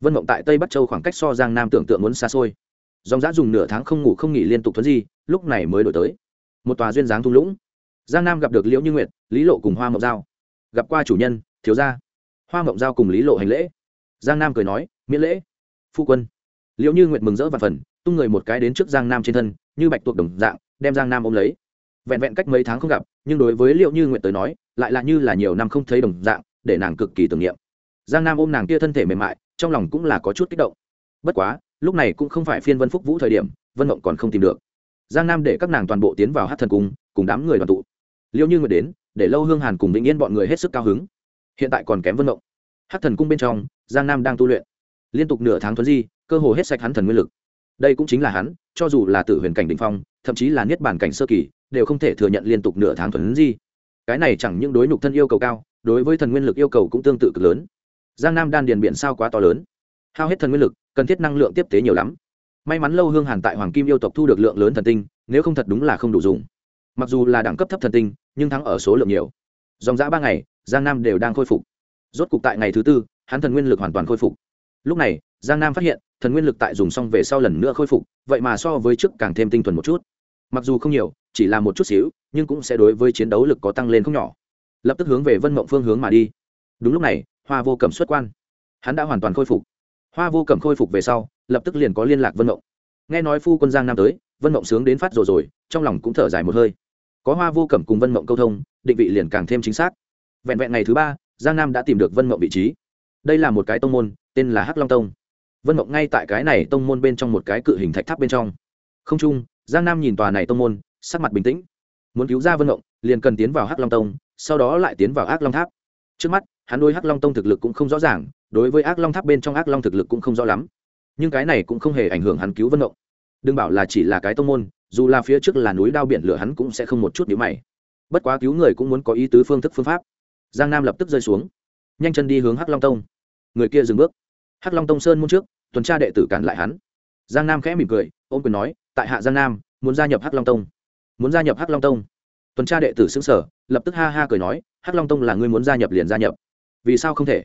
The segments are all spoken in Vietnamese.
vân mộng tại tây bắc châu khoảng cách so giang nam tưởng tượng muốn xa xôi. Dòng giã dùng nửa tháng không ngủ không nghỉ liên tục thuấn di, lúc này mới đổi tới. Một tòa duyên dáng thung lũng. Giang nam gặp được liễu như nguyệt, lý lộ cùng hoa mộng giao. Gặp qua chủ nhân, thiếu gia. Hoa mộng giao cùng lý lộ hành lễ. Giang nam cười nói, miễn lễ, phu quân. Liễu như nguyệt mừng rỡ và phần, tung người một cái đến trước giang nam trên thân, như bạch tuộc đồng dạng, đem giang nam ôm lấy. Vẹn vẹn cách mấy tháng không gặp, nhưng đối với liệu như nguyện tới nói, lại là như là nhiều năm không thấy đồng dạng, để nàng cực kỳ tưởng niệm. Giang nam ôm nàng kia thân thể mềm mại trong lòng cũng là có chút kích động. Bất quá, lúc này cũng không phải phiên vân phúc vũ thời điểm, vân mộng còn không tìm được. Giang nam để các nàng toàn bộ tiến vào hát thần cung, cùng đám người đoàn tụ. Liệu như người đến, để lâu hương hàn cùng vĩnh yên bọn người hết sức cao hứng. Hiện tại còn kém vân mộng hát thần cung bên trong, giang nam đang tu luyện. Liên tục nửa tháng thuấn di, cơ hồ hết sạch hắn thần nguyên lực. Đây cũng chính là hắn, cho dù là tử huyền cảnh đ ỉ n h phong, thậm chí là niết bản cảnh sơ kỳ, đều không thể thừa nhận liên tục nửa tháng thuần di. Cái này chẳng những đối nhục thân yêu cầu cao, đối với thần nguyên lực yêu cầu cũng tương tự cực lớn giang nam đan điền biển sao quá to lớn. Hao hết thần nguyên lực, cần thiết năng lượng tiếp tế nhiều lắm. May mắn lâu hương hàn tại hoàng kim yêu tộc thu được lượng lớn thần tinh, nếu không thật đúng là không đủ dùng. Mặc dù là đẳng cấp thấp thần tinh, nhưng thắng ở số lượng nhiều. Dòng giã ba ngày, giang nam đều đang khôi phục. Rốt cục tại ngày thứ tư, hắn thần nguyên lực hoàn toàn khôi phục. Lúc này, giang nam phát hiện, thần nguyên lực tại dùng xong về sau lần nữa khôi phục, vậy mà so với trước càng thêm tinh thuần một chút. Mặc dù không nhiều, chỉ là một chút xíu, nhưng cũng sẽ đối với chiến đấu lực có tăng lên không nhỏ. Lập tức hướng về vân mộng phương hướng mà đi. Đúng lúc này hoa vô cẩm xuất quan. Hắn đã hoàn toàn khôi phục. Hoa vô cẩm khôi phục về sau, lập tức liền có liên lạc vân mộng. Nghe nói phu quân giang nam tới, vân mộng sướng đến phát rồi rồi, trong lòng cũng thở dài một hơi. Có hoa vô cẩm cùng vân mộng câu thông, định vị liền càng thêm chính xác. Vẹn vẹn ngày thứ ba, giang nam đã tìm được vân mộng vị trí. Đây là một cái tông môn, tên là hắc long tông. Vân mộng ngay tại cái này tông môn bên trong một cái cự hình thạch tháp bên trong. Không trung giang nam nhìn tòa này tông môn, sắc mặt bình tĩnh. Muốn cứu ra vân mộng, liền cần tiến vào hắc long tông, sau đó lại tiến vào ác long tháp. Trước mắt hắn đối hắc long tông thực lực cũng không rõ ràng, đối với ác long tháp bên trong ác long thực lực cũng không rõ lắm. Nhưng cái này cũng không hề ảnh hưởng hắn cứu vân động đừng bảo là chỉ là cái tông môn, dù là phía trước là núi đao biển lửa hắn cũng sẽ không một chút nhíu mày. Bất quá cứu người cũng muốn có ý tứ phương thức phương pháp. Giang nam lập tức rơi xuống. Nhanh chân đi hướng hắc long tông. Người kia dừng bước. Hắc long tông sơn môn trước, tuần tra đệ tử cản lại hắn. Giang nam khẽ mỉm cười, ôm quyền nói, tại hạ giang nam, muốn gia nhập hắc long tông. Muốn gia nhập hắc long tông? Tuần tra đệ tử xứng sở lập tức ha ha cười nói, hắc long tông là ngươi muốn gia nhập liền gia nhập vì sao không thể?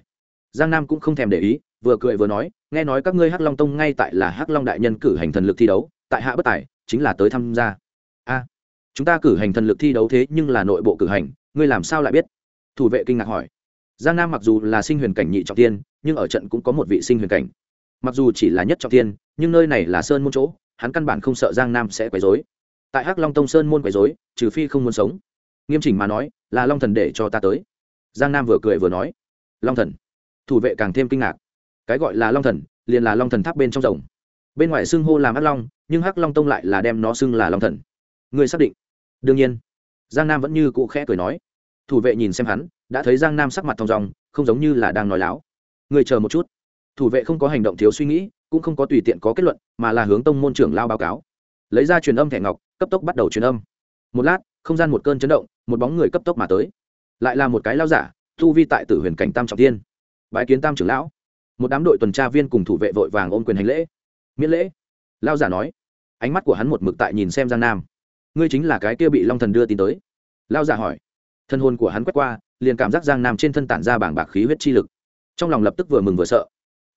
Giang nam cũng không thèm để ý, vừa cười vừa nói, nghe nói các ngươi hắc long tông ngay tại là hắc long đại nhân cử hành thần lực thi đấu, tại hạ bất tài, chính là tới tham gia. A, chúng ta cử hành thần lực thi đấu thế nhưng là nội bộ cử hành, ngươi làm sao lại biết? Thủ vệ kinh ngạc hỏi. Giang nam mặc dù là sinh huyền cảnh nhị trọng tiên, nhưng ở trận cũng có một vị sinh huyền cảnh. Mặc dù chỉ là nhất trọng tiên, nhưng nơi này là sơn môn chỗ, hắn căn bản không sợ giang nam sẽ quấy dối tại hắc long tông sơn môn quấy dối trừ phi không muốn sống. Nghiêm chỉnh mà nói, là long thần để cho ta tới. Giang nam vừa cười vừa nói long thần. Thủ vệ càng thêm kinh ngạc. Cái gọi là long thần, liền là long thần tháp bên trong rồng. Bên ngoài xưng hô làm hắc long, nhưng hắc long tông lại là đem nó xưng là long thần. Người xác định? Đương nhiên. Giang nam vẫn như cụ khẽ cười nói. Thủ vệ nhìn xem hắn, đã thấy giang nam sắc mặt thong dòng không giống như là đang nói láo. Người chờ một chút. Thủ vệ không có hành động thiếu suy nghĩ, cũng không có tùy tiện có kết luận, mà là hướng tông môn trưởng lao báo cáo. Lấy ra truyền âm thẻ ngọc, cấp tốc bắt đầu truyền âm. Một lát, không gian một cơn chấn động, một bóng người cấp tốc mà tới. Lại là một cái lao giả thu vi tại tử huyền cảnh tam trọng tiên bãi kiến tam trưởng lão. Một đám đội tuần tra viên cùng thủ vệ vội vàng ôm quyền hành lễ. Miễn lễ. Lao giả nói. Ánh mắt của hắn một mực tại nhìn xem giang nam. Ngươi chính là cái kia bị long thần đưa tin tới. Lao giả hỏi. Thân hồn của hắn quét qua, liền cảm giác giang nam trên thân tản ra bảng bạc khí huyết chi lực. Trong lòng lập tức vừa mừng vừa sợ.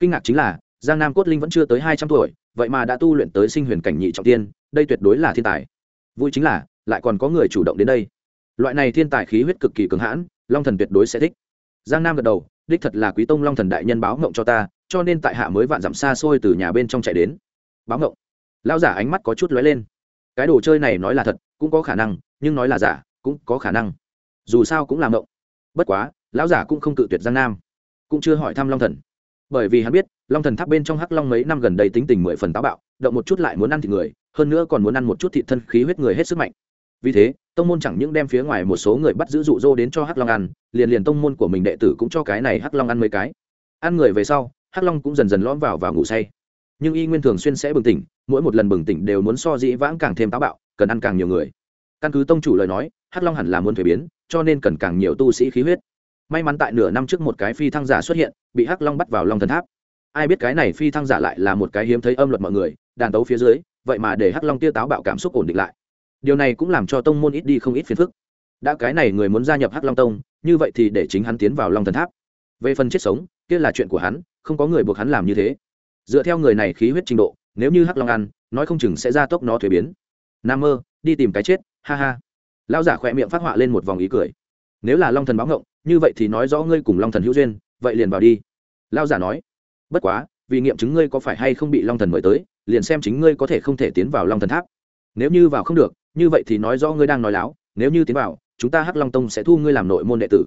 Kinh ngạc chính là, giang nam cốt linh vẫn chưa tới hai trăm tuổi, vậy mà đã tu luyện tới sinh huyền cảnh nhị trọng tiên đây tuyệt đối là thiên tài. Vui chính là, lại còn có người chủ động đến đây loại này thiên tài khí huyết cực kỳ cường hãn, long thần tuyệt đối sẽ thích. Giang nam gật đầu, đích thật là quý tông long thần đại nhân báo ngộng cho ta, cho nên tại hạ mới vạn dặm xa xôi từ nhà bên trong chạy đến. Báo ngộng. Lao giả ánh mắt có chút lóe lên. Cái đồ chơi này nói là thật, cũng có khả năng, nhưng nói là giả, cũng có khả năng. Dù sao cũng làm ngộng. Bất quá, lão giả cũng không cự tuyệt giang nam. Cũng chưa hỏi thăm long thần. Bởi vì hắn biết, long thần tháp bên trong hắc long mấy năm gần đây tính tình mười phần táo bạo, động một chút lại muốn ăn thịt người, hơn nữa còn muốn ăn một chút thịt thân khí huyết người hết sức mạnh vì thế, tông môn chẳng những đem phía ngoài một số người bắt giữ dụ dỗ đến cho hắc long ăn, liền liền tông môn của mình đệ tử cũng cho cái này hắc long ăn mấy cái. Ăn người về sau, hắc long cũng dần dần lõm vào và ngủ say. Nhưng y nguyên thường xuyên sẽ bừng tỉnh, mỗi một lần bừng tỉnh đều muốn so dĩ vãng càng thêm táo bạo, cần ăn càng nhiều người. Căn cứ tông chủ lời nói, hắc long hẳn là muốn thuế biến, cho nên cần càng nhiều tu sĩ khí huyết. May mắn tại nửa năm trước một cái phi thăng giả xuất hiện, bị hắc long bắt vào long thần tháp. Ai biết cái này phi thăng giả lại là một cái hiếm thấy âm luật mọi người, đàn tấu phía dưới, vậy mà để hắc long tiêu táo bạo cảm xúc ổn định lại điều này cũng làm cho tông môn ít đi không ít phiền phức. Đã cái này người muốn gia nhập hắc long tông, như vậy thì để chính hắn tiến vào long thần tháp. Về phần chết sống, kia là chuyện của hắn, không có người buộc hắn làm như thế. Dựa theo người này khí huyết trình độ, nếu như hắc long ăn, nói không chừng sẽ ra tốc nó thuế biến. Nam mơ, đi tìm cái chết, ha ha. Lao giả khỏe miệng phát họa lên một vòng ý cười. Nếu là long thần báo ngộng, như vậy thì nói rõ ngươi cùng long thần hữu duyên, vậy liền vào đi. Lao giả nói. Bất quá, vì nghiệm chứng ngươi có phải hay không bị long thần mời tới, liền xem chính ngươi có thể không thể tiến vào long thần tháp. Nếu như vào không được như vậy thì nói rõ ngươi đang nói láo, nếu như tiến vào, chúng ta hắc long tông sẽ thu ngươi làm nội môn đệ tử.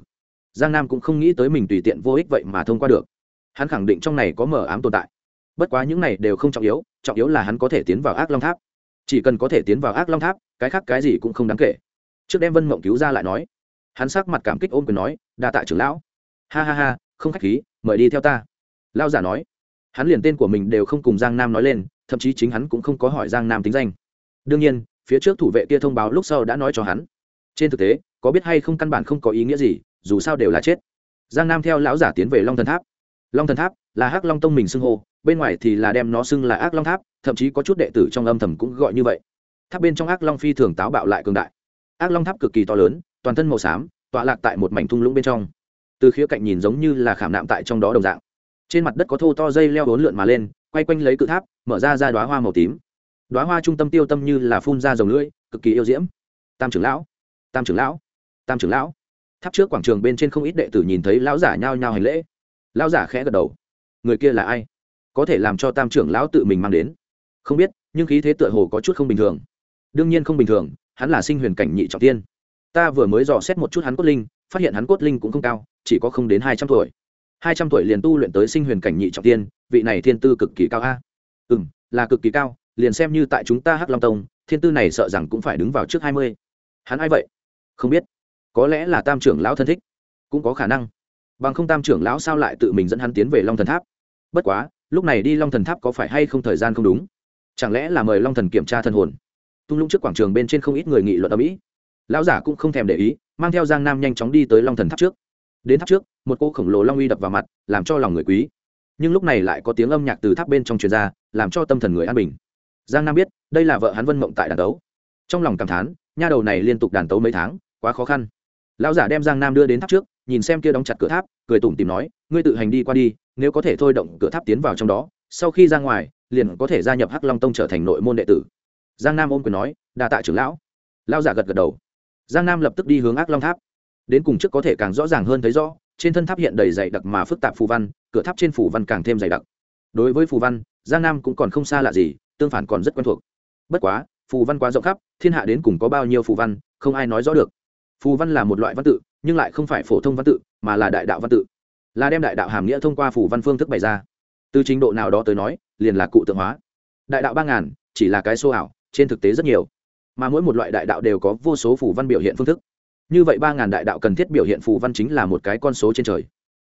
Giang nam cũng không nghĩ tới mình tùy tiện vô ích vậy mà thông qua được. Hắn khẳng định trong này có mờ ám tồn tại. Bất quá những này đều không trọng yếu trọng yếu là hắn có thể tiến vào ác long tháp. Chỉ cần có thể tiến vào ác long tháp, cái khác cái gì cũng không đáng kể. Trước đem vân mộng cứu ra lại nói, hắn sắc mặt cảm kích ôm quyền nói, đa tạ trưởng lão. Ha ha ha, không khách khí, mời đi theo ta. Lao giả nói. Hắn liền tên của mình đều không cùng giang nam nói lên, thậm chí chính hắn cũng không có hỏi giang nam tính danh. Đương nhiên phía trước thủ vệ kia thông báo lúc sau đã nói cho hắn. Trên thực tế, có biết hay không căn bản không có ý nghĩa gì, dù sao đều là chết. Giang nam theo lão giả tiến về long thần tháp. Long thần tháp là hắc long tông mình xưng hô, bên ngoài thì là đem nó xưng là ác long tháp, thậm chí có chút đệ tử trong âm thầm cũng gọi như vậy. Tháp bên trong ác long phi thường táo bạo lại cường đại. Ác long tháp cực kỳ to lớn, toàn thân màu xám, tọa lạc tại một mảnh thung lũng bên trong. Từ khía cạnh nhìn giống như là khảm nạm tại trong đó đồng dạng. Trên mặt đất có thô to dây leo bốn lượn mà lên, quay quanh lấy cự tháp, mở ra ra đoá hoa màu tím đoá hoa trung tâm tiêu tâm như là phun ra dòng lưỡi, cực kỳ yêu diễm. Tam trưởng lão, tam trưởng lão, tam trưởng lão. Tháp trước quảng trường bên trên không ít đệ tử nhìn thấy lão giả nhao nhao hành lễ. Lão giả khẽ gật đầu. Người kia là ai? Có thể làm cho tam trưởng lão tự mình mang đến. Không biết, nhưng khí thế tựa hồ có chút không bình thường. Đương nhiên không bình thường, hắn là sinh huyền cảnh nhị trọng tiên. Ta vừa mới dò xét một chút hắn cốt linh, phát hiện hắn cốt linh cũng không cao, chỉ có không đến hai trăm tuổi. Hai trăm tuổi liền tu luyện tới sinh huyền cảnh nhị trọng tiên, vị này thiên tư cực kỳ cao a. Ừ m là cực kỳ cao liền xem như tại chúng ta hắc long tông, thiên tư này sợ rằng cũng phải đứng vào trước hai mươi. Hắn ai vậy? Không biết. Có lẽ là tam trưởng lão thân thích. Cũng có khả năng. Bằng không tam trưởng lão sao lại tự mình dẫn hắn tiến về long thần tháp? Bất quá, lúc này đi long thần tháp có phải hay không thời gian không đúng? Chẳng lẽ là mời long thần kiểm tra thân hồn? Tung lũng trước quảng trường bên trên không ít người nghị luận ở mỹ lão giả cũng không thèm để ý, mang theo giang nam nhanh chóng đi tới long thần tháp trước. Đến tháp trước, một cô khổng lồ long uy đập vào mặt, làm cho lòng người quý. Nhưng lúc này lại có tiếng âm nhạc từ tháp bên trong truyền ra, làm cho tâm thần người an bình giang nam biết, đây là vợ hắn vân mộng tại đàn tấu. Trong lòng cảm thán, nha đầu này liên tục đàn tấu mấy tháng, quá khó khăn. Lão giả đem giang nam đưa đến tháp trước, nhìn xem kia đóng chặt cửa tháp, cười tủm tìm nói, ngươi tự hành đi qua đi, nếu có thể thôi động cửa tháp tiến vào trong đó, sau khi ra ngoài, liền có thể gia nhập hắc long tông trở thành nội môn đệ tử. Giang nam ôm quyền nói, đa tạ trưởng lão. Lão giả gật gật đầu. Giang nam lập tức đi hướng ác long tháp. Đến cùng trước có thể càng rõ ràng hơn thấy rõ, trên thân tháp hiện đầy dày đặc mà phức tạp phù văn, cửa tháp trên phù văn càng thêm dày đặc. Đối với phù văn, giang nam cũng còn không xa lạ gì tương phản còn rất quen thuộc. Bất quá, phù văn quá rộng khắp, thiên hạ đến cùng có bao nhiêu phù văn, không ai nói rõ được. Phù văn là một loại văn tự, nhưng lại không phải phổ thông văn tự, mà là đại đạo văn tự. Là đem đại đạo hàm nghĩa thông qua phù văn phương thức bày ra. Từ trình độ nào đó tới nói, liền là cụ tượng hóa. Đại đạo ba ngàn, chỉ là cái số ảo, trên thực tế rất nhiều. Mà mỗi một loại đại đạo đều có vô số phù văn biểu hiện phương thức. Như vậy ba ngàn đại đạo cần thiết biểu hiện phù văn chính là một cái con số trên trời.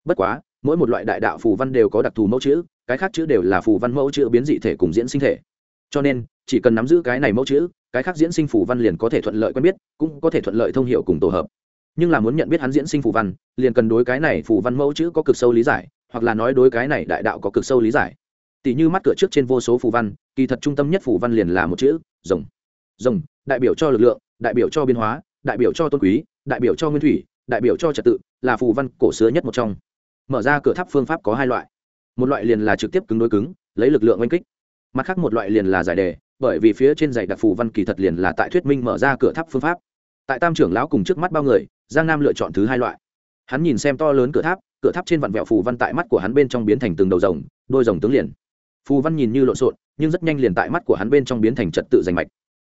Bất quá, mỗi một loại đại đạo phù văn đều có đặc thù mẫu chữ, cái khác chữ đều là phù văn mẫu chữ biến dị thể cùng diễn sinh thể cho nên, chỉ cần nắm giữ cái này mẫu chữ, cái khác diễn sinh phù văn liền có thể thuận lợi quen biết, cũng có thể thuận lợi thông hiệu cùng tổ hợp. Nhưng là muốn nhận biết hắn diễn sinh phù văn, liền cần đối cái này phù văn mẫu chữ có cực sâu lý giải, hoặc là nói đối cái này đại đạo có cực sâu lý giải. Tỷ như mắt cửa trước trên vô số phù văn, kỳ thật trung tâm nhất phù văn liền là một chữ, rồng. Rồng, đại biểu cho lực lượng, đại biểu cho biến hóa, đại biểu cho tôn quý, đại biểu cho nguyên thủy, đại biểu cho trật tự, là phù văn cổ xưa nhất một trong. Mở ra cửa tháp phương pháp có hai loại. Một loại liền là trực tiếp cứng đối cứng, lấy lực lượng oanh kích mặt khác một loại liền là giải đề, bởi vì phía trên giày đặc phù văn kỳ thật liền là tại thuyết minh mở ra cửa tháp phương pháp. Tại tam trưởng lão cùng trước mắt bao người, giang nam lựa chọn thứ hai loại. Hắn nhìn xem to lớn cửa tháp cửa tháp trên vạn vẹo phù văn tại mắt của hắn bên trong biến thành từng đầu rồng, đôi rồng tướng liền. Phù văn nhìn như lộn xộn, nhưng rất nhanh liền tại mắt của hắn bên trong biến thành trật tự giành mạch.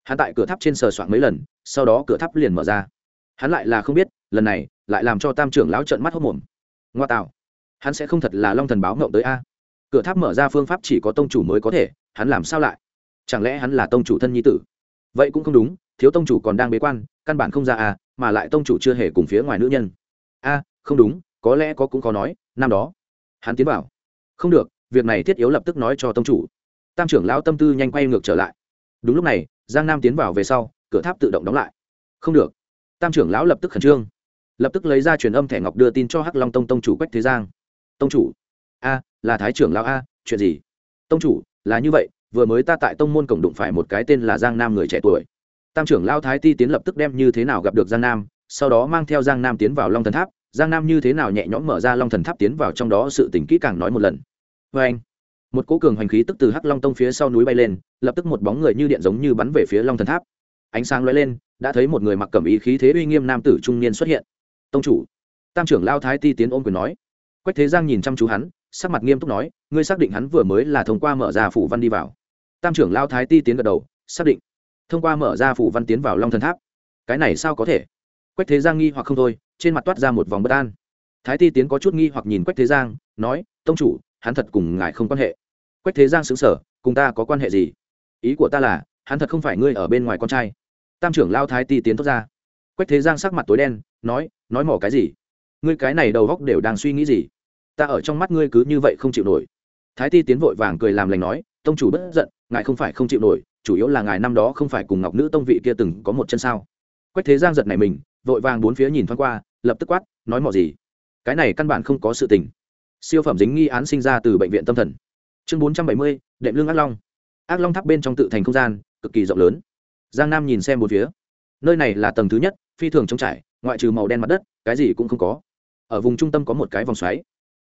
Hắn tại cửa tháp trên sờ soạn mấy lần, sau đó cửa tháp liền mở ra. Hắn lại là không biết, lần này lại làm cho tam trưởng lão trợn mắt hốc mồm. Ngoa tạo, hắn sẽ không thật là long thần báo ngộng tới a cửa tháp mở ra phương pháp chỉ có tông chủ mới có thể, hắn làm sao lại? Chẳng lẽ hắn là tông chủ thân nhi tử? Vậy cũng không đúng, thiếu tông chủ còn đang bế quan, căn bản không ra à mà lại tông chủ chưa hề cùng phía ngoài nữ nhân. A, không đúng, có lẽ có cũng có nói, năm đó, hắn tiến bảo không được, việc này thiết yếu lập tức nói cho tông chủ. Tam trưởng lão tâm tư nhanh quay ngược trở lại. Đúng lúc này, giang nam tiến vào về sau, cửa tháp tự động đóng lại. Không được. Tam trưởng lão lập tức khẩn trương. Lập tức lấy ra truyền âm thẻ ngọc đưa tin cho hắc long tông tông chủ quách thế giang. Tông chủ. A là thái trưởng lão a, chuyện gì? Tông chủ, là như vậy, vừa mới ta tại tông môn cổng đụng phải một cái tên là giang nam người trẻ tuổi. Tam trưởng lao thái ti tiến lập tức đem như thế nào gặp được giang nam, sau đó mang theo giang nam tiến vào long thần tháp. Giang nam như thế nào nhẹ nhõm mở ra long thần tháp tiến vào trong đó sự tỉnh kỹ càng nói một lần. Vê anh. Một cỗ cường hành khí tức từ hắc long tông phía sau núi bay lên, lập tức một bóng người như điện giống như bắn về phía long thần tháp. Ánh sáng lóe lên, đã thấy một người mặc cẩm ý khí thế uy nghiêm nam tử trung niên xuất hiện. Tông chủ. Tam trưởng lao thái ti tiến ôm quyền nói quách thế giang nhìn chăm chú hắn, sắc mặt nghiêm túc nói, ngươi xác định hắn vừa mới là thông qua mở ra phủ văn đi vào? Tam trưởng lao thái ti tiến gật đầu, xác định. Thông qua mở ra phủ văn tiến vào long thần tháp. Cái này sao có thể? Quách thế giang nghi hoặc không thôi, trên mặt toát ra một vòng bất an. Thái ti tiến có chút nghi hoặc nhìn quách thế giang, nói, tông chủ, hắn thật cùng ngài không quan hệ. Quách thế giang xứng sở cùng ta có quan hệ gì? Ý của ta là, hắn thật không phải ngươi ở bên ngoài con trai. Tam trưởng lao thái ti tiến thốt ra. Quách thế giang sắc mặt tối đen, nói nói mỏ cái gì? Ngươi cái này đầu góc đều đang suy nghĩ gì? Ta ở trong mắt ngươi cứ như vậy không chịu nổi. Thái ti tiến vội vàng cười làm lành nói, tông chủ bất giận, ngài không phải không chịu nổi, chủ yếu là ngài năm đó không phải cùng ngọc nữ tông vị kia từng có một chân sao? Quách thế giang giật này mình, vội vàng bốn phía nhìn thoáng qua, lập tức quát, nói mỏ gì? Cái này căn bản không có sự tình. Siêu phẩm dính nghi án sinh ra từ bệnh viện tâm thần. Chương bốn trăm bảy mươi, đệm lương ác long. Ác long tháp bên trong tự thành không gian, cực kỳ rộng lớn. Giang nam nhìn xem một phía. Nơi này là tầng thứ nhất, phi thường trống trải, ngoại trừ màu đen mặt đất, cái gì cũng không có ở vùng trung tâm có một cái vòng xoáy.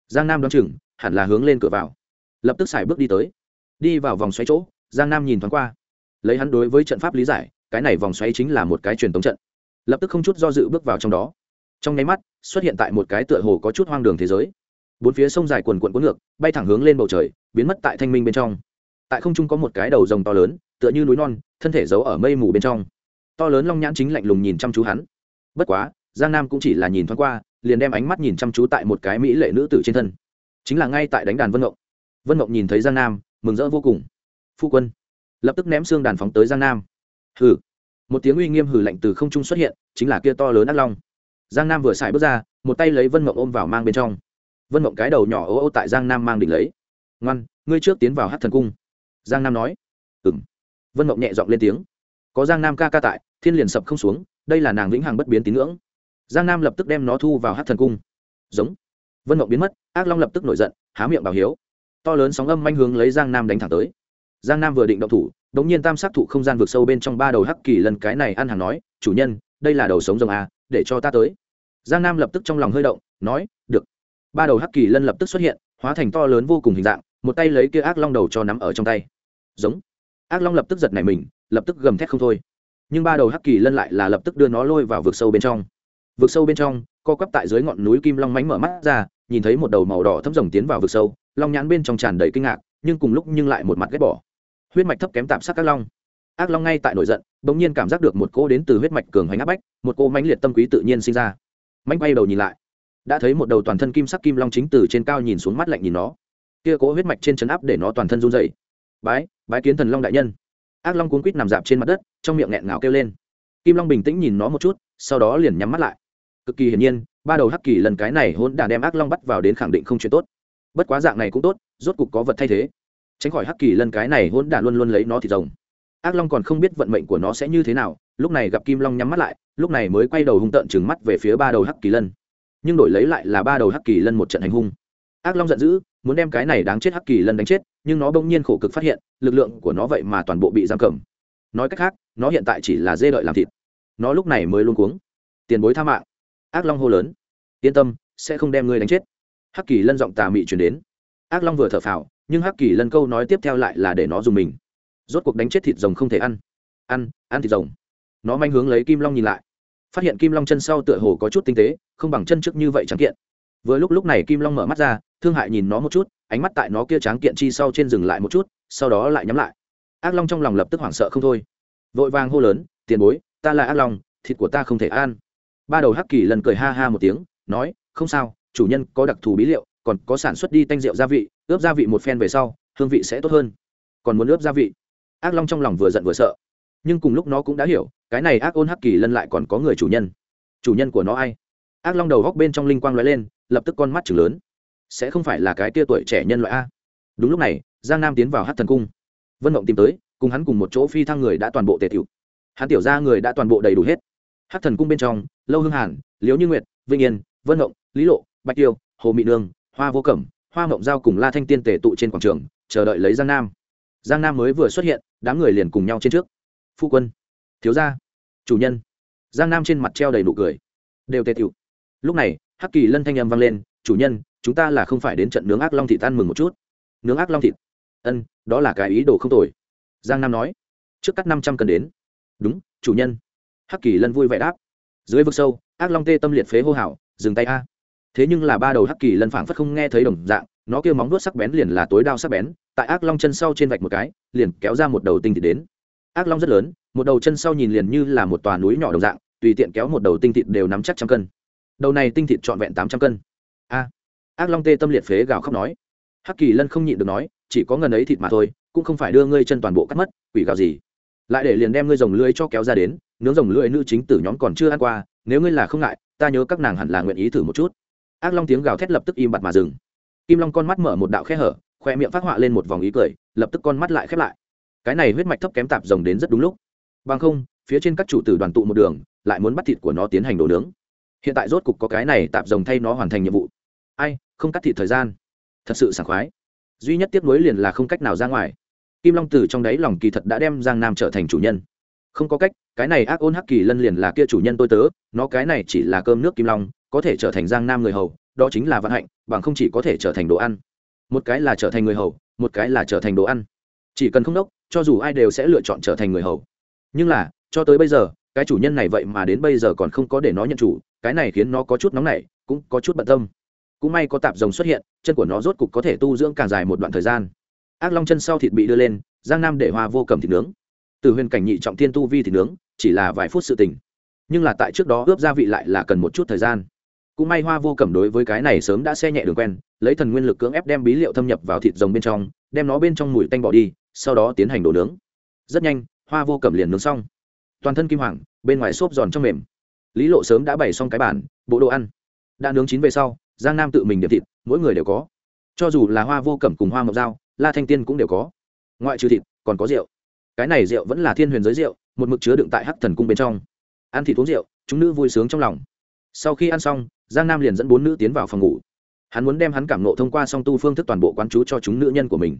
Giang nam đoán chừng, hẳn là hướng lên cửa vào. Lập tức xài bước đi tới. Đi vào vòng xoáy chỗ, giang nam nhìn thoáng qua. Lấy hắn đối với trận pháp lý giải, cái này vòng xoáy chính là một cái truyền tống trận. Lập tức không chút do dự bước vào trong đó. Trong nháy mắt, xuất hiện tại một cái tựa hồ có chút hoang đường thế giới. Bốn phía sông dài quần quận cuốn ngược, bay thẳng hướng lên bầu trời, biến mất tại thanh minh bên trong. Tại không trung có một cái đầu rồng to lớn, tựa như núi non, thân thể giấu ở mây mù bên trong. To lớn long nhãn chính lạnh lùng nhìn chăm chú hắn. Bất quá, giang nam cũng chỉ là nhìn thoáng qua liền đem ánh mắt nhìn chăm chú tại một cái mỹ lệ nữ tử trên thân. Chính là ngay tại đánh đàn vân ngộng. Vân ngộng nhìn thấy giang nam, mừng rỡ vô cùng. Phu quân. Lập tức ném xương đàn phóng tới giang nam. Hừ. Một tiếng uy nghiêm hừ lạnh từ không trung xuất hiện, chính là kia to lớn ác long. Giang nam vừa xài bước ra, một tay lấy vân mộng ôm vào mang bên trong. Vân mộng cái đầu nhỏ ô ô tại giang nam mang đỉnh lấy. Ngoan, ngươi trước tiến vào hát thần cung. Giang nam nói. Ừ m vân mộng nhẹ giọng lên tiếng. Có giang nam ca ca tại, thiên liền sập không xuống, đây là nàng vĩnh hằng bất biến tín ngưỡng giang nam lập tức đem nó thu vào hát thần cung. Giống. Vân mộng biến mất, ác long lập tức nổi giận, há miệng bảo hiếu. To lớn sóng âm manh hướng lấy giang nam đánh thẳng tới. Giang nam vừa định động thủ đ ỗ n g nhiên tam sát thụ không gian vượt sâu bên trong ba đầu hắc kỳ lần cái này ăn hàng nói, chủ nhân, đây là đầu sống rồng à để cho ta tới. Giang nam lập tức trong lòng hơi động, nói, được. Ba đầu hắc kỳ lân lập tức xuất hiện, hóa thành to lớn vô cùng hình dạng, một tay lấy kia ác long đầu cho nắm ở trong tay. Giống. Ác long lập tức giật nảy mình, lập tức gầm thét không thôi. Nhưng ba đầu hắc kỳ lân lại là lập tức đưa nó lôi vào vực sâu bên trong vực sâu bên trong, co quắp tại dưới ngọn núi kim long mánh mở mắt ra, nhìn thấy một đầu màu đỏ thấm rồng tiến vào vực sâu, long nhãn bên trong tràn đầy kinh ngạc, nhưng cùng lúc nhưng lại một mặt ghét bỏ. Huyết mạch thấp kém tạm sắc các long. Ác long ngay tại nổi giận, bỗng nhiên cảm giác được một cô đến từ huyết mạch cường hoành áp bách, một cô mãnh liệt tâm quý tự nhiên sinh ra. Mánh bay đầu nhìn lại, đã thấy một đầu toàn thân kim sắc kim long chính từ trên cao nhìn xuống mắt lạnh nhìn nó. Kia cố huyết mạch trên chấn áp để nó toàn thân run dày bái bái kiến thần long đại nhân. Ác long cuốn quýt nằm dạp trên mặt đất, trong miệng nghẹn ngào kêu lên. Kim long bình tĩnh nhìn nó một chút, sau đó liền nhắm mắt lại cực kỳ hiển nhiên, ba đầu hắc kỳ lần cái này hôn đà đem ác long bắt vào đến khẳng định không chuyện tốt. Bất quá dạng này cũng tốt, rốt cục có vật thay thế. Tránh khỏi hắc kỳ lần cái này hôn đà luôn luôn lấy nó thì rồng. Ác long còn không biết vận mệnh của nó sẽ như thế nào, lúc này gặp kim long nhắm mắt lại, lúc này mới quay đầu hung tợn trừng mắt về phía ba đầu hắc kỳ lân nhưng đổi lấy lại là ba đầu hắc kỳ lân một trận hành hung. Ác long giận dữ, muốn đem cái này đáng chết hắc kỳ lân đánh chết, nhưng nó bỗng nhiên khổ cực phát hiện, lực lượng của nó vậy mà toàn bộ bị giam cầm. Nói cách khác, nó hiện tại chỉ là dê đợi làm thịt. Nó lúc này mới luôn cuống. Tiền bối tha mạng ác long hô lớn. Yên tâm, sẽ không đem ngươi đánh chết. Hắc kỳ lân giọng tà mị chuyển đến. Ác long vừa thở phào, nhưng hắc kỳ lân câu nói tiếp theo lại là để nó dùng mình. Rốt cuộc đánh chết thịt rồng không thể ăn. Ăn ăn thịt rồng. Nó manh hướng lấy kim long nhìn lại. Phát hiện kim long chân sau tựa hồ có chút tinh tế, không bằng chân trước như vậy trắng kiện. Vừa lúc lúc này kim long mở mắt ra, thương hại nhìn nó một chút, ánh mắt tại nó kia tráng kiện chi sau trên dừng lại một chút, sau đó lại nhắm lại. Ác long trong lòng lập tức hoảng sợ không thôi. Vội vàng hô lớn, tiền bối, ta là ác long, thịt của ta không thể ăn ba đầu hắc kỳ lần cười ha ha một tiếng, nói, không sao, chủ nhân có đặc thù bí liệu, còn có sản xuất đi tanh rượu gia vị, ướp gia vị một phen về sau, hương vị sẽ tốt hơn. Còn muốn ướp gia vị? Ác long trong lòng vừa giận vừa sợ. Nhưng cùng lúc nó cũng đã hiểu, cái này ác ôn hắc kỳ lân lại còn có người chủ nhân. Chủ nhân của nó ai? Ác long đầu góc bên trong linh quang lóe lên, lập tức con mắt chừng lớn. Sẽ không phải là cái tia tuổi trẻ nhân loại a? Đúng lúc này, giang nam tiến vào hát thần cung. Vân mộng tìm tới, cùng hắn cùng một chỗ phi thăng người đã toàn bộ tề tiểu hắn tiểu ra người đã toàn bộ đầy đủ hết hát thần cung bên trong, lâu hương hàn liếu như nguyệt vinh yên, vân mộng lý lộ, bạch tiêu, hồ mị nương, hoa vô cẩm, hoa mộng giao cùng la thanh tiên tề tụ trên quảng trường, chờ đợi lấy giang nam. Giang nam mới vừa xuất hiện, đám người liền cùng nhau trên trước. Phu quân, thiếu gia, chủ nhân. Giang nam trên mặt treo đầy nụ cười. Đều tề tiểu. Lúc này, hắc kỳ lân thanh âm vang lên, chủ nhân, chúng ta là không phải đến trận nướng ác long thị tan mừng một chút. Nướng ác long thịt? Ân, đó là cái ý đồ không tồi. Giang nam nói. Trước cắt năm trăm cần đến. Đúng, chủ nhân hắc kỳ lân vui vẻ đáp. Dưới vực sâu, ác long tê tâm liệt phế hô hào, dừng tay a. Thế nhưng là ba đầu hắc kỳ lân phảng phất không nghe thấy đồng dạng, nó kêu móng vuốt sắc bén liền là tối đao sắc bén, tại ác long chân sau trên vạch một cái, liền kéo ra một đầu tinh thịt đến. Ác long rất lớn, một đầu chân sau nhìn liền như là một tòa núi nhỏ đồng dạng, tùy tiện kéo một đầu tinh thịt đều nắm chắc trăm cân. Đầu này tinh thịt trọn vẹn tám trăm cân. A. Ác long tê tâm liệt phế gào khóc nói. Hắc kỳ lân không nhịn được nói, chỉ có ngần ấy thịt mà thôi, cũng không phải đưa ngươi chân toàn bộ cắt mất, quỷ gào gì. Lại để liền đem ngươi rồng lưới cho kéo ra đến nướng rồng lưỡi nữ chính tử nhóm còn chưa ăn qua, nếu ngươi là không ngại, ta nhớ các nàng hẳn là nguyện ý thử một chút. Ác long tiếng gào thét lập tức im bặt mà dừng. Kim long con mắt mở một đạo khe hở, khoe miệng phát họa lên một vòng ý cười, lập tức con mắt lại khép lại. Cái này huyết mạch thấp kém tạp rồng đến rất đúng lúc. Bằng không, phía trên các chủ tử đoàn tụ một đường, lại muốn bắt thịt của nó tiến hành đồ nướng. Hiện tại rốt cục có cái này tạp rồng thay nó hoàn thành nhiệm vụ. Ai, không cắt thịt thời gian. Thật sự sảng khoái. Duy nhất tiếp nối liền là không cách nào ra ngoài. Kim long từ trong đáy lòng kỳ thật đã đem giang nam trở thành chủ nhân không có cách, cái này ác ôn hắc kỳ lân liền là kia chủ nhân tôi tớ, nó cái này chỉ là cơm nước kim long, có thể trở thành giang nam người hầu, đó chính là vận hạnh, bằng không chỉ có thể trở thành đồ ăn. Một cái là trở thành người hầu, một cái là trở thành đồ ăn. Chỉ cần không đốc, cho dù ai đều sẽ lựa chọn trở thành người hầu. Nhưng là, cho tới bây giờ, cái chủ nhân này vậy mà đến bây giờ còn không có để nó nhận chủ, cái này khiến nó có chút nóng nảy, cũng có chút bận tâm. Cũng may có tạp rồng xuất hiện, chân của nó rốt cục có thể tu dưỡng càng dài một đoạn thời gian. Ác long chân sau thịt bị đưa lên, giang nam để hoa vô cầm thịt nướng từ huyền cảnh nhị trọng thiên tu vi thịt nướng, chỉ là vài phút sự tình. Nhưng là tại trước đó ướp gia vị lại là cần một chút thời gian. Cũng may hoa vô cẩm đối với cái này sớm đã xe nhẹ đường quen, lấy thần nguyên lực cưỡng ép đem bí liệu thâm nhập vào thịt rồng bên trong, đem nó bên trong mùi tanh bỏ đi, sau đó tiến hành đổ nướng. Rất nhanh, hoa vô cẩm liền nướng xong. Toàn thân kim hoàng, bên ngoài xốp giòn trong mềm. Lý lộ sớm đã bày xong cái bản bộ đồ ăn. Đã nướng chín về sau, giang nam tự mình điểm thịt, mỗi người đều có. Cho dù là hoa vô cẩm cùng hoa mộc dao la thanh tiên cũng đều có. Ngoại trừ thịt, còn có rượu cái này rượu vẫn là thiên huyền giới rượu, một mực chứa đựng tại hắc thần cung bên trong. Ăn thịt uống rượu, chúng nữ vui sướng trong lòng. Sau khi ăn xong, giang nam liền dẫn bốn nữ tiến vào phòng ngủ. Hắn muốn đem hắn cảm nộ thông qua song tu phương thức toàn bộ quán chú cho chúng nữ nhân của mình.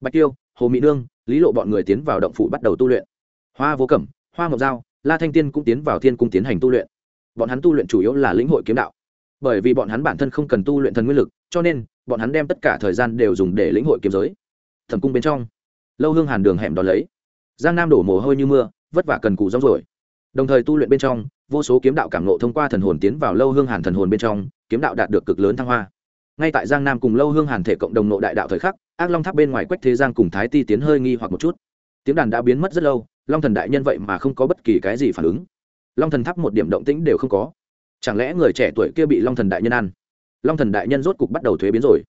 Bạch tiêu, hồ mỹ nương, lý lộ bọn người tiến vào động phủ bắt đầu tu luyện. Hoa vô cẩm, hoa ngọc dao la thanh tiên cũng tiến vào thiên cung tiến hành tu luyện. Bọn hắn tu luyện chủ yếu là lĩnh hội kiếm đạo. Bởi vì bọn hắn bản thân không cần tu luyện thần nguyên lực, cho nên, bọn hắn đem tất cả thời gian đều dùng để lĩnh hội kiếm giới. Thẩm cung bên trong, lâu hương hàn đường hẻm đón lấy giang nam đổ mồ hôi như mưa, vất vả cần cù rong rồi. Đồng thời tu luyện bên trong, vô số kiếm đạo cảm nộ thông qua thần hồn tiến vào lâu hương hàn thần hồn bên trong, kiếm đạo đạt được cực lớn thăng hoa. Ngay tại giang nam cùng lâu hương hàn thể cộng đồng nộ đại đạo thời khắc, ác long tháp bên ngoài quách thế giang cùng thái ti tiến hơi nghi hoặc một chút. Tiếng đàn đã biến mất rất lâu, long thần đại nhân vậy mà không có bất kỳ cái gì phản ứng. Long thần tháp một điểm động tĩnh đều không có. Chẳng lẽ người trẻ tuổi kia bị long thần đại nhân ăn? Long thần đại nhân rốt cục bắt đầu thuế biến rồi.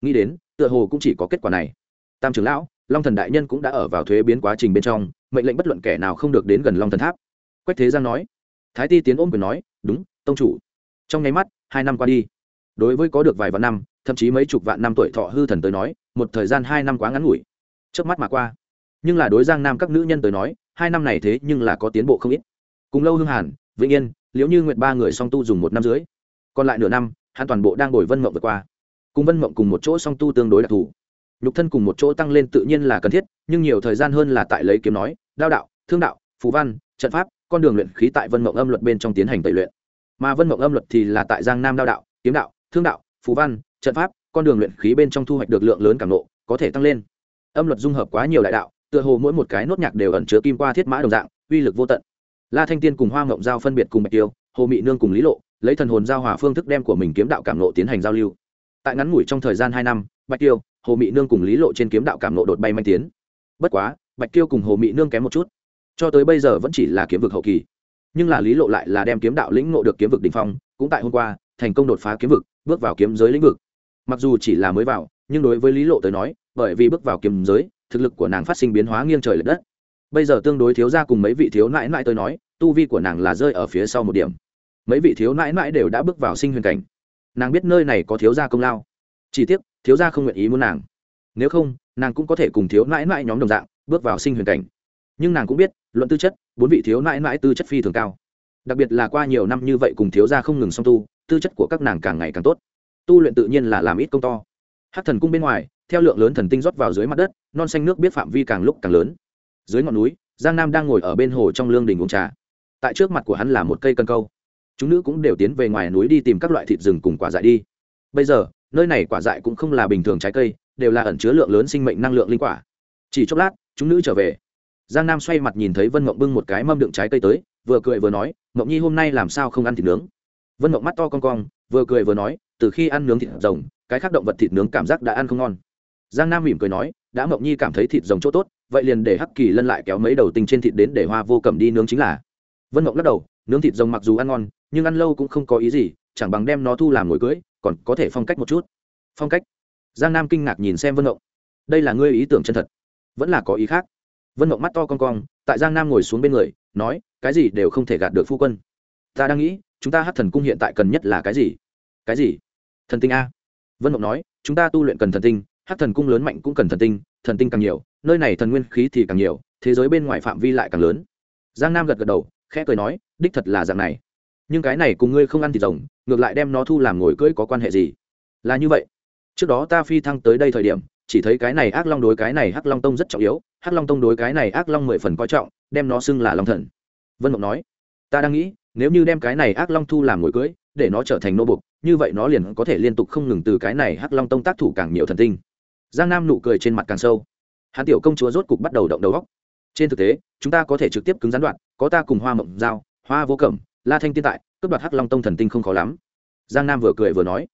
Nghĩ đến, tựa hồ cũng chỉ có kết quả này. Tam trưởng lão long thần đại nhân cũng đã ở vào thuế biến quá trình bên trong, mệnh lệnh bất luận kẻ nào không được đến gần long thần tháp. Quách thế giang nói. Thái ti tiến ôm quyền nói, đúng, tông chủ. Trong nháy mắt, hai năm qua đi, đối với có được vài vạn năm, thậm chí mấy chục vạn năm tuổi thọ hư thần tới nói, một thời gian hai năm quá ngắn ngủi. Trước mắt mà qua. Nhưng là đối giang nam các nữ nhân tới nói, hai năm này thế nhưng là có tiến bộ không ít. Cùng lâu hương hàn, vĩnh yên, liễu như nguyện ba người song tu dùng một năm dưới. Còn lại nửa năm, hắn toàn bộ đang đổi vân mộng vượt qua. Cùng vân mộng cùng một chỗ song tu tương đối đặc thù nhục thân cùng một chỗ tăng lên tự nhiên là cần thiết nhưng nhiều thời gian hơn là tại lấy kiếm nói đao đạo thương đạo phú văn trận pháp con đường luyện khí tại vân mộng âm luật bên trong tiến hành tẩy luyện. Mà vân mộng âm luật thì là tại giang nam đao đạo kiếm đạo thương đạo phú văn trận pháp con đường luyện khí bên trong thu hoạch được lượng lớn càng nộ, có thể tăng lên. Âm luật dung hợp quá nhiều đại đạo tựa hồ mỗi một cái nốt nhạc đều ẩn chứa kim qua thiết mã đồng dạng uy lực vô tận. La thanh tiên cùng hoa ngộng giao phân biệt cùng bạch tiêu hồ mị nương cùng lý lộ lấy thần hồn giao hòa phương thức đem của mình kiếm đạo cảm nộ tiến hành giao lưu. Tại ngắn ngủi trong thời gian hai năm bạch tiêu hồ mị nương cùng lý lộ trên kiếm đạo cảm nộ đột bay manh tiến. Bất quá, bạch Kiêu cùng hồ mị nương kém một chút. Cho tới bây giờ vẫn chỉ là kiếm vực hậu kỳ. Nhưng là lý lộ lại là đem kiếm đạo lĩnh ngộ được kiếm vực đ ỉ n h phong, cũng tại hôm qua, thành công đột phá kiếm vực, bước vào kiếm giới lĩnh vực. Mặc dù chỉ là mới vào, nhưng đối với lý lộ tới nói, bởi vì bước vào kiếm giới, thực lực của nàng phát sinh biến hóa nghiêng trời l ệ đất. Bây giờ tương đối thiếu ra cùng mấy vị thiếu nãi nãi tới nói, tu vi của nàng là rơi ở phía sau một điểm. Mấy vị thiếu nãi nãi đều đã bước vào sinh huyền cảnh. Nàng biết nơi này có thiếu gia công lao. Chỉ tiếc thiếu gia không nguyện ý muốn nàng. Nếu không, nàng cũng có thể cùng thiếu nãi nãi nhóm đồng dạng, bước vào sinh huyền cảnh. Nhưng nàng cũng biết, luận tư chất, bốn vị thiếu nãi nãi tư chất phi thường cao. Đặc biệt là qua nhiều năm như vậy cùng thiếu gia không ngừng song tu, tư chất của các nàng càng ngày càng tốt. Tu luyện tự nhiên là làm ít công to. Hát thần cung bên ngoài, theo lượng lớn thần tinh rót vào dưới mặt đất, non xanh nước biết phạm vi càng lúc càng lớn. Dưới ngọn núi, giang nam đang ngồi ở bên hồ trong lương đình uống trà. Tại trước mặt của hắn là một cây cân câu. Chúng nữ cũng đều tiến về ngoài núi đi tìm các loại thịt rừng cùng quả dại đi. Bây giờ nơi này quả dại cũng không là bình thường trái cây, đều là ẩn chứa lượng lớn sinh mệnh năng lượng linh quả. Chỉ chốc lát, chúng nữ trở về. Giang nam xoay mặt nhìn thấy vân mộng bưng một cái mâm đựng trái cây tới, vừa cười vừa nói, mộng nhi hôm nay làm sao không ăn thịt nướng? Vân mộng mắt to con cong, vừa cười vừa nói, từ khi ăn nướng thịt rồng, cái khác động vật thịt nướng cảm giác đã ăn không ngon. Giang nam mỉm cười nói, đã mộng nhi cảm thấy thịt rồng chỗ tốt, vậy liền để hắc kỳ lân lại kéo mấy đầu tinh trên thịt đến để hoa vô cầm đi nướng chính là. Vân mộng lắc đầu, nướng thịt rồng mặc dù ăn ngon, nhưng ăn lâu cũng không có ý gì chẳng bằng đem nó thu làm ngồi cưới, còn có thể phong cách một chút. Phong cách? Giang nam kinh ngạc nhìn xem vân ngộng. Đây là ngươi ý tưởng chân thật. Vẫn là có ý khác. Vân ngộng mắt to con cong, tại giang nam ngồi xuống bên người, nói, cái gì đều không thể gạt được phu quân. Ta đang nghĩ, chúng ta hát thần cung hiện tại cần nhất là cái gì? Cái gì? Thần tinh a. Vân ngộng nói, chúng ta tu luyện cần thần tinh, hát thần cung lớn mạnh cũng cần thần tinh thần tinh càng nhiều, nơi này thần nguyên khí thì càng nhiều, thế giới bên ngoài phạm vi lại càng lớn. Giang nam gật gật đầu, khẽ cười nói, đích thật là dạng này nhưng cái này cùng ngươi không ăn thịt rồng, ngược lại đem nó thu làm ngồi cưỡi có quan hệ gì? Là như vậy. Trước đó ta phi thăng tới đây thời điểm, chỉ thấy cái này ác long đối cái này hắc long tông rất trọng yếu, hắc long tông đối cái này ác long mười phần coi trọng, đem nó xưng là long thần. Vân mộng nói, ta đang nghĩ, nếu như đem cái này ác long thu làm ngồi cưỡi, để nó trở thành nô bục, như vậy nó liền có thể liên tục không ngừng từ cái này hắc long tông tác thủ càng nhiều thần tinh. Giang nam nụ cười trên mặt càng sâu. Hàn tiểu công chúa rốt cục bắt đầu động đầu góc trên thực tế, chúng ta có thể trực tiếp cứng gián đoạn, có ta cùng hoa mộng giao, hoa vô cẩm la thanh tiên tại, cướp đoạt hắc long tông thần tinh không khó lắm. Giang nam vừa cười vừa nói.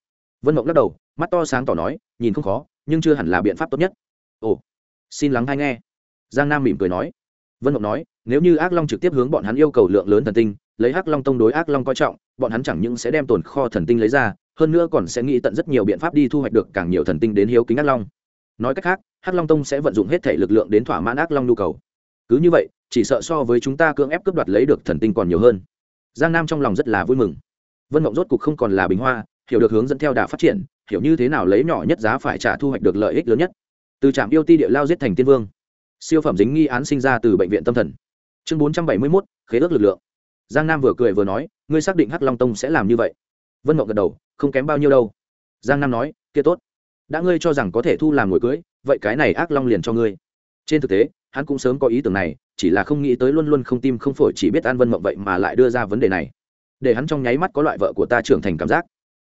Vân mộng lắc đầu, mắt to sáng tỏ nói, nhìn không khó, nhưng chưa hẳn là biện pháp tốt nhất. Ồ, xin lắng hay nghe. Giang nam mỉm cười nói. Vân mộng nói, nếu như ác long trực tiếp hướng bọn hắn yêu cầu lượng lớn thần tinh, lấy hắc long tông đối ác long coi trọng, bọn hắn chẳng những sẽ đem tồn kho thần tinh lấy ra, hơn nữa còn sẽ nghĩ tận rất nhiều biện pháp đi thu hoạch được càng nhiều thần tinh đến hiếu kính ác long. Nói cách khác, hắc long tông sẽ vận dụng hết thể lực lượng đến thỏa mãn ác long nhu cầu. Cứ như vậy, chỉ sợ so với chúng ta cưỡng ép cướp đoạt lấy được thần tinh còn nhiều hơn giang nam trong lòng rất là vui mừng. Vân mộng rốt cục không còn là bình hoa, hiểu được hướng dẫn theo đà phát triển, hiểu như thế nào lấy nhỏ nhất giá phải trả thu hoạch được lợi ích lớn nhất. Từ trạm yêu ti địa lao giết thành tiên vương. Siêu phẩm dính nghi án sinh ra từ bệnh viện tâm thần. Chương bốn trăm bảy mươi mốt, khế ước lực lượng. Giang nam vừa cười vừa nói, ngươi xác định hắc long tông sẽ làm như vậy? Vân mộng gật đầu, không kém bao nhiêu đâu. Giang nam nói, kia tốt. Đã ngươi cho rằng có thể thu làm ngồi cưới, vậy cái này ác long liền cho ngươi. Trên thực tế, hắn cũng sớm có ý tưởng này chỉ là không nghĩ tới luôn luôn không tim không phổi chỉ biết an vân mộng vậy mà lại đưa ra vấn đề này. Để hắn trong nháy mắt có loại vợ của ta trưởng thành cảm giác.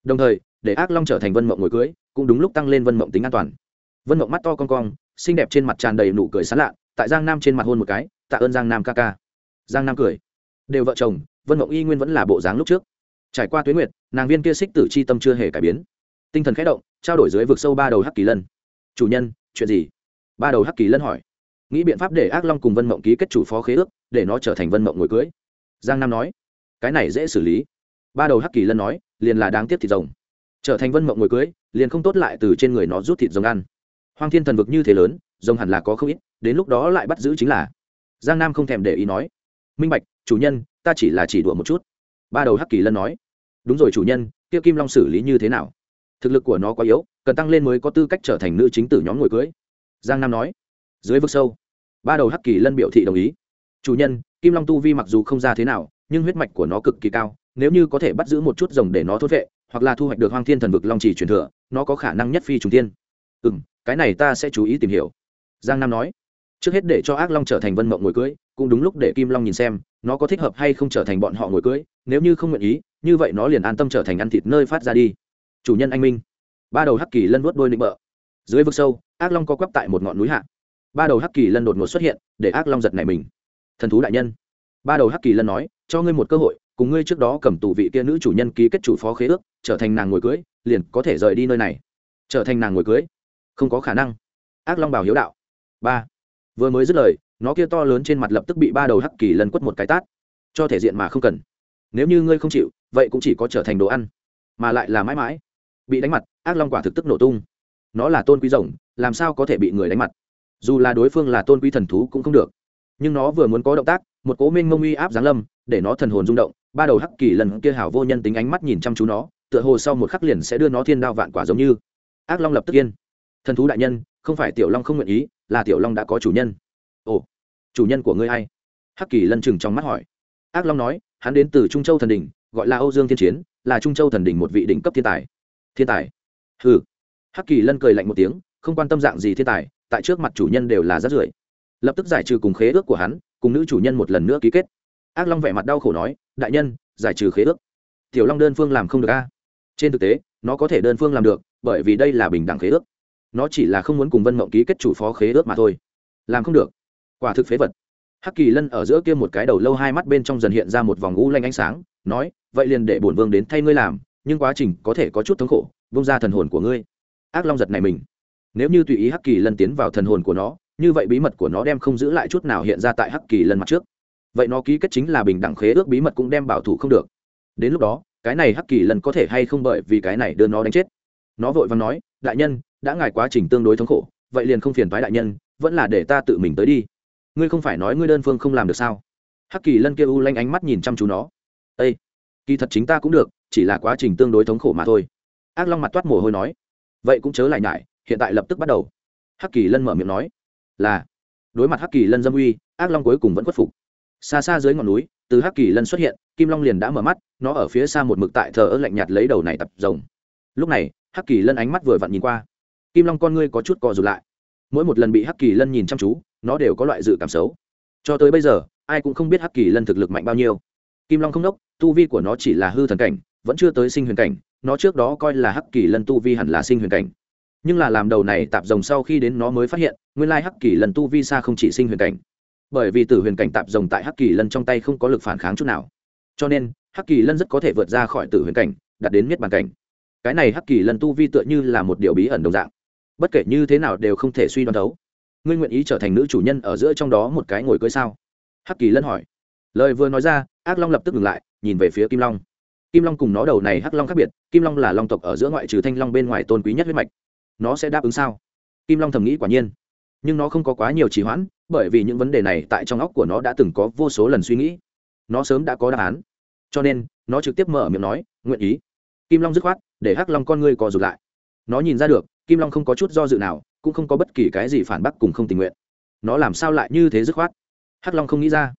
Đồng thời, để ác long trở thành vân mộng ngồi cưới, cũng đúng lúc tăng lên vân mộng tính an toàn. Vân mộng mắt to con cong, xinh đẹp trên mặt tràn đầy nụ cười sán lạ, tại giang nam trên mặt hôn một cái, tạ ơn giang nam ca ca. Giang nam cười. Đều vợ chồng, vân mộng y nguyên vẫn là bộ dáng lúc trước. Trải qua tuyến nguyệt, nàng viên kia xích tử c h i tâm chưa hề cải biến. Tinh thần khẽ động, trao đổi dưới vực sâu ba đầu hắc kỳ lân. Chủ nhân, chuyện gì? Ba đầu hắc kỳ lân hỏi nghĩ biện pháp để ác long cùng vân mộng ký kết chủ phó khế ước, để nó trở thành vân mộng ngồi cưới. Giang nam nói, cái này dễ xử lý. Ba đầu hắc kỳ lân nói, liền là đáng tiếc thịt rồng. Trở thành vân mộng ngồi cưới, liền không tốt lại từ trên người nó rút thịt rồng ăn. Hoang thiên thần vực như thế lớn, rồng hẳn là có không ít, đến lúc đó lại bắt giữ chính là. Giang nam không thèm để ý nói, minh bạch, chủ nhân, ta chỉ là chỉ đùa một chút. Ba đầu hắc kỳ lân nói, đúng rồi chủ nhân, kia kim long xử lý như thế nào? Thực lực của nó quá yếu, cần tăng lên mới có tư cách trở thành nữ chính tử nhóm ngồi cưới. Giang nam nói, dưới vực sâu ba đầu hắc kỳ lân biểu thị đồng ý. Chủ nhân, kim long tu vi mặc dù không ra thế nào, nhưng huyết mạch của nó cực kỳ cao, nếu như có thể bắt giữ một chút rồng để nó thốt vệ, hoặc là thu hoạch được hoang thiên thần vực long trì truyền thừa, nó có khả năng nhất phi trùng tiên ừ m cái này ta sẽ chú ý tìm hiểu. Giang nam nói. Trước hết để cho ác long trở thành vân mộng ngồi cưới, cũng đúng lúc để kim long nhìn xem, nó có thích hợp hay không trở thành bọn họ ngồi cưới, nếu như không nguyện ý, như vậy nó liền an tâm trở thành ăn thịt nơi phát ra đi. Chủ nhân anh minh. Ba đầu hắc kỳ lân vuốt đôi nịnh bợ. Dưới vực sâu, ác long co quắp tại một ngọn núi hạ ba đầu hắc kỳ lân đột ngột xuất hiện, để ác long giật này mình. Thần thú đại nhân. Ba đầu hắc kỳ lân nói, cho ngươi một cơ hội, cùng ngươi trước đó cầm tù vị kia nữ chủ nhân ký kết chủ phó khế ước, trở thành nàng ngồi cưới, liền có thể rời đi nơi này. Trở thành nàng ngồi cưới? Không có khả năng. Ác long bảo hiếu đạo. Ba. Vừa mới dứt lời, nó kia to lớn trên mặt lập tức bị ba đầu hắc kỳ lân quất một cái tát. Cho thể diện mà không cần. Nếu như ngươi không chịu, vậy cũng chỉ có trở thành đồ ăn, mà lại là mãi mãi. Bị đánh mặt, ác long quả thực tức nổ tung. Nó là tôn quý rồng, làm sao có thể bị người đánh mặt? Dù là đối phương là tôn quý thần thú cũng không được. Nhưng nó vừa muốn có động tác, một cố minh mông uy áp giáng lâm, để nó thần hồn rung động, ba đầu hắc kỳ lần kia hảo vô nhân tính ánh mắt nhìn chăm chú nó, tựa hồ sau một khắc liền sẽ đưa nó thiên đao vạn quả giống như. Ác long lập tức yên. Thần thú đại nhân, không phải tiểu long không nguyện ý, là tiểu long đã có chủ nhân. Ồ, chủ nhân của ngươi hay hắc kỳ lân chừng trong mắt hỏi. Ác long nói, hắn đến từ trung châu thần đình gọi là âu dương thiên chiến, là trung châu thần đình một vị đỉnh cấp thiên tài. Thiên tài? Hừ. Hắc kỳ lân cười lạnh một tiếng, không quan tâm dạng gì thiên tài tại trước mặt chủ nhân đều là rát rưởi. Lập tức giải trừ cùng khế ước của hắn, cùng nữ chủ nhân một lần nữa ký kết. Ác long vẻ mặt đau khổ nói, đại nhân, giải trừ khế ước. Tiểu long đơn phương làm không được a. Trên thực tế, nó có thể đơn phương làm được, bởi vì đây là bình đẳng khế ước. Nó chỉ là không muốn cùng vân mộng ký kết chủ phó khế ước mà thôi. Làm không được. Quả thực phế vật. Hắc kỳ lân ở giữa kia một cái đầu lâu hai mắt bên trong dần hiện ra một vòng u lanh ánh sáng, nói, vậy liền để bổn vương đến thay ngươi làm, nhưng quá trình có thể có chút thống khổ, vung ra thần hồn của ngươi. Ác long giật này mình nếu như tùy ý hắc kỳ lân tiến vào thần hồn của nó, như vậy bí mật của nó đem không giữ lại chút nào hiện ra tại hắc kỳ lân mặt trước. Vậy nó ký kết chính là bình đẳng khế ước bí mật cũng đem bảo thủ không được. Đến lúc đó, cái này hắc kỳ lân có thể hay không bởi vì cái này đưa nó đánh chết? Nó vội vàng nói, đại nhân, đã ngài quá trình tương đối thống khổ, vậy liền không phiền thoái đại nhân, vẫn là để ta tự mình tới đi. Ngươi không phải nói ngươi đơn phương không làm được sao? Hắc kỳ lân kia u lanh ánh mắt nhìn chăm chú nó. Ây kỳ thật chính ta cũng được, chỉ là quá trình tương đối thống khổ mà thôi. Ác long mặt toát mồ hôi nói, vậy cũng chớ lại nhại hiện tại lập tức bắt đầu. Hắc kỳ lân mở miệng nói, là. Đối mặt hắc kỳ lân dâm uy, ác long cuối cùng vẫn khuất phục. Xa xa dưới ngọn núi, từ hắc kỳ lân xuất hiện, kim long liền đã mở mắt, nó ở phía xa một mực tại thờ ơ lạnh nhạt lấy đầu này tập rồng. Lúc này, hắc kỳ lân ánh mắt vừa vặn nhìn qua. Kim long con ngươi có chút cò rụt lại. Mỗi một lần bị hắc kỳ lân nhìn chăm chú, nó đều có loại dự cảm xấu. Cho tới bây giờ, ai cũng không biết hắc kỳ lân thực lực mạnh bao nhiêu. Kim long không đốc, tu vi của nó chỉ là hư thần cảnh, vẫn chưa tới sinh huyền cảnh, nó trước đó coi là hắc kỳ lân tu vi hẳn là sinh huyền cảnh nhưng là làm đầu này tạp rồng sau khi đến nó mới phát hiện, nguyên lai hắc kỳ lần tu vi xa không chỉ sinh huyền cảnh. Bởi vì tử huyền cảnh tạp rồng tại hắc kỳ lân trong tay không có lực phản kháng chút nào. Cho nên, hắc kỳ lân rất có thể vượt ra khỏi tử huyền cảnh, đạt đến miết bàn cảnh. Cái này hắc kỳ lân tu vi tựa như là một điều bí ẩn đồng dạng. Bất kể như thế nào đều không thể suy đoán thấu. Ngươi nguyện ý trở thành nữ chủ nhân ở giữa trong đó một cái ngồi cưới sao? Hắc kỳ lân hỏi. Lời vừa nói ra, ác long lập tức ngừng lại, nhìn về phía kim long. Kim long cùng nó đầu này hắc long khác biệt, kim long là long tộc ở giữa ngoại trừ thanh long bên ngoài tôn quý nhất huyết mạch nó sẽ đáp ứng sao? Kim long thầm nghĩ quả nhiên. Nhưng nó không có quá nhiều trì hoãn, bởi vì những vấn đề này tại trong óc của nó đã từng có vô số lần suy nghĩ. Nó sớm đã có đáp án. Cho nên, nó trực tiếp mở miệng nói, nguyện ý. Kim long dứt khoát, để hắc long con ngươi co rụt lại. Nó nhìn ra được, kim long không có chút do dự nào, cũng không có bất kỳ cái gì phản bác cùng không tình nguyện. Nó làm sao lại như thế dứt khoát? Hắc long không nghĩ ra.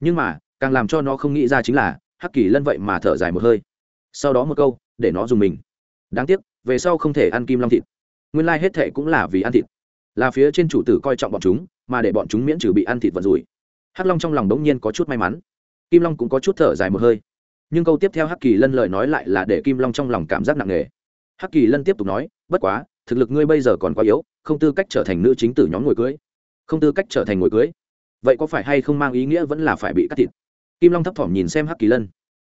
Nhưng mà, càng làm cho nó không nghĩ ra chính là, hắc kỳ lân vậy mà thở dài một hơi. Sau đó một câu, để nó dùng mình. Đáng tiếc, về sau không thể ăn kim long thịt nguyên lai hết thệ cũng là vì ăn thịt. Là phía trên chủ tử coi trọng bọn chúng, mà để bọn chúng miễn trừ bị ăn thịt vận rủi. Hắc long trong lòng đống nhiên có chút may mắn. Kim long cũng có chút thở dài một hơi. Nhưng câu tiếp theo hắc kỳ lân lời nói lại là để kim long trong lòng cảm giác nặng nề. Hắc kỳ lân tiếp tục nói, bất quá, thực lực ngươi bây giờ còn quá yếu, không tư cách trở thành nữ chính tử nhóm ngồi cưới. Không tư cách trở thành ngồi cưới. Vậy có phải hay không mang ý nghĩa vẫn là phải bị cắt thịt? Kim long thấp thỏm nhìn xem hắc kỳ lân.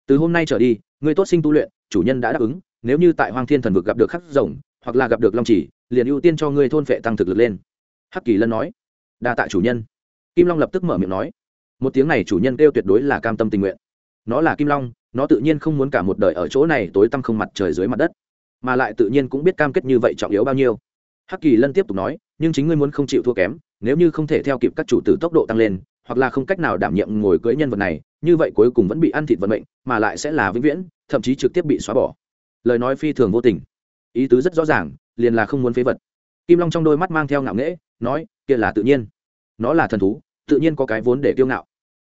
Từ hôm nay trở đi, ngươi tốt sinh tu luyện, chủ nhân đã đáp ứng, nếu như tại hoang thiên thần vực gặp được khắc rồng hoặc là gặp được long chỉ, liền ưu tiên cho ngươi thôn phệ tăng thực lực lên. Hắc kỳ lân nói. Đa tạ chủ nhân. Kim long lập tức mở miệng nói. Một tiếng này chủ nhân kêu tuyệt đối là cam tâm tình nguyện. Nó là kim long, nó tự nhiên không muốn cả một đời ở chỗ này tối tăm không mặt trời dưới mặt đất, mà lại tự nhiên cũng biết cam kết như vậy trọng yếu bao nhiêu. Hắc kỳ lân tiếp tục nói, nhưng chính ngươi muốn không chịu thua kém, nếu như không thể theo kịp các chủ tử tốc độ tăng lên, hoặc là không cách nào đảm nhiệm ngồi cưới nhân vật này, như vậy cuối cùng vẫn bị ăn thịt vận mệnh, mà lại sẽ là vĩnh viễn, thậm chí trực tiếp bị xóa bỏ. Lời nói phi thường vô tình ý tứ rất rõ ràng, liền là không muốn phế vật. Kim long trong đôi mắt mang theo ngạo nghễ, nói, kia là tự nhiên. Nó là thần thú, tự nhiên có cái vốn để kiêu ngạo.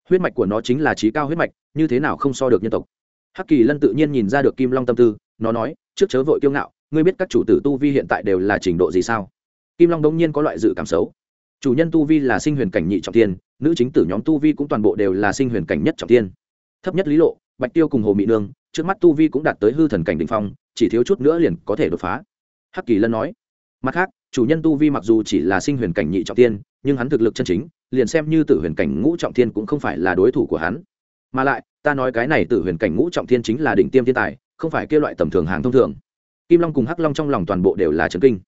Huyết mạch của nó chính là trí cao huyết mạch, như thế nào không so được nhân tộc. Hắc kỳ lân tự nhiên nhìn ra được kim long tâm tư, nó nói, trước chớ vội kiêu ngạo, ngươi biết các chủ tử tu vi hiện tại đều là trình độ gì sao? Kim long đông nhiên có loại dự cảm xấu. Chủ nhân tu vi là sinh huyền cảnh nhị trọng tiên nữ chính tử nhóm tu vi cũng toàn bộ đều là sinh huyền cảnh nhất trọng tiên thấp nhất lý lộ, bạch tiêu cùng hồ mỹ nương trước mắt tu vi cũng đạt tới hư thần cảnh đ ỉ n h phong, chỉ thiếu chút nữa liền có thể đột phá. Hắc kỳ lân nói, mặt khác, chủ nhân tu vi mặc dù chỉ là sinh huyền cảnh nhị trọng tiên nhưng hắn thực lực chân chính, liền xem như tử huyền cảnh ngũ trọng tiên cũng không phải là đối thủ của hắn. Mà lại, ta nói cái này tử huyền cảnh ngũ trọng tiên chính là đỉnh tiêm thiên tài, không phải kêu loại tầm thường hàng thông thường. Kim long cùng hắc long trong lòng toàn bộ đều là trấn kinh.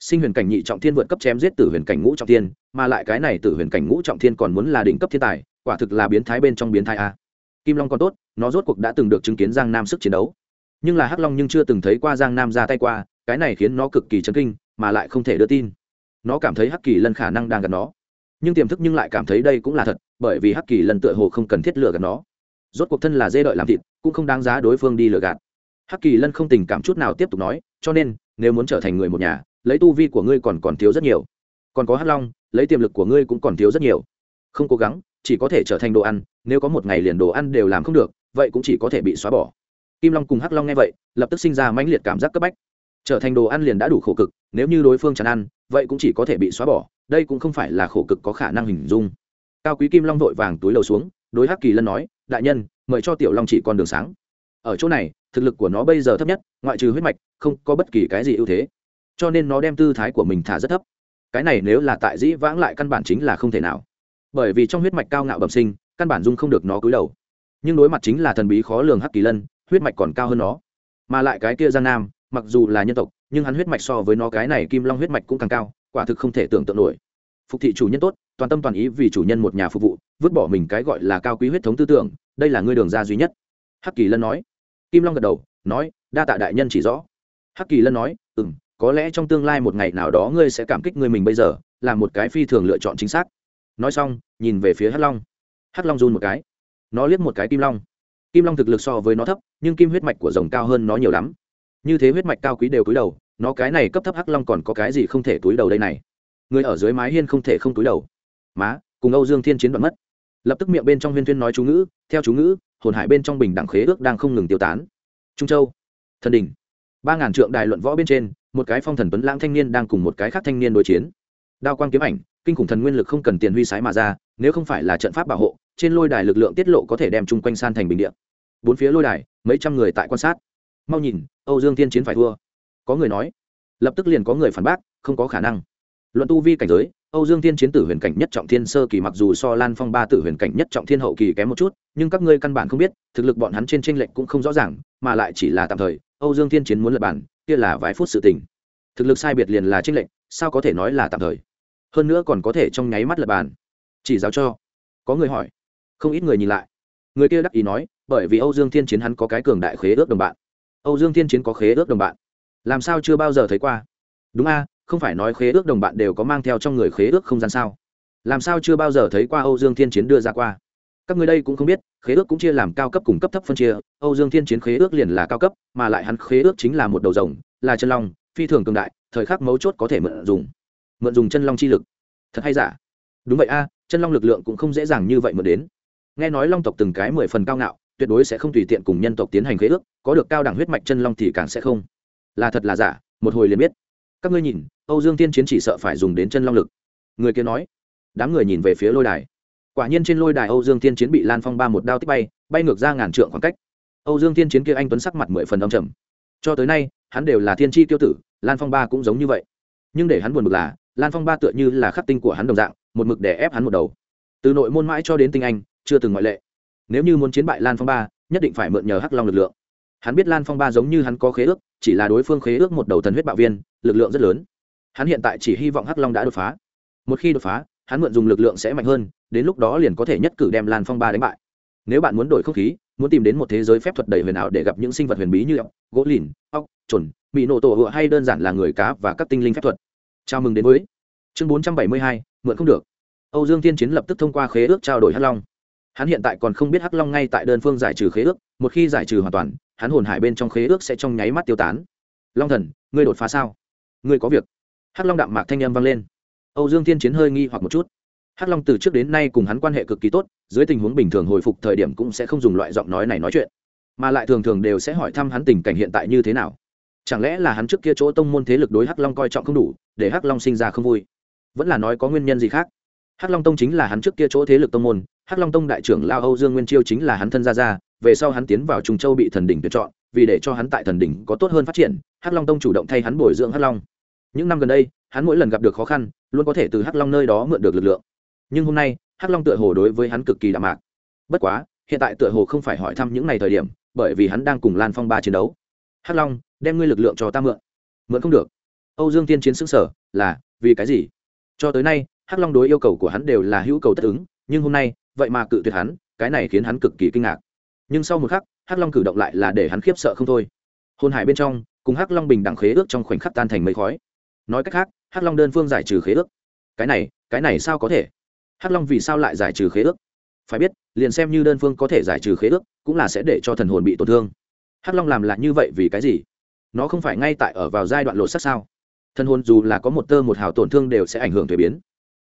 Sinh huyền cảnh nhị trọng thiên vượt cấp chém giết tử huyền cảnh ngũ trọng thiên, mà lại cái này tử huyền cảnh ngũ trọng thiên còn muốn là đỉnh cấp thiên tài, quả thực là biến thái bên trong biến thái a kim long còn tốt, nó rốt cuộc đã từng được chứng kiến giang nam sức chiến đấu. Nhưng là hắc long nhưng chưa từng thấy qua giang nam ra tay qua, cái này khiến nó cực kỳ chấn kinh, mà lại không thể đưa tin. Nó cảm thấy hắc kỳ lân khả năng đang gần nó. Nhưng tiềm thức nhưng lại cảm thấy đây cũng là thật, bởi vì hắc kỳ lân tựa hồ không cần thiết lừa gạt nó. Rốt cuộc thân là dê đợi làm thịt, cũng không đáng giá đối phương đi lừa gạt. Hắc kỳ lân không tình cảm chút nào tiếp tục nói, cho nên, nếu muốn trở thành người một nhà, lấy tu vi của ngươi còn còn thiếu rất nhiều. Còn có hắc long, lấy tiềm lực của ngươi cũng còn thiếu rất nhiều. Không cố gắng chỉ có thể trở thành đồ ăn, nếu có một ngày liền đồ ăn đều làm không được, vậy cũng chỉ có thể bị xóa bỏ. Kim long cùng hắc long nghe vậy, lập tức sinh ra mãnh liệt cảm giác cấp bách. Trở thành đồ ăn liền đã đủ khổ cực, nếu như đối phương chẳng ăn, vậy cũng chỉ có thể bị xóa bỏ, đây cũng không phải là khổ cực có khả năng hình dung. Cao quý kim long vội vàng túi lầu xuống, đối hắc kỳ lân nói, đại nhân, mời cho tiểu long chỉ con đường sáng. Ở chỗ này, thực lực của nó bây giờ thấp nhất, ngoại trừ huyết mạch, không có bất kỳ cái gì ưu thế. Cho nên nó đem tư thái của mình thả rất thấp. Cái này nếu là tại dĩ vãng lại căn bản chính là không thể nào bởi vì trong huyết mạch cao ngạo bẩm sinh, căn bản dung không được nó cúi đầu. Nhưng đối mặt chính là thần bí khó lường hắc kỳ lân, huyết mạch còn cao hơn nó. Mà lại cái kia giang nam, mặc dù là nhân tộc, nhưng hắn huyết mạch so với nó cái này kim long huyết mạch cũng càng cao, quả thực không thể tưởng tượng nổi. Phục thị chủ nhân tốt, toàn tâm toàn ý vì chủ nhân một nhà phục vụ, vứt bỏ mình cái gọi là cao quý huyết thống tư tưởng, đây là ngươi đường ra duy nhất. Hắc kỳ lân nói. Kim long gật đầu, nói, đa tạ đại nhân chỉ rõ. Hắc kỳ lân nói ừ m có lẽ trong tương lai một ngày nào đó ngươi sẽ cảm kích ngươi mình bây giờ, là một cái phi thường lựa chọn chính xác nói xong, nhìn về phía hắc long. Hắc long run một cái. Nó liếc một cái kim long. Kim long thực lực so với nó thấp, nhưng kim huyết mạch của rồng cao hơn nó nhiều lắm. Như thế huyết mạch cao quý đều cúi đầu, nó cái này cấp thấp hắc long còn có cái gì không thể túi đầu đây này? Người ở dưới mái hiên không thể không túi đầu. Má, cùng âu dương thiên chiến đoạn mất. Lập tức miệng bên trong huyên thuyên nói chú ngữ, theo chú ngữ, hồn hải bên trong bình đẳng khế ước đang không ngừng tiêu tán. Trung châu, thần đình ba ngàn trượng đài luận võ bên trên, một cái phong thần tuấn lãng thanh niên đang cùng một cái khác thanh niên đối chiến. Đao quang kiếm ảnh kinh khủng thần nguyên lực không cần tiền huy sái mà ra, nếu không phải là trận pháp bảo hộ, trên lôi đài lực lượng tiết lộ có thể đem chung quanh san thành bình điện bốn phía lôi đài, mấy trăm người tại quan sát. Mau nhìn, âu dương tiên chiến phải thua. Có người nói, lập tức liền có người phản bác, không có khả năng. Luận tu vi cảnh giới, âu dương tiên chiến tử huyền cảnh nhất trọng thiên sơ kỳ mặc dù so lan phong ba tử huyền cảnh nhất trọng thiên hậu kỳ kém một chút, nhưng các ngươi căn bản không biết, thực lực bọn hắn trên tranh lệch cũng không rõ ràng, mà lại chỉ là tạm thời, âu dương tiên chiến muốn lập bản kia là vài phút sự tình. Thực lực sai biệt liền là tranh lệch, sao có thể nói là tạm thời? Hơn nữa còn có thể trong nháy mắt lập bàn. Chỉ giáo cho. Có người hỏi. Không ít người nhìn lại. Người kia đắc ý nói, bởi vì âu dương thiên chiến hắn có cái cường đại khế ước đồng bạn. Âu dương thiên chiến có khế ước đồng bạn. Làm sao chưa bao giờ thấy qua? Đúng a, không phải nói khế ước đồng bạn đều có mang theo trong người khế ước không gian sao? Làm sao chưa bao giờ thấy qua âu dương thiên chiến đưa ra qua? Các người đây cũng không biết, khế ước cũng chia làm cao cấp cùng cấp thấp phân chia. Âu dương thiên chiến khế ước liền là cao cấp, mà lại hắn khế ước chính là một đầu rồng, là chân long, phi thường cường đại, thời khắc mấu chốt có thể mượn dùng mượn dùng chân long chi lực. Thật hay giả? Đúng vậy a, chân long lực lượng cũng không dễ dàng như vậy mượn đến. Nghe nói long tộc từng cái mười phần cao ngạo, tuyệt đối sẽ không tùy tiện cùng nhân tộc tiến hành khế ước, có được cao đẳng huyết mạch chân long thì càng sẽ không. Là thật là giả, một hồi liền biết. Các ngươi nhìn, âu dương tiên chiến chỉ sợ phải dùng đến chân long lực. Người kia nói. Đám người nhìn về phía lôi đài. Quả nhiên trên lôi đài âu dương tiên chiến bị lan phong ba một đao tích bay bay ngược ra ngàn trượng khoảng cách. Âu dương tiên chiến kia anh tuấn sắc mặt mười phần đông trầm. Cho tới nay, hắn đều là thiên tri tiêu tử, lan phong ba cũng giống như vậy. Nhưng để hắn buồn bực là lan phong ba tựa như là khắc tinh của hắn đồng dạng, một mực để ép hắn một đầu. Từ nội môn mãi cho đến tinh anh, chưa từng ngoại lệ. Nếu như muốn chiến bại lan phong ba, nhất định phải mượn nhờ hắc long lực lượng. Hắn biết lan phong ba giống như hắn có khế ước, chỉ là đối phương khế ước một đầu thần huyết bạo viên, lực lượng rất lớn. Hắn hiện tại chỉ hy vọng hắc long đã đột phá. Một khi đột phá, hắn mượn dùng lực lượng sẽ mạnh hơn, đến lúc đó liền có thể nhất cử đem lan phong ba đánh bại. Nếu bạn muốn đổi không khí, muốn tìm đến một thế giới phép thuật đầy huyền ảo để gặp những sinh vật huyền bí như ốc, gỗ lìn, ốc trồn bị nổ tổ hựa hay đơn giản là người cá và các tinh linh phép thuật chào mừng đến với chương bốn trăm bảy mươi hai, mượn không được. Âu dương thiên chiến lập tức thông qua khế ước trao đổi hắc long. Hắn hiện tại còn không biết hắc long ngay tại đơn phương giải trừ khế ước, một khi giải trừ hoàn toàn, hắn hồn hải bên trong khế ước sẽ trong nháy mắt tiêu tán. Long thần, ngươi đột phá sao? Ngươi có việc. Hắc long đạm mạc thanh âm vang lên. Âu dương thiên chiến hơi nghi hoặc một chút. Hắc long từ trước đến nay cùng hắn quan hệ cực kỳ tốt, dưới tình huống bình thường hồi phục thời điểm cũng sẽ không dùng loại giọng nói này nói chuyện, mà lại thường thường đều sẽ hỏi thăm hắn tình cảnh hiện tại như thế nào chẳng lẽ là hắn trước kia chỗ tông môn thế lực đối hắc long coi trọng không đủ, để hắc long sinh ra không vui? Vẫn là nói có nguyên nhân gì khác? Hắc long tông chính là hắn trước kia chỗ thế lực tông môn, hắc long tông đại trưởng lao âu dương nguyên chiêu chính là hắn thân gia gia, về sau hắn tiến vào trùng châu bị thần đỉnh tuyển chọn, vì để cho hắn tại thần đỉnh có tốt hơn phát triển, hắc long tông chủ động thay hắn bồi dưỡng hắc long. Những năm gần đây, hắn mỗi lần gặp được khó khăn, luôn có thể từ hắc long nơi đó mượn được lực lượng. Nhưng hôm nay, hắc long tựa hồ đối với hắn cực kỳ đạm mạc. Bất quá, hiện tại tựa hồ không phải hỏi thăm những ngày thời điểm, bởi vì hắn đang cùng lan phong ba chiến đấu. Hắc long đem ngươi lực lượng cho ta mượn. Mượn không được. Âu dương tiên chiến xứng sở là, vì cái gì? Cho tới nay, hắc long đối yêu cầu của hắn đều là hữu cầu tất ứng, nhưng hôm nay, vậy mà cự tuyệt hắn, cái này khiến hắn cực kỳ kinh ngạc. Nhưng sau một khắc, hắc long cử động lại là để hắn khiếp sợ không thôi. Hôn hải bên trong, cùng hắc long bình đẳng khế ước trong khoảnh khắc tan thành mây khói. Nói cách khác, hắc long đơn phương giải trừ khế ước. Cái này cái này sao có thể? Hắc long vì sao lại giải trừ khế ước? Phải biết, liền xem như đơn phương có thể giải trừ khế ước, cũng là sẽ để cho thần hồn bị tổn thương. Hắc long làm lại như vậy vì cái gì? Nó không phải ngay tại ở vào giai đoạn lột sắc sao? Thân hồn dù là có một tơ một hào tổn thương đều sẽ ảnh hưởng thuế biến.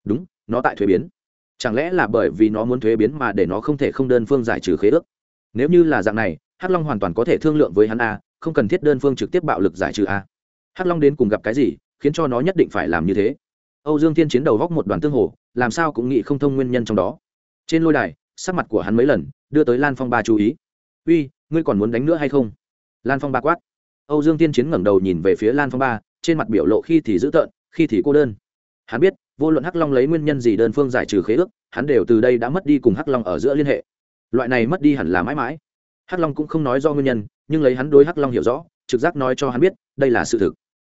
Đúng, nó tại thuế biến. Chẳng lẽ là bởi vì nó muốn thuế biến mà để nó không thể không đơn phương giải trừ khế ước? Nếu như là dạng này, hắc long hoàn toàn có thể thương lượng với hắn a, không cần thiết đơn phương trực tiếp bạo lực giải trừ a. Hắc long đến cùng gặp cái gì, khiến cho nó nhất định phải làm như thế? Âu dương thiên chiến đầu góc một đoàn tương hồ, làm sao cũng nghĩ không thông nguyên nhân trong đó. Trên lôi đài, sắc mặt của hắn mấy lần, đưa tới lan phong ba chú ý. Uy, ngươi còn muốn đánh nữa hay không? Lan phong ba quát âu dương tiên chiến ngẩng đầu nhìn về phía lan phong ba, trên mặt biểu lộ khi thì dữ tợn, khi thì cô đơn. Hắn biết, vô luận hắc long lấy nguyên nhân gì đơn phương giải trừ khế ước, hắn đều từ đây đã mất đi cùng hắc long ở giữa liên hệ. Loại này mất đi hẳn là mãi mãi. Hắc long cũng không nói do nguyên nhân, nhưng lấy hắn đối hắc long hiểu rõ, trực giác nói cho hắn biết, đây là sự thực.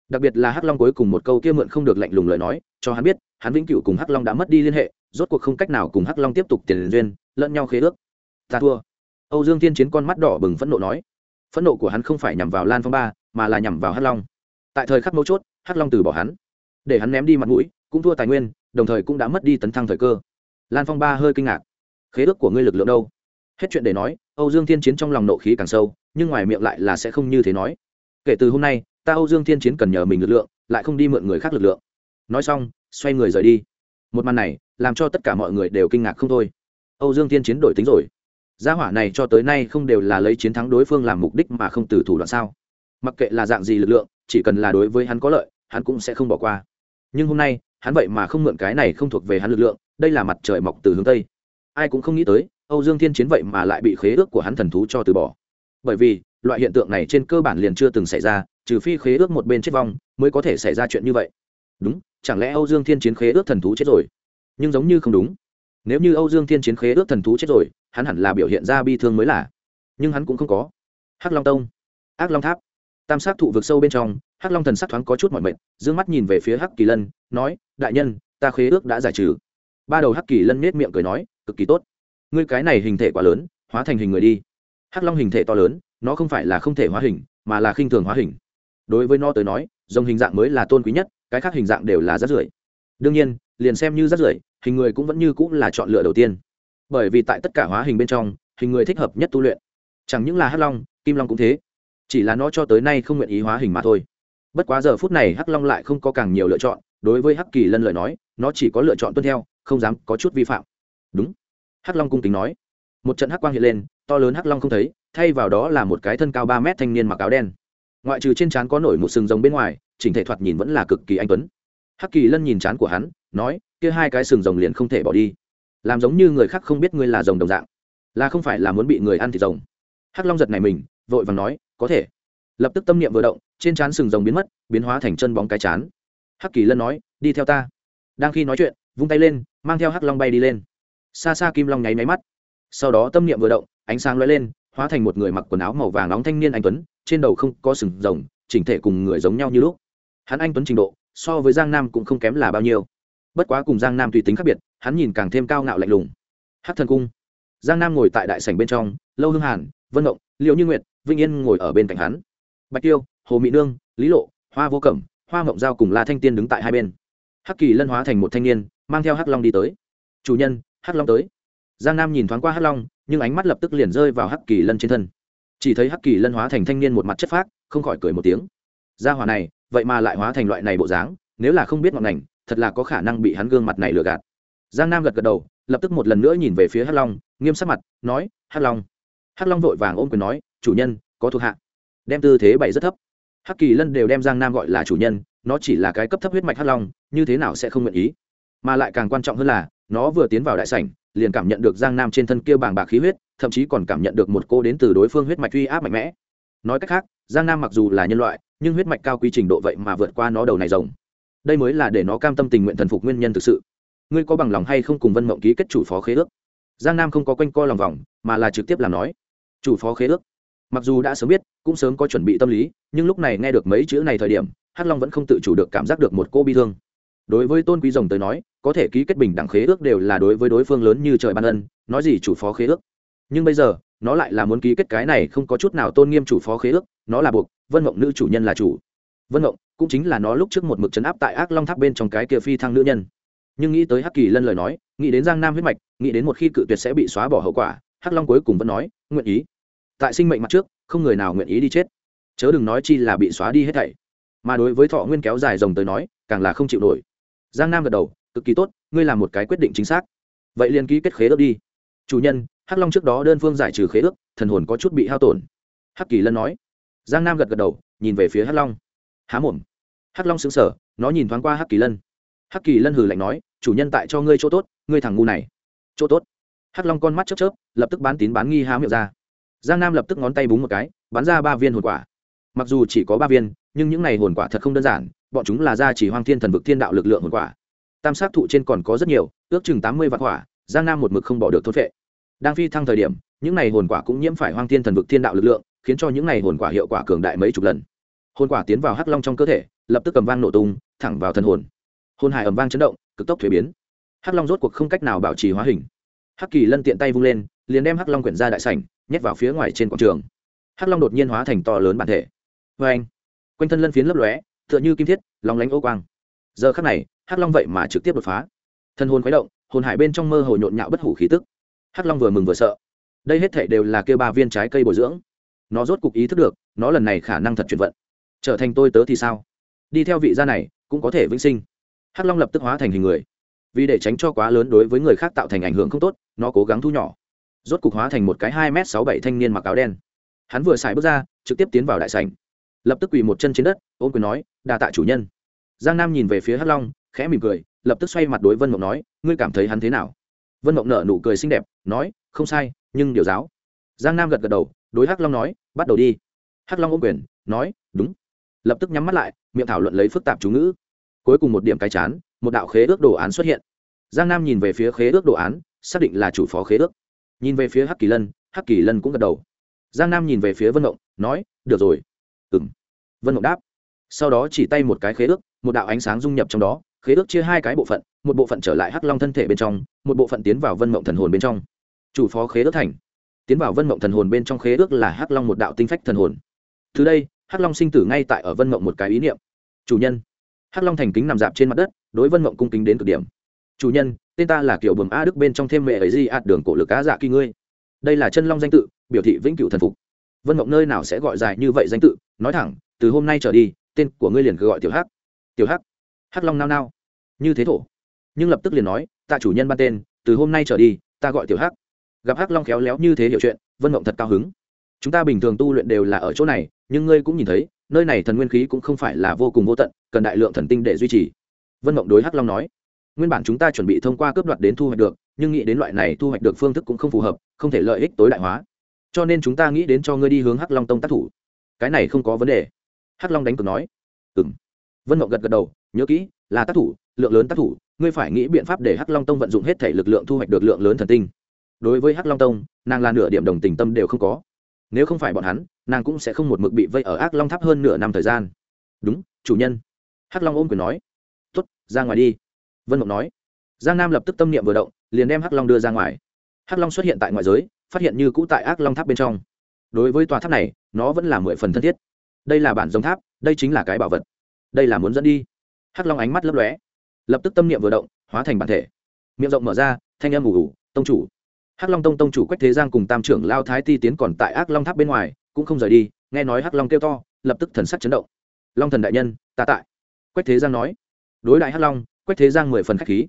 Đặc biệt là hắc long cuối cùng một câu kia mượn không được lạnh lùng lời nói, cho hắn biết, hắn vĩnh cửu cùng hắc long đã mất đi liên hệ, rốt cuộc không cách nào cùng hắc long tiếp tục tiền duyên, lẫn nhau khế ước. Ta thua. Âu dương tiên chiến con mắt đỏ bừng phẫn nộ nói phẫn nộ của hắn không phải nhằm vào lan phong ba, mà là nhằm vào hắc long. Tại thời khắc mấu chốt, hắc long từ bỏ hắn, để hắn ném đi mặt mũi, cũng thua tài nguyên, đồng thời cũng đã mất đi tấn thăng thời cơ. Lan phong ba hơi kinh ngạc. Khế ước của ngươi lực lượng đâu? Hết chuyện để nói, âu dương thiên chiến trong lòng nộ khí càng sâu, nhưng ngoài miệng lại là sẽ không như thế nói. Kể từ hôm nay, ta âu dương thiên chiến cần nhờ mình lực lượng, lại không đi mượn người khác lực lượng. Nói xong, xoay người rời đi. Một màn này, làm cho tất cả mọi người đều kinh ngạc không thôi. Âu dương thiên chiến đổi tính rồi gia hỏa này cho tới nay không đều là lấy chiến thắng đối phương làm mục đích mà không từ thủ đoạn sao? Mặc kệ là dạng gì lực lượng, chỉ cần là đối với hắn có lợi, hắn cũng sẽ không bỏ qua. Nhưng hôm nay, hắn vậy mà không mượn cái này không thuộc về hắn lực lượng, đây là mặt trời mọc từ hướng tây. Ai cũng không nghĩ tới, âu dương thiên chiến vậy mà lại bị khế ước của hắn thần thú cho từ bỏ. Bởi vì, loại hiện tượng này trên cơ bản liền chưa từng xảy ra, trừ phi khế ước một bên chết vong, mới có thể xảy ra chuyện như vậy. Đúng, chẳng lẽ âu dương thiên chiến khế ước thần thú chết rồi? Nhưng giống như không đúng nếu như âu dương thiên chiến khế ước thần thú chết rồi, hắn hẳn là biểu hiện ra bi thương mới là. Nhưng hắn cũng không có. Hắc long tông ác long tháp. Tam sát thụ vực sâu bên trong, hắc long thần sắc thoáng có chút mọi mệt d ư ơ n g mắt nhìn về phía hắc kỳ lân, nói, đại nhân, ta khế ước đã giải trừ. Ba đầu hắc kỳ lân nết miệng cười nói, cực kỳ tốt. Ngươi cái này hình thể quá lớn, hóa thành hình người đi. Hắc long hình thể to lớn, nó không phải là không thể hóa hình, mà là khinh thường hóa hình. Đối với nó tới nói dòng hình dạng mới là tôn quý nhất, cái khác hình dạng đều là rát rưởi. Đương nhiên liền xem như rất rưởi, hình người cũng vẫn như cũng là chọn lựa đầu tiên. Bởi vì tại tất cả hóa hình bên trong, hình người thích hợp nhất tu luyện. Chẳng những là hắc long, kim long cũng thế. Chỉ là nó cho tới nay không nguyện ý hóa hình mà thôi. Bất quá giờ phút này hắc long lại không có càng nhiều lựa chọn, đối với hắc kỳ lân lời nói, nó chỉ có lựa chọn tuân theo, không dám có chút vi phạm. Đúng. Hắc long cung kính nói. Một trận hắc quang hiện lên, to lớn hắc long không thấy, thay vào đó là một cái thân cao ba mét thanh niên mặc áo đen. Ngoại trừ trên trán có nổi một sừng rồng bên ngoài, chỉnh thể thoạt nhìn vẫn là cực kỳ anh tuấn hắc kỳ lân nhìn chán của hắn, nói, kia hai cái sừng rồng liền không thể bỏ đi. Làm giống như người khác không biết ngươi là rồng đồng dạng, là không phải là muốn bị người ăn thịt rồng. Hắc long giật này mình, vội vàng nói, có thể. Lập tức tâm niệm vừa động, trên trán sừng rồng biến mất, biến hóa thành chân bóng cái chán. Hắc kỳ lân nói, đi theo ta. Đang khi nói chuyện, vung tay lên, mang theo hắc long bay đi lên. Xa xa kim long nháy máy mắt. Sau đó tâm niệm vừa động, ánh sáng lóe lên, hóa thành một người mặc quần áo màu vàng nóng thanh niên anh tuấn, trên đầu không có sừng rồng, chỉnh thể cùng người giống nhau như lúc. Hắn anh tuấn trình độ so với giang nam cũng không kém là bao nhiêu. Bất quá cùng giang nam tùy tính khác biệt, hắn nhìn càng thêm cao ngạo lạnh lùng. Hát thần cung. Giang nam ngồi tại đại sảnh bên trong, lâu hương hàn, vân ngộng liệu như nguyệt vinh yên ngồi ở bên cạnh hắn. Bạch tiêu, hồ mỹ nương, lý lộ, hoa vô cẩm, hoa mộng giao cùng la thanh tiên đứng tại hai bên. Hắc kỳ lân hóa thành một thanh niên, mang theo hắc long đi tới. Chủ nhân, hắc long tới. Giang nam nhìn thoáng qua hắc long, nhưng ánh mắt lập tức liền rơi vào hắc kỳ lân trên thân. Chỉ thấy hắc kỳ lân hóa thành thanh niên một mặt chất phác, không khỏi cười một tiếng gia hỏa này, vậy mà lại hóa thành loại này bộ dáng, nếu là không biết ngọn ngành, thật là có khả năng bị hắn gương mặt này lừa gạt. Giang nam gật gật đầu, lập tức một lần nữa nhìn về phía hắc long, nghiêm sắc mặt, nói, hắc long. Hắc long vội vàng ôm quyền nói, chủ nhân, có thuộc hạ. Đem tư thế bày rất thấp. Hắc kỳ lân đều đem giang nam gọi là chủ nhân, nó chỉ là cái cấp thấp huyết mạch hắc long, như thế nào sẽ không nguyện ý? Mà lại càng quan trọng hơn là, nó vừa tiến vào đại sảnh, liền cảm nhận được giang nam trên thân kia bàng bạc khí huyết, thậm chí còn cảm nhận được một cô đến từ đối phương huyết mạch uy áp mạnh mẽ nói cách khác, giang nam mặc dù là nhân loại, nhưng huyết mạch cao quy trình độ vậy mà vượt qua nó đầu này rồng. Đây mới là để nó cam tâm tình nguyện thần phục nguyên nhân thực sự. Ngươi có bằng lòng hay không cùng vân mộng ký kết chủ phó khế ước? Giang nam không có quanh co lòng vòng, mà là trực tiếp làm nói. Chủ phó khế ước? Mặc dù đã sớm biết, cũng sớm có chuẩn bị tâm lý, nhưng lúc này nghe được mấy chữ này thời điểm, hắc long vẫn không tự chủ được cảm giác được một cô bi thương. Đối với tôn quý rồng tới nói, có thể ký kết bình đẳng khế ước đều là đối với đối phương lớn như trời ban ân, nói gì chủ phó khế ước? Nhưng bây giờ nó lại là muốn ký kết cái này không có chút nào tôn nghiêm chủ phó khế ước, nó là buộc, vân mộng nữ chủ nhân là chủ. Vân mộng, cũng chính là nó lúc trước một mực chấn áp tại ác long tháp bên trong cái kia phi thăng nữ nhân. Nhưng nghĩ tới hắc kỳ lân lời nói, nghĩ đến giang nam huyết mạch, nghĩ đến một khi cự tuyệt sẽ bị xóa bỏ hậu quả, hắc long cuối cùng vẫn nói, nguyện ý. Tại sinh mệnh mặt trước, không người nào nguyện ý đi chết. Chớ đừng nói chi là bị xóa đi hết thảy. Mà đối với thọ nguyên kéo dài rồng tới nói, càng là không chịu nổi. Giang nam gật đầu, cực kỳ tốt, ngươi làm một cái quyết định chính xác. Vậy liền ký kết khế ước đi. Chủ nhân hắc long trước đó đơn phương giải trừ khế ước, thần hồn có chút bị hao tổn. Hắc kỳ lân nói. Giang nam gật gật đầu, nhìn về phía hắc long. Há mồm. Hắc long xứng sở nó nhìn thoáng qua hắc kỳ lân. Hắc kỳ lân hừ lạnh nói, chủ nhân tại cho ngươi chỗ tốt, ngươi thằng ngu này. Chỗ tốt? Hắc long con mắt chớp chớp, lập tức bán tín bán nghi há miệng ra. Giang nam lập tức ngón tay búng một cái, bắn ra ba viên hồn quả. Mặc dù chỉ có ba viên, nhưng những này hồn quả thật không đơn giản, bọn chúng là ra chỉ hoang thiên thần vực thiên đạo lực lượng hồn quả. Tam sát thụ trên còn có rất nhiều, ước chừng tám mươi vạn quả giang nam một mực không bỏ được thốt vệ đang phi thăng thời điểm, những này hồn quả cũng nhiễm phải hoang thiên thần vực thiên đạo lực lượng, khiến cho những này hồn quả hiệu quả cường đại mấy chục lần. Hồn quả tiến vào hắc long trong cơ thể, lập tức cầm vang nổ tung, thẳng vào thần hồn. Hồn hải ầm vang chấn động, cực tốc thuế biến. Hắc long rốt cuộc không cách nào bảo trì hóa hình. Hắc kỳ lân tiện tay vung lên, liền đem hắc long quyển ra đại sảnh, nhét vào phía ngoài trên quảng trường. Hắc long đột nhiên hóa thành to lớn bản thể. Vê anh quanh thân lân phiến lấp lóe, tựa như kim thiết lóng lánh ô quang. Giờ khắc này, hắc long vậy mà trực tiếp đột phá. Thân hồn khuấy động, hồn hải bên trong mơ hồ nhộn nhạo bất hủ khí tức hắc long vừa mừng vừa sợ. Đây hết thể đều là kêu ba viên trái cây bồi dưỡng. Nó rốt cục ý thức được, nó lần này khả năng thật chuyển vận. Trở thành tôi tớ thì sao? Đi theo vị gia này, cũng có thể vĩnh sinh. Hắc long lập tức hóa thành hình người. Vì để tránh cho quá lớn đối với người khác tạo thành ảnh hưởng không tốt, nó cố gắng thu nhỏ. Rốt cục hóa thành một cái hai m sáu bảy thanh niên mặc áo đen. Hắn vừa xài bước ra, trực tiếp tiến vào đại sảnh. Lập tức quỳ một chân trên đất ôm quyền nói đa tạ chủ nhân. Giang nam nhìn về phía hắc long, khẽ mỉm cười, lập tức xoay mặt đối vân mộng nói, ngươi cảm thấy hắn thế nào? Vân mộng nở nụ cười xinh đẹp, nói, không sai, nhưng điều giáo. Giang nam gật gật đầu, đối hắc long nói, bắt đầu đi. Hắc long ôm quyền, nói, đúng. Lập tức nhắm mắt lại, miệng thảo luận lấy phức tạp chú ngữ. Cuối cùng một điểm cái chán, một đạo khế ước đồ án xuất hiện. Giang nam nhìn về phía khế ước đồ án, xác định là chủ phó khế ước. Nhìn về phía hắc kỳ lân, hắc kỳ lân cũng gật đầu. Giang nam nhìn về phía vân mộng, nói, được rồi. Ừ m vân mộng đáp. Sau đó chỉ tay một cái khế ước, một đạo ánh sáng dung nhập trong đó khế ước chia hai cái bộ phận, một bộ phận trở lại hắc long thân thể bên trong, một bộ phận tiến vào vân mộng thần hồn bên trong. Chủ phó khế ước thành. Tiến vào vân mộng thần hồn bên trong khế ước là hắc long một đạo tinh phách thần hồn. Từ đây, hắc long sinh tử ngay tại ở vân mộng một cái ý niệm. Chủ nhân. Hắc long thành kính nằm dạp trên mặt đất, đối vân mộng cung kính đến cực điểm. Chủ nhân, tên ta là kiểu bầm a đức bên trong thêm mẹ ấy di ạt đường cổ lực cá dạ kỳ ngươi. Đây là chân long danh tự, biểu thị vĩnh cửu thần phục. Vân mộng nơi nào sẽ gọi dài như vậy danh tự? Nói thẳng, từ hôm nay trở đi, tên của ngươi liền cứ gọi tiểu hắc. Tiểu hắc. Hắc long nao nao như thế thổ. Nhưng lập tức liền nói tạ chủ nhân ban tên, từ hôm nay trở đi, ta gọi tiểu hắc. Gặp hắc long khéo léo như thế hiểu chuyện, vân mộng thật cao hứng. Chúng ta bình thường tu luyện đều là ở chỗ này, nhưng ngươi cũng nhìn thấy, nơi này thần nguyên khí cũng không phải là vô cùng vô tận, cần đại lượng thần tinh để duy trì. Vân mộng đối hắc long nói, nguyên bản chúng ta chuẩn bị thông qua cướp đoạt đến thu hoạch được, nhưng nghĩ đến loại này thu hoạch được phương thức cũng không phù hợp, không thể lợi ích tối đại hóa. Cho nên chúng ta nghĩ đến cho ngươi đi hướng hắc long tông tác thủ. Cái này không có vấn đề. Hắc long đánh cược nói ừ m vân mộng gật gật đầu, nhớ kỹ, là tác thủ lượng lớn tác thủ, ngươi phải nghĩ biện pháp để hắc long tông vận dụng hết thể lực lượng thu hoạch được lượng lớn thần tinh. Đối với hắc long tông, nàng là nửa điểm đồng tình tâm đều không có. Nếu không phải bọn hắn, nàng cũng sẽ không một mực bị vây ở ác long tháp hơn nửa năm thời gian. Đúng, chủ nhân. Hắc long ôm quyền nói. T ố t ra ngoài đi. Vân mộng nói. Giang nam lập tức tâm niệm vừa động, liền đem hắc long đưa ra ngoài. Hắc long xuất hiện tại ngoại giới, phát hiện như cũ tại ác long tháp bên trong. Đối với tòa tháp này, nó vẫn là mười phần thân thiết. Đây là bản giống tháp, đây chính là cái bảo vật. Đây là muốn dẫn đi. Hắc long ánh mắt lấp lóe lập tức tâm niệm vừa động, hóa thành bản thể. Miệng rộng mở ra, thanh âm ủ ủ, tông chủ. Hắc long tông tông chủ quách thế giang cùng tam trưởng lao thái ti tiến còn tại ác long tháp bên ngoài, cũng không rời đi, nghe nói hắc long kêu to, lập tức thần sắc chấn động. Long thần đại nhân, ta tại. Quách thế giang nói. Đối đại hắc long, quách thế giang mười phần khách khí.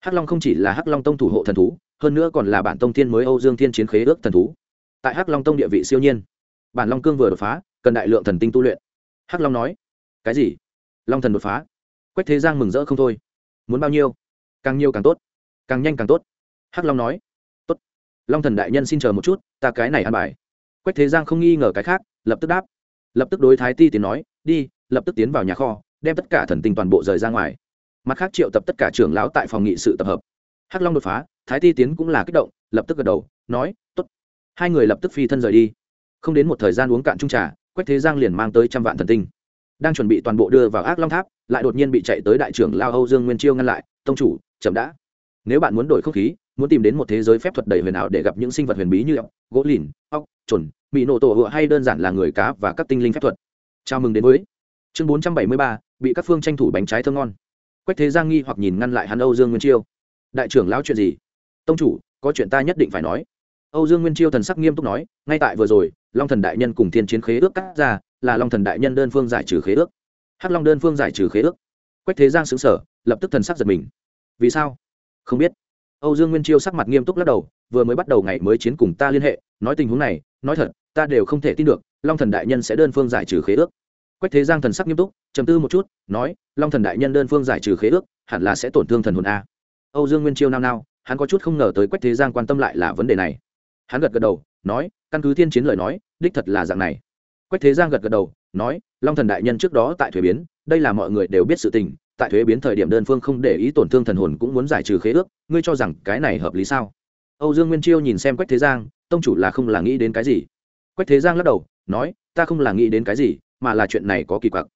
Hắc long không chỉ là hắc long tông thủ hộ thần thú, hơn nữa còn là bản tông thiên mới âu dương thiên chiến khế ước thần thú. Tại hắc long tông địa vị siêu nhiên, bản long cương vừa đột phá, cần đại lượng thần tinh tu luyện. Hắc long nói. Cái gì? Long thần đột phá? Quách thế giang mừng rỡ không thôi muốn bao nhiêu? Càng nhiều càng tốt. Càng nhanh càng tốt. Hắc long nói. Tốt. Long thần đại nhân xin chờ một chút, ta cái này ăn bài. Quách thế giang không nghi ngờ cái khác, lập tức đáp. Lập tức đối thái ti tiến nói, đi, lập tức tiến vào nhà kho, đem tất cả thần tinh toàn bộ rời ra ngoài. Mặt khác triệu tập tất cả trưởng lão tại phòng nghị sự tập hợp. Hắc long đột phá, thái ti tiến cũng là kích động, lập tức gật đầu, nói t ố t hai người lập tức phi thân rời đi. Không đến một thời gian uống cạn trung trà, quách thế giang liền mang tới trăm vạn thần tinh đang chuẩn bị toàn bộ đưa vào ác long tháp, lại đột nhiên bị chạy tới đại trưởng lao âu dương nguyên chiêu ngăn lại, tông chủ, chậm đã. Nếu bạn muốn đổi không khí, muốn tìm đến một thế giới phép thuật đầy huyền ảo để gặp những sinh vật huyền bí như ốc gỗ lìn, ốc chuẩn bị nổ tổ hựa hay đơn giản là người cá và các tinh linh phép thuật. Chào mừng đến với chương bốn trăm bảy mươi ba, bị các phương tranh thủ bánh trái thơm ngon. Quách thế giang nghi hoặc nhìn ngăn lại hắn âu dương nguyên chiêu. Đại trưởng lão chuyện gì? Tông chủ, có chuyện ta nhất định phải nói. Âu dương nguyên chiêu thần sắc nghiêm túc nói, ngay tại vừa rồi, long thần đại nhân cùng thiên chiến khế ước cắt ra là long thần đại nhân đơn phương giải trừ khế ước. Hắc long đơn phương giải trừ khế ước. Quách thế giang xứng sở lập tức thần sắc giật mình. Vì sao? Không biết. Âu dương nguyên chiêu sắc mặt nghiêm túc lắc đầu, vừa mới bắt đầu ngày mới chiến cùng ta liên hệ, nói tình huống này, nói thật, ta đều không thể tin được, long thần đại nhân sẽ đơn phương giải trừ khế ước. Quách thế giang thần sắc nghiêm túc, trầm tư một chút, nói, long thần đại nhân đơn phương giải trừ khế ước, hẳn là sẽ tổn thương thần hồn a. Âu dương nguyên chiêu nao nao, hắn có chút không ngờ tới quách thế giang quan tâm lại là vấn đề này. Hắn gật gật đầu, nói, căn cứ thiên chiến lời nói, đích thật là dạng này quách thế giang gật gật đầu, nói, long thần đại nhân trước đó tại thuế biến, đây là mọi người đều biết sự tình, tại thuế biến thời điểm đơn phương không để ý tổn thương thần hồn cũng muốn giải trừ khế ước, ngươi cho rằng cái này hợp lý sao? Âu dương nguyên chiêu nhìn xem quách thế giang, tông chủ là không là nghĩ đến cái gì? Quách thế giang lắc đầu, nói, ta không là nghĩ đến cái gì, mà là chuyện này có kỳ quặc.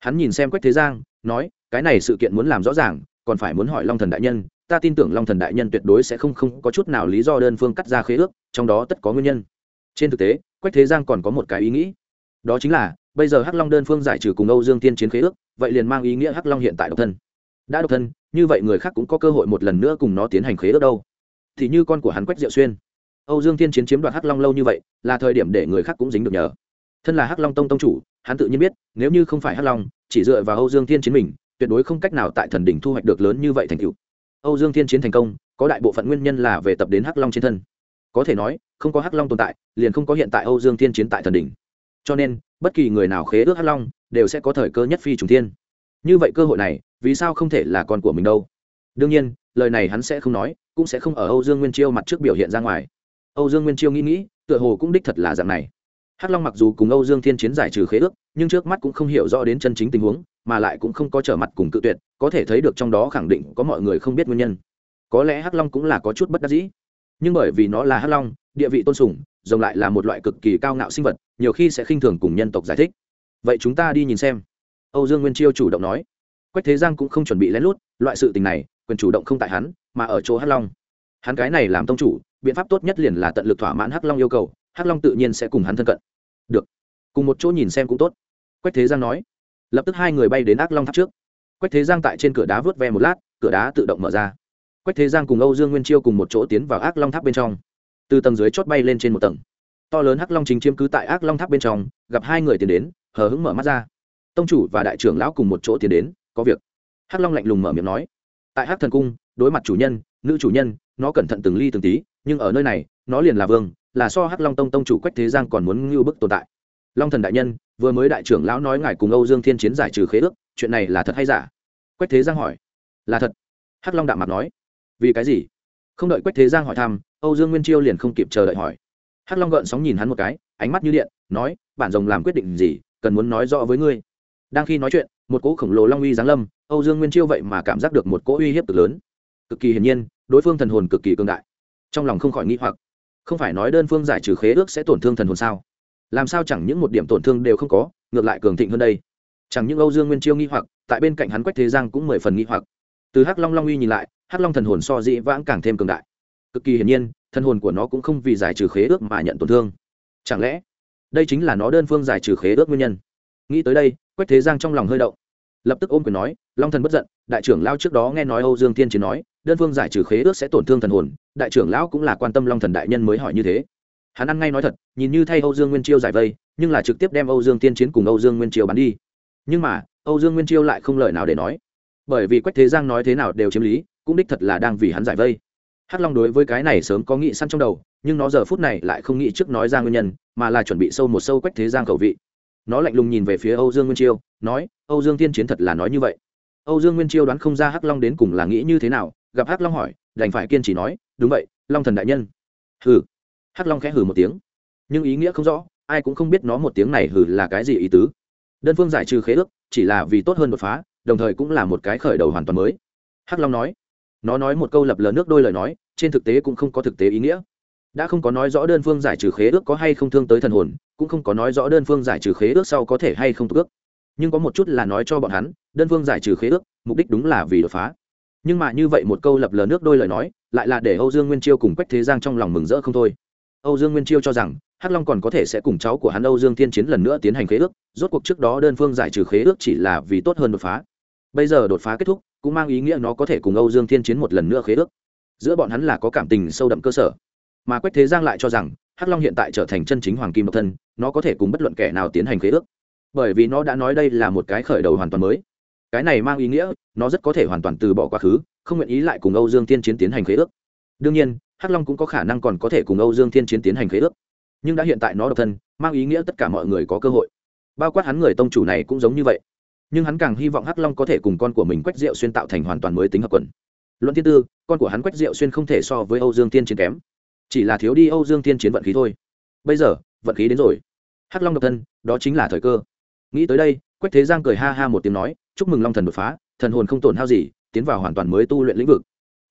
Hắn nhìn xem quách thế giang, nói, cái này sự kiện muốn làm rõ ràng, còn phải muốn hỏi long thần đại nhân, ta tin tưởng long thần đại nhân tuyệt đối sẽ không không có chút nào lý do đơn phương cắt ra khế ước, trong đó tất có nguyên nhân. Trên thực tế, quách thế giang còn có một cái ý nghĩ đó chính là, bây giờ hắc long đơn phương giải trừ cùng âu dương tiên chiến khế ước, vậy liền mang ý nghĩa hắc long hiện tại độc thân. Đã độc thân, như vậy người khác cũng có cơ hội một lần nữa cùng nó tiến hành khế ước đâu. Thì như con của hắn quách diệu xuyên. Âu dương tiên chiến chiếm đoạt hắc long lâu như vậy, là thời điểm để người khác cũng dính được nhờ. Thân là hắc long tông tông chủ, hắn tự nhiên biết, nếu như không phải hắc long, chỉ dựa vào âu dương tiên chiến mình, tuyệt đối không cách nào tại thần đỉnh thu hoạch được lớn như vậy thành cựu âu dương tiên chiến thành công, có đại bộ phận nguyên nhân là về tập đến hắc long trên thân. Có thể nói, không có hắc long tồn tại, liền không có hiện tại âu dương tiên chiến tại thần đỉnh cho nên, bất kỳ người nào khế ước hắc long đều sẽ có thời cơ nhất phi trùng thiên. Như vậy cơ hội này, vì sao không thể là con của mình đâu? Đương nhiên, lời này hắn sẽ không nói, cũng sẽ không ở âu dương nguyên chiêu mặt trước biểu hiện ra ngoài. Âu dương nguyên chiêu nghĩ nghĩ, tựa hồ cũng đích thật là dạng này. Hắc long mặc dù cùng âu dương thiên chiến giải trừ khế ước, nhưng trước mắt cũng không hiểu rõ đến chân chính tình huống, mà lại cũng không có trở mặt cùng cự tuyệt, có thể thấy được trong đó khẳng định có mọi người không biết nguyên nhân. Có lẽ hắc long cũng là có chút bất đắc dĩ. Nhưng bởi vì nó là hắc long, địa vị tôn sùng rồng lại là một loại cực kỳ cao ngạo sinh vật, nhiều khi sẽ khinh thường cùng nhân tộc giải thích. Vậy chúng ta đi nhìn xem. Âu dương nguyên chiêu chủ động nói. Quách thế giang cũng không chuẩn bị lén lút, loại sự tình này, quyền chủ động không tại hắn, mà ở chỗ hắc long. Hắn cái này làm tông chủ, biện pháp tốt nhất liền là tận lực thỏa mãn hắc long yêu cầu, hắc long tự nhiên sẽ cùng hắn thân cận. Được, cùng một chỗ nhìn xem cũng tốt. Quách thế giang nói. Lập tức hai người bay đến ác long tháp trước. Quách thế giang tại trên cửa đá vớt ve một lát, cửa đá tự động mở ra. Quách thế giang cùng âu dương nguyên chiêu cùng một chỗ tiến vào ác long tháp bên trong từ tầng dưới chót bay lên trên một tầng. To lớn hắc long chính chiếm cứ tại ác long tháp bên trong, gặp hai người tiến đến, hờ hững mở mắt ra. Tông chủ và đại trưởng lão cùng một chỗ tiến đến, có việc. Hắc long lạnh lùng mở miệng nói. Tại hắc thần cung, đối mặt chủ nhân, nữ chủ nhân, nó cẩn thận từng ly từng tí, nhưng ở nơi này, nó liền là vương, là so hắc long tông tông chủ quách thế giang còn muốn ngưu bức tồn tại. Long thần đại nhân, vừa mới đại trưởng lão nói ngài cùng âu dương thiên chiến giải trừ khế ước, chuyện này là thật hay giả? Quách thế giang hỏi. Là thật. Hắc long đạm mặt nói. Vì cái gì? Không đợi quách thế giang hỏi thăm, âu dương nguyên chiêu liền không kịp chờ đợi hỏi. Hắc long gợn sóng nhìn hắn một cái, ánh mắt như điện, nói, bản rồng làm quyết định gì, cần muốn nói rõ với ngươi. Đang khi nói chuyện, một cỗ khổng lồ long uy giáng lâm, âu dương nguyên chiêu vậy mà cảm giác được một cỗ uy hiếp cực lớn. Cực kỳ hiển nhiên, đối phương thần hồn cực kỳ cương đại. Trong lòng không khỏi nghĩ hoặc, không phải nói đơn phương giải trừ khế ước sẽ tổn thương thần hồn sao? Làm sao chẳng những một điểm tổn thương đều không có, ngược lại cường thịnh hơn đây? Chẳng những âu dương nguyên chiêu nghi hoặc, tại bên cạnh hắn quách thế giang cũng mười phần nghi hoặc. Từ hắc long long uy nhìn lại hắc long thần hồn so dĩ vãng càng thêm cường đại. Cực kỳ hiển nhiên, thần hồn của nó cũng không vì giải trừ khế ước mà nhận tổn thương. Chẳng lẽ, đây chính là nó đơn phương giải trừ khế ước nguyên nhân? Nghĩ tới đây, quách thế giang trong lòng hơi động. Lập tức ôm quyền nói, long thần bất giận, đại trưởng lao trước đó nghe nói âu dương thiên chiến nói, đơn phương giải trừ khế ước sẽ tổn thương thần hồn, đại trưởng lão cũng là quan tâm long thần đại nhân mới hỏi như thế. Hắn ăn ngay nói thật, nhìn như thay âu dương nguyên chiêu giải vây, nhưng là trực tiếp đem âu dương tiên chiến cùng âu dương nguyên chiêu bắn đi. Nhưng mà, âu dương nguyên chiêu lại không lời nào để nói. Bởi vì quách thế giang nói thế nào đều chiếm lý cũng đích thật là đang vì hắn giải vây. Hắc long đối với cái này sớm có nghĩ săn trong đầu, nhưng nó giờ phút này lại không nghĩ trước nói ra nguyên nhân, mà là chuẩn bị sâu một sâu quách thế giang khẩu vị. Nó lạnh lùng nhìn về phía âu dương nguyên chiêu, nói, âu dương tiên chiến thật là nói như vậy. Âu dương nguyên chiêu đoán không ra hắc long đến cùng là nghĩ như thế nào, gặp hắc long hỏi, đành phải kiên trì nói, đúng vậy, long thần đại nhân. Hừ. Hắc long khẽ hừ một tiếng. Nhưng ý nghĩa không rõ, ai cũng không biết nó một tiếng này hừ là cái gì ý tứ. Đơn phương giải trừ khế ước, chỉ là vì tốt hơn đột phá, đồng thời cũng là một cái khởi đầu hoàn toàn mới. Hắc long nói nó nói một câu lập lờ nước đôi lời nói, trên thực tế cũng không có thực tế ý nghĩa. Đã không có nói rõ đơn phương giải trừ khế ước có hay không thương tới thần hồn, cũng không có nói rõ đơn phương giải trừ khế ước sau có thể hay không tục ước. Nhưng có một chút là nói cho bọn hắn, đơn phương giải trừ khế ước, mục đích đúng là vì đột phá. Nhưng mà như vậy một câu lập lờ nước đôi lời nói, lại là để âu dương nguyên chiêu cùng quách thế giang trong lòng mừng rỡ không thôi. Âu dương nguyên chiêu cho rằng, hắc long còn có thể sẽ cùng cháu của hắn âu dương thiên chiến lần nữa tiến hành khế ước, rốt cuộc trước đó đơn phương giải trừ khế ước chỉ là vì tốt hơn đột phá. Bây giờ đột phá kết thúc cũng mang ý nghĩa nó có thể cùng âu dương thiên chiến một lần nữa khế ước. Giữa bọn hắn là có cảm tình sâu đậm cơ sở. Mà quách thế giang lại cho rằng, hắc long hiện tại trở thành chân chính hoàng kim độc thân, nó có thể cùng bất luận kẻ nào tiến hành khế ước. Bởi vì nó đã nói đây là một cái khởi đầu hoàn toàn mới. Cái này mang ý nghĩa, nó rất có thể hoàn toàn từ bỏ quá khứ, không nguyện ý lại cùng âu dương Thiên chiến tiến hành khế ước. Đương nhiên, hắc long cũng có khả năng còn có thể cùng âu dương thiên chiến tiến hành khế ước. Nhưng đã hiện tại nó độc thân, mang ý nghĩa tất cả mọi người có cơ hội. Bao quát hắn người tông chủ này cũng giống như vậy nhưng hắn càng hy vọng hắc long có thể cùng con của mình quách diệu xuyên tạo thành hoàn toàn mới tính hợp quần. Luận thiên tư, con của hắn quách diệu xuyên không thể so với âu dương tiên chiến kém. Chỉ là thiếu đi âu dương tiên chiến vận khí thôi. Bây giờ, vận khí đến rồi. Hắc long độc thân, đó chính là thời cơ. Nghĩ tới đây, quách thế giang cười ha ha một tiếng nói, chúc mừng long thần đột phá, thần hồn không tổn hao gì, tiến vào hoàn toàn mới tu luyện lĩnh vực.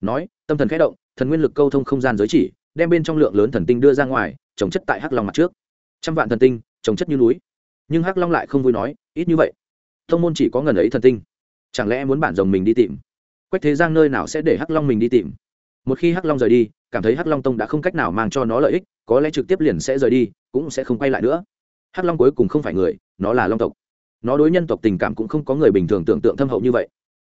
Nói, tâm thần khẽ động, thần nguyên lực câu thông không gian giới chỉ, đem bên trong lượng lớn thần tinh đưa ra ngoài, trồng chất tại hắc long mặt trước. Trăm vạn thần tinh, trồng chất như núi. Nhưng hắc long lại không vui nói, ít như vậy thông môn chỉ có ngần ấy thần tinh. Chẳng lẽ muốn bản rồng mình đi tìm? Quách thế giang nơi nào sẽ để hắc long mình đi tìm? Một khi hắc long rời đi, cảm thấy hắc long tông đã không cách nào mang cho nó lợi ích, có lẽ trực tiếp liền sẽ rời đi, cũng sẽ không quay lại nữa. Hắc long cuối cùng không phải người, nó là long tộc. Nó đối nhân tộc tình cảm cũng không có người bình thường tưởng tượng thâm hậu như vậy.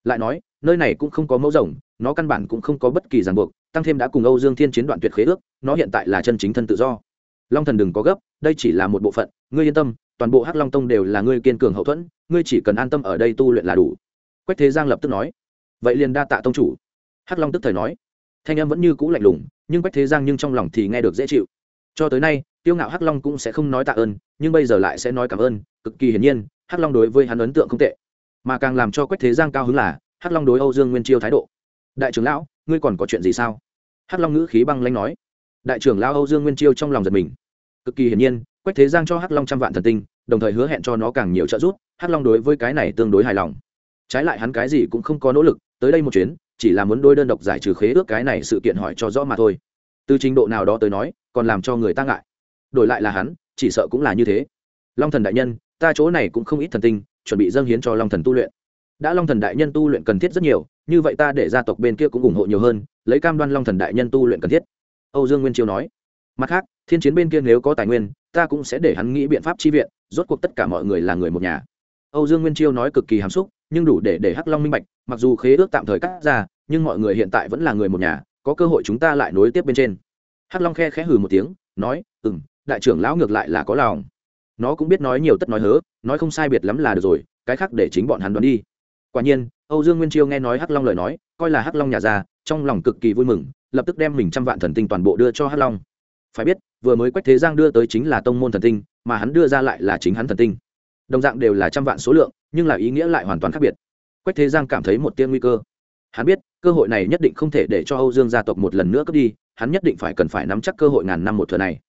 Lại nói, nơi này cũng không có mẫu rồng, nó căn bản cũng không có bất kỳ ràng buộc, tăng thêm đã cùng âu dương thiên chiến đoạn tuyệt khế ước, nó hiện tại là chân chính thân tự do. Long thần đừng có gấp, đây chỉ là một bộ phận, ngươi yên tâm toàn bộ hắc long tông đều là ngươi kiên cường hậu thuẫn, ngươi chỉ cần an tâm ở đây tu luyện là đủ. Quách thế giang lập tức nói. Vậy liền đa tạ tông chủ. Hắc long tức thời nói. Thanh em vẫn như cũ lạnh lùng, nhưng quách thế giang nhưng trong lòng thì nghe được dễ chịu. Cho tới nay tiêu ngạo hắc long cũng sẽ không nói tạ ơn, nhưng bây giờ lại sẽ nói cảm ơn, cực kỳ hiển nhiên, hắc long đối với hắn ấn tượng không tệ. Mà càng làm cho quách thế giang cao hứng là, hắc long đối âu dương nguyên chiêu thái độ. Đại trưởng lão, ngươi còn có chuyện gì sao? Hắc long ngữ khí băng lanh nói. Đại trưởng lão âu dương nguyên chiêu trong lòng giật mình. Cực kỳ hiển nhiên quách thế giang cho hắc long trăm vạn thần tinh, đồng thời hứa hẹn cho nó càng nhiều trợ giúp, hắc long đối với cái này tương đối hài lòng. Trái lại hắn cái gì cũng không có nỗ lực, tới đây một chuyến, chỉ là muốn đôi đơn độc giải trừ khế ước cái này sự kiện hỏi cho rõ mà thôi. Từ trình độ nào đó tới nói, còn làm cho người ta ngại. Đổi lại là hắn, chỉ sợ cũng là như thế. Long thần đại nhân, ta chỗ này cũng không ít thần tinh, chuẩn bị dâng hiến cho long thần tu luyện. Đã long thần đại nhân tu luyện cần thiết rất nhiều, như vậy ta để gia tộc bên kia cũng ủng hộ nhiều hơn, lấy cam đoan long thần đại nhân tu luyện cần thiết. Âu dương nguyên chiêu nói. Mặt khác, thiên chiến bên kia nếu có tài nguyên ta cũng sẽ để hắn nghĩ biện pháp chi viện, rốt cuộc tất cả mọi người là người một nhà. Âu dương nguyên chiêu nói cực kỳ hàm xúc, nhưng đủ để để hắc long minh bạch, mặc dù khế ước tạm thời cắt ra, nhưng mọi người hiện tại vẫn là người một nhà, có cơ hội chúng ta lại nối tiếp bên trên. Hắc long khe khẽ hừ một tiếng, nói ừ m đại trưởng lão ngược lại là có lòng. Nó cũng biết nói nhiều tất nói hớ, nói không sai biệt lắm là được rồi, cái khác để chính bọn hắn đoán đi. Quả nhiên, âu dương nguyên chiêu nghe nói hắc long lời nói, coi là hắc long nhà ra trong lòng cực kỳ vui mừng, lập tức đem mình trăm vạn thần tinh toàn bộ đưa cho hắc long. Phải biết vừa mới quách thế giang đưa tới chính là tông môn thần tinh, mà hắn đưa ra lại là chính hắn thần tinh. Đồng dạng đều là trăm vạn số lượng, nhưng là ý nghĩa lại hoàn toàn khác biệt. Quách thế giang cảm thấy một tiên nguy cơ. Hắn biết, cơ hội này nhất định không thể để cho âu dương gia tộc một lần nữa cướp đi, hắn nhất định phải cần phải nắm chắc cơ hội ngàn năm một thừa này.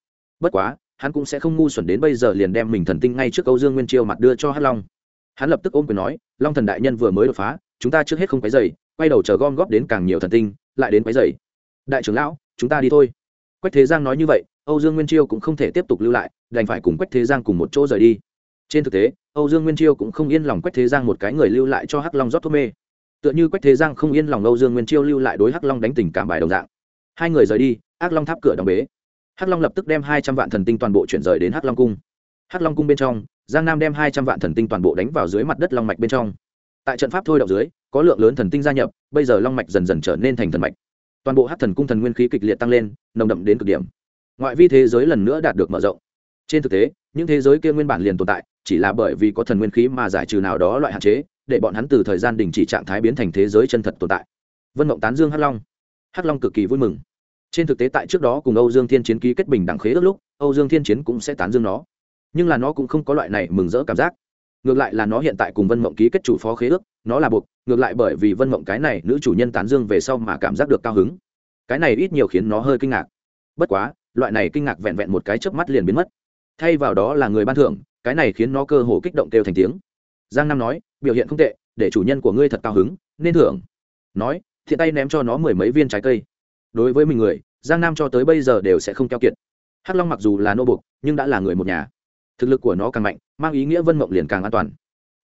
Bất quá, hắn cũng sẽ không ngu xuẩn đến bây giờ liền đem mình thần tinh ngay trước âu dương nguyên chiêu mặt đưa cho hắc long. Hắn lập tức ôm quyền nói, long thần đại nhân vừa mới đột phá, chúng ta trước hết không quấy dày quay đầu chờ gom góp đến càng nhiều thần tinh, lại đến quấy dày đại trưởng lão, chúng ta đi thôi. Quách thế giang nói như vậy âu dương nguyên chiêu cũng không thể tiếp tục lưu lại, đành phải cùng quách thế giang cùng một chỗ rời đi. Trên thực tế, âu dương nguyên chiêu cũng không yên lòng quách thế giang một cái người lưu lại cho hắc long rót thuốc mê. Tựa như quách thế giang không yên lòng âu dương nguyên chiêu lưu lại đối hắc long đánh tình cảm bài đồng dạng. Hai người rời đi, hắc long tháp cửa đóng bế. Hắc long lập tức đem hai trăm vạn thần tinh toàn bộ chuyển rời đến hắc long cung. Hắc long cung bên trong, giang nam đem hai trăm vạn thần tinh toàn bộ đánh vào dưới mặt đất long mạch bên trong. Tại trận pháp thôi động dưới, có lượng lớn thần tinh gia nhập, bây giờ long mạch dần dần trở nên thành thần mạch. Toàn bộ Hắc thần cung thần nguyên khí kịch liệt tăng lên, nồng đậm đến cực điểm ngoại vi thế giới lần nữa đạt được mở rộng. Trên thực tế, những thế giới kia nguyên bản liền tồn tại, chỉ là bởi vì có thần nguyên khí mà giải trừ nào đó loại hạn chế, để bọn hắn từ thời gian đình chỉ trạng thái biến thành thế giới chân thật tồn tại. Vân mộng tán dương hắc long. Hắc long cực kỳ vui mừng. Trên thực tế tại trước đó cùng âu dương thiên chiến ký kết bình đẳng khế ước lúc, âu dương thiên chiến cũng sẽ tán dương nó. Nhưng là nó cũng không có loại này mừng rỡ cảm giác. Ngược lại là nó hiện tại cùng vân mộng ký kết chủ phó khế ước, nó là buộc, ngược lại bởi vì vân mộng cái này nữ chủ nhân tán dương về sau mà cảm giác được cao hứng. Cái này ít nhiều khiến nó hơi kinh ngạc. Bất quá loại này kinh ngạc vẹn vẹn một cái chớp mắt liền biến mất. Thay vào đó là người ban thưởng, cái này khiến nó cơ hồ kích động kêu thành tiếng. Giang nam nói, biểu hiện không tệ, để chủ nhân của ngươi thật cao hứng, nên thưởng. Nói, thiện tay ném cho nó mười mấy viên trái cây. Đối với mình người, giang nam cho tới bây giờ đều sẽ không keo kiệt. Hắc long mặc dù là nô bục nhưng đã là người một nhà. Thực lực của nó càng mạnh, mang ý nghĩa vân mộng liền càng an toàn.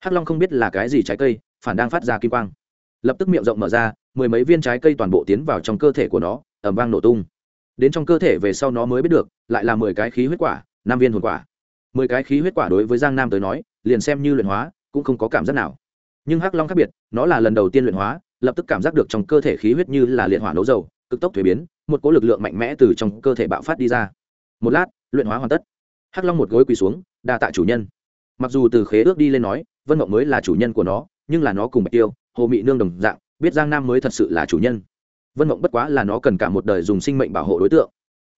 Hắc long không biết là cái gì trái cây, phản đang phát ra kim quang. Lập tức miệng rộng mở ra, mười mấy viên trái cây toàn bộ tiến vào trong cơ thể của nó ẩm vang nổ tung đến trong cơ thể về sau nó mới biết được, lại là mười cái khí huyết quả, năm viên hồn quả. Mười cái khí huyết quả đối với giang nam tới nói, liền xem như luyện hóa, cũng không có cảm giác nào. Nhưng hắc long khác biệt, nó là lần đầu tiên luyện hóa, lập tức cảm giác được trong cơ thể khí huyết như là liệt hỏa nấu dầu, cực tốc thuế biến, một cỗ lực lượng mạnh mẽ từ trong cơ thể bạo phát đi ra. Một lát, luyện hóa hoàn tất. Hắc long một gối quỳ xuống, đa tạ chủ nhân. Mặc dù từ khế ước đi lên nói, vân mộng mới là chủ nhân của nó, nhưng là nó cùng bạch tiêu, hồ mị nương đồng dạng, biết giang nam mới thật sự là chủ nhân vân mộng bất quá là nó cần cả một đời dùng sinh mệnh bảo hộ đối tượng.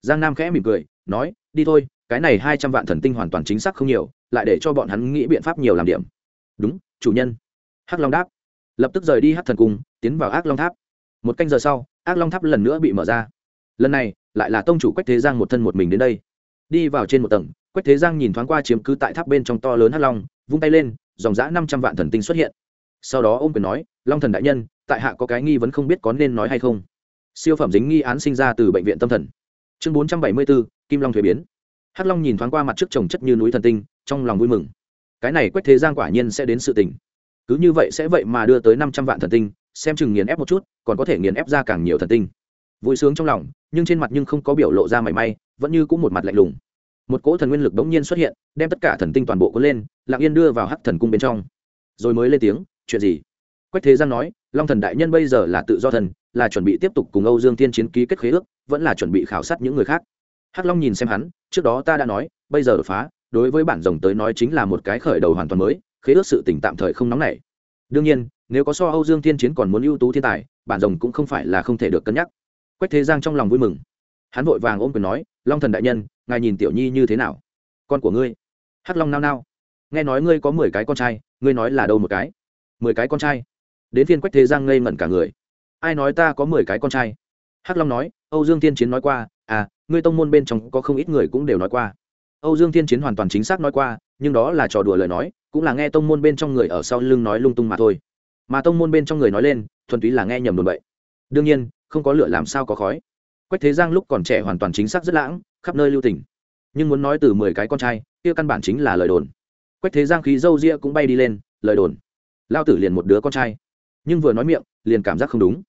Giang nam khẽ mỉm cười, nói, đi thôi, cái này hai trăm vạn thần tinh hoàn toàn chính xác không nhiều, lại để cho bọn hắn nghĩ biện pháp nhiều làm điểm. Đúng, chủ nhân. Hắc long đáp. Lập tức rời đi hắc thần cung, tiến vào ác long tháp. Một canh giờ sau, ác long tháp lần nữa bị mở ra. Lần này, lại là tông chủ quách thế giang một thân một mình đến đây. Đi vào trên một tầng, quách thế giang nhìn thoáng qua chiếm cứ tại tháp bên trong to lớn hắc long, vung tay lên, dòng giã năm trăm vạn thần tinh xuất hiện. Sau đó ôm quyền nói, long thần đại nhân tại hạ có cái nghi vấn không biết có nên nói hay không. Siêu phẩm dính nghi án sinh ra từ bệnh viện tâm thần. Chương bốn trăm bảy mươi bốn kim long thuế biến. Hắc long nhìn thoáng qua mặt trước trồng chất như núi thần tinh, trong lòng vui mừng. Cái này quách thế giang quả nhiên sẽ đến sự tình. Cứ như vậy sẽ vậy mà đưa tới năm trăm vạn thần tinh, xem chừng nghiền ép một chút, còn có thể nghiền ép ra càng nhiều thần tinh. Vui sướng trong lòng, nhưng trên mặt nhưng không có biểu lộ ra mảy may, vẫn như cũng một mặt lạnh lùng. Một cỗ thần nguyên lực đống nhiên xuất hiện, đem tất cả thần tinh toàn bộ cuốn lên, lặng yên đưa vào hắc thần cung bên trong. Rồi mới lên tiếng, chuyện gì? Quách thế giang nói, long thần đại nhân bây giờ là tự do thần, là chuẩn bị tiếp tục cùng âu dương tiên chiến ký kết khế ước, vẫn là chuẩn bị khảo sát những người khác. Hắc long nhìn xem hắn, trước đó ta đã nói, bây giờ đột phá, đối với bản rồng tới nói chính là một cái khởi đầu hoàn toàn mới, khế ước sự tỉnh tạm thời không nóng nảy. Đương nhiên, nếu có so âu dương tiên chiến còn muốn ưu tú thiên tài, bản rồng cũng không phải là không thể được cân nhắc. Quách thế giang trong lòng vui mừng. Hắn vội vàng ôm quyền nói, long thần đại nhân, ngài nhìn tiểu nhi như thế nào? Con của ngươi. Hắc long nao nao. Nghe nói ngươi có mười cái con trai, ngươi nói là đâu một cái? Mười cái con trai đến phiên quách thế giang ngây ngẩn cả người. Ai nói ta có mười cái con trai? Hắc long nói, âu dương thiên chiến nói qua à ngươi tông môn bên trong có không ít người cũng đều nói qua. Âu dương thiên chiến hoàn toàn chính xác nói qua, nhưng đó là trò đùa lời nói, cũng là nghe tông môn bên trong người ở sau lưng nói lung tung mà thôi. Mà tông môn bên trong người nói lên, thuần túy là nghe nhầm đồn bậy. Đương nhiên, không có lửa làm sao có khói. Quách thế giang lúc còn trẻ hoàn toàn chính xác rất lãng, khắp nơi lưu tỉnh nhưng muốn nói từ mười cái con trai, kia căn bản chính là lời đồn. Quách thế giang khí dâu ria cũng bay đi lên, lời đồn. Lao tử liền một đứa con trai nhưng vừa nói miệng, liền cảm giác không đúng.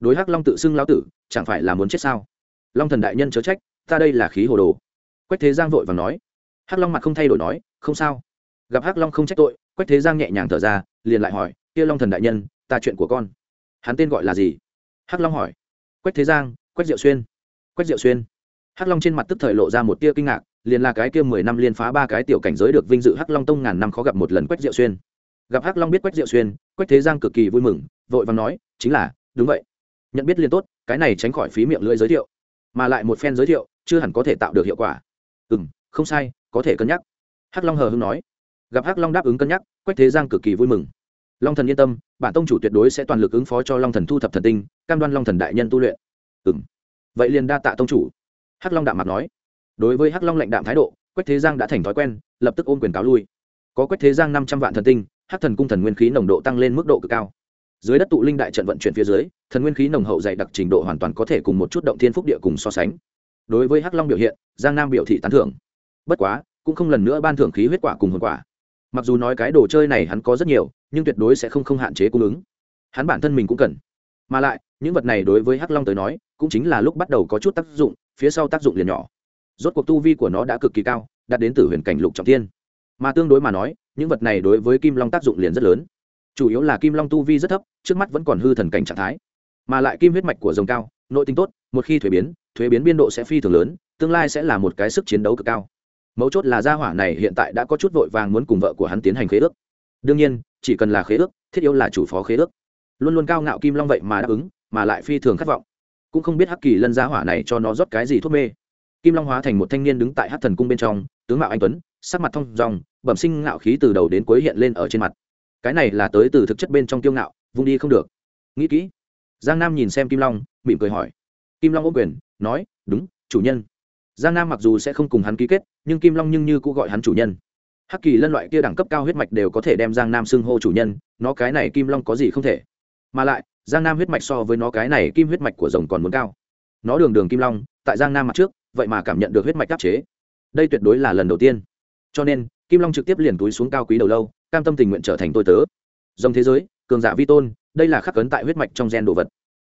Đối hắc long tự xưng lao tử, chẳng phải là muốn chết sao? Long thần đại nhân chớ trách, ta đây là khí hồ đồ. Quách thế giang vội và nói. Hắc long mặt không thay đổi nói, không sao. Gặp hắc long không trách tội, quách thế giang nhẹ nhàng thở ra, liền lại hỏi, kia long thần đại nhân, ta chuyện của con. Hắn tên gọi là gì? Hắc long hỏi. Quách thế giang, quách diệu xuyên. Quách diệu xuyên. Hắc long trên mặt tức thời lộ ra một tia kinh ngạc, liền là cái kia mười năm liên phá ba cái tiểu cảnh giới được vinh dự hắc long tông ngàn năm khó gặp một lần quách diệu xuyên gặp hắc long biết quách diệu xuyên quách thế giang cực kỳ vui mừng vội vàng nói chính là đúng vậy nhận biết liên tốt cái này tránh khỏi phí miệng lưỡi giới thiệu mà lại một phen giới thiệu chưa hẳn có thể tạo được hiệu quả ừ m không sai, có thể cân nhắc. Hắc long hờ hưng nói. Gặp hắc long đáp ứng cân nhắc, quách thế giang cực kỳ vui mừng. Long thần yên tâm, bản tông chủ tuyệt đối sẽ toàn lực ứng phó cho long thần thu thập thần tinh, cam đoan long thần đại nhân tu luyện. Ừ m vậy liền đa tạ tông chủ. Hắc long đạm mặt nói. Đối với hắc long lãnh đạm thái độ, quách thế giang đã thành thói quen, lập tức ôm quyền cáo lui. Có quách thế giang năm trăm vạn thần tinh hắc thần cung thần nguyên khí nồng độ tăng lên mức độ cực cao. Dưới đất tụ linh đại trận vận chuyển phía dưới, thần nguyên khí nồng hậu dày đặc trình độ hoàn toàn có thể cùng một chút động thiên phúc địa cùng so sánh. Đối với hắc long biểu hiện, giang nam biểu thị tán thưởng. Bất quá, cũng không lần nữa ban thưởng khí huyết quả cùng hồn quả. Mặc dù nói cái đồ chơi này hắn có rất nhiều, nhưng tuyệt đối sẽ không không hạn chế cung ứng. Hắn bản thân mình cũng cần. Mà lại, những vật này đối với hắc long tới nói, cũng chính là lúc bắt đầu có chút tác dụng, phía sau tác dụng liền nhỏ. Rốt cuộc tu vi của nó đã cực kỳ cao, đạt đến từ huyền cảnh lục trọng thiên. Mà tương đối mà nói những vật này đối với kim long tác dụng liền rất lớn. Chủ yếu là kim long tu vi rất thấp, trước mắt vẫn còn hư thần cảnh trạng thái. Mà lại kim huyết mạch của rồng cao, nội tinh tốt, một khi thuế biến thuế biến biên độ sẽ phi thường lớn, tương lai sẽ là một cái sức chiến đấu cực cao. Mấu chốt là gia hỏa này hiện tại đã có chút vội vàng muốn cùng vợ của hắn tiến hành khế ước. Đương nhiên, chỉ cần là khế ước, thiết yếu là chủ phó khế ước. Luôn luôn cao ngạo kim long vậy mà đáp ứng, mà lại phi thường khát vọng. Cũng không biết hắc kỳ lân gia hỏa này cho nó rót cái gì thuốc mê. Kim long hóa thành một thanh niên đứng tại hát thần cung bên trong, tướng mạo anh tuấn, sắc mặt thông dòng bẩm sinh ngạo khí từ đầu đến cuối hiện lên ở trên mặt. Cái này là tới từ thực chất bên trong tiêu ngạo, vung đi không được. Nghĩ kỹ. Giang nam nhìn xem kim long, mỉm cười hỏi. Kim long ô quyền, nói, đúng, chủ nhân. Giang nam mặc dù sẽ không cùng hắn ký kết, nhưng kim long nhưng như cũng gọi hắn chủ nhân. Hắc kỳ lân loại kia đẳng cấp cao huyết mạch đều có thể đem giang nam xưng hô chủ nhân, nó cái này kim long có gì không thể. Mà lại, giang nam huyết mạch so với nó cái này kim huyết mạch của rồng còn muốn cao. Nó đường đường kim long, tại giang nam mặt trước, vậy mà cảm nhận được huyết mạch đáp chế. Đây tuyệt đối là lần đầu tiên. Cho nên kim long trực tiếp liền túi xuống cao quý đầu lâu, cam tâm tình nguyện trở thành tôi tớ. Dòng thế giới, cường giả vi tôn, đây là khắc cấn tại huyết mạch trong gen đồ vật.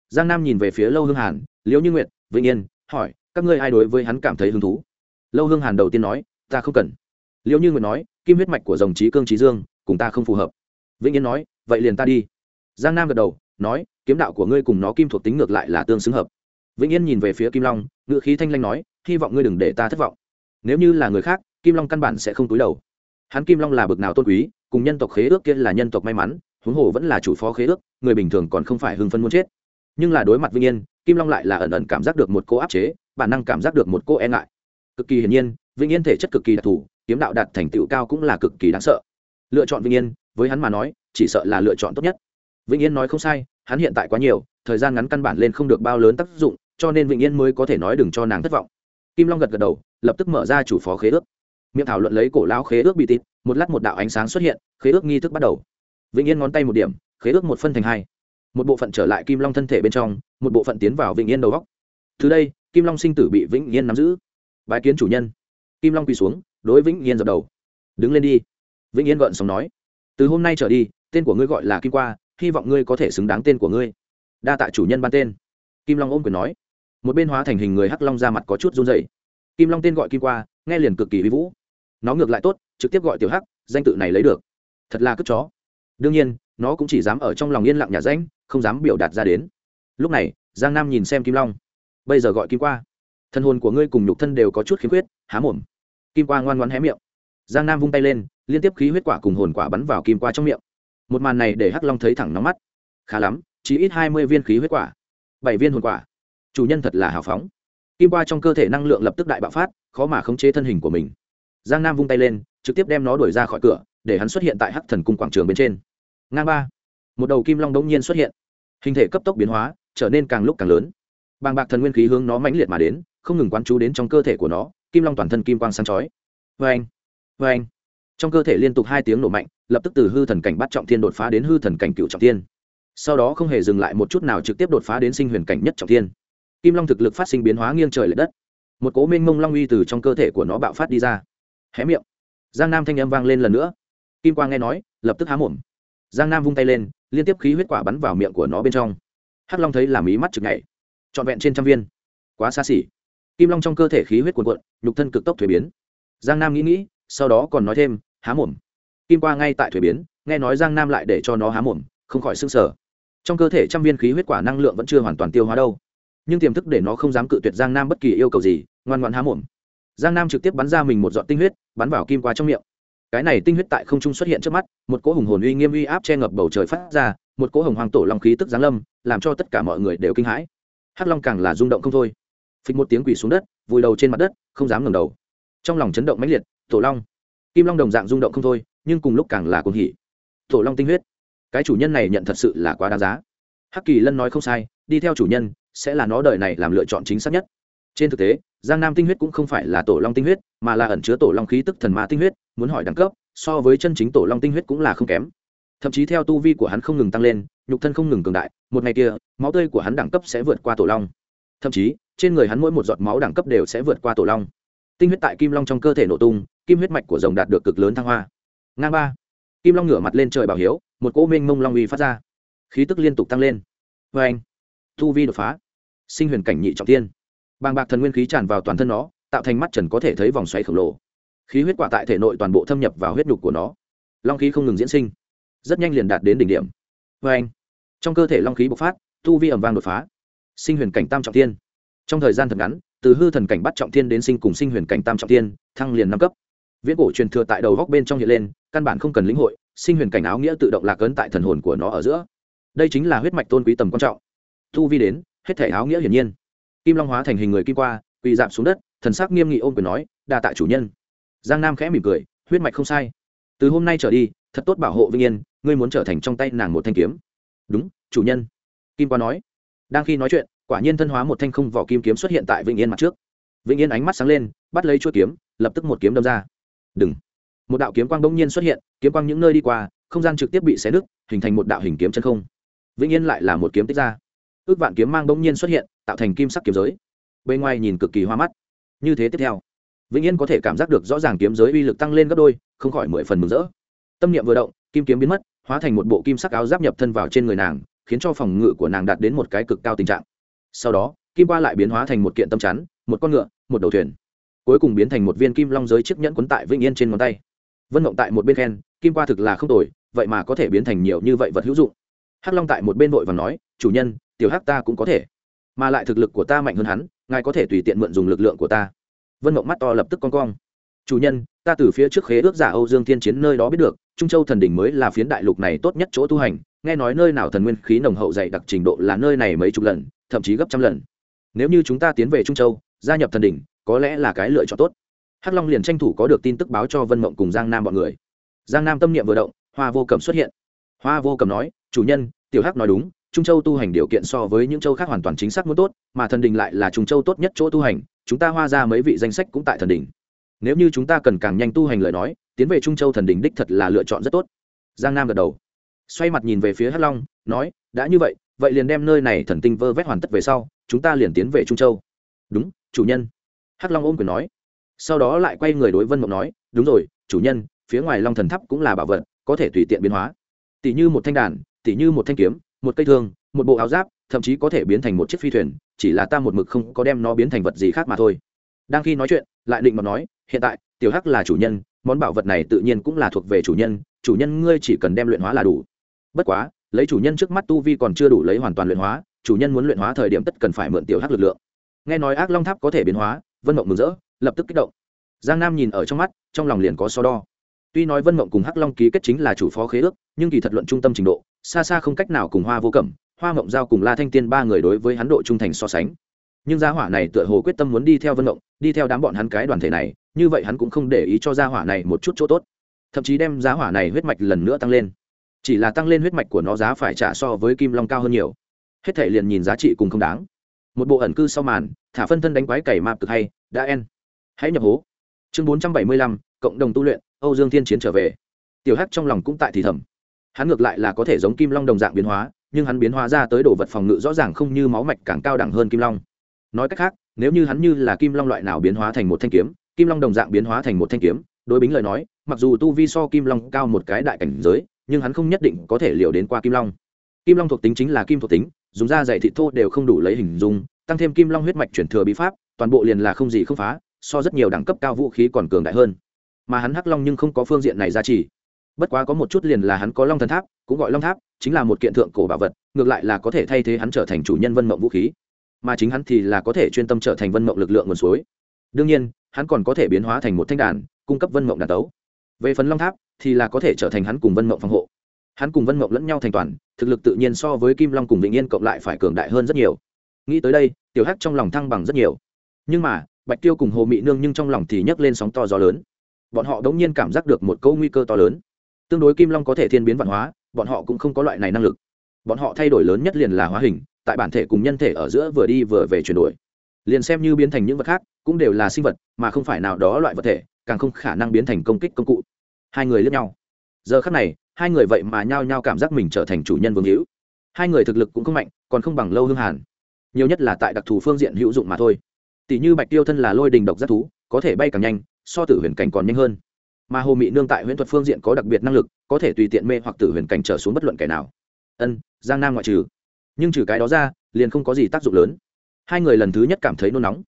Giang nam nhìn về phía lâu hương hàn, liễu như nguyện vĩnh yên, hỏi, các ngươi ai đối với hắn cảm thấy hứng thú? Lâu hương hàn đầu tiên nói, ta không cần. Liễu như nguyện nói, kim huyết mạch của dòng trí cương trí dương, cùng ta không phù hợp. Vĩnh yên nói, vậy liền ta đi. Giang nam gật đầu, nói, kiếm đạo của ngươi cùng nó kim thuộc tính ngược lại là tương xứng hợp. Vĩnh yên nhìn về phía kim long ngự khí thanh lanh nói, hy vọng ngươi đừng để ta thất vọng. Nếu như là người khác, kim long căn bản sẽ không túi đầu hắn kim long là bực nào tôn quý, cùng nhân tộc khế ước kia là nhân tộc may mắn, huống hồ vẫn là chủ phó khế ước, người bình thường còn không phải hưng phân muốn chết. Nhưng là đối mặt vĩnh yên, kim long lại là ẩn ẩn cảm giác được một cô áp chế, bản năng cảm giác được một cô e ngại. Cực kỳ hiển nhiên vĩnh yên thể chất cực kỳ đặc thù, kiếm đạo đạt thành tựu cao cũng là cực kỳ đáng sợ. Lựa chọn vĩnh yên, với hắn mà nói, chỉ sợ là lựa chọn tốt nhất. Vĩnh yên nói không sai, hắn hiện tại quá nhiều, thời gian ngắn căn bản lên không được bao lớn tác dụng, cho nên vĩnh yên mới có thể nói đừng cho nàng thất vọng. Kim long gật gật đầu, lập tức mở ra chủ phó khế ước miệng thảo luận lấy cổ lao khế ước bị tít một lát một đạo ánh sáng xuất hiện, khế ước nghi thức bắt đầu. Vĩnh yên ngón tay một điểm, khế ước một phân thành hai. Một bộ phận trở lại kim long thân thể bên trong, một bộ phận tiến vào vĩnh yên đầu góc. Từ đây, kim long sinh tử bị vĩnh yên nắm giữ. Bái kiến chủ nhân. Kim long quỳ xuống, đối vĩnh yên dập đầu. Đứng lên đi. Vĩnh yên gợn sống nói. Từ hôm nay trở đi, tên của ngươi gọi là kim qua, hy vọng ngươi có thể xứng đáng tên của ngươi. Đa tạ chủ nhân ban tên. Kim long ôm quyền nói. Một bên hóa thành hình người hắc long ra mặt có chút run dày kim long tên gọi kim qua, nghe liền cực kỳ vĩ vũ nó ngược lại tốt, trực tiếp gọi tiểu hắc, danh tự này lấy được. Thật là cất chó. Đương nhiên, nó cũng chỉ dám ở trong lòng yên lặng nhà danh không dám biểu đạt ra đến. Lúc này, giang nam nhìn xem kim long. Bây giờ gọi kim qua. Thân hồn của ngươi cùng nhục thân đều có chút khiếm khuyết, há mồm. Kim qua ngoan ngoan hé miệng. Giang nam vung tay lên, liên tiếp khí huyết quả cùng hồn quả bắn vào kim qua trong miệng. Một màn này để hắc long thấy thẳng nóng mắt. Khá lắm, chỉ ít hai mươi viên khí huyết quả. Bảy viên hồn quả. Chủ nhân thật là hào phóng. Kim qua trong cơ thể năng lượng lập tức đại bạo phát, khó mà khống chế thân hình của mình giang nam vung tay lên, trực tiếp đem nó đuổi ra khỏi cửa, để hắn xuất hiện tại hắc thần cung quảng trường bên trên. Ngang ba. Một đầu kim long đống nhiên xuất hiện. Hình thể cấp tốc biến hóa, trở nên càng lúc càng lớn. Bàng bạc thần nguyên khí hướng nó mãnh liệt mà đến, không ngừng quán chú đến trong cơ thể của nó, kim long toàn thân kim quang sáng chói. Vê anh vê anh trong cơ thể liên tục hai tiếng nổ mạnh, lập tức từ hư thần cảnh bắt trọng thiên đột phá đến hư thần cảnh cựu trọng thiên. Sau đó không hề dừng lại một chút nào trực tiếp đột phá đến sinh huyền cảnh nhất trọng thiên. Kim long thực lực phát sinh biến hóa nghiêng trời l ệ đất. Một cố minh mông long uy từ trong cơ thể của nó bạo phát đi ra hé miệng. Giang nam thanh âm vang lên lần nữa. Kim quang nghe nói, lập tức há mồm. Giang nam vung tay lên, liên tiếp khí huyết quả bắn vào miệng của nó bên trong. Hắc long thấy làm ý mắt chực nhảy. Trọn vẹn trên trăm viên. Quá xa xỉ. Kim long trong cơ thể khí huyết cuồn cuộn, nhục thân cực tốc thuế biến. Giang nam nghĩ nghĩ, sau đó còn nói thêm, há mồm. Kim qua ngay tại thuế biến, nghe nói giang nam lại để cho nó há mồm, không khỏi s ư n g sở trong cơ thể trăm viên khí huyết quả năng lượng vẫn chưa hoàn toàn tiêu hóa đâu. Nhưng tiềm thức để nó không dám cự tuyệt giang nam bất kỳ yêu cầu gì, ngoan ngoan há mồm giang nam trực tiếp bắn ra mình một dọn tinh huyết, bắn vào kim qua trong miệng. Cái này tinh huyết tại không trung xuất hiện trước mắt, một cỗ hùng hồn uy nghiêm uy áp che ngập bầu trời phát ra, một cỗ hồng hoàng tổ long khí tức giáng lâm, làm cho tất cả mọi người đều kinh hãi. Hắc long càng là rung động không thôi. Phịch một tiếng quỷ xuống đất, vùi đầu trên mặt đất, không dám ngẩng đầu. Trong lòng chấn động mãnh liệt, tổ long. Kim long đồng dạng rung động không thôi, nhưng cùng lúc càng là cuồng hỉ. Tổ long tinh huyết. Cái chủ nhân này nhận thật sự là quá đáng giá. Hắc kỳ lân nói không sai, đi theo chủ nhân, sẽ là nó đời này làm lựa chọn chính xác nhất trên thực tế, giang nam tinh huyết cũng không phải là tổ long tinh huyết, mà là ẩn chứa tổ long khí tức thần ma tinh huyết, muốn hỏi đẳng cấp, so với chân chính tổ long tinh huyết cũng là không kém. Thậm chí theo tu vi của hắn không ngừng tăng lên, nhục thân không ngừng cường đại, một ngày kia, máu tươi của hắn đẳng cấp sẽ vượt qua tổ long. Thậm chí, trên người hắn mỗi một giọt máu đẳng cấp đều sẽ vượt qua tổ long. Tinh huyết tại kim long trong cơ thể nổ tung, kim huyết mạch của rồng đạt được cực lớn thăng hoa. Ngang ba. Kim long ngửa mặt lên trời bảo hiếu, một cỗ minh mông long uy phát ra. Khí tức liên tục tăng lên. Vê anh tu vi đột phá. Sinh huyền cảnh nhị trọng tiên bàng bạc thần nguyên khí tràn vào toàn thân nó, tạo thành mắt trần có thể thấy vòng xoáy khổng lồ. Khí huyết quả tại thể nội toàn bộ thâm nhập vào huyết nhục của nó. Long khí không ngừng diễn sinh, rất nhanh liền đạt đến đỉnh điểm. Vê anh, trong cơ thể long khí bộc phát, tu vi ẩm vang đột phá, sinh huyền cảnh tam trọng thiên. Trong thời gian thật ngắn, từ hư thần cảnh bắt trọng thiên đến sinh cùng sinh huyền cảnh tam trọng thiên, thăng liền năm cấp. Viễn cổ truyền thừa tại đầu góc bên trong hiện lên, căn bản không cần lĩnh hội, sinh huyền cảnh áo nghĩa tự động lạc ấn tại thần hồn của nó ở giữa. Đây chính là huyết mạch tôn quý tầm quan trọng. Tu vi đến, hết thể áo nghĩa hiển nhiên kim long hóa thành hình người kim qua, quỳ dạp xuống đất, thần sắc nghiêm nghị ôm quyền nói, đa tạ chủ nhân. Giang nam khẽ mỉm cười, huyết mạch không sai. Từ hôm nay trở đi, thật tốt bảo hộ vinh yên, ngươi muốn trở thành trong tay nàng một thanh kiếm. Đúng, chủ nhân. Kim qua nói. Đang khi nói chuyện, quả nhiên thân hóa một thanh không vỏ kim kiếm xuất hiện tại vĩnh yên mặt trước. Vĩnh yên ánh mắt sáng lên, bắt lấy chuỗi kiếm, lập tức một kiếm đâm ra. Đừng. Một đạo kiếm quang bỗng nhiên xuất hiện, kiếm quang những nơi đi qua, không gian trực tiếp bị xé nứt, hình thành một đạo hình kiếm chân không. Vĩnh yên lại là một kiếm tích ra. Ước vạn kiếm mang bỗng nhiên xuất hiện tạo thành kim sắc kiếm giới. Bên ngoài nhìn cực kỳ hoa mắt. Như thế tiếp theo, vĩnh yên có thể cảm giác được rõ ràng kiếm giới uy lực tăng lên gấp đôi, không khỏi mười phần mừng rỡ. Tâm niệm vừa động, kim kiếm biến mất, hóa thành một bộ kim sắc áo giáp nhập thân vào trên người nàng, khiến cho phòng ngự của nàng đạt đến một cái cực cao tình trạng. Sau đó, kim qua lại biến hóa thành một kiện tâm chắn, một con ngựa, một đầu thuyền. Cuối cùng biến thành một viên kim long giới chiếc nhẫn quấn tại vĩnh yên trên ngón tay. Vân mộng tại một bên khen, kim qua thực là không tồi, vậy mà có thể biến thành nhiều như vậy vật hữu dụng. Hắc long tại một bên vội và nói, chủ nhân, tiểu hắc ta cũng có thể mà lại thực lực của ta mạnh hơn hắn, ngài có thể tùy tiện mượn dùng lực lượng của ta. Vân mộng mắt to lập tức con cong. Chủ nhân, ta từ phía trước khế ước giả âu dương thiên chiến nơi đó biết được, trung châu thần đỉnh mới là phiến đại lục này tốt nhất chỗ tu hành, nghe nói nơi nào thần nguyên khí nồng hậu dày đặc trình độ là nơi này mấy chục lần, thậm chí gấp trăm lần. Nếu như chúng ta tiến về trung châu, gia nhập thần đỉnh, có lẽ là cái lựa chọn tốt. Hắc long liền tranh thủ có được tin tức báo cho vân mộng cùng giang nam bọn người. Giang nam tâm niệm vừa động, hoa vô cầm xuất hiện. Hoa vô cầm nói, chủ nhân, tiểu hắc nói đúng trung châu tu hành điều kiện so với những châu khác hoàn toàn chính xác muốn tốt, mà thần đình lại là trung châu tốt nhất chỗ tu hành, chúng ta hoa ra mấy vị danh sách cũng tại thần đình. Nếu như chúng ta cần càng nhanh tu hành lời nói, tiến về trung châu thần đình đích thật là lựa chọn rất tốt. Giang nam gật đầu. Xoay mặt nhìn về phía hắc long, nói, đã như vậy vậy liền đem nơi này thần tinh vơ vét hoàn tất về sau, chúng ta liền tiến về trung châu. Đúng, chủ nhân. Hắc long ôm quyền nói. Sau đó lại quay người đối vân mộng nói, đúng rồi, chủ nhân, phía ngoài long thần tháp cũng là bảo vật, có thể tùy tiện biến hóa. Tỷ như một thanh đàn, tỷ như một thanh kiếm một cây thương, một bộ áo giáp, thậm chí có thể biến thành một chiếc phi thuyền, chỉ là ta một mực không có đem nó biến thành vật gì khác mà thôi. Đang khi nói chuyện, lại định mà nói, hiện tại, tiểu hắc là chủ nhân, món bảo vật này tự nhiên cũng là thuộc về chủ nhân chủ nhân ngươi chỉ cần đem luyện hóa là đủ. Bất quá, lấy chủ nhân trước mắt tu vi còn chưa đủ lấy hoàn toàn luyện hóa, chủ nhân muốn luyện hóa thời điểm tất cần phải mượn tiểu hắc lực lượng. Nghe nói ác long tháp có thể biến hóa, vân mộng mừng rỡ, lập tức kích động. Giang nam nhìn ở trong mắt, trong lòng liền có so đo. Tuy nói vân mộng cùng hắc long ký kết chính là chủ phó khế ước, nhưng kỳ thật luận trung tâm trình độ xa xa không cách nào cùng hoa vô cẩm, hoa mộng giao cùng la thanh tiên ba người đối với hắn độ trung thành so sánh. Nhưng gia hỏa này tựa hồ quyết tâm muốn đi theo vân mộng đi theo đám bọn hắn cái đoàn thể này, như vậy hắn cũng không để ý cho gia hỏa này một chút chỗ tốt. Thậm chí đem giá hỏa này huyết mạch lần nữa tăng lên. Chỉ là tăng lên huyết mạch của nó giá phải trả so với kim long cao hơn nhiều. Hết thể liền nhìn giá trị cùng không đáng. Một bộ ẩn cư sau màn, thả phân thân đánh quái cày mạp cực hay, đã en. Hãy nhập hố. Chương bốn trăm bảy mươi lăm, cộng đồng tu luyện, âu dương thiên chiến trở về. Tiểu hắc trong lòng cũng tại thì thầm hắn ngược lại là có thể giống kim long đồng dạng biến hóa, nhưng hắn biến hóa ra tới đồ vật phòng ngự rõ ràng không như máu mạch càng cao đẳng hơn kim long. Nói cách khác, nếu như hắn như là kim long loại nào biến hóa thành một thanh kiếm, kim long đồng dạng biến hóa thành một thanh kiếm, đối bính lời nói, mặc dù tu vi so kim long cao một cái đại cảnh giới, nhưng hắn không nhất định có thể liều đến qua kim long. Kim long thuộc tính chính là kim thuộc tính, dùng da dày thị thô đều không đủ lấy hình dung, tăng thêm kim long huyết mạch chuyển thừa bí pháp, toàn bộ liền là không gì không phá, so rất nhiều đẳng cấp cao vũ khí còn cường đại hơn. Mà hắn hắc long nhưng không có phương diện này ra chỉ bất quá có một chút liền là hắn có long thần tháp, cũng gọi long tháp, chính là một kiện thượng cổ bảo vật, ngược lại là có thể thay thế hắn trở thành chủ nhân vân mộng vũ khí. Mà chính hắn thì là có thể chuyên tâm trở thành vân mộng lực lượng nguồn suối. Đương nhiên, hắn còn có thể biến hóa thành một thanh đàn, cung cấp vân mộng đàn tấu. Về phần long tháp, thì là có thể trở thành hắn cùng vân mộng phòng hộ. Hắn cùng vân mộng lẫn nhau thành toàn, thực lực tự nhiên so với kim long cùng vĩnh yên cộng lại phải cường đại hơn rất nhiều. Nghĩ tới đây, tiểu hắc trong lòng thăng bằng rất nhiều. Nhưng mà, bạch tiêu cùng hồ mị nương nhưng trong lòng thì nhấc lên sóng to gió lớn. Bọn họ đống nhiên cảm giác được một câu nguy cơ to lớn tương đối kim long có thể thiên biến văn hóa, bọn họ cũng không có loại này năng lực. Bọn họ thay đổi lớn nhất liền là hóa hình, tại bản thể cùng nhân thể ở giữa vừa đi vừa về chuyển đổi. Liền xem như biến thành những vật khác, cũng đều là sinh vật, mà không phải nào đó loại vật thể, càng không khả năng biến thành công kích công cụ. Hai người lướt nhau. Giờ khắc này, hai người vậy mà nhao nhao cảm giác mình trở thành chủ nhân vương hữu. Hai người thực lực cũng không mạnh, còn không bằng lâu hương hàn. Nhiều nhất là tại đặc thù phương diện hữu dụng mà thôi. Tỷ như bạch tiêu thân là lôi đình độc giác thú, có thể bay càng nhanh, so tử huyền cảnh còn nhanh hơn mà hồ mị nương tại huyễn thuật phương diện có đặc biệt năng lực, có thể tùy tiện mê hoặc tử huyền cảnh trở xuống bất luận kẻ nào. Ân, giang nam ngoại trừ. Nhưng trừ cái đó ra, liền không có gì tác dụng lớn. Hai người lần thứ nhất cảm thấy nôn nóng.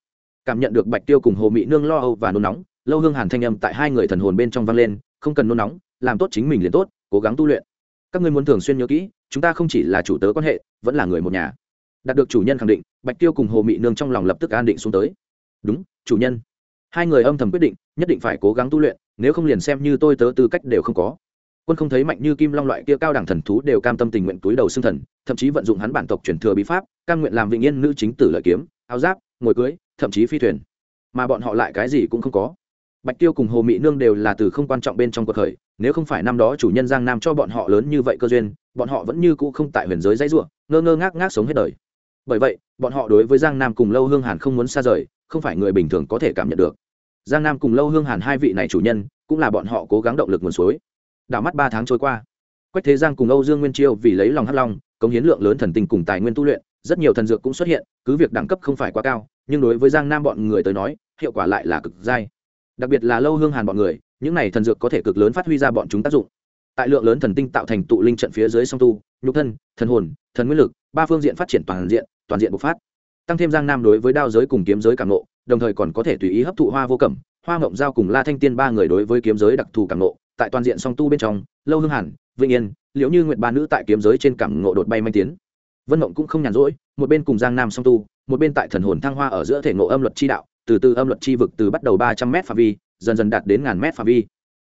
Cảm nhận được bạch tiêu cùng hồ mị nương lo âu và nôn nóng, lâu hương hàn thanh âm tại hai người thần hồn bên trong vang lên, không cần nôn nóng, làm tốt chính mình liền tốt, cố gắng tu luyện. Các ngươi muốn thường xuyên nhớ kỹ, chúng ta không chỉ là chủ tớ quan hệ, vẫn là người một nhà. Đạt được chủ nhân khẳng định, bạch tiêu cùng hồ mị nương trong lòng lập tức an định xuống tới. Đúng, chủ nhân. Hai người âm thầm quyết định, nhất định phải cố gắng tu luyện nếu không liền xem như tôi tớ tư cách đều không có. Quân không thấy mạnh như kim long loại kia cao đẳng thần thú đều cam tâm tình nguyện túi đầu xương thần, thậm chí vận dụng hắn bản tộc truyền thừa bí pháp, cam nguyện làm vĩnh yên nữ chính tử lợi kiếm, áo giáp, ngồi cưới, thậm chí phi thuyền. Mà bọn họ lại cái gì cũng không có. Bạch tiêu cùng hồ mỹ nương đều là từ không quan trọng bên trong cuộc khởi, nếu không phải năm đó chủ nhân giang nam cho bọn họ lớn như vậy cơ duyên, bọn họ vẫn như cũ không tại huyền giới dãy ruộng ngơ ngơ ngác ngác sống hết đời. Bởi vậy, bọn họ đối với giang nam cùng lâu hương hàn không muốn xa rời, không phải người bình thường có thể cảm nhận được giang nam cùng lâu hương hàn hai vị này chủ nhân, cũng là bọn họ cố gắng động lực nguồn suối. Đảo mắt ba tháng trôi qua. Quách thế giang cùng âu dương nguyên chiêu vì lấy lòng hắc long, cống hiến lượng lớn thần tinh cùng tài nguyên tu luyện, rất nhiều thần dược cũng xuất hiện, cứ việc đẳng cấp không phải quá cao, nhưng đối với giang nam bọn người tới nói, hiệu quả lại là cực dai. Đặc biệt là lâu hương hàn bọn người, những này thần dược có thể cực lớn phát huy ra bọn chúng tác dụng. Tại lượng lớn thần tinh tạo thành tụ linh trận phía dưới song tu, nhục thân, thần hồn, thần nguyên lực, ba phương diện phát triển toàn diện toàn diện bộc phát. Tăng thêm giang nam đối với đao giới cùng kiếm giới càng nộ đồng thời còn có thể tùy ý hấp thụ hoa vô cẩm, hoa mộng giao cùng la thanh tiên ba người đối với kiếm giới đặc thù càng nộ tại toàn diện song tu bên trong, lâu hương hàn, vĩnh yên Liệu như nguyệt ba nữ tại kiếm giới trên cảng ngộ đột bay manh tiến. Vân mộng cũng không nhàn rỗi, một bên cùng giang nam song tu, một bên tại thần hồn thăng hoa ở giữa thể ngộ âm luật chi đạo, từ từ âm luật chi vực từ bắt đầu ba trăm m phạm vi, dần dần đạt đến ngàn m phạm vi.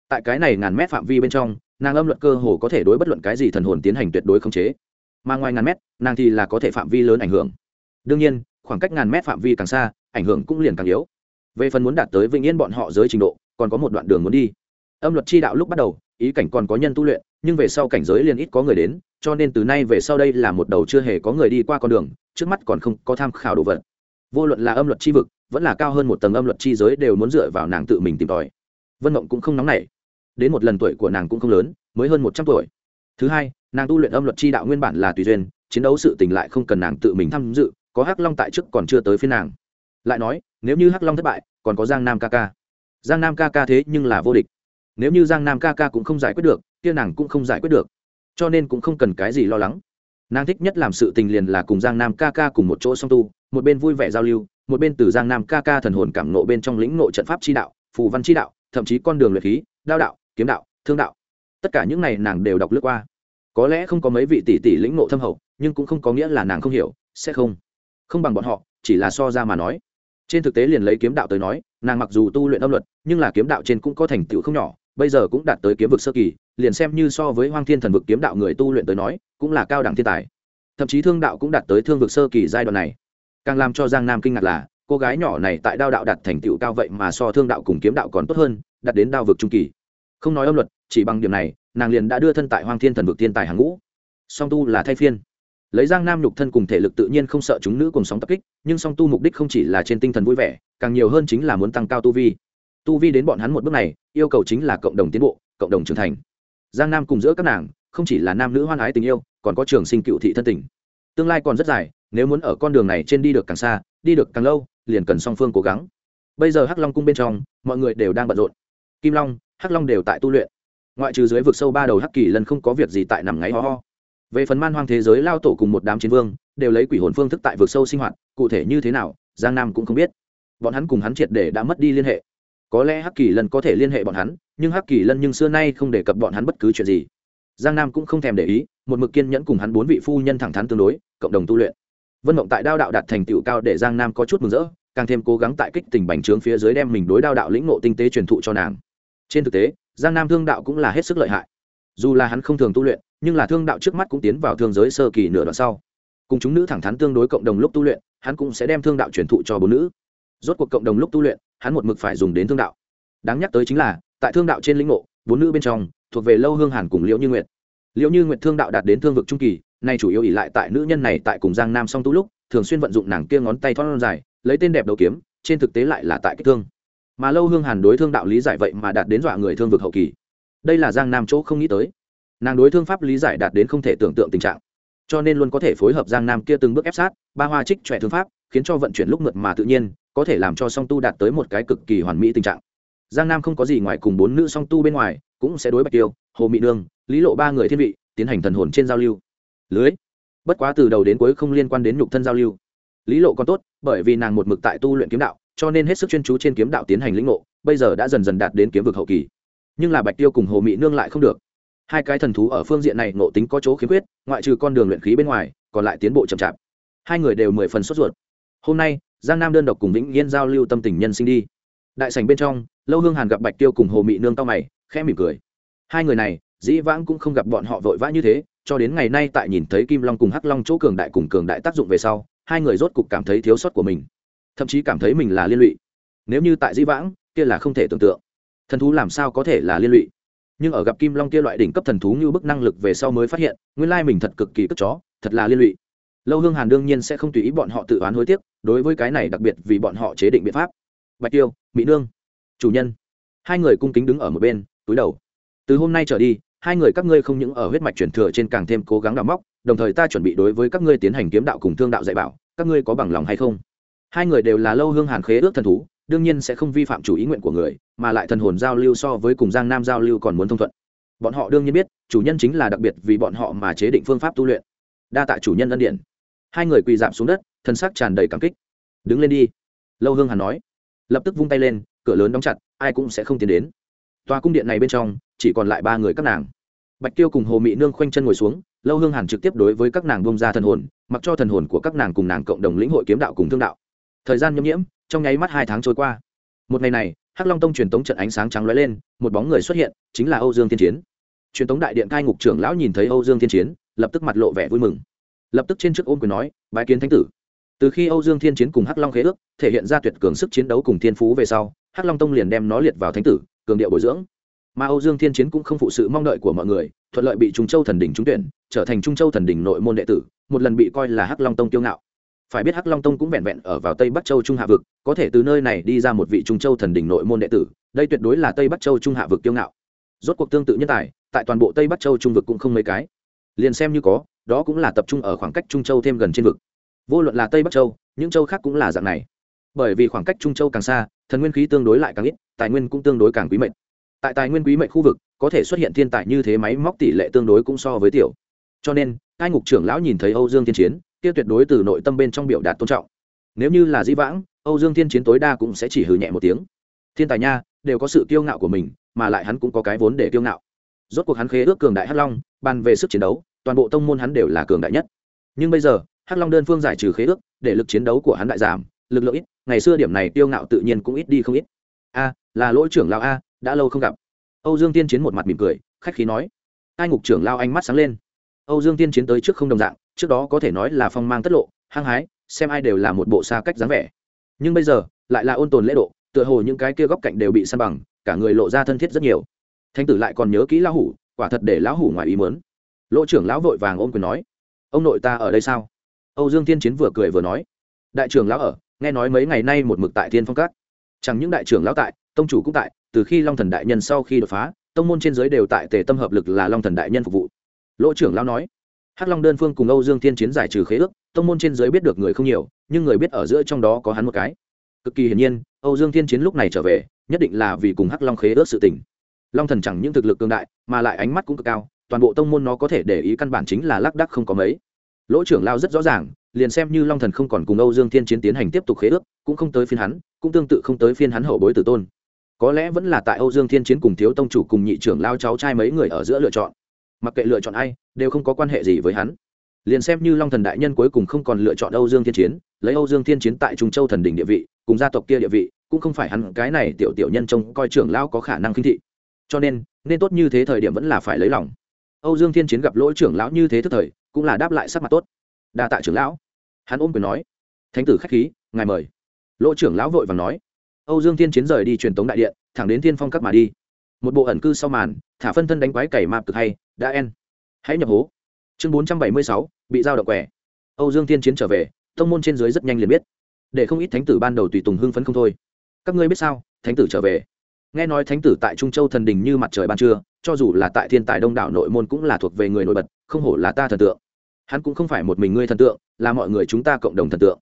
Tại cái này ngàn m phạm vi bên trong, nàng âm luật cơ hồ có thể đối bất luận cái gì thần hồn tiến hành tuyệt đối khống chế. Mà ngoài ngàn mét, nàng thì là có thể phạm vi lớn ảnh hưởng. Đương nhiên, khoảng cách ngàn mét phạm vi càng xa ảnh hưởng cũng liền càng yếu. Về phần muốn đạt tới vĩnh yên bọn họ giới trình độ, còn có một đoạn đường muốn đi. Âm luật chi đạo lúc bắt đầu, ý cảnh còn có nhân tu luyện, nhưng về sau cảnh giới liền ít có người đến, cho nên từ nay về sau đây là một đầu chưa hề có người đi qua con đường, trước mắt còn không có tham khảo đồ vật. Vô luận là âm luật chi vực, vẫn là cao hơn một tầng âm luật chi giới đều muốn dựa vào nàng tự mình tìm tòi. Vân mộng cũng không nóng nảy. Đến một lần tuổi của nàng cũng không lớn, mới hơn một trăm tuổi. Thứ hai, nàng tu luyện âm luật chi đạo nguyên bản là tùy duyên, chiến đấu sự tình lại không cần nàng tự mình tham dự, có hắc long tại trước còn chưa tới phía nàng lại nói, nếu như hắc long thất bại, còn có giang nam ca ca. Giang nam ca ca thế nhưng là vô địch. Nếu như giang nam ca ca cũng không giải quyết được, kia nàng cũng không giải quyết được. Cho nên cũng không cần cái gì lo lắng. Nàng thích nhất làm sự tình liền là cùng giang nam ca ca cùng một chỗ song tu, một bên vui vẻ giao lưu, một bên từ giang nam ca ca thần hồn cảm nộ bên trong lĩnh nộ trận pháp chi đạo, phù văn chi đạo, thậm chí con đường luyện khí, đao đạo, kiếm đạo, thương đạo. Tất cả những này nàng đều đọc lướt qua. Có lẽ không có mấy vị tỷ tỷ lĩnh nộ thâm hậu, nhưng cũng không có nghĩa là nàng không hiểu, sẽ không. Không bằng bọn họ, chỉ là so ra mà nói trên thực tế liền lấy kiếm đạo tới nói, nàng mặc dù tu luyện âm luật, nhưng là kiếm đạo trên cũng có thành tựu không nhỏ, bây giờ cũng đạt tới kiếm vực sơ kỳ, liền xem như so với hoang thiên thần vực kiếm đạo người tu luyện tới nói, cũng là cao đẳng thiên tài. Thậm chí thương đạo cũng đạt tới thương vực sơ kỳ giai đoạn này. Càng làm cho giang nam kinh ngạc là, cô gái nhỏ này tại đao đạo đạt thành tựu cao vậy mà so thương đạo cùng kiếm đạo còn tốt hơn, đạt đến đao vực trung kỳ. Không nói âm luật, chỉ bằng điểm này, nàng liền đã đưa thân tại hoang thiên thần vực thiên tài hàng ngũ. Song tu là thay phiên lấy giang nam nhục thân cùng thể lực tự nhiên không sợ chúng nữ cùng sóng tập kích, nhưng song tu mục đích không chỉ là trên tinh thần vui vẻ, càng nhiều hơn chính là muốn tăng cao tu vi. Tu vi đến bọn hắn một bước này, yêu cầu chính là cộng đồng tiến bộ, cộng đồng trưởng thành. Giang nam cùng giữa các nàng, không chỉ là nam nữ hoan ái tình yêu, còn có trường sinh cựu thị thân tình. Tương lai còn rất dài, nếu muốn ở con đường này trên đi được càng xa, đi được càng lâu, liền cần song phương cố gắng. Bây giờ hắc long cung bên trong, mọi người đều đang bận rộn. Kim long, hắc long đều tại tu luyện. Ngoại trừ dưới vực sâu ba đầu hắc kỳ lần không có việc gì tại nằm ngáy ho ho về phần man hoang thế giới lao tổ cùng một đám chiến vương, đều lấy quỷ hồn phương thức tại vực sâu sinh hoạt, cụ thể như thế nào, giang nam cũng không biết. Bọn hắn cùng hắn triệt để đã mất đi liên hệ. Có lẽ hắc kỳ lân có thể liên hệ bọn hắn, nhưng hắc kỳ lân nhưng xưa nay không đề cập bọn hắn bất cứ chuyện gì. Giang nam cũng không thèm để ý, một mực kiên nhẫn cùng hắn bốn vị phu nhân thẳng thắn tương đối, cộng đồng tu luyện. Vân mộng tại đao đạo đạt thành tựu cao để giang nam có chút mừng rỡ, càng thêm cố gắng tại kích tình bành trướng phía dưới đem mình đối đao đạo lĩnh nộ tinh tế truyền thụ cho nàng. Trên thực tế, giang nam thương đạo cũng là hết sức lợi hại. Dù là hắn không thường tu luyện nhưng là thương đạo trước mắt cũng tiến vào thương giới sơ kỳ nửa đoạn sau. Cùng chúng nữ thẳng thắn tương đối cộng đồng lúc tu luyện, hắn cũng sẽ đem thương đạo truyền thụ cho bốn nữ. Rốt cuộc cộng đồng lúc tu luyện, hắn một mực phải dùng đến thương đạo. Đáng nhắc tới chính là, tại thương đạo trên lĩnh ngộ, bốn nữ bên trong, thuộc về lâu hương hàn cùng liễu như nguyệt. Liễu như nguyệt thương đạo đạt đến thương vực trung kỳ, nay chủ yếu ỉ lại tại nữ nhân này tại cùng giang nam song tu lúc, thường xuyên vận dụng nàng kia ngón tay thon dài, lấy tên đẹp đầu kiếm, trên thực tế lại là tại kích thương. Mà lâu hương hàn đối thương đạo lý giải vậy mà đạt đến dọa người thương vực hậu kỳ. Đây là giang nam chỗ không nghĩ tới nàng đối thương pháp lý giải đạt đến không thể tưởng tượng tình trạng. Cho nên luôn có thể phối hợp giang nam kia từng bước ép sát, ba hoa trích trẻ thương pháp, khiến cho vận chuyển lúc mượt mà tự nhiên, có thể làm cho song tu đạt tới một cái cực kỳ hoàn mỹ tình trạng. Giang nam không có gì ngoài cùng bốn nữ song tu bên ngoài, cũng sẽ đối bạch tiêu, hồ mỹ nương lý lộ ba người thiên vị, tiến hành thần hồn trên giao lưu. Lưới. Bất quá từ đầu đến cuối không liên quan đến nhục thân giao lưu. Lý lộ còn tốt, bởi vì nàng một mực tại tu luyện kiếm đạo, cho nên hết sức chuyên chú trên kiếm đạo tiến hành lĩnh ngộ, bây giờ đã dần dần đạt đến kiếm vực hậu kỳ. Nhưng là bạch tiêu cùng hồ mỹ nương lại không được hai cái thần thú ở phương diện này ngộ tính có chỗ khiếm khuyết, ngoại trừ con đường luyện khí bên ngoài, còn lại tiến bộ chậm chạp. Hai người đều mười phần sốt ruột. Hôm nay, giang nam đơn độc cùng vĩnh yên giao lưu tâm tình nhân sinh đi. Đại sảnh bên trong, lâu hương hàn gặp bạch tiêu cùng hồ mị nương tao mày, khẽ mỉm cười. Hai người này, dĩ vãng cũng không gặp bọn họ vội vã như thế, cho đến ngày nay tại nhìn thấy kim long cùng hắc long chỗ cường đại cùng cường đại tác dụng về sau, hai người rốt cục cảm thấy thiếu sót của mình. Thậm chí cảm thấy mình là liên lụy. Nếu như tại dĩ vãng, kia là không thể tưởng tượng. Thần thú làm sao có thể là liên lụy? Nhưng ở gặp kim long kia loại đỉnh cấp thần thú như bức năng lực về sau mới phát hiện, nguyên lai mình thật cực kỳ cất chó, thật là liên lụy. Lâu hương hàn đương nhiên sẽ không tùy ý bọn họ tự oán hối tiếc, đối với cái này đặc biệt vì bọn họ chế định biện pháp. Bạch tiêu mỹ nương, chủ nhân. Hai người cung kính đứng ở một bên, túi đầu. Từ hôm nay trở đi, hai người các ngươi không những ở huyết mạch truyền thừa trên càng thêm cố gắng đào móc, đồng thời ta chuẩn bị đối với các ngươi tiến hành kiếm đạo cùng thương đạo dạy bảo, các ngươi có bằng lòng hay không? Hai người đều là lâu hương hàn khế ước thần thú đương nhiên sẽ không vi phạm chủ ý nguyện của người, mà lại thần hồn giao lưu so với cùng giang nam giao lưu còn muốn thông thuận. Bọn họ đương nhiên biết, chủ nhân chính là đặc biệt vì bọn họ mà chế định phương pháp tu luyện. Đa tạ chủ nhân ân điển. Hai người quỳ giảm xuống đất, thân xác tràn đầy cảm kích. Đứng lên đi. Lâu hương hàn nói. Lập tức vung tay lên, cửa lớn đóng chặt, ai cũng sẽ không tiến đến. Tòa cung điện này bên trong, chỉ còn lại ba người các nàng. Bạch tiêu cùng hồ mị nương khoanh chân ngồi xuống, lâu hương hàn trực tiếp đối với các nàng bông ra thần hồn, mặc cho thần hồn của các nàng cùng nàng cộng đồng lĩnh hội kiếm đạo cùng thương đạo. Thời gian nhâm nhiễm trong nháy mắt hai tháng trôi qua. Một ngày này, hắc long tông truyền tống trận ánh sáng trắng lóe lên, một bóng người xuất hiện, chính là âu dương thiên chiến. Truyền tống đại điện cai ngục trưởng lão nhìn thấy âu dương thiên chiến, lập tức mặt lộ vẻ vui mừng. Lập tức trên trước ôm quyền nói, bái kiến thánh tử. Từ khi âu dương thiên chiến cùng hắc long khế ước thể hiện ra tuyệt cường sức chiến đấu cùng thiên phú về sau, hắc long tông liền đem nó liệt vào thánh tử, cường điệu bồi dưỡng. Mà âu dương thiên chiến cũng không phụ sự mong đợi của mọi người, thuận lợi bị trung châu thần đỉnh trúng tuyển, trở thành trung châu thần đỉnh nội môn đệ tử, một lần bị coi là hắc long tông kiêu ngạo phải biết hắc long tông cũng vẹn vẹn ở vào tây bắc châu trung hạ vực, có thể từ nơi này đi ra một vị trung châu thần đỉnh nội môn đệ tử, đây tuyệt đối là tây bắc châu trung hạ vực kiêu ngạo. Rốt cuộc tương tự nhân tài, tại toàn bộ tây bắc châu trung vực cũng không mấy cái. Liền xem như có, đó cũng là tập trung ở khoảng cách trung châu thêm gần trên vực. Vô luận là tây bắc châu, những châu khác cũng là dạng này. Bởi vì khoảng cách trung châu càng xa, thần nguyên khí tương đối lại càng ít, tài nguyên cũng tương đối càng quý mệnh. Tại tài nguyên quý mệnh khu vực, có thể xuất hiện thiên tài như thế máy móc tỷ lệ tương đối cũng so với tiểu. Cho nên hai ngục trưởng lão nhìn thấy âu dương thiên chiến kia tuyệt đối từ nội tâm bên trong biểu đạt tôn trọng. Nếu như là di vãng, âu dương thiên chiến tối đa cũng sẽ chỉ hừ nhẹ một tiếng. Thiên tài nha, đều có sự kiêu ngạo của mình, mà lại hắn cũng có cái vốn để kiêu ngạo. Rốt cuộc hắn khế ước cường đại hắc long, bàn về sức chiến đấu, toàn bộ tông môn hắn đều là cường đại nhất. Nhưng bây giờ, hắc long đơn phương giải trừ khế ước, để lực chiến đấu của hắn đại giảm, lực lượng ít, ngày xưa điểm này kiêu ngạo tự nhiên cũng ít đi không ít. A, là lỗi trưởng lão a, đã lâu không gặp. Âu dương tiên chiến một mặt mỉm cười, khách khí nói. Ai ngục trưởng lao ánh mắt sáng lên âu dương tiên chiến tới trước không đồng dạng, trước đó có thể nói là phong mang tất lộ, hăng hái, xem ai đều là một bộ xa cách dáng vẻ. Nhưng bây giờ, lại là ôn tồn lễ độ, tựa hồ những cái kia góc cạnh đều bị săn bằng, cả người lộ ra thân thiết rất nhiều. Thanh tử lại còn nhớ kỹ lão hủ, quả thật để lão hủ ngoài ý mớn lỗ trưởng lão vội vàng ôm quyền nói, ông nội ta ở đây sao? Âu dương tiên chiến vừa cười vừa nói, đại trưởng lão ở, nghe nói mấy ngày nay một mực tại thiên phong cát chẳng những đại trưởng lão tại, tông chủ cũng tại, từ khi long thần đại nhân sau khi đột phá, tông môn trên giới đều tại tề tâm hợp lực là long thần đại nhân phục vụ lỗ trưởng lão nói. Hắc long đơn phương cùng âu dương thiên chiến giải trừ khế ước, tông môn trên giới biết được người không nhiều, nhưng người biết ở giữa trong đó có hắn một cái. Cực kỳ hiển nhiên, âu dương thiên chiến lúc này trở về, nhất định là vì cùng hắc long khế ước sự tình. Long thần chẳng những thực lực cường đại, mà lại ánh mắt cũng cực cao, toàn bộ tông môn nó có thể để ý căn bản chính là lác đắc không có mấy. Lỗ trưởng lao rất rõ ràng, liền xem như long thần không còn cùng âu dương thiên chiến tiến hành tiếp tục khế ước, cũng không tới phiên hắn, cũng tương tự không tới phiên hắn hậu bối tử tôn. Có lẽ vẫn là tại âu dương thiên chiến cùng thiếu tông chủ cùng nhị trưởng lao cháu trai mấy người ở giữa lựa chọn mặc kệ lựa chọn ai, đều không có quan hệ gì với hắn. Liền xem như long thần đại nhân cuối cùng không còn lựa chọn âu dương thiên chiến, lấy âu dương thiên chiến tại trung châu thần đỉnh địa vị, cùng gia tộc kia địa vị, cũng không phải hắn, cái này tiểu tiểu nhân trông coi trưởng lão có khả năng khinh thị. Cho nên nên tốt như thế thời điểm vẫn là phải lấy lòng. Âu dương thiên chiến gặp lỗi trưởng lão như thế thức thời, cũng là đáp lại sắc mặt tốt. Đa tạ trưởng lão. Hắn ôm quyền nói. Thánh tử khách khí, ngài mời. Lỗ trưởng lão vội vàng nói. Âu dương thiên chiến rời đi truyền tống đại điện, thẳng đến thiên phong các mà đi. Một bộ ẩn cư sau màn thả phân thân đánh quái cày mạp cực hay, đã en. Hãy nhập hố. Chương bốn trăm bảy mươi sáu, bị giao động quẻ. Âu dương thiên chiến trở về thông môn trên dưới rất nhanh liền biết. Để không ít thánh tử ban đầu tùy tùng hưng phấn không thôi. Các ngươi biết sao, thánh tử trở về. Nghe nói thánh tử tại trung châu thần đình như mặt trời ban trưa, cho dù là tại thiên tài đông đảo nội môn cũng là thuộc về người nổi bật, không hổ là ta thần tượng. Hắn cũng không phải một mình ngươi thần tượng, là mọi người chúng ta cộng đồng thần tượng.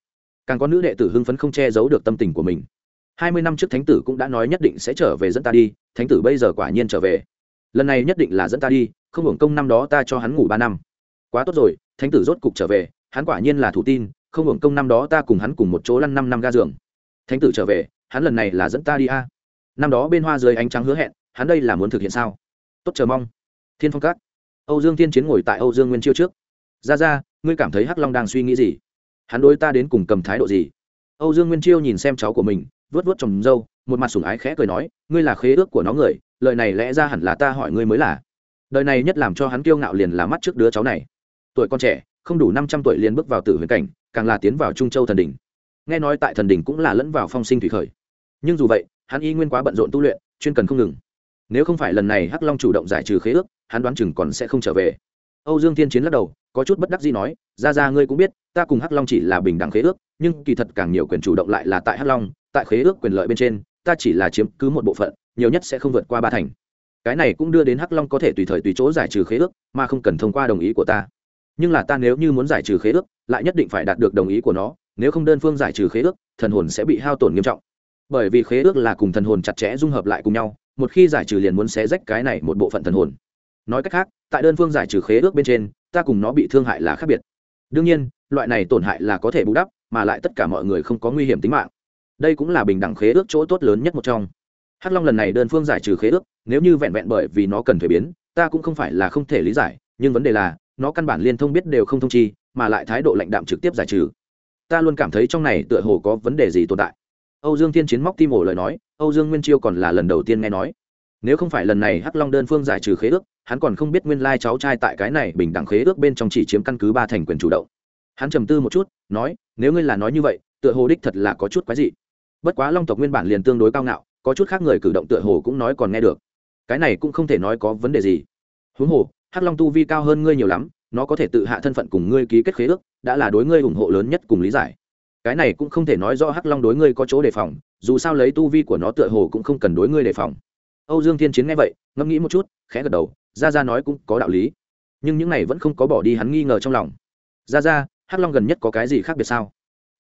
Càng có nữ đệ tử hưng phấn không che giấu được tâm tình của mình. Hai mươi năm trước thánh tử cũng đã nói nhất định sẽ trở về dẫn ta đi, thánh tử bây giờ quả nhiên trở về lần này nhất định là dẫn ta đi, không hưởng công năm đó ta cho hắn ngủ ba năm. Quá tốt rồi, thánh tử rốt cục trở về, hắn quả nhiên là thủ tin, không hưởng công năm đó ta cùng hắn cùng một chỗ lăn năm năm ga giường. Thánh tử trở về, hắn lần này là dẫn ta đi a. Năm đó bên hoa dưới ánh trắng hứa hẹn, hắn đây là muốn thực hiện sao? Tốt, chờ mong. Thiên phong các. Âu dương thiên chiến ngồi tại âu dương nguyên chiêu trước. Ra ra, ngươi cảm thấy hắc long đang suy nghĩ gì? Hắn đối ta đến cùng cầm thái độ gì? Âu dương nguyên chiêu nhìn xem cháu của mình vớt vớt trồng dâu một mặt sủng ái khẽ cười nói, ngươi là khế ước của nó người lời này lẽ ra hẳn là ta hỏi ngươi mới là. Đời này nhất làm cho hắn kiêu ngạo liền là mắt trước đứa cháu này. Tuổi con trẻ, không đủ năm trăm tuổi liền bước vào tử huyền cảnh, càng là tiến vào trung châu thần đình nghe nói tại thần đình cũng là lẫn vào phong sinh thủy khởi. Nhưng dù vậy, hắn y nguyên quá bận rộn tu luyện, chuyên cần không ngừng. Nếu không phải lần này hắc long chủ động giải trừ khế ước, hắn đoán chừng còn sẽ không trở về. Âu dương thiên chiến lắc đầu, có chút bất đắc gì nói, ra ra ngươi cũng biết, ta cùng hắc long chỉ là bình đẳng khế ước, nhưng kỳ thật càng nhiều quyền chủ động lại là tại hắc long, tại khế ước quyền lợi bên trên ta chỉ là chiếm cứ một bộ phận, nhiều nhất sẽ không vượt qua ba thành. Cái này cũng đưa đến hắc long có thể tùy thời tùy chỗ giải trừ khế ước, mà không cần thông qua đồng ý của ta. Nhưng là ta nếu như muốn giải trừ khế ước, lại nhất định phải đạt được đồng ý của nó, nếu không đơn phương giải trừ khế ước, thần hồn sẽ bị hao tổn nghiêm trọng. Bởi vì khế ước là cùng thần hồn chặt chẽ dung hợp lại cùng nhau, một khi giải trừ liền muốn xé rách cái này một bộ phận thần hồn. Nói cách khác, tại đơn phương giải trừ khế ước bên trên, ta cùng nó bị thương hại là khác biệt. Đương nhiên, loại này tổn hại là có thể bù đắp, mà lại tất cả mọi người không có nguy hiểm tính mạng đây cũng là bình đẳng khế ước chỗ tốt lớn nhất một trong. Hắc long lần này đơn phương giải trừ khế ước, nếu như vẹn vẹn bởi vì nó cần thuế biến, ta cũng không phải là không thể lý giải, nhưng vấn đề là, nó căn bản liên thông biết đều không thông chi, mà lại thái độ lãnh đạm trực tiếp giải trừ. Ta luôn cảm thấy trong này tựa hồ có vấn đề gì tồn tại. Âu dương thiên chiến móc tim ổ lời nói, âu dương nguyên chiêu còn là lần đầu tiên nghe nói. Nếu không phải lần này hắc long đơn phương giải trừ khế ước, hắn còn không biết nguyên lai cháu trai tại cái này bình đẳng khế ước bên trong chỉ chiếm căn cứ ba thành quyền chủ động. Hắn trầm tư một chút, nói, nếu ngươi là nói như vậy, tựa hồ đích thật là có chút quái dị bất quá long tộc nguyên bản liền tương đối cao ngạo, có chút khác người cử động tựa hồ cũng nói còn nghe được. Cái này cũng không thể nói có vấn đề gì. Huống hồ, hắc long tu vi cao hơn ngươi nhiều lắm, nó có thể tự hạ thân phận cùng ngươi ký kết khế ước, đã là đối ngươi ủng hộ lớn nhất cùng lý giải. Cái này cũng không thể nói do hắc long đối ngươi có chỗ đề phòng, dù sao lấy tu vi của nó tựa hồ cũng không cần đối ngươi đề phòng. Âu dương thiên chiến nghe vậy, ngẫm nghĩ một chút, khẽ gật đầu, ra ra nói cũng có đạo lý. Nhưng những này vẫn không có bỏ đi hắn nghi ngờ trong lòng. Ra ra, hắc long gần nhất có cái gì khác biệt sao?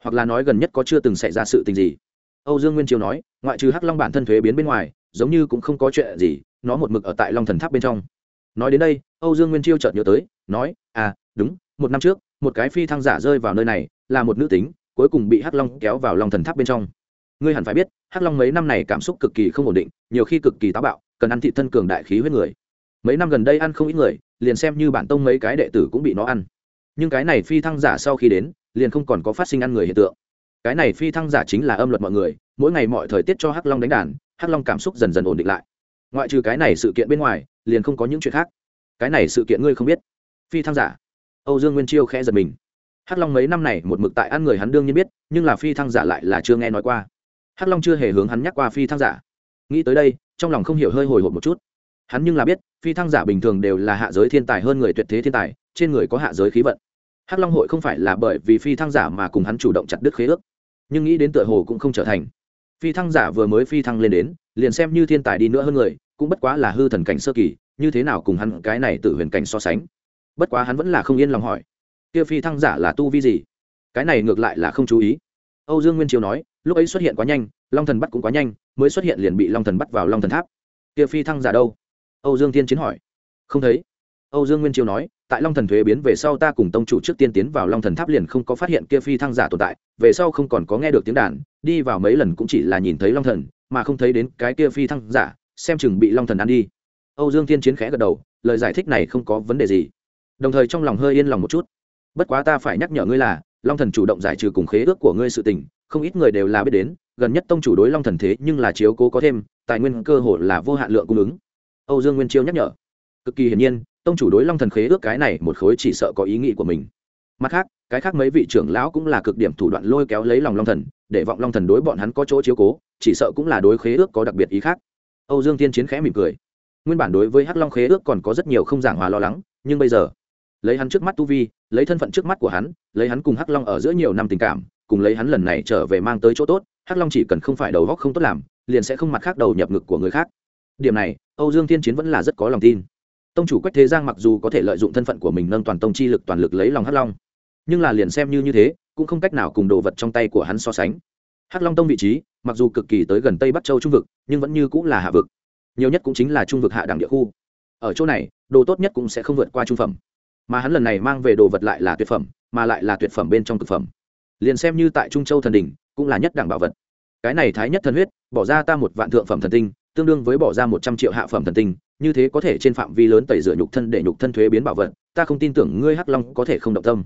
Hoặc là nói gần nhất có chưa từng xảy ra sự tình gì? Âu dương nguyên triều nói, ngoại trừ hắc long bản thân thuế biến bên ngoài, giống như cũng không có chuyện gì, nó một mực ở tại long thần tháp bên trong. Nói đến đây, âu dương nguyên chiêu chợt nhớ tới, nói à đúng, một năm trước, một cái phi thăng giả rơi vào nơi này, là một nữ tính, cuối cùng bị hắc long kéo vào long thần tháp bên trong. Ngươi hẳn phải biết, hắc long mấy năm này cảm xúc cực kỳ không ổn định, nhiều khi cực kỳ táo bạo, cần ăn thị thân cường đại khí huyết người. Mấy năm gần đây ăn không ít người, liền xem như bản tông mấy cái đệ tử cũng bị nó ăn. Nhưng cái này phi thăng giả sau khi đến, liền không còn có phát sinh ăn người hiện tượng cái này phi thăng giả chính là âm luật mọi người, mỗi ngày mọi thời tiết cho hắc long đánh đàn, hắc long cảm xúc dần dần ổn định lại. Ngoại trừ cái này sự kiện bên ngoài, liền không có những chuyện khác. Cái này sự kiện ngươi không biết. Phi thăng giả. Âu dương nguyên chiêu khẽ giật mình. Hắc long mấy năm này một mực tại ăn người hắn đương nhiên biết, nhưng là phi thăng giả lại là chưa nghe nói qua. Hắc long chưa hề hướng hắn nhắc qua phi thăng giả. Nghĩ tới đây, trong lòng không hiểu hơi hồi hộp một chút. Hắn nhưng là biết, phi thăng giả bình thường đều là hạ giới thiên tài hơn người tuyệt thế thiên tài, trên người có hạ giới khí vận. Hắc long hội không phải là bởi vì phi thăng giả mà cùng hắn chủ động chặt đứt khế ước nhưng nghĩ đến tựa hồ cũng không trở thành. Phi thăng giả vừa mới phi thăng lên đến, liền xem như thiên tài đi nữa hơn người, cũng bất quá là hư thần cảnh sơ kỳ, như thế nào cùng hắn cái này tự huyền cảnh so sánh? Bất quá hắn vẫn là không yên lòng hỏi. Kia phi thăng giả là tu vi gì? Cái này ngược lại là không chú ý. Âu dương nguyên triều nói, lúc ấy xuất hiện quá nhanh, long thần bắt cũng quá nhanh, mới xuất hiện liền bị long thần bắt vào long thần tháp. Kia phi thăng giả đâu? Âu dương Thiên chiến hỏi. Không thấy. Âu dương nguyên triều nói tại long thần thuế biến về sau ta cùng tông chủ trước tiên tiến vào long thần tháp liền không có phát hiện kia phi thăng giả tồn tại, về sau không còn có nghe được tiếng đàn, đi vào mấy lần cũng chỉ là nhìn thấy long thần, mà không thấy đến cái kia phi thăng giả, xem chừng bị long thần ăn đi. Âu dương thiên chiến khẽ gật đầu, lời giải thích này không có vấn đề gì. Đồng thời trong lòng hơi yên lòng một chút. Bất quá ta phải nhắc nhở ngươi là, long thần chủ động giải trừ cùng khế ước của ngươi sự tình, không ít người đều là biết đến, gần nhất tông chủ đối long thần thế nhưng là chiếu cố có thêm, tài nguyên cơ hội là vô hạn lượng cung ứng. Âu dương nguyên chiêu nhắc nhở. Cực kỳ hiển nhiên tông chủ đối long thần khế ước cái này một khối chỉ sợ có ý nghĩ của mình. Mặt khác, cái khác mấy vị trưởng lão cũng là cực điểm thủ đoạn lôi kéo lấy lòng long thần, để vọng long thần đối bọn hắn có chỗ chiếu cố, chỉ sợ cũng là đối khế ước có đặc biệt ý khác. Âu dương tiên chiến khẽ mỉm cười. Nguyên bản đối với hắc long khế ước còn có rất nhiều không giảng hòa lo lắng, nhưng bây giờ, lấy hắn trước mắt tu vi, lấy thân phận trước mắt của hắn, lấy hắn cùng hắc long ở giữa nhiều năm tình cảm, cùng lấy hắn lần này trở về mang tới chỗ tốt, hắc long chỉ cần không phải đầu góc không tốt làm, liền sẽ không mặt khác đầu nhập ngực của người khác. Điểm này, âu dương thiên chiến vẫn là rất có lòng tin tông chủ quách thế giang mặc dù có thể lợi dụng thân phận của mình nâng toàn tông chi lực toàn lực lấy lòng hắc long nhưng là liền xem như như thế cũng không cách nào cùng đồ vật trong tay của hắn so sánh hắc long tông vị trí mặc dù cực kỳ tới gần tây bắc châu trung vực nhưng vẫn như cũng là hạ vực nhiều nhất cũng chính là trung vực hạ đẳng địa khu ở chỗ này đồ tốt nhất cũng sẽ không vượt qua trung phẩm mà hắn lần này mang về đồ vật lại là tuyệt phẩm mà lại là tuyệt phẩm bên trong cực phẩm liền xem như tại trung châu thần đình cũng là nhất đẳng bảo vật cái này thái nhất thần huyết bỏ ra ta một vạn thượng phẩm thần tinh tương đương với bỏ ra một trăm triệu hạ phẩm thần tinh, như thế có thể trên phạm vi lớn tẩy rửa nhục thân để nhục thân thuế biến bảo vật, ta không tin tưởng ngươi hắc long có thể không động tâm.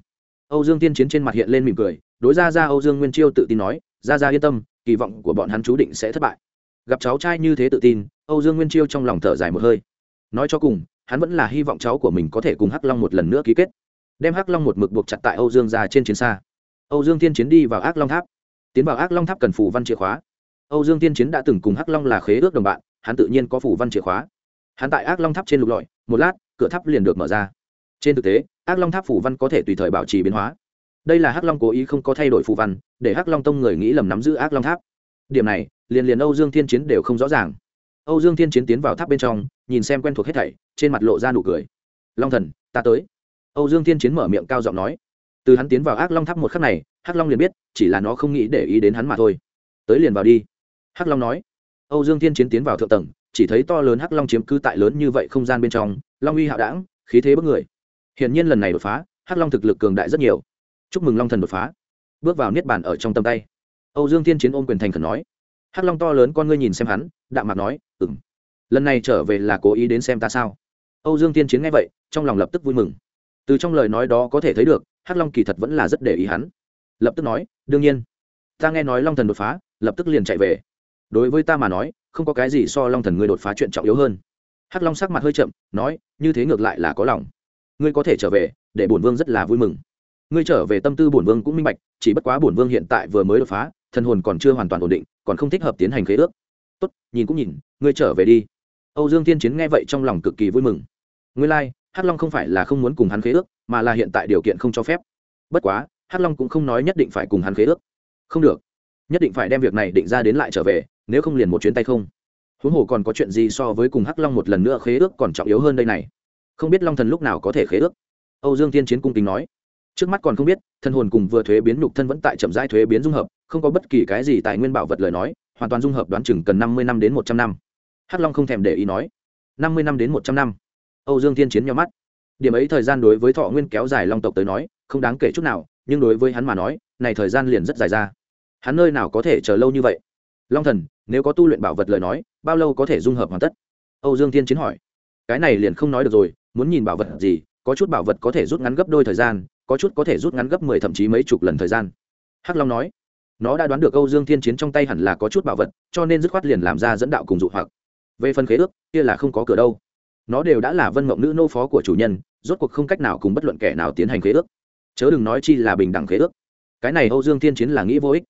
Âu dương tiên chiến trên mặt hiện lên mỉm cười, đối ra ra âu dương nguyên chiêu tự tin nói, ra ra yên tâm, kỳ vọng của bọn hắn chú định sẽ thất bại. Gặp cháu trai như thế tự tin, âu dương nguyên chiêu trong lòng thở dài một hơi. Nói cho cùng, hắn vẫn là hy vọng cháu của mình có thể cùng hắc long một lần nữa ký kết. Đem hắc long một mực buộc chặt tại âu dương ra trên chiến xa. Âu dương tiên chiến đi vào ác long tháp. Tiến vào ác long tháp cần phủ văn chìa khóa âu dương tiên chiến đã từng cùng hắc long là khế ước đồng bạn, hắn tự nhiên có phủ văn chìa khóa. Hắn tại ác long tháp trên lục lọi, một lát, cửa tháp liền được mở ra. Trên thực tế, ác long tháp phủ văn có thể tùy thời bảo trì biến hóa. Đây là hắc long cố ý không có thay đổi phủ văn, để hắc long tông người nghĩ lầm nắm giữ ác long tháp. Điểm này, liền liền âu dương thiên chiến đều không rõ ràng. Âu dương thiên chiến tiến vào tháp bên trong, nhìn xem quen thuộc hết thảy, trên mặt lộ ra nụ cười. Long thần, ta tới. Âu dương thiên chiến mở miệng cao giọng nói. Từ hắn tiến vào ác long tháp một khắc này, hắc long liền biết, chỉ là nó không nghĩ để ý đến hắn mà thôi. Tới liền vào đi hắc long nói. Âu dương thiên chiến tiến vào thượng tầng, chỉ thấy to lớn hắc long chiếm cứ tại lớn như vậy không gian bên trong, long uy hạo đảng khí thế bất người. Hiển nhiên lần này đột phá, hắc long thực lực cường đại rất nhiều. Chúc mừng long thần đột phá. Bước vào niết bàn ở trong tầm tay. Âu dương thiên chiến ôm quyền thành khẩn nói. Hắc long to lớn con ngươi nhìn xem hắn, đạm mặt nói, ừm. lần này trở về là cố ý đến xem ta sao? Âu dương thiên chiến nghe vậy, trong lòng lập tức vui mừng. Từ trong lời nói đó có thể thấy được, hắc long kỳ thật vẫn là rất để ý hắn. Lập tức nói, đương nhiên. Ta nghe nói long thần đột phá, lập tức liền chạy về đối với ta mà nói không có cái gì so long thần ngươi đột phá chuyện trọng yếu hơn. Hắc long sắc mặt hơi chậm nói như thế ngược lại là có lòng. Ngươi có thể trở về để bổn vương rất là vui mừng. Ngươi trở về tâm tư bổn vương cũng minh bạch chỉ bất quá bổn vương hiện tại vừa mới đột phá thần hồn còn chưa hoàn toàn ổn định còn không thích hợp tiến hành khế ước. Tốt nhìn cũng nhìn ngươi trở về đi. Âu dương thiên chiến nghe vậy trong lòng cực kỳ vui mừng. Ngươi lai、like, hắc long không phải là không muốn cùng hắn khế ước mà là hiện tại điều kiện không cho phép. Bất quá hắc long cũng không nói nhất định phải cùng hắn khế ước. Không được. Nhất định phải đem việc này định ra đến lại trở về nếu không liền một chuyến tay không. Huống hồ còn có chuyện gì so với cùng hắc long một lần nữa khế ước còn trọng yếu hơn đây này? Không biết long thần lúc nào có thể khế ước? Âu dương tiên chiến cung kính nói. Trước mắt còn không biết, thân hồn cùng vừa thuế biến nhục thân vẫn tại chậm rãi thuế biến dung hợp, không có bất kỳ cái gì tài nguyên bảo vật lời nói, hoàn toàn dung hợp đoán chừng cần năm mươi năm đến một trăm năm. Hắc long không thèm để ý nói. Năm mươi năm đến một trăm năm. Âu dương tiên chiến nhau mắt. Điểm ấy thời gian đối với thọ nguyên kéo dài long tộc tới nói, không đáng kể chút nào, nhưng đối với hắn mà nói, này thời gian liền rất dài ra. Hắn nơi nào có thể chờ lâu như vậy? Long thần, nếu có tu luyện bảo vật lời nói, bao lâu có thể dung hợp hoàn tất? Âu dương tiên chiến hỏi. Cái này liền không nói được rồi, muốn nhìn bảo vật gì, có chút bảo vật có thể rút ngắn gấp đôi thời gian, có chút có thể rút ngắn gấp mười thậm chí mấy chục lần thời gian. Hắc long nói. Nó đã đoán được âu dương thiên chiến trong tay hẳn là có chút bảo vật, cho nên dứt khoát liền làm ra dẫn đạo cùng dụ hoặc. Về phần khế ước, kia là không có cửa đâu. Nó đều đã là vân mộng nữ nô phó của chủ nhân, rốt cuộc không cách nào cùng bất luận kẻ nào tiến hành khế ước. Chớ đừng nói chi là bình đẳng khế ước. Cái này âu dương thiên chiến là nghĩ vô ích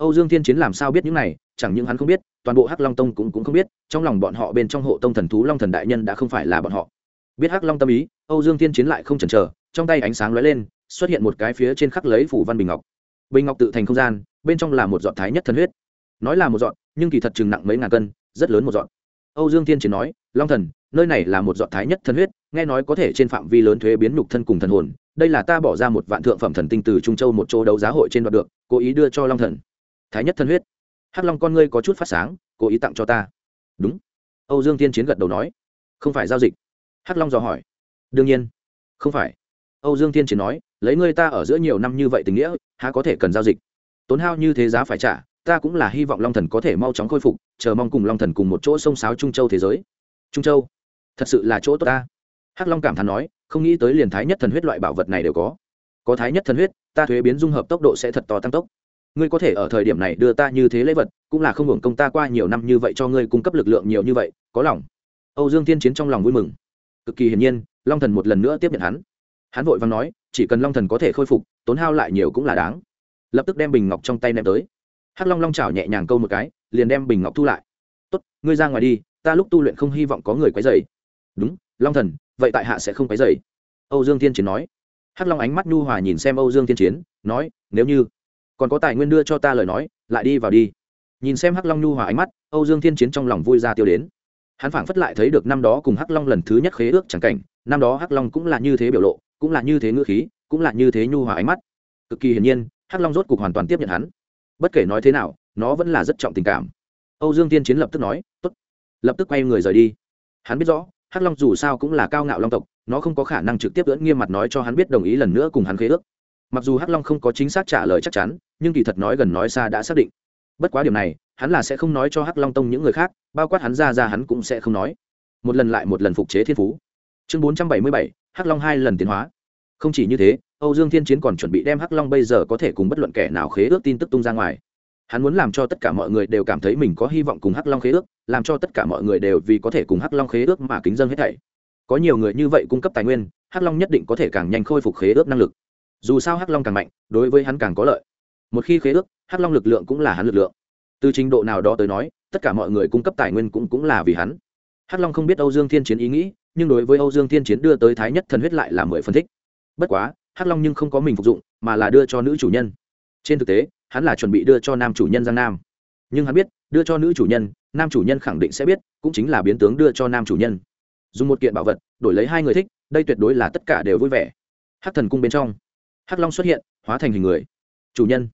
âu dương thiên chiến làm sao biết những này chẳng những hắn không biết toàn bộ hắc long tông cũng, cũng không biết trong lòng bọn họ bên trong hộ tông thần thú long thần đại nhân đã không phải là bọn họ. Biết hắc long tâm ý âu dương thiên chiến lại không chần chờ trong tay ánh sáng lóe lên xuất hiện một cái phía trên khắc lấy phủ văn bình ngọc. Bình ngọc tự thành không gian bên trong là một giọt thái nhất thần huyết. Nói là một giọt nhưng kỳ thật chừng nặng mấy ngàn cân rất lớn một giọt. Âu dương thiên chiến nói long thần nơi này là một giọt thái nhất thần huyết nghe nói có thể trên phạm vi lớn thuế biến nhục thân cùng thần hồn đây là ta bỏ ra một vạn thượng phẩm thần tinh từ trung châu một chỗ đấu giá hội trên đoạt được cố ý đưa cho long thần thái nhất Thân huyết. Hắc long con ngươi có chút phát sáng, cố ý tặng cho ta. Đúng. Âu dương tiên chiến gật đầu nói. Không phải giao dịch. Hắc long dò hỏi. Đương nhiên. Không phải. Âu dương tiên chiến nói, lấy ngươi ta ở giữa nhiều năm như vậy tình nghĩa, há có thể cần giao dịch? Tốn hao như thế giá phải trả, ta cũng là hy vọng long thần có thể mau chóng khôi phục, chờ mong cùng long thần cùng một chỗ sông sáo trung châu thế giới. Trung châu? Thật sự là chỗ tốt ta. Hắc long cảm thán nói, không nghĩ tới liền thái nhất thần huyết loại bảo vật này đều có. Có thái nhất thần huyết, ta thuế biến dung hợp tốc độ sẽ thật to tăng tốc ngươi có thể ở thời điểm này đưa ta như thế lễ vật, cũng là không hưởng công ta qua nhiều năm như vậy cho ngươi cung cấp lực lượng nhiều như vậy, có lòng. Âu dương thiên chiến trong lòng vui mừng. Cực kỳ hiển nhiên, long thần một lần nữa tiếp nhận hắn. Hắn vội vàng nói, chỉ cần long thần có thể khôi phục, tốn hao lại nhiều cũng là đáng. Lập tức đem bình ngọc trong tay ném tới. Hắc long long chảo nhẹ nhàng câu một cái, liền đem bình ngọc thu lại. Tốt, ngươi ra ngoài đi, ta lúc tu luyện không hy vọng có người quấy dày đúng, long thần, vậy tại hạ sẽ không quấy dày âu dương thiên chiến nói. Hắc long ánh mắt nhu hòa nhìn xem âu dương thiên chiến, nói, nếu như còn có tài nguyên đưa cho ta lời nói, lại đi vào đi. Nhìn xem hắc long nhu hòa ánh mắt, âu dương thiên chiến trong lòng vui ra tiêu đến. Hắn phảng phất lại thấy được năm đó cùng hắc long lần thứ nhất khế ước chẳng cảnh, năm đó hắc long cũng là như thế biểu lộ, cũng là như thế ngữ khí, cũng là như thế nhu hòa ánh mắt. Cực kỳ hiển nhiên, hắc long rốt cục hoàn toàn tiếp nhận hắn. Bất kể nói thế nào, nó vẫn là rất trọng tình cảm. Âu dương tiên chiến lập tức nói t ố t lập tức quay người rời đi. Hắn biết rõ, hắc long dù sao cũng là cao ngạo long tộc, nó không có khả năng trực tiếp ưỡn nghiêm mặt nói cho hắn biết đồng ý lần nữa cùng hắn khế ước mặc dù hắc long không có chính xác trả lời chắc chắn, nhưng kỳ thật nói gần nói xa đã xác định. Bất quá điểm này, hắn là sẽ không nói cho hắc long tông những người khác, bao quát hắn ra ra hắn cũng sẽ không nói. Một lần lại một lần phục chế thiên phú. Chương bốn trăm bảy mươi bảy, hắc long hai lần tiến hóa. Không chỉ như thế, âu dương thiên chiến còn chuẩn bị đem hắc long bây giờ có thể cùng bất luận kẻ nào khế ước tin tức tung ra ngoài. Hắn muốn làm cho tất cả mọi người đều cảm thấy mình có hy vọng cùng hắc long khế ước, làm cho tất cả mọi người đều vì có thể cùng hắc long khế ước mà kính dân hết thảy. Có nhiều người như vậy cung cấp tài nguyên, hắc long nhất định có thể càng nhanh khôi phục khế ước năng lực dù sao hắc long càng mạnh, đối với hắn càng có lợi. Một khi khế ước, hắc long lực lượng cũng là hắn lực lượng. Từ trình độ nào đó tới nói, tất cả mọi người cung cấp tài nguyên cũng cũng là vì hắn. Hắc long không biết âu dương thiên chiến ý nghĩ, nhưng đối với âu dương thiên chiến đưa tới thái nhất thần huyết lại là mười phân thích. Bất quá, hắc long nhưng không có mình phục dụng, mà là đưa cho nữ chủ nhân. Trên thực tế, hắn là chuẩn bị đưa cho nam chủ nhân giang nam. Nhưng hắn biết, đưa cho nữ chủ nhân, nam chủ nhân khẳng định sẽ biết, cũng chính là biến tướng đưa cho nam chủ nhân. Dùng một kiện bảo vật, đổi lấy hai người thích, đây tuyệt đối là tất cả đều vui vẻ. Hắc thần cung bên trong hắc long xuất hiện, hóa thành hình người. Chủ nhân.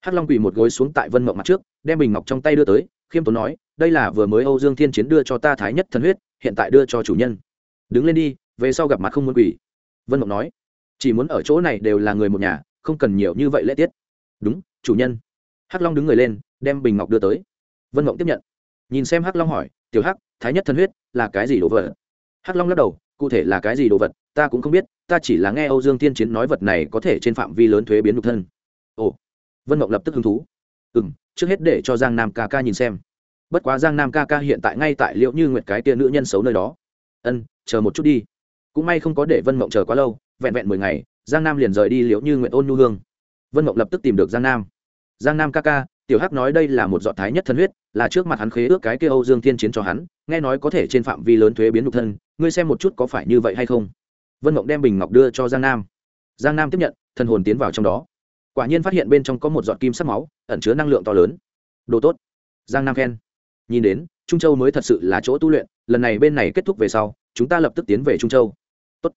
Hắc long quỳ một gối xuống tại vân mộng mặt trước, đem bình ngọc trong tay đưa tới, khiêm tốn nói, đây là vừa mới âu dương thiên chiến đưa cho ta thái nhất thần huyết, hiện tại đưa cho chủ nhân. Đứng lên đi, về sau gặp mặt không muốn quỳ. Vân mộng nói, chỉ muốn ở chỗ này đều là người một nhà, không cần nhiều như vậy lễ tiết. Đúng, chủ nhân. Hắc long đứng người lên, đem bình ngọc đưa tới. Vân mộng tiếp nhận. Nhìn xem hắc long hỏi, tiểu hắc, thái nhất thần huyết là cái gì đồ vật? Hắc long lắc đầu, cụ thể là cái gì đồ vật? Ta cũng không biết, ta chỉ là nghe âu dương tiên chiến nói vật này có thể trên phạm vi lớn thuế biến nhục thân. Ồ, vân mộng lập tức hứng thú. Ừ m trước hết để cho giang nam ca ca nhìn xem. Bất quá giang nam ca ca hiện tại ngay tại liệu như nguyệt cái tia nữ nhân xấu nơi đó. Ân, chờ một chút đi. Cũng may không có để vân mộng chờ quá lâu, vẹn vẹn mười ngày, giang nam liền rời đi liệu như nguyện ôn nhu hương. Vân mộng lập tức tìm được giang nam. Giang nam ca ca, tiểu hắc nói đây là một dọn thái nhất thân huyết, là trước mặt hắn khế ước cái kia âu dương thiên chiến cho hắn, nghe nói có thể trên phạm vi lớn thuế biến nhục thân, ngươi xem một chút có phải như vậy hay không? Vân mộng đem bình ngọc đưa cho giang nam. Giang nam tiếp nhận thân hồn tiến vào trong đó. Quả nhiên phát hiện bên trong có một giọt kim sắc máu, ẩn chứa năng lượng to lớn. Đồ tốt. Giang nam khen. Nhìn đến, trung châu mới thật sự là chỗ tu luyện, lần này bên này kết thúc về sau, chúng ta lập tức tiến về trung châu. Tốt.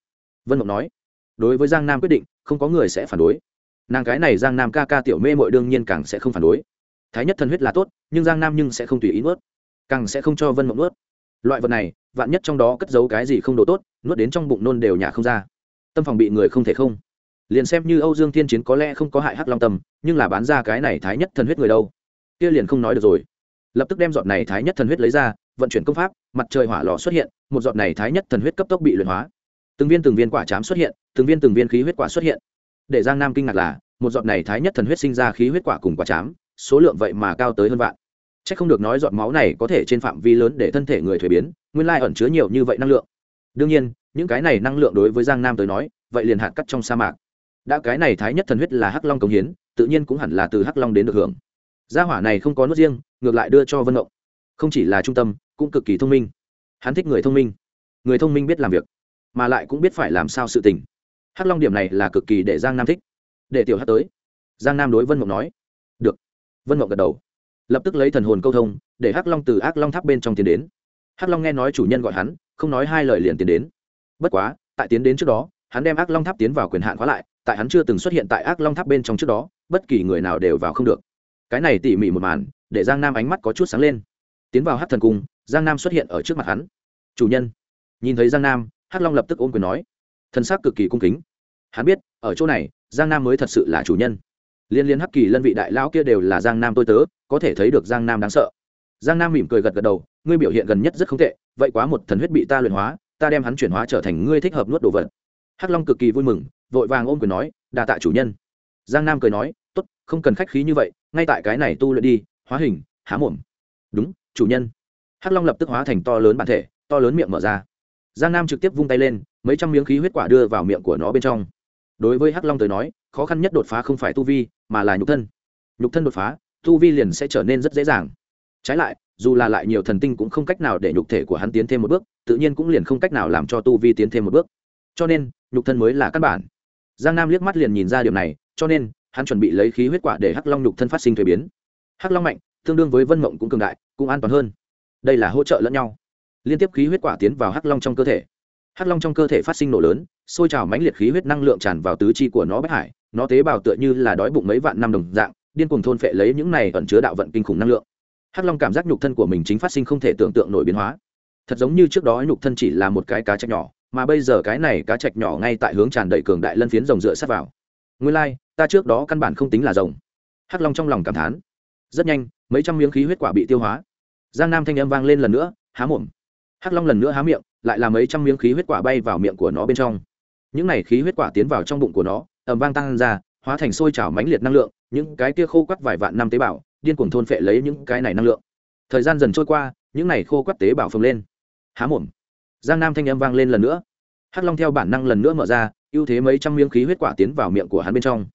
vân mộng nói. Đối với giang nam quyết định, không có người sẽ phản đối. Nàng cái này giang nam ca ca tiểu mê mội đương nhiên càng sẽ không phản đối. Thái nhất thần huyết là tốt, nhưng giang nam nhưng sẽ không tùy ý nuốt. Càng sẽ không cho vân mộng nuốt. Loại vật này vạn nhất trong đó cất giấu cái gì không đồ tốt, nuốt đến trong bụng nôn đều nhả không ra. Tâm phòng bị người không thể không. Liền xem như âu dương thiên chiến có lẽ không có hại hắc long tâm, nhưng là bán ra cái này thái nhất thần huyết người đâu. Kia liền không nói được rồi. Lập tức đem giọt này thái nhất thần huyết lấy ra, vận chuyển công pháp, mặt trời hỏa lò xuất hiện, một giọt này thái nhất thần huyết cấp tốc bị luyện hóa. Từng viên từng viên quả chám xuất hiện, từng viên từng viên khí huyết quả xuất hiện. Để giang nam kinh ngạc là, một giọt này thái nhất thần huyết sinh ra khí huyết quả cùng quả chám, số lượng vậy mà cao tới hơn vạn c h ắ c không được nói giọt máu này có thể trên phạm vi lớn để thân thể người thuế biến, nguyên lai ẩn chứa nhiều như vậy năng lượng. Đương nhiên, những cái này năng lượng đối với giang nam tới nói, vậy liền hạt cắt trong sa mạc. Đã cái này thái nhất thần huyết là hắc long cống hiến, tự nhiên cũng hẳn là từ hắc long đến được hưởng. Gia hỏa này không có nước riêng, ngược lại đưa cho vân ngộng. Không chỉ là trung tâm, cũng cực kỳ thông minh. Hắn thích người thông minh. Người thông minh biết làm việc, mà lại cũng biết phải làm sao sự tình. Hắc long điểm này là cực kỳ để giang nam thích. Để tiểu hắc tới. Giang nam đối vân mộng nói. Được. Vân mộng gật đầu lập tức lấy thần hồn câu thông, để hắc long từ ác long tháp bên trong tiến đến. Hắc long nghe nói chủ nhân gọi hắn, không nói hai lời liền tiến đến. Bất quá, tại tiến đến trước đó, hắn đem ác long tháp tiến vào quyền hạn khóa lại, tại hắn chưa từng xuất hiện tại ác long tháp bên trong trước đó, bất kỳ người nào đều vào không được. Cái này tỉ mỉ một màn, để giang nam ánh mắt có chút sáng lên. Tiến vào hát thần cung, giang nam xuất hiện ở trước mặt hắn. Chủ nhân. Nhìn thấy giang nam, hắc long lập tức ôm quyền nói. Thân xác cực kỳ cung kính. Hắn biết, ở chỗ này, giang nam mới thật sự là chủ nhân liên liên hắc kỳ lân vị đại lão kia đều là giang nam tôi tớ, có thể thấy được giang nam đáng sợ. Giang nam mỉm cười gật gật đầu, ngươi biểu hiện gần nhất rất không tệ, vậy quá một thần huyết bị ta luyện hóa, ta đem hắn chuyển hóa trở thành ngươi thích hợp nuốt đồ vật. Hắc long cực kỳ vui mừng, vội vàng ôm quyền nói, đa tạ chủ nhân. Giang nam cười nói t ố t không cần khách khí như vậy, ngay tại cái này tu luyện đi, hóa hình, há mồm. Đúng, chủ nhân. Hắc long lập tức hóa thành to lớn bản thể, to lớn miệng mở ra. Giang nam trực tiếp vung tay lên, mấy trăm miếng khí huyết quả đưa vào miệng của nó bên trong đối với hắc long tới nói, khó khăn nhất đột phá không phải tu vi, mà là nhục thân. Nhục thân đột phá, tu vi liền sẽ trở nên rất dễ dàng. Trái lại, dù là lại nhiều thần tinh cũng không cách nào để nhục thể của hắn tiến thêm một bước, tự nhiên cũng liền không cách nào làm cho tu vi tiến thêm một bước. Cho nên, nhục thân mới là căn bản. Giang nam liếc mắt liền nhìn ra điều này, cho nên, hắn chuẩn bị lấy khí huyết quả để hắc long nhục thân phát sinh thuế biến. Hắc long mạnh, tương đương với vân mộng cũng cường đại, cũng an toàn hơn. Đây là hỗ trợ lẫn nhau. Liên tiếp khí huyết quả tiến vào hắc long trong cơ thể hắc long trong cơ thể phát sinh nổ lớn xôi trào mãnh liệt khí huyết năng lượng tràn vào tứ chi của nó bất hải nó tế bào tựa như là đói bụng mấy vạn năm đồng dạng điên cuồng thôn phệ lấy những này ẩn chứa đạo vận kinh khủng năng lượng. Hắc long cảm giác nhục thân của mình chính phát sinh không thể tưởng tượng nổi biến hóa. Thật giống như trước đó nhục thân chỉ là một cái cá trạch nhỏ mà bây giờ cái này cá trạch nhỏ ngay tại hướng tràn đầy cường đại lân phiến rồng dựa sát vào. Nguyên lai、like, ta trước đó căn bản không tính là rồng. Hắc long trong lòng cảm thán. Rất nhanh mấy trăm miếng khí huyết quả bị tiêu hóa. Giang nam thanh âm vang lên lần nữa há mồm. Hắc long lần nữa há miệng lại là mấy trăm miếng khí huyết quả bay vào miệng của nó bên trong. Những này khí huyết quả tiến vào trong bụng của nó ẩm vang tăng ra, hóa thành sôi trào mãnh liệt năng lượng, những cái kia khô quắt vài vạn năm tế bào, điên cuồng thôn phệ lấy những cái này năng lượng. Thời gian dần trôi qua, những này khô quắt tế bào phồng lên. Há mồm. Giang nam thanh âm vang lên lần nữa. Hắc long theo bản năng lần nữa mở ra, ưu thế mấy trăm miếng khí huyết quả tiến vào miệng của hắn bên trong.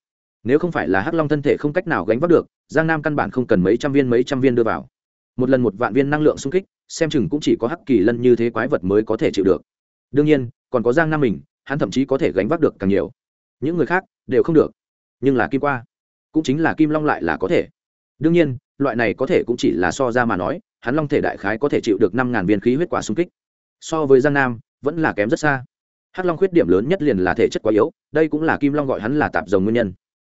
Nếu không phải là hắc long thân thể không cách nào gánh vác được, giang nam căn bản không cần mấy trăm viên mấy trăm viên đưa vào một lần một vạn viên năng lượng xung kích, xem chừng cũng chỉ có hắc kỳ lân như thế quái vật mới có thể chịu được. Đương nhiên, còn có giang nam mình, hắn thậm chí có thể gánh vác được càng nhiều. Những người khác đều không được. Nhưng là kim qua, cũng chính là kim long lại là có thể. Đương nhiên, loại này có thể cũng chỉ là so ra mà nói, hắn long thể đại khái có thể chịu được năm ngàn viên khí huyết quả xung kích. So với giang nam, vẫn là kém rất xa. Hắc long khuyết điểm lớn nhất liền là thể chất quá yếu, đây cũng là kim long gọi hắn là tạp dòng nguyên nhân.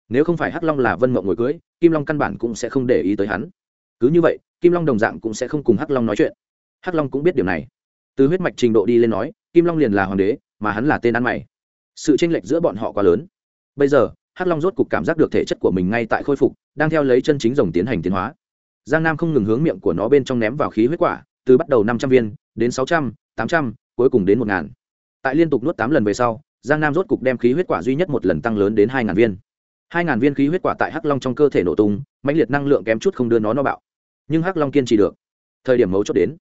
Nếu không phải hắc long là vân mộng ngồi cưới, kim long căn bản cũng sẽ không để ý tới hắn. Cứ như vậy kim long đồng dạng cũng sẽ không cùng hắc long nói chuyện. Hắc long cũng biết điều này. Từ huyết mạch trình độ đi lên nói, kim long liền là hoàng đế, mà hắn là tên ăn mày. Sự tranh lệch giữa bọn họ quá lớn. Bây giờ, hắc long rốt cục cảm giác được thể chất của mình ngay tại khôi phục, đang theo lấy chân chính rồng tiến hành tiến hóa. Giang nam không ngừng hướng miệng của nó bên trong ném vào khí huyết quả, từ bắt đầu năm trăm viên, đến sáu trăm, tám trăm, cuối cùng đến một ngàn. Tại liên tục nuốt tám lần về sau, giang nam rốt cục đem khí huyết quả duy nhất một lần tăng lớn đến hai ngàn viên. Hai ngàn viên khí huyết quả tại hắc long trong cơ thể nổ tung, mãnh liệt năng lượng kém chút không đưa nó no bạo nhưng hắc long kiên trì được. Thời điểm mấu chốt đến,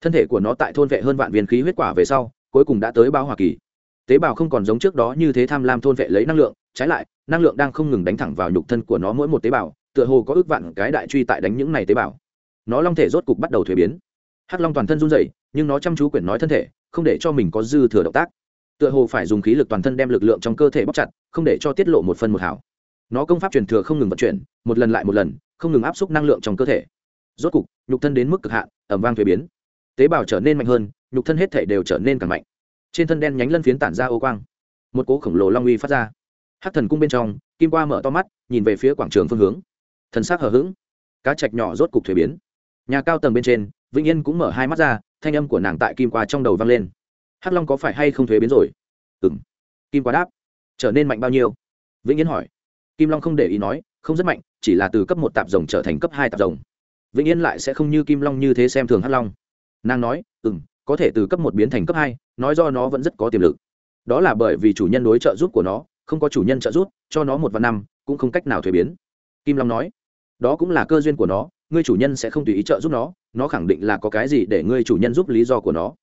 thân thể của nó tại thôn vệ hơn vạn viên khí huyết quả về sau, cuối cùng đã tới bao hoa kỳ. Tế bào không còn giống trước đó như thế tham lam thôn vệ lấy năng lượng, trái lại, năng lượng đang không ngừng đánh thẳng vào nhục thân của nó mỗi một tế bào, tựa hồ có ước vạn cái đại truy tại đánh những này tế bào. Nó long thể rốt cục bắt đầu thuế biến. Hắc long toàn thân run rẩy, nhưng nó chăm chú quyển nói thân thể, không để cho mình có dư thừa động tác. Tựa hồ phải dùng khí lực toàn thân đem lực lượng trong cơ thể bóc chặt, không để cho tiết lộ một phần một hảo nó công pháp truyền thừa không ngừng vận chuyển, một lần lại một lần, không ngừng áp suất năng lượng trong cơ thể rốt cục, nhục thân đến mức cực hạn, ẩm vang thuế biến. Tế bào trở nên mạnh hơn, nhục thân hết thể đều trở nên càng mạnh. Trên thân đen nhánh lân phiến tản ra ô quang. Một cỗ khổng lồ long uy phát ra. Hát thần cung bên trong, kim qua mở to mắt, nhìn về phía quảng trường phương hướng. Thần s ắ c hở h ữ g cá chạch nhỏ rốt cục thuế biến. Nhà cao tầng bên trên, vĩnh yên cũng mở hai mắt ra, thanh âm của nàng tại kim qua trong đầu vang lên. Hắc long có phải hay không thuế biến rồi? Ừ m kim qua đáp. Trở nên mạnh bao nhiêu? Vĩnh yên hỏi. Kim long không để ý nói, không rất mạnh, chỉ là từ cấp một tạp rồng trở thành cấp hai tạp rồng vĩnh yên lại sẽ không như kim long như thế xem thường hắc long. Nàng nói ừ m có thể từ cấp một biến thành cấp hai, nói do nó vẫn rất có tiềm lực. Đó là bởi vì chủ nhân đối trợ giúp của nó, không có chủ nhân trợ giúp, cho nó một vạn năm, cũng không cách nào thuế biến. Kim long nói, đó cũng là cơ duyên của nó, ngươi chủ nhân sẽ không tùy ý trợ giúp nó nó khẳng định là có cái gì để ngươi chủ nhân giúp lý do của nó.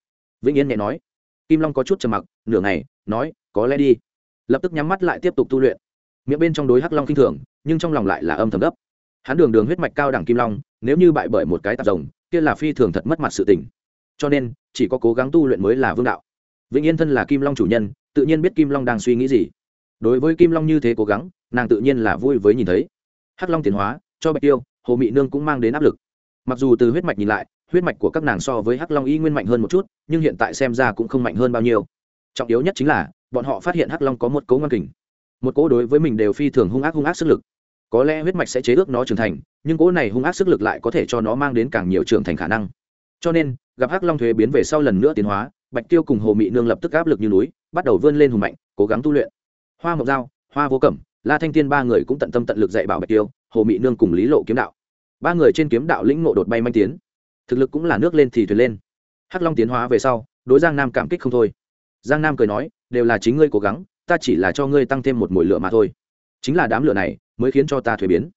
Vĩnh yên nhẹ nói. Kim long có chút trầm mặc, nửa ngày, nói, có lẽ đi. Lập tức nhắm mắt lại tiếp tục tu luyện. Miệng bên trong đối hắc long k i n h thường, nhưng trong lòng lại là âm thầm gấp. Hắn đường đường huyết mạch cao đẳng kim long nếu như bại bởi một cái tạp rồng kia là phi thường thật mất mặt sự tình. Cho nên, chỉ có cố gắng tu luyện mới là vương đạo. Vĩnh yên thân là kim long chủ nhân, tự nhiên biết kim long đang suy nghĩ gì. Đối với kim long như thế cố gắng, nàng tự nhiên là vui với nhìn thấy. Hắc long tiến hóa, cho bạch tiêu, hồ mị nương cũng mang đến áp lực. Mặc dù từ huyết mạch nhìn lại, huyết mạch của các nàng so với hắc long y nguyên mạnh hơn một chút, nhưng hiện tại xem ra cũng không mạnh hơn bao nhiêu. Trọng yếu nhất chính là, bọn họ phát hiện hắc long có một cấu ngang kình. Một cỗ đối với mình đều phi thường hung ác hung ác sức lực có lẽ huyết mạch sẽ chế ước nó trưởng thành, nhưng cỗ này hung ác sức lực lại có thể cho nó mang đến càng nhiều trưởng thành khả năng. Cho nên, gặp hắc long thuế biến về sau lần nữa tiến hóa, bạch tiêu cùng hồ mị nương lập tức áp lực như núi, bắt đầu vươn lên hùng mạnh, cố gắng tu luyện. Hoa mộc dao hoa vô cẩm, la thanh tiên ba người cũng tận tâm tận lực dạy bảo bạch tiêu, hồ mị nương cùng lý lộ kiếm đạo. Ba người trên kiếm đạo lĩnh ngộ đột bay manh tiến. Thực lực cũng là nước lên thì thuyền lên. Hắc long tiến hóa về sau, đối giang nam cảm kích không thôi. Giang nam cười nói, đều là chính ngươi cố gắng, ta chỉ là cho ngươi tăng thêm một mồi lửa mà thôi chính là đám lửa này mới khiến cho ta thuế biến.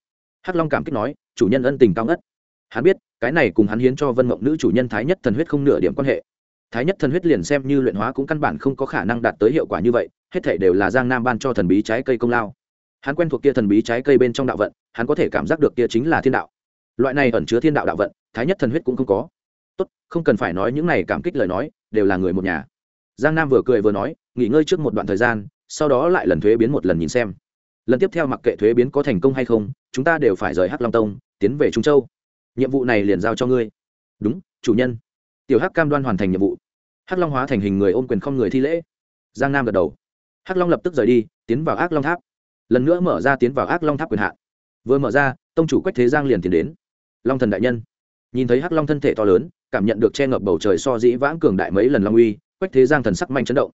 Hắc long cảm kích nói, chủ nhân ân tình cao ngất. Hắn biết, cái này cùng hắn hiến cho vân mộng nữ chủ nhân thái nhất thần huyết không nửa điểm quan hệ. Thái nhất thần huyết liền xem như luyện hóa cũng căn bản không có khả năng đạt tới hiệu quả như vậy, hết thể đều là giang nam ban cho thần bí trái cây công lao. Hắn quen thuộc kia thần bí trái cây bên trong đạo vận, hắn có thể cảm giác được kia chính là thiên đạo. Loại này ẩn chứa thiên đạo đạo vận, thái nhất thần huyết cũng không có. Tốt, không cần phải nói những này cảm kích lời nói, đều là người một nhà. Giang nam vừa cười vừa nói, nghỉ ngơi trước một đoạn thời gian, sau đó lại lần thuế biến một lần nhìn xem lần tiếp theo mặc kệ thuế biến có thành công hay không, chúng ta đều phải rời hắc long tông, tiến về trung châu. Nhiệm vụ này liền giao cho ngươi. Đúng, chủ nhân. Tiểu hắc cam đoan hoàn thành nhiệm vụ. Hắc long hóa thành hình người ôm quyền không người thi lễ. Giang nam gật đầu. Hắc long lập tức rời đi, tiến vào ác long tháp. Lần nữa mở ra tiến vào ác long tháp quyền hạn. Vừa mở ra, tông chủ quách thế giang liền tiến đến. Long thần đại nhân. Nhìn thấy hắc long thân thể to lớn, cảm nhận được che ngập bầu trời so dĩ vãng cường đại mấy lần long uy, quách thế giang thần sắc manh chấn động.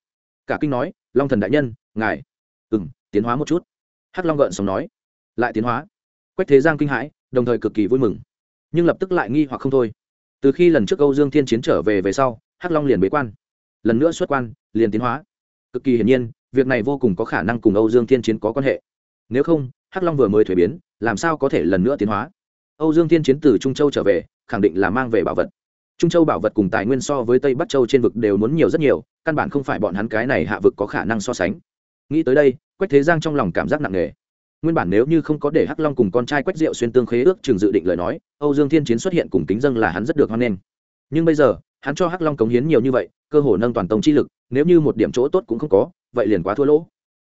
Cả kinh nói, long thần đại nhân, ngài. Ừ m tiến hóa một chút hắc long gợn sống nói. Lại tiến hóa. Quách thế giang kinh hãi, đồng thời cực kỳ vui mừng. Nhưng lập tức lại nghi hoặc không thôi. Từ khi lần trước âu dương thiên chiến trở về về sau, hắc long liền bế quan. Lần nữa xuất quan, liền tiến hóa. Cực kỳ hiển nhiên, việc này vô cùng có khả năng cùng âu dương thiên chiến có quan hệ. Nếu không, hắc long vừa mới thuế biến, làm sao có thể lần nữa tiến hóa? Âu dương thiên chiến từ trung châu trở về, khẳng định là mang về bảo vật. Trung châu bảo vật cùng tài nguyên so với tây bắc châu trên vực đều muốn nhiều rất nhiều, căn bản không phải bọn hắn cái này hạ vực có khả năng so sánh nghĩ tới đây, quách thế giang trong lòng cảm giác nặng nề. Nguyên bản nếu như không có để hắc long cùng con trai quách diệu xuyên tương khế ước trường dự định lời nói, âu dương thiên chiến xuất hiện cùng kính dân là hắn rất được hoan nghênh. Nhưng bây giờ, hắn cho hắc long cống hiến nhiều như vậy, cơ hồ nâng toàn tông chi lực, nếu như một điểm chỗ tốt cũng không có, vậy liền quá thua lỗ.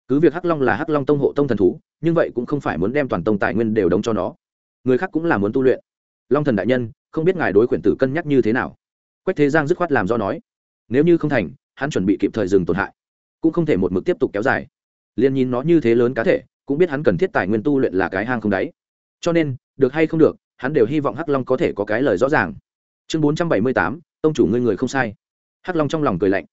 Cứ việc hắc long là hắc long tông hộ tông thần thú, nhưng vậy cũng không phải muốn đem toàn tông tài nguyên đều đóng cho nó. Người khác cũng là muốn tu luyện. Long thần đại nhân, không biết ngài đối quyển tử cân nhắc như thế nào? Quách thế giang dứt khoát làm do nói. Nếu như không thành, hắn chuẩn bị kịp thời dừng tổn hại. Cũng không thể một mực tiếp tục kéo dài liền nhìn nó như thế lớn cá thể, cũng biết hắn cần thiết tài nguyên tu luyện là cái hang không đáy. Cho nên, được hay không được, hắn đều hy vọng hắc long có thể có cái lời rõ ràng. Chương bốn trăm bảy mươi tám, tông chủ ngươi người không sai. Hắc long trong lòng cười lạnh.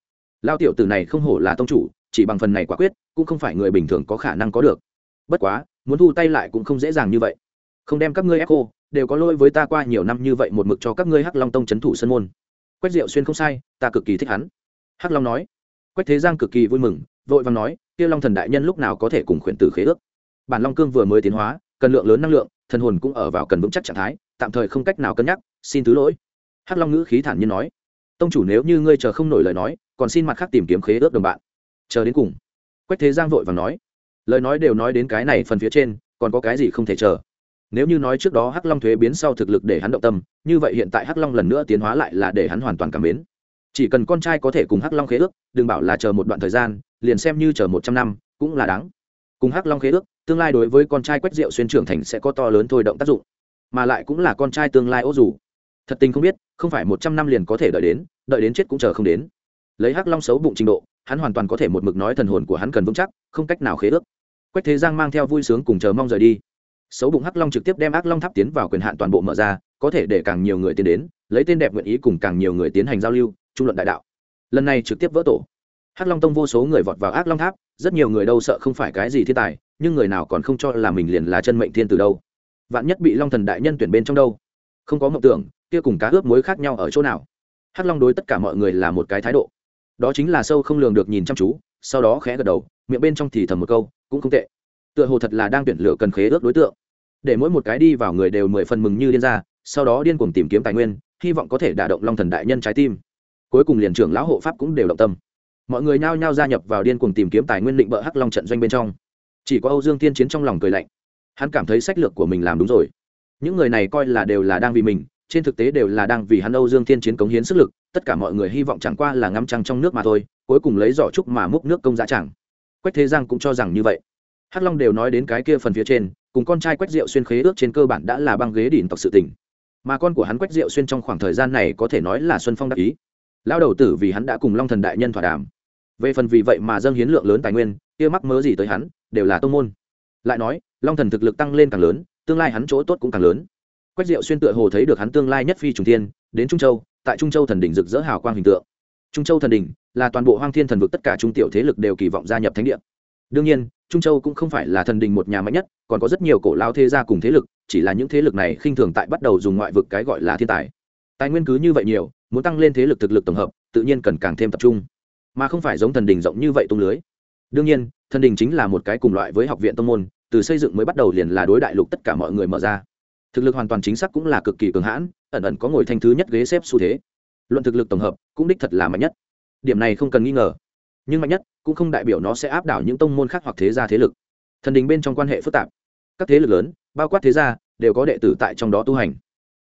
Lao tiểu tử này không hổ là tông chủ, chỉ bằng phần này quả quyết, cũng không phải người bình thường có khả năng có được. Bất quá, muốn thu tay lại cũng không dễ dàng như vậy. Không đem các ngươi ép cô, đều có lỗi với ta qua nhiều năm như vậy một mực cho các ngươi hắc long tông c h ấ n thủ sân môn. Quách diệu xuyên không sai, ta cực kỳ thích hắn. Hắc long nói. Quách thế giang cực kỳ vui mừng vội vàng nói, kia long thần đại nhân lúc nào có thể cùng khuyển tử khế ước? Bản long cương vừa mới tiến hóa, cần lượng lớn năng lượng, thần hồn cũng ở vào cần vững chắc trạng thái, tạm thời không cách nào cân nhắc, xin thứ lỗi. Hắc long ngữ khí thản nhiên nói, tông chủ nếu như ngươi chờ không nổi lời nói, còn xin mặt khác tìm kiếm khế ước đồng bạn. Chờ đến cùng, quách thế giang vội vàng nói, lời nói đều nói đến cái này phần phía trên, còn có cái gì không thể chờ? Nếu như nói trước đó hắc long thuế biến sau thực lực để hắn động tâm, như vậy hiện tại hắc long lần nữa tiến hóa lại là để hắn hoàn toàn cảm mến. Chỉ cần con trai có thể cùng hắc long khế ước, đừng bảo là chờ một đoạn thời gian liền xem như chờ một trăm năm, cũng là đáng. Cùng hắc long khế ước, tương lai đối với con trai quách diệu xuyên trưởng thành sẽ có to lớn thôi động tác dụng, mà lại cũng là con trai tương lai ô dù. Thật tình không biết, không phải một trăm năm liền có thể đợi đến đợi đến chết cũng chờ không đến. Lấy hắc long xấu bụng trình độ, hắn hoàn toàn có thể một mực nói thần hồn của hắn cần vững chắc, không cách nào khế ước. Quách thế giang mang theo vui sướng cùng chờ mong rời đi. Xấu bụng hắc long trực tiếp đem ác long tháp tiến vào quyền hạn toàn bộ mở ra, có thể để càng nhiều người tiến đến, lấy tên đẹp nguyện ý cùng càng nhiều người tiến hành giao lưu, trung luận đại đạo. Lần này trực tiếp vỡ tổ hắc long tông vô số người vọt vào ác long tháp, rất nhiều người đâu sợ không phải cái gì thiên tài, nhưng người nào còn không cho là mình liền là chân mệnh thiên từ đâu. Vạn nhất bị long thần đại nhân tuyển bên trong đâu? Không có mộng tưởng, kia cùng cá ướp muối khác nhau ở chỗ nào? Hắc long đối tất cả mọi người là một cái thái độ. Đó chính là sâu không lường được nhìn chăm chú, sau đó khẽ gật đầu, miệng bên trong thì thầm một câu, cũng không tệ. Tựa hồ thật là đang tuyển lựa cần khế ước đối tượng. Để mỗi một cái đi vào người đều mười phần mừng như điên ra, sau đó điên cuồng tìm kiếm tài nguyên, hy vọng có thể đả động long thần đại nhân trái tim. Cuối cùng liền trưởng lão hộ pháp cũng đều động tâm mọi người nhao nhao gia nhập vào điên cuồng tìm kiếm tài nguyên định bợ hắc long trận doanh bên trong. Chỉ có âu dương tiên chiến trong lòng cười lạnh. Hắn cảm thấy sách lược của mình làm đúng rồi. Những người này coi là đều là đang vì mình, trên thực tế đều là đang vì hắn âu dương tiên chiến cống hiến sức lực, tất cả mọi người hy vọng chẳng qua là ngắm trăng trong nước mà thôi, cuối cùng lấy giỏ trúc mà múc nước công giá chẳng. Quách thế giang cũng cho rằng như vậy. Hắc long đều nói đến cái kia phần phía trên, cùng con trai quách diệu xuyên khế ước trên cơ bản đã là băng ghế đỉnh tộc sự tình. Mà con của hắn quách diệu xuyên trong khoảng thời gian này có thể nói là xuân phong đắc ý lao đầu tử vì hắn đã cùng long thần đại nhân thỏa đàm. Về phần vì vậy mà dâng hiến lượng lớn tài nguyên, kia mắc mớ gì tới hắn, đều là tông môn. Lại nói, long thần thực lực tăng lên càng lớn, tương lai hắn chỗ tốt cũng càng lớn. Quách diệu xuyên tựa hồ thấy được hắn tương lai nhất phi trùng thiên, đến trung châu, tại trung châu thần đỉnh rực rỡ hào quang hình tượng. Trung châu thần đỉnh là toàn bộ hoang thiên thần vực tất cả trung tiểu thế lực đều kỳ vọng gia nhập thánh địa. Đương nhiên, trung châu cũng không phải là thần đình một nhà mạnh nhất, còn có rất nhiều cổ lao thế gia cùng thế lực, chỉ là những thế lực này khinh thường tại bắt đầu dùng ngoại vực cái gọi là thiên tài. Tài nguyên cứ như vậy nhiều muốn tăng lên thế lực thực lực tổng hợp, tự nhiên cần càng thêm tập trung. Mà không phải giống thần đình rộng như vậy tung lưới. Đương nhiên, thần đình chính là một cái cùng loại với học viện tông môn, từ xây dựng mới bắt đầu liền là đối đại lục tất cả mọi người mở ra. Thực lực hoàn toàn chính xác cũng là cực kỳ cường hãn, ẩn ẩn có ngồi thanh thứ nhất ghế xếp xu thế. Luận thực lực tổng hợp, cũng đích thật là mạnh nhất. Điểm này không cần nghi ngờ. Nhưng mạnh nhất, cũng không đại biểu nó sẽ áp đảo những tông môn khác hoặc thế gia thế lực. Thần đình bên trong quan hệ phức tạp. Các thế lực lớn, bao quát thế gia, đều có đệ tử tại trong đó tu hành.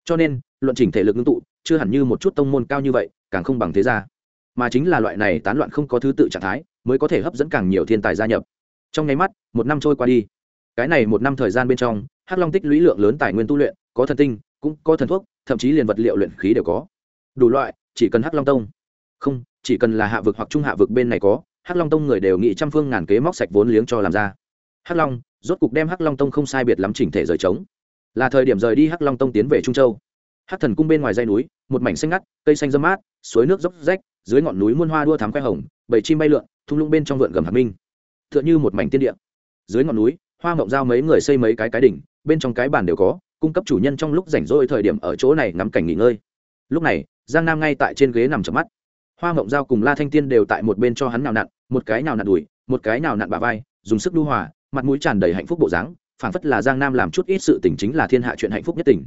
Cho nên, luận chỉnh thể lực ngưng tụ chưa hẳn như một chút tông môn cao như vậy, càng không bằng thế gia. Mà chính là loại này tán loạn không có thứ tự trạng thái, mới có thể hấp dẫn càng nhiều thiên tài gia nhập. Trong nháy mắt, một năm trôi qua đi. Cái này một năm thời gian bên trong, hắc long tích lũy lượng lớn tài nguyên tu luyện, có thần tinh, cũng có thần thuốc, thậm chí liền vật liệu luyện khí đều có. Đủ loại, chỉ cần hắc long tông. Không, chỉ cần là hạ vực hoặc trung hạ vực bên này có, hắc long tông người đều nghĩ trăm phương ngàn kế móc sạch vốn liếng cho làm ra. Hắc long, rốt cục đem hắc long tông không sai biệt lắm chỉnh thể rời trống. Là thời điểm rời đi hắc long tông tiến về trung châu. Hát thần cung bên ngoài dây núi, một mảnh xanh ngắt, cây xanh dâm mát, suối nước dốc rách, dưới ngọn núi muôn hoa đua thám khoe hồng, bầy chim bay lượn, thung lũng bên trong vượn gầm hạt minh. T h ư ợ n h ư một mảnh tiên địa. Dưới ngọn núi, hoa mộng giao mấy người xây mấy cái cái đỉnh, bên trong cái bàn đều có, cung cấp chủ nhân trong lúc rảnh rỗi thời điểm ở chỗ này ngắm cảnh nghỉ ngơi. Lúc này, giang nam ngay tại trên ghế nằm chợp mắt. Hoa mộng giao cùng la thanh tiên đều tại một bên cho hắn nào nặn, một cái nào nặn đùi, một cái nào nặn bà vai, dùng sức đu hòa, mặt mũi tràn đầy hạnh phúc bộ dáng, phảng phất là giang nam làm chút ít sự tình chính là thiên hạ chuyện hạnh phúc nhất tỉnh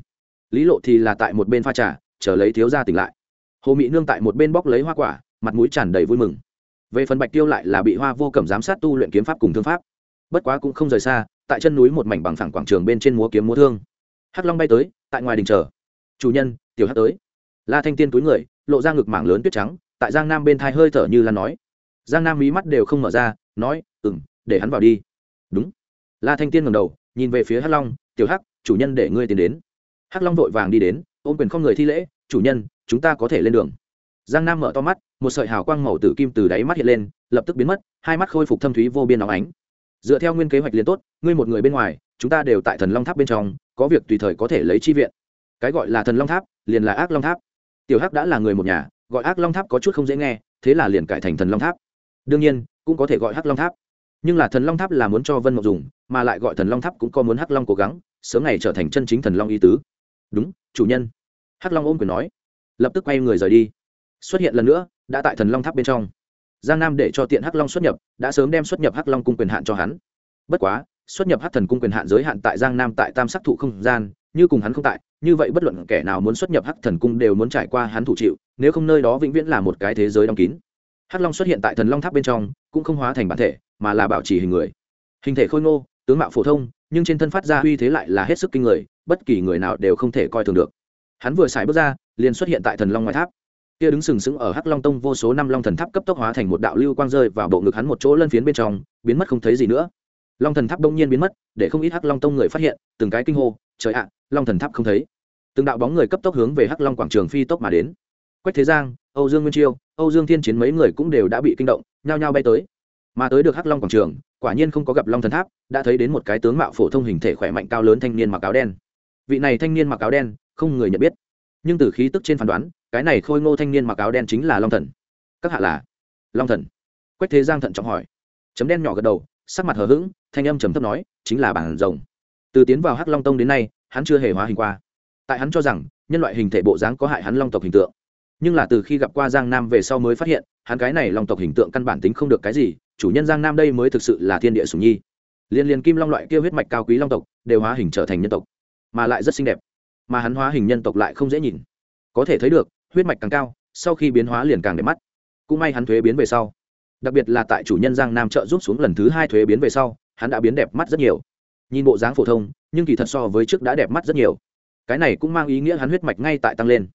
lý lộ thì là tại một bên pha trà, chờ lấy thiếu gia tỉnh lại. Hồ mỹ nương tại một bên bóc lấy hoa quả, mặt mũi tràn đầy vui mừng. Về phần bạch tiêu lại là bị hoa vô cẩm giám sát tu luyện kiếm pháp cùng thương pháp. Bất quá cũng không rời xa, tại chân núi một mảnh bằng phẳng quảng trường bên trên múa kiếm múa thương. Hắc long bay tới, tại ngoài đình chờ. Chủ nhân, tiểu hắc tới. La thanh tiên túi người, lộ ra ngực mảng lớn tuyết trắng, tại giang nam bên thai hơi thở như là nói. Giang nam mí mắt đều không mở ra, nói ừng để hắn vào đi. Đúng. La thanh tiên ngầm đầu, nhìn về phía hắc long, tiểu hắc, chủ nhân để ngươi tiến đến hắc long vội vàng đi đến, ôm quyền không người thi lễ, chủ nhân, chúng ta có thể lên đường. Giang nam mở to mắt, một sợi hào quang màu tử kim từ đáy mắt hiện lên, lập tức biến mất, hai mắt khôi phục thâm thúy vô biên nóng ánh. Dựa theo nguyên kế hoạch liền tốt, ngươi một người bên ngoài, chúng ta đều tại thần long tháp bên trong, có việc tùy thời có thể lấy chi viện. Cái gọi là thần long tháp, liền là ác long tháp. Tiểu hắc đã là người một nhà, gọi ác long tháp có chút không dễ nghe, thế là liền cải thành thần long tháp. Đương nhiên, cũng có thể gọi hắc long tháp. Nhưng là thần long tháp là muốn cho vân mộng dùng, mà lại gọi thần long tháp cũng có muốn hắc long cố gắng, sớm ngày trở thành chân chính thần long y tứ đúng, chủ nhân. Hắc long ôm quyền nói. Lập tức quay người rời đi. Xuất hiện lần nữa, đã tại thần long tháp bên trong. Giang nam để cho tiện hắc long xuất nhập, đã sớm đem xuất nhập hắc long cung quyền hạn cho hắn. Bất quá, xuất nhập hắc thần cung quyền hạn giới hạn tại giang nam tại tam sắc thụ không gian, như cùng hắn không tại, như vậy bất luận kẻ nào muốn xuất nhập hắc thần cung đều muốn trải qua hắn thủ chịu, nếu không nơi đó vĩnh viễn là một cái thế giới đóng kín. Hắc long xuất hiện tại thần long tháp bên trong, cũng không hóa thành bản thể, mà là bảo trì hình người. Hình thể khôi ngô, tướng mạo phổ thông, nhưng trên thân phát ra uy thế lại là hết sức kinh người bất kỳ người nào đều không thể coi thường được. Hắn vừa xài bước ra, liền xuất hiện tại thần long ngoài tháp. Kia đứng sừng sững ở hắc long tông vô số năm long thần tháp cấp tốc hóa thành một đạo lưu quang rơi vào bộ ngực hắn một chỗ lân phiến bên trong, biến mất không thấy gì nữa. Long thần tháp đông nhiên biến mất, để không ít hắc long tông người phát hiện, từng cái kinh hô, trời ạ, long thần tháp không thấy. Từng đạo bóng người cấp tốc hướng về hắc long quảng trường phi tốc mà đến. Quách thế giang, âu dương nguyên chiêu, âu dương thiên chiến mấy người cũng đều đã bị kinh động, nhao nhao bay tới. Mà tới được hắc long quảng trường, quả nhiên không có gặp long thần tháp, đã thấy đến một cái tướng mạo phổ thông hình thể khỏe mạnh cao lớn thanh niên mặc áo đen vị này thanh niên mặc áo đen, không người nhận biết. Nhưng từ khí tức trên phán đoán, cái này khôi ngô thanh niên mặc áo đen chính là long thần. Các hạ là long thần. Quách thế giang thận trọng hỏi. Chấm đen nhỏ gật đầu, sắc mặt hờ hững, thanh âm trầm thấp nói, chính là bản rồng. Từ tiến vào hắc long tông đến nay, hắn chưa hề hóa hình qua. Tại hắn cho rằng, nhân loại hình thể bộ dáng có hại hắn long tộc hình tượng. Nhưng là từ khi gặp qua giang nam về sau mới phát hiện, hắn cái này long tộc hình tượng căn bản tính không được cái gì, chủ nhân giang nam đây mới thực sự là thiên địa sùng nhi. Liên liên kim long loại kia huyết mạch cao quý long tộc, đều hóa hình trở thành nhân tộc mà lại rất xinh đẹp. Mà hắn hóa hình nhân tộc lại không dễ nhìn. Có thể thấy được, huyết mạch càng cao, sau khi biến hóa liền càng đẹp mắt. Cũng may hắn thuế biến về sau. Đặc biệt là tại chủ nhân giang nam trợ rút xuống lần thứ hai thuế biến về sau, hắn đã biến đẹp mắt rất nhiều. Nhìn bộ dáng phổ thông, nhưng kỳ thật so với trước đã đẹp mắt rất nhiều. Cái này cũng mang ý nghĩa hắn huyết mạch ngay tại tăng lên.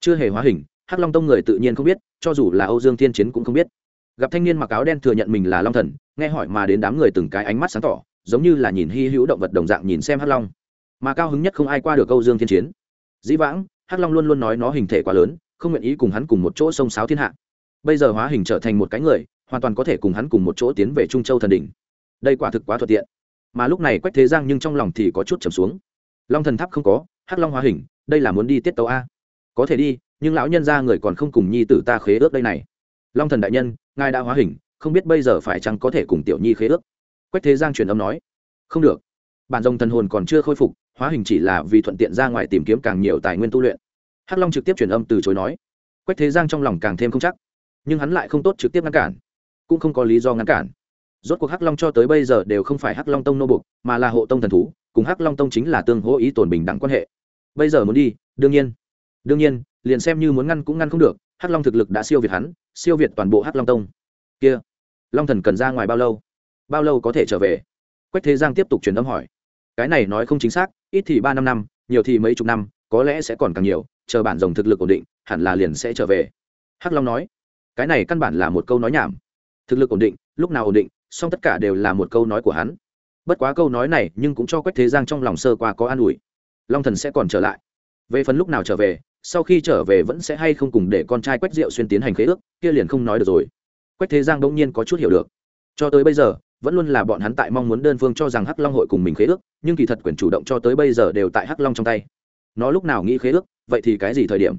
Chưa hề hóa hình, hắc long tông người tự nhiên không biết, cho dù là âu dương thiên chiến cũng không biết. Gặp thanh niên mặc áo đen thừa nhận mình là long thần, nghe hỏi mà đến đám người từng cái ánh mắt sáng tỏ, giống như là nhìn hy hữu động vật đồng dạng nhìn xem hắc long mà cao hứng nhất không ai qua được câu dương thiên chiến. Dĩ vãng, hắc long luôn luôn nói nó hình thể quá lớn, không nguyện ý cùng hắn cùng một chỗ sông sáo thiên hạ. Bây giờ hóa hình trở thành một cái người, hoàn toàn có thể cùng hắn cùng một chỗ tiến về trung châu thần đỉnh. Đây quả thực quá thuận tiện. Mà lúc này quách thế giang nhưng trong lòng thì có chút trầm xuống. Long thần tháp không có, hắc long hóa hình, đây là muốn đi tiết tấu a. Có thể đi, nhưng lão nhân ra người còn không cùng nhi tử ta khế ước đây này. Long thần đại nhân, ngài đã hóa hình, không biết bây giờ phải chăng có thể cùng tiểu nhi khế ước? Quách thế giang truyền âm nói. Không được. Bản dòng thần hồn còn chưa khôi phục hóa hình chỉ là vì thuận tiện ra ngoài tìm kiếm càng nhiều tài nguyên tu luyện. Hắc long trực tiếp truyền âm từ chối nói, quách thế giang trong lòng càng thêm không chắc, nhưng hắn lại không tốt trực tiếp ngăn cản, cũng không có lý do ngăn cản. Rốt cuộc hắc long cho tới bây giờ đều không phải hắc long tông nô bục mà là hộ tông thần thú, cùng hắc long tông chính là tương hỗ ý tồn bình đẳng quan hệ. Bây giờ muốn đi, đương nhiên đương nhiên, liền xem như muốn ngăn cũng ngăn không được, hắc long thực lực đã siêu việt hắn, siêu việt toàn bộ hắc long tông. Kia, long thần cần ra ngoài bao lâu? Bao lâu có thể trở về? Quách thế giang tiếp tục truyền âm hỏi. Cái này nói không chính xác ít thì ba năm năm, nhiều thì mấy chục năm, có lẽ sẽ còn càng nhiều, chờ bản rồng thực lực ổn định, hẳn là liền sẽ trở về. Hắc long nói. Cái này căn bản là một câu nói nhảm. Thực lực ổn định, lúc nào ổn định, song tất cả đều là một câu nói của hắn. Bất quá câu nói này nhưng cũng cho quách thế giang trong lòng sơ qua có an ủi. Long thần sẽ còn trở lại. Về phần lúc nào trở về, sau khi trở về vẫn sẽ hay không cùng để con trai quách diệu xuyên tiến hành khế ước, kia liền không nói được rồi. Quách thế giang đông nhiên có chút hiểu được. Cho tới bây giờ vẫn luôn là bọn hắn tại mong muốn đơn phương cho rằng hắc long hội cùng mình khế ước, nhưng kỳ thật quyền chủ động cho tới bây giờ đều tại hắc long trong tay. Nó lúc nào nghĩ khế ước, vậy thì cái gì thời điểm?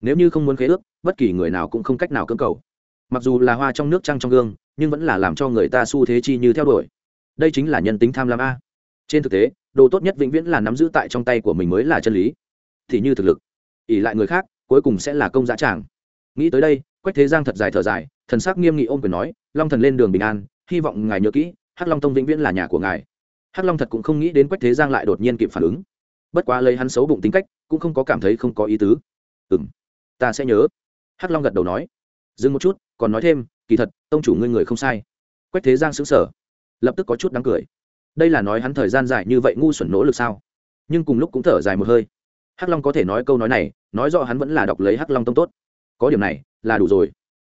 Nếu như không muốn khế ước, bất kỳ người nào cũng không cách nào cưỡng cầu. Mặc dù là hoa trong nước trăng trong gương, nhưng vẫn là làm cho người ta xu thế chi như theo đuổi. Đây chính là nhân tính tham lam a. Trên thực tế, đồ tốt nhất vĩnh viễn là nắm giữ tại trong tay của mình mới là chân lý. Thì như thực lực ỉ lại người khác, cuối cùng sẽ là công giá tràng. Nghĩ tới đây, quách thế giang thật dài thở dài, thần sắc nghiêm nghị ôm quyền nói, long thần lên đường bình an hy vọng ngài nhớ kỹ, hắc long tông vĩnh viễn là nhà của ngài. Hắc long thật cũng không nghĩ đến quách thế giang lại đột nhiên kịp phản ứng. Bất quá lấy hắn xấu bụng tính cách, cũng không có cảm thấy không có ý tứ. Ừ m ta sẽ nhớ. Hắc long gật đầu nói. Dừng một chút, còn nói thêm, kỳ thật, tông chủ ngươi người không sai. Quách thế giang xứng sở lập tức có chút đáng cười. Đây là nói hắn thời gian dài như vậy ngu xuẩn nỗ lực sao? Nhưng cùng lúc cũng thở dài một hơi. Hắc long có thể nói câu nói này, nói rõ hắn vẫn là đọc lấy hắc long tông tốt. Có điểm này, là đủ rồi.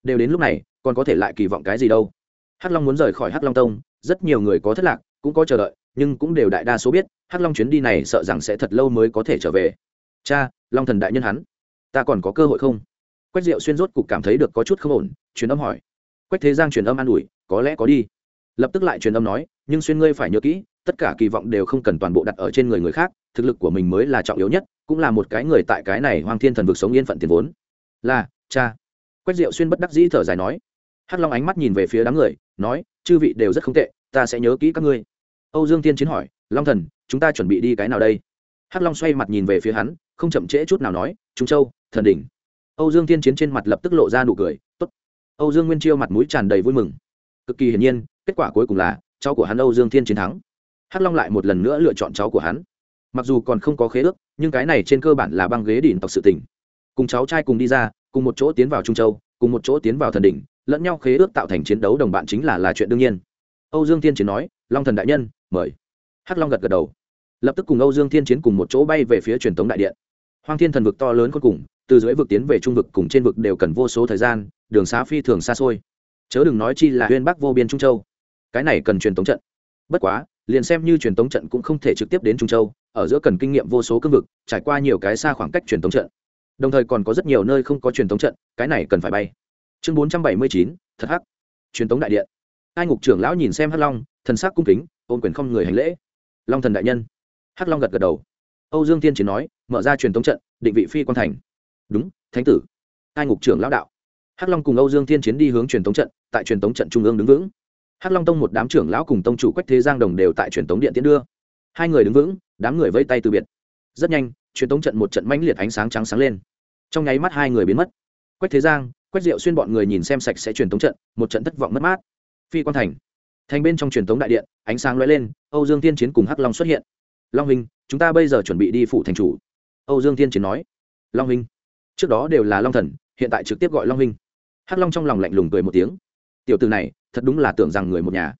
Đều đến lúc này, còn có thể lại kỳ vọng cái gì đâu hắc long muốn rời khỏi hắc long tông, rất nhiều người có thất lạc, cũng có chờ đợi, nhưng cũng đều đại đa số biết, hắc long chuyến đi này sợ rằng sẽ thật lâu mới có thể trở về. Cha, long thần đại nhân hắn, ta còn có cơ hội không? Quách diệu xuyên rốt cục cảm thấy được có chút không ổn, truyền âm hỏi. Quách thế giang truyền âm an ủi, có lẽ có đi. Lập tức lại truyền âm nói, nhưng xuyên ngươi phải nhớ kỹ, tất cả kỳ vọng đều không cần toàn bộ đặt ở trên người người khác, thực lực của mình mới là trọng yếu nhất, cũng là một cái người tại cái này hoang thiên thần vực sống yên phận tiền vốn. Là, cha. Quách diệu xuyên bất đắc dĩ thở dài nói. Hắc long ánh mắt nhìn về phía đám người nói, chư vị đều rất không tệ, ta sẽ nhớ kỹ các ngươi. Âu dương tiên chiến hỏi, long thần, chúng ta chuẩn bị đi cái nào đây? Hắc long xoay mặt nhìn về phía hắn, không chậm trễ chút nào nói, trung châu, thần đỉnh. Âu dương tiên chiến trên mặt lập tức lộ ra nụ cười, tốt. Âu dương nguyên chiêu mặt mũi tràn đầy vui mừng. Cực kỳ hiển nhiên, kết quả cuối cùng là, cháu của hắn âu dương thiên chiến thắng. Hắc long lại một lần nữa lựa chọn cháu của hắn. Mặc dù còn không có khế ước, nhưng cái này trên cơ bản là băng ghế đỉnh tộc sự tỉnh cùng cháu trai cùng đi ra, cùng một chỗ tiến vào trung châu, cùng một chỗ tiến vào thần đỉnh lẫn nhau khế ước tạo thành chiến đấu đồng bạn chính là là chuyện đương nhiên. Âu dương thiên chiến nói, long thần đại nhân, mời. Hắc long gật gật đầu. Lập tức cùng âu dương thiên chiến cùng một chỗ bay về phía truyền thống đại điện. Hoang thiên thần vực to lớn cuối cùng, từ dưới vực tiến về trung vực cùng trên vực đều cần vô số thời gian, đường xá phi thường xa xôi. Chớ đừng nói chi là huyên bắc vô biên trung châu. Cái này cần truyền tống trận. Bất quá, liền xem như truyền tống trận cũng không thể trực tiếp đến trung châu, ở giữa cần kinh nghiệm vô số cương vực, trải qua nhiều cái xa khoảng cách truyền tống trận. Đồng thời còn có rất nhiều nơi không có truyền tống trận, cái này cần phải bay chương bốn trăm bảy mươi chín, thật hắc. Truyền tống đại điện. Hai ngục trưởng lão nhìn xem hắc long, thần sắc cung kính, ôn quyền không người hành lễ. Long thần đại nhân. Hắc long gật gật đầu. Âu dương tiên chiến nói, mở ra truyền tống trận, định vị phi quan thành. Đúng, thánh tử. Hai ngục trưởng lão đạo. Hắc long cùng âu dương tiên chiến đi hướng truyền tống trận, tại truyền tống trận trung ương đứng vững. Hắc long tông một đám trưởng lão cùng tông chủ quách thế giang đồng đều tại truyền tống điện tiến đưa. Hai người đứng vững, đám người vây tay từ biệt. Rất nhanh, truyền tống trận một trận mãnh liệt ánh sáng trắng sáng lên. Trong nháy mắt hai người biến mất. Quách thế giang quét rượu xuyên bọn người nhìn xem sạch sẽ truyền tống trận, một trận thất vọng mất mát. Phi quan thành. Thành bên trong truyền tống đại điện, ánh sáng lóe lên, âu dương tiên chiến cùng hắc long xuất hiện. Long hình chúng ta bây giờ chuẩn bị đi phủ thành chủ. Âu dương tiên chiến nói. Long hình trước đó đều là long thần, hiện tại trực tiếp gọi long hình hắc long trong lòng lạnh lùng cười một tiếng. Tiểu từ này, thật đúng là tưởng rằng người một nhà,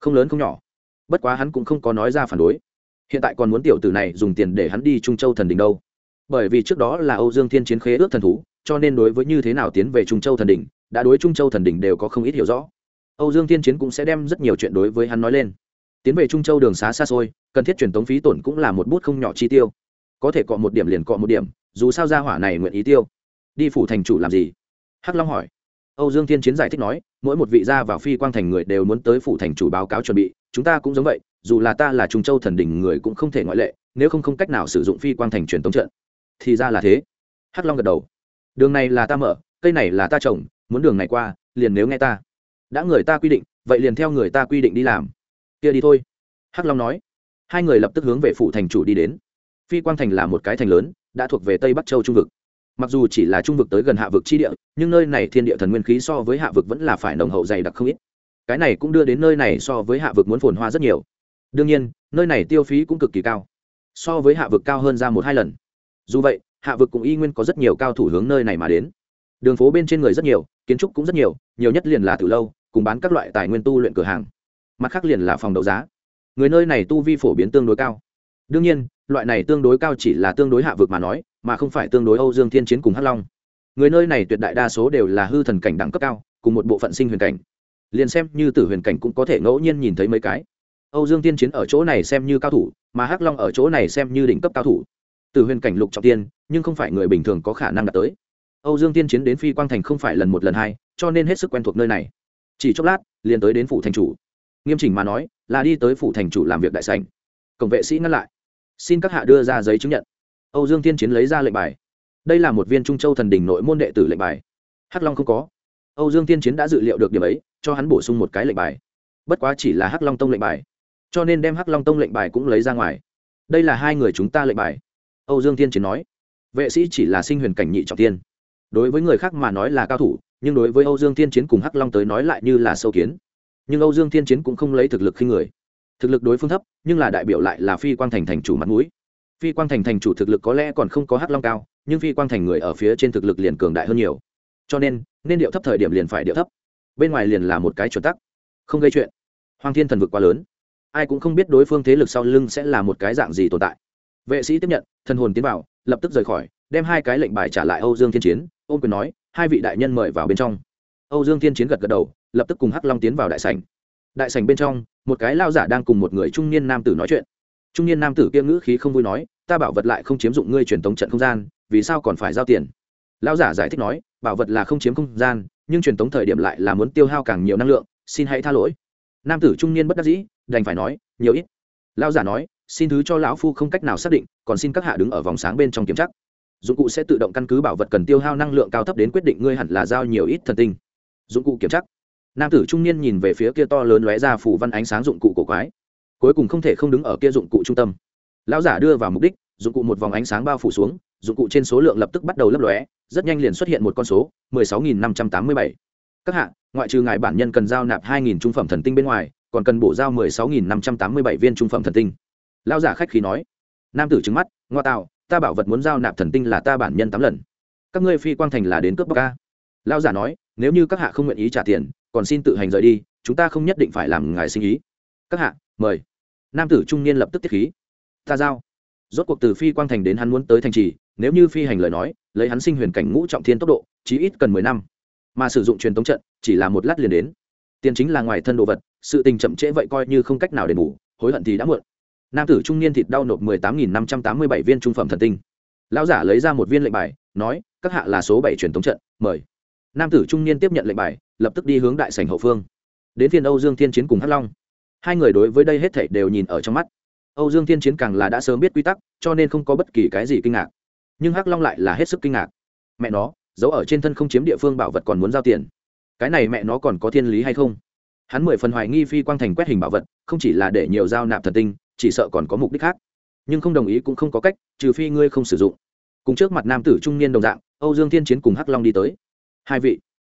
không lớn không nhỏ. Bất quá hắn cũng không có nói ra phản đối. Hiện tại còn muốn tiểu tử này dùng tiền để hắn đi trung châu thần đình đâu. Bởi vì trước đó là âu dương thiên chiến khế ước thần thú cho nên đối với như thế nào tiến về trung châu thần đình đã đối trung châu thần đình đều có không ít hiểu rõ. Âu dương thiên chiến cũng sẽ đem rất nhiều chuyện đối với hắn nói lên. Tiến về trung châu đường xá xa xôi, cần thiết truyền tống phí tổn cũng là một bút không nhỏ chi tiêu. Có thể cọ một điểm liền cọ một điểm, dù sao ra hỏa này nguyện ý tiêu. Đi phủ thành chủ làm gì? Hắc long hỏi. Âu dương thiên chiến giải thích nói, mỗi một vị gia vào phi quang thành người đều muốn tới phủ thành chủ báo cáo chuẩn bị, chúng ta cũng giống vậy, dù là ta là trung châu thần đỉnh người cũng không thể ngoại lệ, nếu không không cách nào sử dụng phi quang thành truyền tống trận. Thì ra là thế. Hắc long gật đầu đường này là ta mở, cây này là ta trồng, muốn đường này qua, liền nếu nghe ta. Đã người ta quy định, vậy liền theo người ta quy định đi làm. Kia đi thôi. Hắc long nói. Hai người lập tức hướng về phủ thành chủ đi đến. Phi quang thành là một cái thành lớn, đã thuộc về tây bắc châu trung vực. Mặc dù chỉ là trung vực tới gần hạ vực chi địa, nhưng nơi này thiên địa thần nguyên khí so với hạ vực vẫn là phải nồng hậu dày đặc không ít. Cái này cũng đưa đến nơi này so với hạ vực muốn phồn hoa rất nhiều. Đương nhiên, nơi này tiêu phí cũng cực kỳ cao. So với hạ vực cao hơn ra một hai lần. Dù vậy hạ vực cũng y nguyên có rất nhiều cao thủ hướng nơi này mà đến. Đường phố bên trên người rất nhiều, kiến trúc cũng rất nhiều nhiều nhất liền là từ lâu, cùng bán các loại tài nguyên tu luyện cửa hàng. Mặt khác liền là phòng đấu giá. Người nơi này tu vi phổ biến tương đối cao. Đương nhiên, loại này tương đối cao chỉ là tương đối hạ vực mà nói, mà không phải tương đối âu dương thiên chiến cùng hắc long. Người nơi này tuyệt đại đa số đều là hư thần cảnh đẳng cấp cao, cùng một bộ phận sinh huyền cảnh. Liền xem như tử huyền cảnh cũng có thể ngẫu nhiên nhìn thấy mấy cái. Âu dương tiên chiến ở chỗ này xem như cao thủ, mà hắc long ở chỗ này xem như đỉnh cấp cao thủ tử huyền cảnh lục trọng tiên, nhưng không phải người bình thường có khả năng đạt tới. Âu dương tiên chiến đến phi quang thành không phải lần một lần hai, cho nên hết sức quen thuộc nơi này. Chỉ chốc lát, liền tới đến phủ thành chủ. Nghiêm chỉnh mà nói, là đi tới phủ thành chủ làm việc đại sành cổng vệ sĩ ngăn lại. Xin các hạ đưa ra giấy chứng nhận. Âu dương tiên chiến lấy ra lệnh bài. Đây là một viên trung châu thần đình nội môn đệ tử lệnh bài. Hắc long không có. Âu dương tiên chiến đã dự liệu được điểm ấy, cho hắn bổ sung một cái lệnh bài. Bất quá chỉ là hắc long tông lệnh bài. Cho nên đem hắc long tông lệnh bài cũng lấy ra ngoài. Đây là hai người chúng ta lệnh bài âu dương Thiên chiến nói, vệ sĩ chỉ là sinh huyền cảnh nhị trọng tiên đối với người khác mà nói là cao thủ, nhưng đối với âu dương Thiên chiến cùng hắc long tới nói lại như là sâu kiến. Nhưng âu dương Thiên chiến cũng không lấy thực lực khi người. Thực lực đối phương thấp, nhưng là đại biểu lại là phi quang thành thành chủ mặt mũi. Phi quang thành thành chủ thực lực có lẽ còn không có hắc long cao, nhưng phi quang thành người ở phía trên thực lực liền cường đại hơn nhiều. Cho nên nên điệu thấp thời điểm liền phải điệu thấp. Bên ngoài liền là một cái chuẩn tắc. Không gây chuyện. Hoàng thiên thần vực quá lớn. Ai cũng không biết đối phương thế lực sau lưng sẽ là một cái dạng gì tồn tại vệ sĩ tiếp nhận, thần hồn tiến vào, lập tức rời khỏi, đem hai cái lệnh bài trả lại âu dương thiên chiến ôm quyền nói, hai vị đại nhân mời vào bên trong. Âu dương thiên chiến gật gật đầu, lập tức cùng hắc long tiến vào đại sảnh. Đại sảnh bên trong, một cái lao giả đang cùng một người trung niên nam tử nói chuyện. Trung niên nam tử kia ngữ khí không vui nói, ta bảo vật lại không chiếm dụng ngươi truyền tống trận không gian, vì sao còn phải giao tiền? Lao giả giải thích nói, bảo vật là không chiếm không gian, nhưng truyền tống thời điểm lại là muốn tiêu hao càng nhiều năng lượng, xin hãy tha lỗi. Nam tử trung niên bất đắc dĩ, đành phải nói, nhiều ít. Lao giả nói xin thứ cho lão phu không cách nào xác định, còn xin các hạ đứng ở vòng sáng bên trong kiểm tra. Dụng cụ sẽ tự động căn cứ bảo vật cần tiêu hao năng lượng cao thấp đến quyết định ngươi hẳn là giao nhiều ít thần tinh. Dụng cụ kiểm tra. Nam tử trung niên nhìn về phía kia to lớn lóe ra phủ văn ánh sáng dụng cụ cổ quái. Cuối cùng không thể không đứng ở kia dụng cụ trung tâm. Lão giả đưa vào mục đích, dụng cụ một vòng ánh sáng bao phủ xuống, dụng cụ trên số lượng lập tức bắt đầu lấp lóe, rất nhanh liền xuất hiện một con số, mười sáu nghìn năm trăm tám mươi bảy. Các hạ, ngoại trừ ngài bản nhân cần giao nạp hai nghìn trung phẩm thần tinh bên ngoài, còn cần bổ giao mười sáu nghìn năm trăm tám mươi bảy viên trung phẩm thần tinh lão giả khách khí nói. Nam tử trứng mắt, ngoa tạo, ta bảo vật muốn giao nạp thần tinh là ta bản nhân tám lần. Các ngươi phi quang thành là đến cướp bóc ca lão giả nói, nếu như các hạ không nguyện ý trả tiền, còn xin tự hành rời đi, chúng ta không nhất định phải làm ngài sinh ý. Các hạ, mời. Nam tử trung niên lập tức tiết khí. Ta giao. Rốt cuộc từ phi quang thành đến hắn muốn tới thành trì, nếu như phi hành lời nói, lấy hắn sinh huyền cảnh ngũ trọng thiên tốc độ, chí ít cần mười năm. Mà sử dụng truyền tống trận, chỉ là một lát liền đến. Tiền chính là ngoài thân đồ vật, sự tình chậm trễ vậy coi như không cách nào đền bù, hối hận thì đã muộn nam tử trung niên thịt đau nộp mười tám nghìn năm trăm tám mươi bảy viên trung phẩm thần tinh. Lão giả lấy ra một viên lệnh bài, nói, các hạ là số bảy truyền thống trận, mời. Nam tử trung niên tiếp nhận lệnh bài, lập tức đi hướng đại sảnh hậu phương. Đến phiên âu dương thiên chiến cùng hắc long. Hai người đối với đây hết thảy đều nhìn ở trong mắt. Âu dương thiên chiến càng là đã sớm biết quy tắc, cho nên không có bất kỳ cái gì kinh ngạc. Nhưng hắc long lại là hết sức kinh ngạc. Mẹ nó, giấu ở trên thân không chiếm địa phương bảo vật còn muốn giao tiền. Cái này mẹ nó còn có thiên lý hay không? Hắn mười phần hoài nghi phi quang thành quét hình bảo vật, không chỉ là để nhiều giao nạp thần tinh chỉ sợ còn có mục đích khác. Nhưng không đồng ý cũng không có cách, trừ phi ngươi không sử dụng. Cùng trước mặt nam tử trung niên đồng dạng, âu dương thiên chiến cùng hắc long đi tới. Hai vị.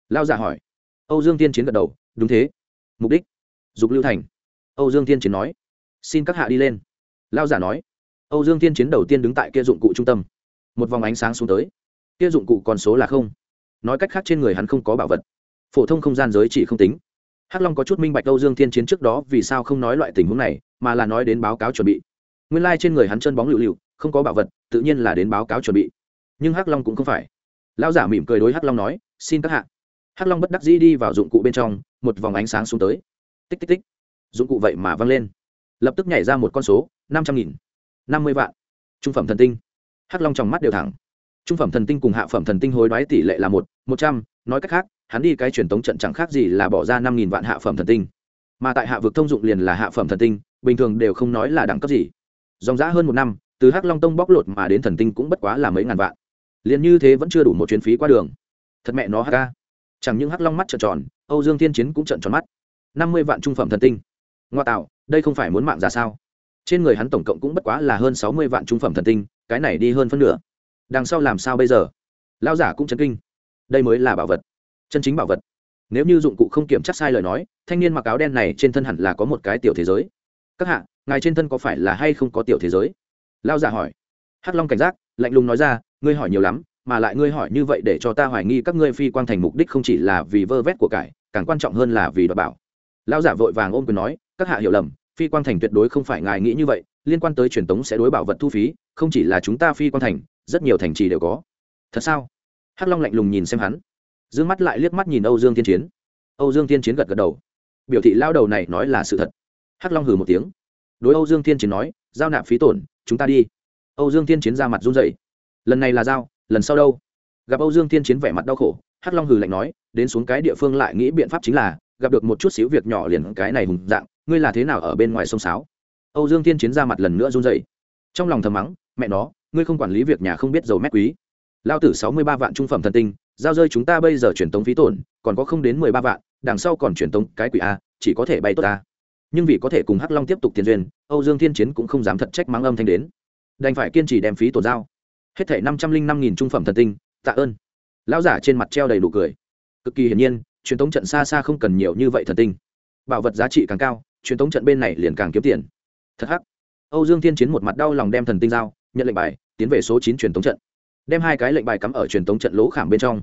Lao giả hỏi. Âu dương thiên chiến gật đầu, đúng thế. Mục đích? Dục lưu thành. Âu dương thiên chiến nói. Xin các hạ đi lên. Lao giả nói. Âu dương thiên chiến đầu tiên đứng tại kia dụng cụ trung tâm. Một vòng ánh sáng xuống tới. Kia dụng cụ còn số là không. Nói cách khác trên người hắn không có bảo vật. Phổ thông không gian giới chỉ không tính hắc long có chút minh bạch âu dương thiên chiến trước đó vì sao không nói loại tình huống này, mà là nói đến báo cáo chuẩn bị. Nguyên lai、like、trên người hắn chân bóng lựu lựu, không có bảo vật, tự nhiên là đến báo cáo chuẩn bị. Nhưng hắc long cũng không phải. Lão giả mỉm cười đối hắc long nói, xin các hạ. Hắc long bất đắc dĩ đi vào dụng cụ bên trong, một vòng ánh sáng xuống tới. Tích tích tích. Dụng cụ vậy mà văng lên. Lập tức nhảy ra một con số, năm trăm nghìn. Năm mươi vạn. Trung phẩm thần tinh. Hắc long trong mắt đều thẳng. Trung phẩm thần tinh cùng hạ phẩm thần tinh hối đoái tỷ lệ là một một trăm, nói cách khác hắn đi cái truyền tống trận chẳng khác gì là bỏ ra năm nghìn vạn hạ phẩm thần tinh. Mà tại hạ vực thông dụng liền là hạ phẩm thần tinh, bình thường đều không nói là đẳng cấp gì. Dòng giã hơn một năm, từ hắc long tông bóc lột mà đến thần tinh cũng bất quá là mấy ngàn vạn. Liền như thế vẫn chưa đủ một chuyến phí qua đường. Thật mẹ nó ha! chẳng những hắc long mắt trợn tròn, âu dương thiên chiến cũng trợn tròn mắt. Năm mươi vạn trung phẩm thần tinh. Ngoa tạo, đây không phải muốn mạng ra sao? Trên người hắn tổng cộng cũng bất quá là hơn sáu mươi vạn trung phẩm thần tinh, cái này đi hơn phân nửa. Đằng sau làm sao bây giờ? Lao giả cũng chấn kinh. Đây mới là bảo vật chân chính bảo vật. Nếu như dụng cụ không kiểm chắc sai lời nói, thanh niên mặc áo đen này trên thân hẳn là có một cái tiểu thế giới. Các hạ, ngài trên thân có phải là hay không có tiểu thế giới? Lao giả hỏi. Hắc long cảnh giác, lạnh lùng nói ra, ngươi hỏi nhiều lắm, mà lại ngươi hỏi như vậy để cho ta hoài nghi các ngươi phi quang thành mục đích không chỉ là vì vơ vét của cải, càng quan trọng hơn là vì đoạt bảo. Lao giả vội vàng ôm quyền nói, các hạ hiểu lầm, phi quang thành tuyệt đối không phải ngài nghĩ như vậy, liên quan tới truyền tống sẽ đối bảo vật thu phí, không chỉ là chúng ta phi quang thành, rất nhiều thành trì đều có. Thật sao? Hắc long lạnh lùng nhìn xem hắn d ư ơ n g mắt lại liếc mắt nhìn âu dương tiên chiến. Âu dương tiên chiến gật gật đầu. Biểu thị lao đầu này nói là sự thật. Hắc long hừ một tiếng. Đối âu dương tiên chiến nói, giao nạp phí tổn, chúng ta đi. Âu dương tiên chiến ra mặt run dậy lần này là giao, lần sau đâu? Gặp âu dương tiên chiến vẻ mặt đau khổ, hắc long hừ lạnh nói, đến xuống cái địa phương lại nghĩ biện pháp chính là, gặp được một chút xíu việc nhỏ liền cái này hùng dạng, ngươi là thế nào ở bên ngoài sông sáo? Âu dương tiên chiến ra mặt lần nữa run dậy trong lòng thầm mắng, mẹ nó, ngươi không quản lý việc nhà không biết dầu mét quý. Lao tử sáu mươi ba vạn trung phẩm thần tinh giao rơi chúng ta bây giờ truyền tống phí tổn, còn có không đến mười ba vạn, đằng sau còn truyền tống cái quỷ a, chỉ có thể bay tốt ta nhưng vì có thể cùng hắc long tiếp tục tiền duyên, âu dương thiên chiến cũng không dám thật trách mắng âm thanh đến. Đành phải kiên trì đem phí tổn giao. Hết thể năm trăm linh năm nghìn trung phẩm thần tinh, tạ ơn. Lão giả trên mặt treo đầy đủ cười. Cực kỳ hiển nhiên, truyền tống trận xa xa không cần nhiều như vậy thần tinh. Bảo vật giá trị càng cao, truyền tống trận bên này liền càng kiếm tiền. Thật hắc. Âu dương thiên chiến một mặt đau lòng đem thần tinh giao, nhận lệnh bài, tiến về số chín truyền tống trận đem hai cái lệnh bài cắm ở truyền tống trận lỗ khảm bên trong.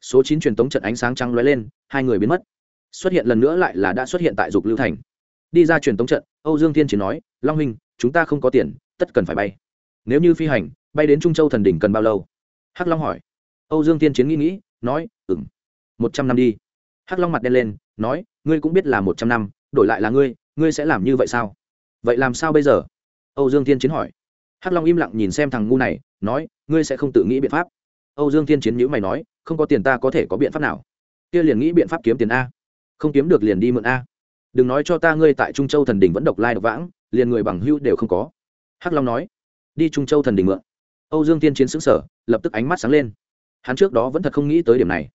Số chín truyền tống trận ánh sáng trắng lóe lên, hai người biến mất. Xuất hiện lần nữa lại là đã xuất hiện tại dục lưu thành. Đi ra truyền tống trận, âu dương thiên chiến nói, long huynh, chúng ta không có tiền, tất cần phải bay. Nếu như phi hành, bay đến trung châu thần đỉnh cần bao lâu? Hắc long hỏi. Âu dương thiên chiến nghĩ nghĩ, nói ừng một trăm năm đi. Hắc long mặt đen lên, nói, ngươi cũng biết là một trăm năm, đổi lại là ngươi ngươi sẽ làm như vậy sao? Vậy làm sao bây giờ? Âu dương thiên chiến hỏi. Hắc long im lặng nhìn xem thằng ngu này nói, ngươi sẽ không tự nghĩ biện pháp. Âu dương thiên chiến nhữ mày nói, không có tiền ta có thể có biện pháp nào? Kia liền nghĩ biện pháp kiếm tiền a. Không kiếm được liền đi mượn a. Đừng nói cho ta ngươi tại trung châu thần đình vẫn độc lai độc vãng, liền người bằng hưu đều không có. Hắc long nói, đi trung châu thần đình mượn. Âu dương tiên chiến xứng sở lập tức ánh mắt sáng lên. Hắn trước đó vẫn thật không nghĩ tới điểm này.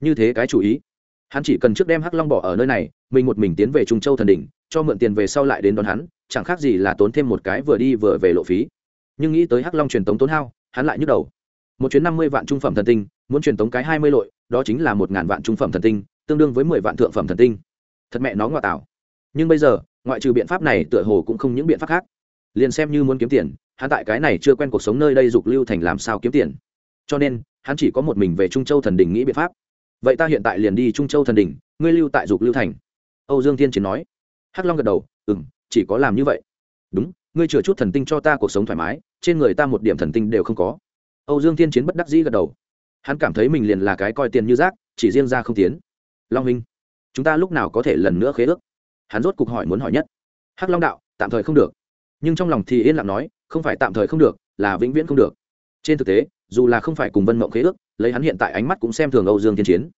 Như thế cái chủ ý. Hắn chỉ cần trước đem hắc long bỏ ở nơi này, mình một mình tiến về trung châu thần đình cho mượn tiền về sau lại đến đón hắn, chẳng khác gì là tốn thêm một cái vừa đi vừa về lộ phí. Nhưng nghĩ tới hắc long truyền tống tốn hao hắn lại nhức đầu. Một chuyến năm mươi vạn trung phẩm thần tinh, muốn truyền tống cái hai mươi lội, đó chính là một ngàn vạn trung phẩm thần tinh, tương đương với mười vạn thượng phẩm thần tinh. Thật mẹ nó ngoại tạo nhưng bây giờ, ngoại trừ biện pháp này tựa hồ cũng không những biện pháp khác. Liền xem như muốn kiếm tiền, hắn tại cái này chưa quen cuộc sống nơi đây dục lưu thành làm sao kiếm tiền. Cho nên, hắn chỉ có một mình về trung châu thần đình nghĩ biện pháp. Vậy ta hiện tại liền đi trung châu thần đình ngươi lưu tại dục lưu thành. Âu dương thiên chiến nói. Hắc long gật đầu ừ m chỉ có làm như vậy. Đúng ngươi chừa chút thần tinh cho ta cuộc sống thoải mái trên người ta một điểm thần tinh đều không có. Âu dương thiên chiến bất đắc dĩ gật đầu. Hắn cảm thấy mình liền là cái coi tiền như rác chỉ riêng ra không tiến. Long Minh, chúng ta lúc nào có thể lần nữa khế ước? Hắn rốt cục hỏi muốn hỏi nhất. Hắc long đạo tạm thời không được. Nhưng trong lòng thì yên lặng nói không phải tạm thời không được là vĩnh viễn không được. Trên thực tế dù là không phải cùng vân mộng khế ước lấy hắn hiện tại ánh mắt cũng xem thường âu dương thiên chiến.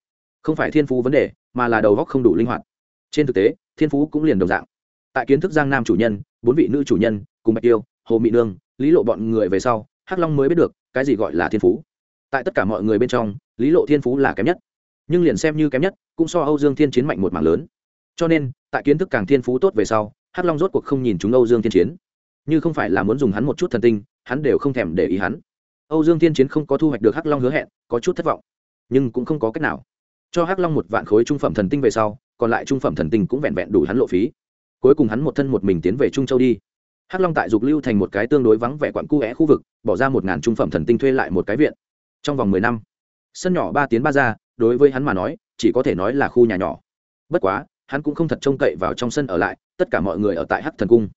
Không phải thiên phú vấn đề mà là đầu góc không đủ linh hoạt. Trên thực tế thiên phú cũng liền đồng dạng. Tại kiến thức giang nam chủ nhân bốn vị nữ chủ nhân cùng bạch tiêu, hồ mỹ nương, lý lộ bọn người về sau, hắc long mới biết được cái gì gọi là thiên phú. Tại tất cả mọi người bên trong, lý lộ thiên phú là kém nhất. Nhưng liền xem như kém nhất, cũng so âu dương thiên chiến mạnh một mảng lớn. Cho nên, tại kiến thức càng thiên phú tốt về sau, hắc long rốt cuộc không nhìn chúng âu dương thiên chiến. Như không phải là muốn dùng hắn một chút thần tinh, hắn đều không thèm để ý hắn. Âu dương thiên chiến không có thu hoạch được hắc long hứa hẹn, có chút thất vọng, nhưng cũng không có cách nào. Cho hắc long một vạn khối trung phẩm thần tinh về sau, còn lại trung phẩm thần tinh cũng vẹn vẹn đủ hắn lộ phí. Cuối cùng hắn một thân một mình tiến về trung châu đi hắc long tại dục lưu thành một cái tương đối vắng vẻ quặn cu é khu vực, bỏ ra một ngàn trung phẩm thần tinh thuê lại một cái viện. Trong vòng mười năm, sân nhỏ ba tiến ba ra, đối với hắn mà nói, chỉ có thể nói là khu nhà nhỏ. Bất quá, hắn cũng không thật trông cậy vào trong sân ở lại, tất cả mọi người ở tại hắc thần cung.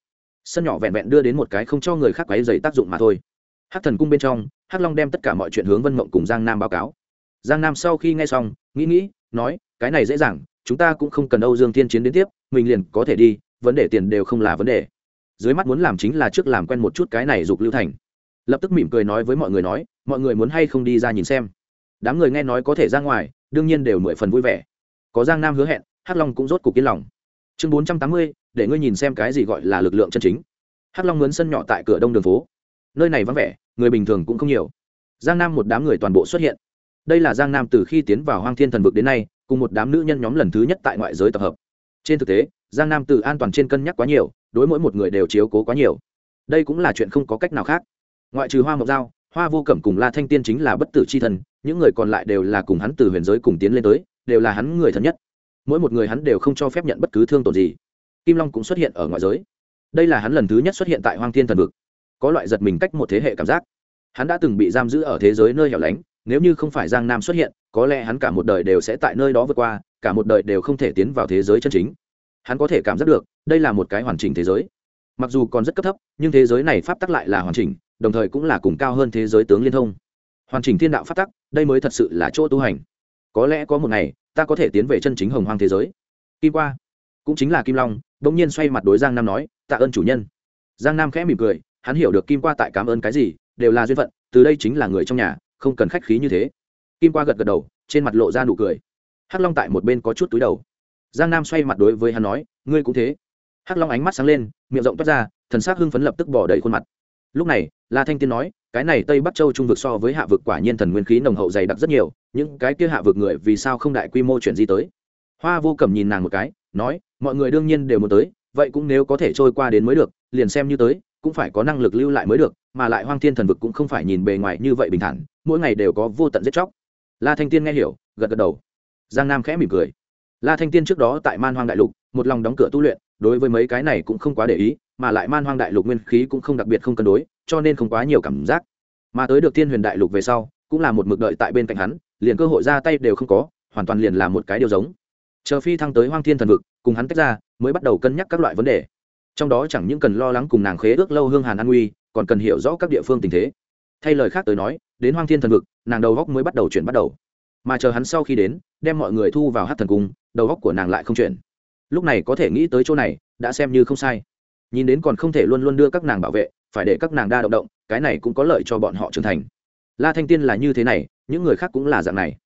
Sân nhỏ vẹn vẹn đưa đến một cái không cho người khác quấy dày tác dụng mà thôi. Hắc thần cung bên trong, hắc long đem tất cả mọi chuyện hướng vân mộng cùng giang nam báo cáo. Giang nam sau khi nghe xong, nghĩ nghĩ, nói, cái này dễ dàng, chúng ta cũng không cần âu dương Thiên chiến đến tiếp, mình liền có thể đi, vấn đề tiền đều không là vấn đề dưới mắt muốn làm chính là trước làm quen một chút cái này dục lưu thành. Lập tức mỉm cười nói với mọi người nói, mọi người muốn hay không đi ra nhìn xem? Đám người nghe nói có thể ra ngoài, đương nhiên đều mười phần vui vẻ. Có giang nam hứa hẹn, hắc long cũng rốt cục yên lòng. Chương bốn trăm tám mươi, để ngươi nhìn xem cái gì gọi là lực lượng chân chính. Hắc long mướn sân nhỏ tại cửa đông đường phố. Nơi này vắng vẻ, người bình thường cũng không nhiều. Giang nam một đám người toàn bộ xuất hiện. Đây là giang nam từ khi tiến vào hoang thiên thần vực đến nay, cùng một đám nữ nhân nhóm lần thứ nhất tại ngoại giới tập hợp. Trên thực tế, giang nam từ an toàn trên cân nhắc quá nhiều đối mỗi một người đều chiếu cố quá nhiều. Đây cũng là chuyện không có cách nào khác. Ngoại trừ hoa mộc dao hoa vô cẩm cùng la thanh tiên chính là bất tử c h i thần, những người còn lại đều là cùng hắn từ huyền giới cùng tiến lên tới, đều là hắn người thân nhất. Mỗi một người hắn đều không cho phép nhận bất cứ thương tổn gì. Kim long cũng xuất hiện ở ngoại giới. Đây là hắn lần thứ nhất xuất hiện tại hoang thiên thần vực. Có loại giật mình cách một thế hệ cảm giác. Hắn đã từng bị giam giữ ở thế giới nơi hẻo lánh, nếu như không phải giang nam xuất hiện, có lẽ hắn cả một đời đều sẽ tại nơi đó vượt qua, cả một đời đều không thể tiến vào thế giới chân chính hắn có thể cảm giác được, đây là một cái hoàn chỉnh thế giới. Mặc dù còn rất cấp thấp, nhưng thế giới này pháp tắc lại là hoàn chỉnh, đồng thời cũng là cùng cao hơn thế giới tướng liên thông. Hoàn chỉnh thiên đạo pháp tắc, đây mới thật sự là chỗ tu hành. Có lẽ có một ngày, ta có thể tiến về chân chính hồng hoang thế giới. Kim qua, cũng chính là kim long đ ỗ n g nhiên xoay mặt đối giang nam nói, tạ ơn chủ nhân. Giang nam khẽ mỉm cười, hắn hiểu được kim qua tại cảm ơn cái gì, đều là duyên phận, từ đây chính là người trong nhà, không cần khách khí như thế. Kim qua gật gật đầu, trên mặt lộ ra nụ cười. Hắc long tại một bên có chút túi đầu giang nam xoay mặt đối với hắn nói, ngươi cũng thế. Hắc long ánh mắt sáng lên, miệng rộng toát ra, thần s ắ c hưng phấn lập tức bỏ đầy khuôn mặt. Lúc này, la thanh tiên nói, cái này tây bắc châu trung vực so với hạ vực quả nhiên thần nguyên khí nồng hậu dày đặc rất nhiều, những cái kia hạ vực người vì sao không đại quy mô chuyển di tới? Hoa vô cầm nhìn nàng một cái, nói, mọi người đương nhiên đều muốn tới, vậy cũng nếu có thể trôi qua đến mới được, liền xem như tới, cũng phải có năng lực lưu lại mới được, mà lại hoang thiên thần vực cũng không phải nhìn bề ngoài như vậy bình thản, mỗi ngày đều có vô tận giết chóc. La thanh tiên nghe hiểu, gật gật đầu. Giang nam khẽ mỉm cười la thanh tiên trước đó tại man hoang đại lục, một lòng đóng cửa tu luyện, đối với mấy cái này cũng không quá để ý, mà lại man hoang đại lục nguyên khí cũng không đặc biệt không cân đối, cho nên không quá nhiều cảm giác. Mà tới được thiên huyền đại lục về sau, cũng là một mực đợi tại bên cạnh hắn, liền cơ hội ra tay đều không có, hoàn toàn liền là một cái điều giống. Chờ phi thăng tới hoang thiên thần vực, cùng hắn tách ra, mới bắt đầu cân nhắc các loại vấn đề. Trong đó chẳng những cần lo lắng cùng nàng khế ước lâu hương hàn an nguy, còn cần hiểu rõ các địa phương tình thế. Thay lời khác tới nói, đến hoang thiên thần vực, nàng đầu góc mới bắt đầu chuyển bắt đầu. Mà chờ hắn sau khi đến, đem mọi người thu vào hát thần cung đầu góc của nàng lại không chuyển. Lúc này có thể nghĩ tới chỗ này, đã xem như không sai. Nhìn đến còn không thể luôn luôn đưa các nàng bảo vệ, phải để các nàng đa động động, cái này cũng có lợi cho bọn họ trưởng thành. La thanh tiên là như thế này, những người khác cũng là dạng này.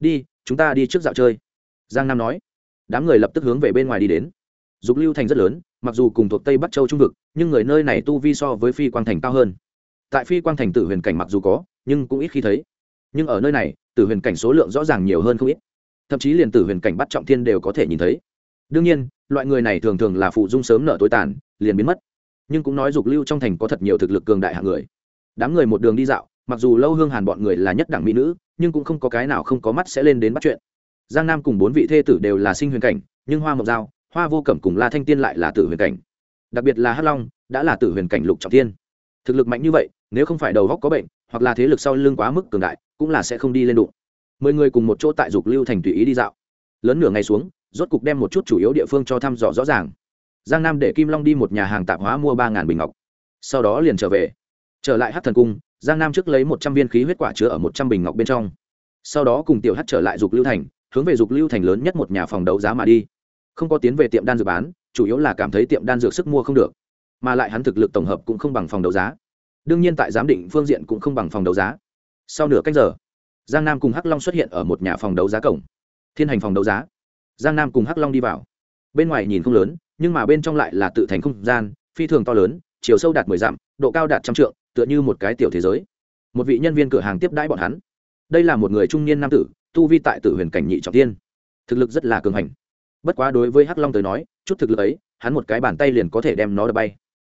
Đi, chúng ta đi trước dạo chơi. Giang nam nói. Đám người lập tức hướng về bên ngoài đi đến. Dục lưu thành rất lớn, mặc dù cùng thuộc tây bắc châu trung vực, nhưng người nơi này tu vi so với phi quang thành cao hơn. Tại phi quang thành tử huyền cảnh mặc dù có, nhưng cũng ít khi thấy. Nhưng ở nơi này, tử huyền cảnh số lượng rõ ràng nhiều hơn không ít thậm chí liền tử huyền cảnh bắt trọng thiên đều có thể nhìn thấy. Đương nhiên, loại người này thường thường là phụ dung sớm nợ tối tàn, liền biến mất. Nhưng cũng nói dục lưu trong thành có thật nhiều thực lực cường đại hạng người. Đám người một đường đi dạo, mặc dù lâu hương hàn bọn người là nhất đẳng mỹ nữ, nhưng cũng không có cái nào không có mắt sẽ lên đến bắt chuyện. Giang nam cùng bốn vị thê tử đều là sinh huyền cảnh, nhưng hoa mộc giao, hoa vô cẩm cùng la thanh tiên lại là tử huyền cảnh. Đặc biệt là hắc long, đã là tử huyền cảnh lục trọng tiên thực lực mạnh như vậy, nếu không phải đầu góc có bệnh, hoặc là thế lực sau lưng quá mức cường đại, cũng là sẽ không đi lên đụng mười người cùng một chỗ tại dục lưu thành tùy ý đi dạo. Lớn nửa ngày xuống, rốt cục đem một chút chủ yếu địa phương cho thăm dò rõ ràng. Giang nam để kim long đi một nhà hàng tạp hóa mua ba bình ngọc. Sau đó liền trở về. Trở lại hát thần cung, giang nam trước lấy một trăm viên khí huyết quả chứa ở một trăm bình ngọc bên trong. Sau đó cùng tiểu hát trở lại dục lưu thành, hướng về dục lưu thành lớn nhất một nhà phòng đấu giá mà đi. Không có tiến về tiệm đan dược bán, chủ yếu là cảm thấy tiệm đan dược sức mua không được. Mà lại hắn thực lực tổng hợp cũng không bằng phòng đấu giá. Đương nhiên tại giám định phương diện cũng không bằng phòng đấu giá. Sau nửa cách giờ giang nam cùng hắc long xuất hiện ở một nhà phòng đấu giá cổng. Thiên hành phòng đấu giá. Giang nam cùng hắc long đi vào. Bên ngoài nhìn không lớn, nhưng mà bên trong lại là tự thành không gian, phi thường to lớn, chiều sâu đạt mười dặm, độ cao đạt trăm trượng, tựa như một cái tiểu thế giới. Một vị nhân viên cửa hàng tiếp đãi bọn hắn. Đây là một người trung niên nam tử, tu vi tại tử huyền cảnh nhị trọng tiên. Thực lực rất là cường hành. Bất quá đối với hắc long tới nói, chút thực lực ấy, hắn một cái bàn tay liền có thể đem nó đập bay.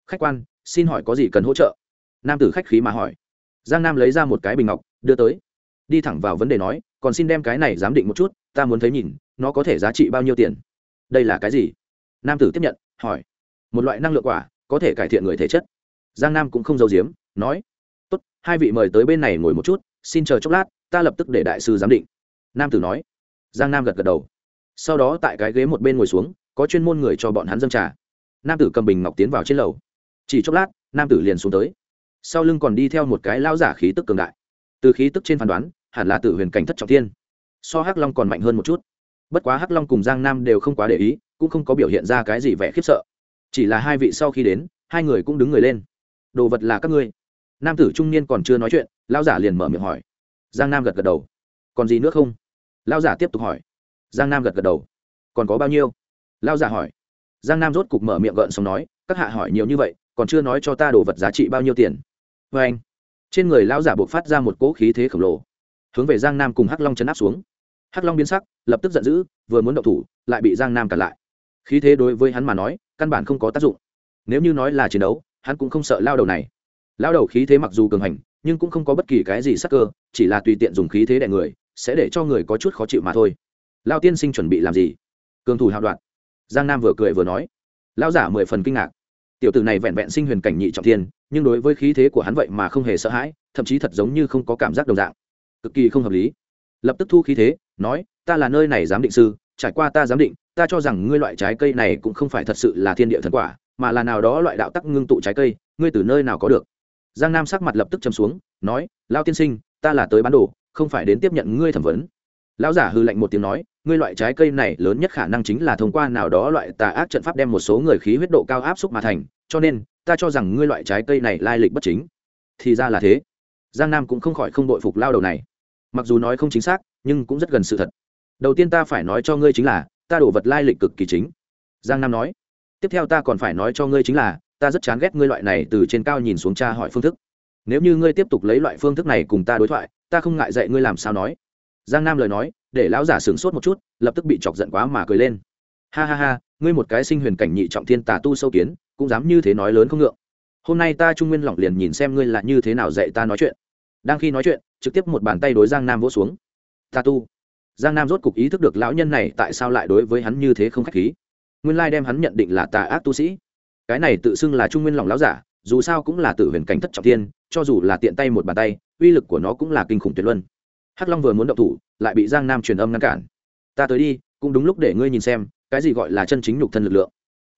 Khách quan, xin hỏi có gì cần hỗ trợ? Nam tử khách khí mà hỏi. Giang nam lấy ra một cái bình ngọc, đưa tới đi thẳng vào vấn đề nói, còn xin đem cái này giám định một chút, ta muốn thấy nhìn, nó có thể giá trị bao nhiêu tiền? Đây là cái gì? Nam tử tiếp nhận, hỏi. Một loại năng lượng quả, có thể cải thiện người thể chất. Giang nam cũng không giấu giếm, nói. Tốt, hai vị mời tới bên này ngồi một chút, xin chờ chốc lát, ta lập tức để đại sư giám định. Nam tử nói. Giang nam gật gật đầu. Sau đó tại cái ghế một bên ngồi xuống, có chuyên môn người cho bọn hắn dâng trà. Nam tử cầm bình ngọc tiến vào trên lầu. Chỉ chốc lát, nam tử liền xuống tới. Sau lưng còn đi theo một cái lao giả khí tức cường đại. Từ khí tức trên phán đoán hẳn là Tự huyền cảnh thất trọng thiên. So hắc long còn mạnh hơn một chút. Bất quá hắc long cùng giang nam đều không quá để ý, cũng không có biểu hiện ra cái gì vẻ khiếp sợ. Chỉ là hai vị sau khi đến, hai người cũng đứng người lên. Đồ vật là các ngươi. Nam tử trung niên còn chưa nói chuyện lao giả liền mở miệng hỏi. Giang nam gật gật đầu. Còn gì nữa không? Lao giả tiếp tục hỏi. Giang nam gật gật đầu. Còn có bao nhiêu? Lao giả hỏi. Giang nam rốt cục mở miệng gợn xong nói, các hạ hỏi nhiều như vậy, còn chưa nói cho ta đồ vật giá trị bao nhiêu tiền? Vê anh trên người lao giả buộc phát ra một cỗ khí thế khổng lồ hướng về giang nam cùng hắc long chấn áp xuống. Hắc long biến sắc, lập tức giận dữ, vừa muốn động thủ, lại bị giang nam cản lại. Khí thế đối với hắn mà nói, căn bản không có tác dụng. Nếu như nói là chiến đấu, hắn cũng không sợ lao đầu này. Lao đầu khí thế mặc dù cường hành, nhưng cũng không có bất kỳ cái gì sắc cơ, chỉ là tùy tiện dùng khí thế đè người, sẽ để cho người có chút khó chịu mà thôi. Lao tiên sinh chuẩn bị làm gì? Cường thủ hào đoạn. Giang nam vừa cười vừa nói. Lao giả mười phần kinh ngạc. Tiểu tử này vẹn vẹn sinh huyền cảnh nhị trọng thiên, nhưng đối với khí thế của hắn vậy mà không hề sợ hãi, thậm chí thật giống như không có cảm giác đồng dạng cực kỳ không hợp lý. Lập tức thu khí thế, nói, ta là nơi này giám định sư, trải qua ta giám định, ta cho rằng ngươi loại trái cây này cũng không phải thật sự là thiên địa thần quả, mà là nào đó loại đạo tắc ngưng tụ trái cây, ngươi từ nơi nào có được? Giang nam sắc mặt lập tức châm xuống, nói lao tiên sinh, ta là tới bán đồ, không phải đến tiếp nhận ngươi thẩm vấn. Lão giả hư lạnh một tiếng nói, ngươi loại trái cây này lớn nhất khả năng chính là thông qua nào đó loại tà ác trận pháp đem một số người khí huyết độ cao áp xúc mà thành, cho nên, ta cho rằng ngươi loại trái cây này lai lịch bất chính. Thì ra là thế. Giang nam cũng không khỏi không đội phục lao đầu này mặc dù nói không chính xác, nhưng cũng rất gần sự thật. Đầu tiên ta phải nói cho ngươi chính là, ta đổ vật lai lịch cực kỳ chính. Giang nam nói. Tiếp theo ta còn phải nói cho ngươi chính là, ta rất chán ghét ngươi loại này từ trên cao nhìn xuống cha hỏi phương thức. Nếu như ngươi tiếp tục lấy loại phương thức này cùng ta đối thoại, ta không ngại dạy ngươi làm sao nói. Giang nam lời nói, để lão giả sửng sốt một chút, lập tức bị chọc giận quá mà cười lên. Ha ha ha, ngươi một cái sinh huyền cảnh nhị trọng thiên tà tu sâu kiến, cũng dám như thế nói lớn không ngượng. Hôm nay ta trung nguyên lỏng liền nhìn xem ngươi là như thế nào dạy ta nói chuyện đang khi nói chuyện, trực tiếp một bàn tay đối giang nam vỗ xuống. Ta tu. Giang nam rốt cục ý thức được lão nhân này tại sao lại đối với hắn như thế không k h á c h khí. Nguyên lai đem hắn nhận định là tà ác tu sĩ. Cái này tự xưng là trung nguyên lòng lão giả, dù sao cũng là tự huyền cảnh thất trọng tiên, cho dù là tiện tay một bàn tay, uy lực của nó cũng là kinh khủng tuyệt luân. Hắc long vừa muốn động thủ, lại bị giang nam truyền âm ngăn cản. Ta tới đi, cũng đúng lúc để ngươi nhìn xem, cái gì gọi là chân chính nhục thân lực lượng.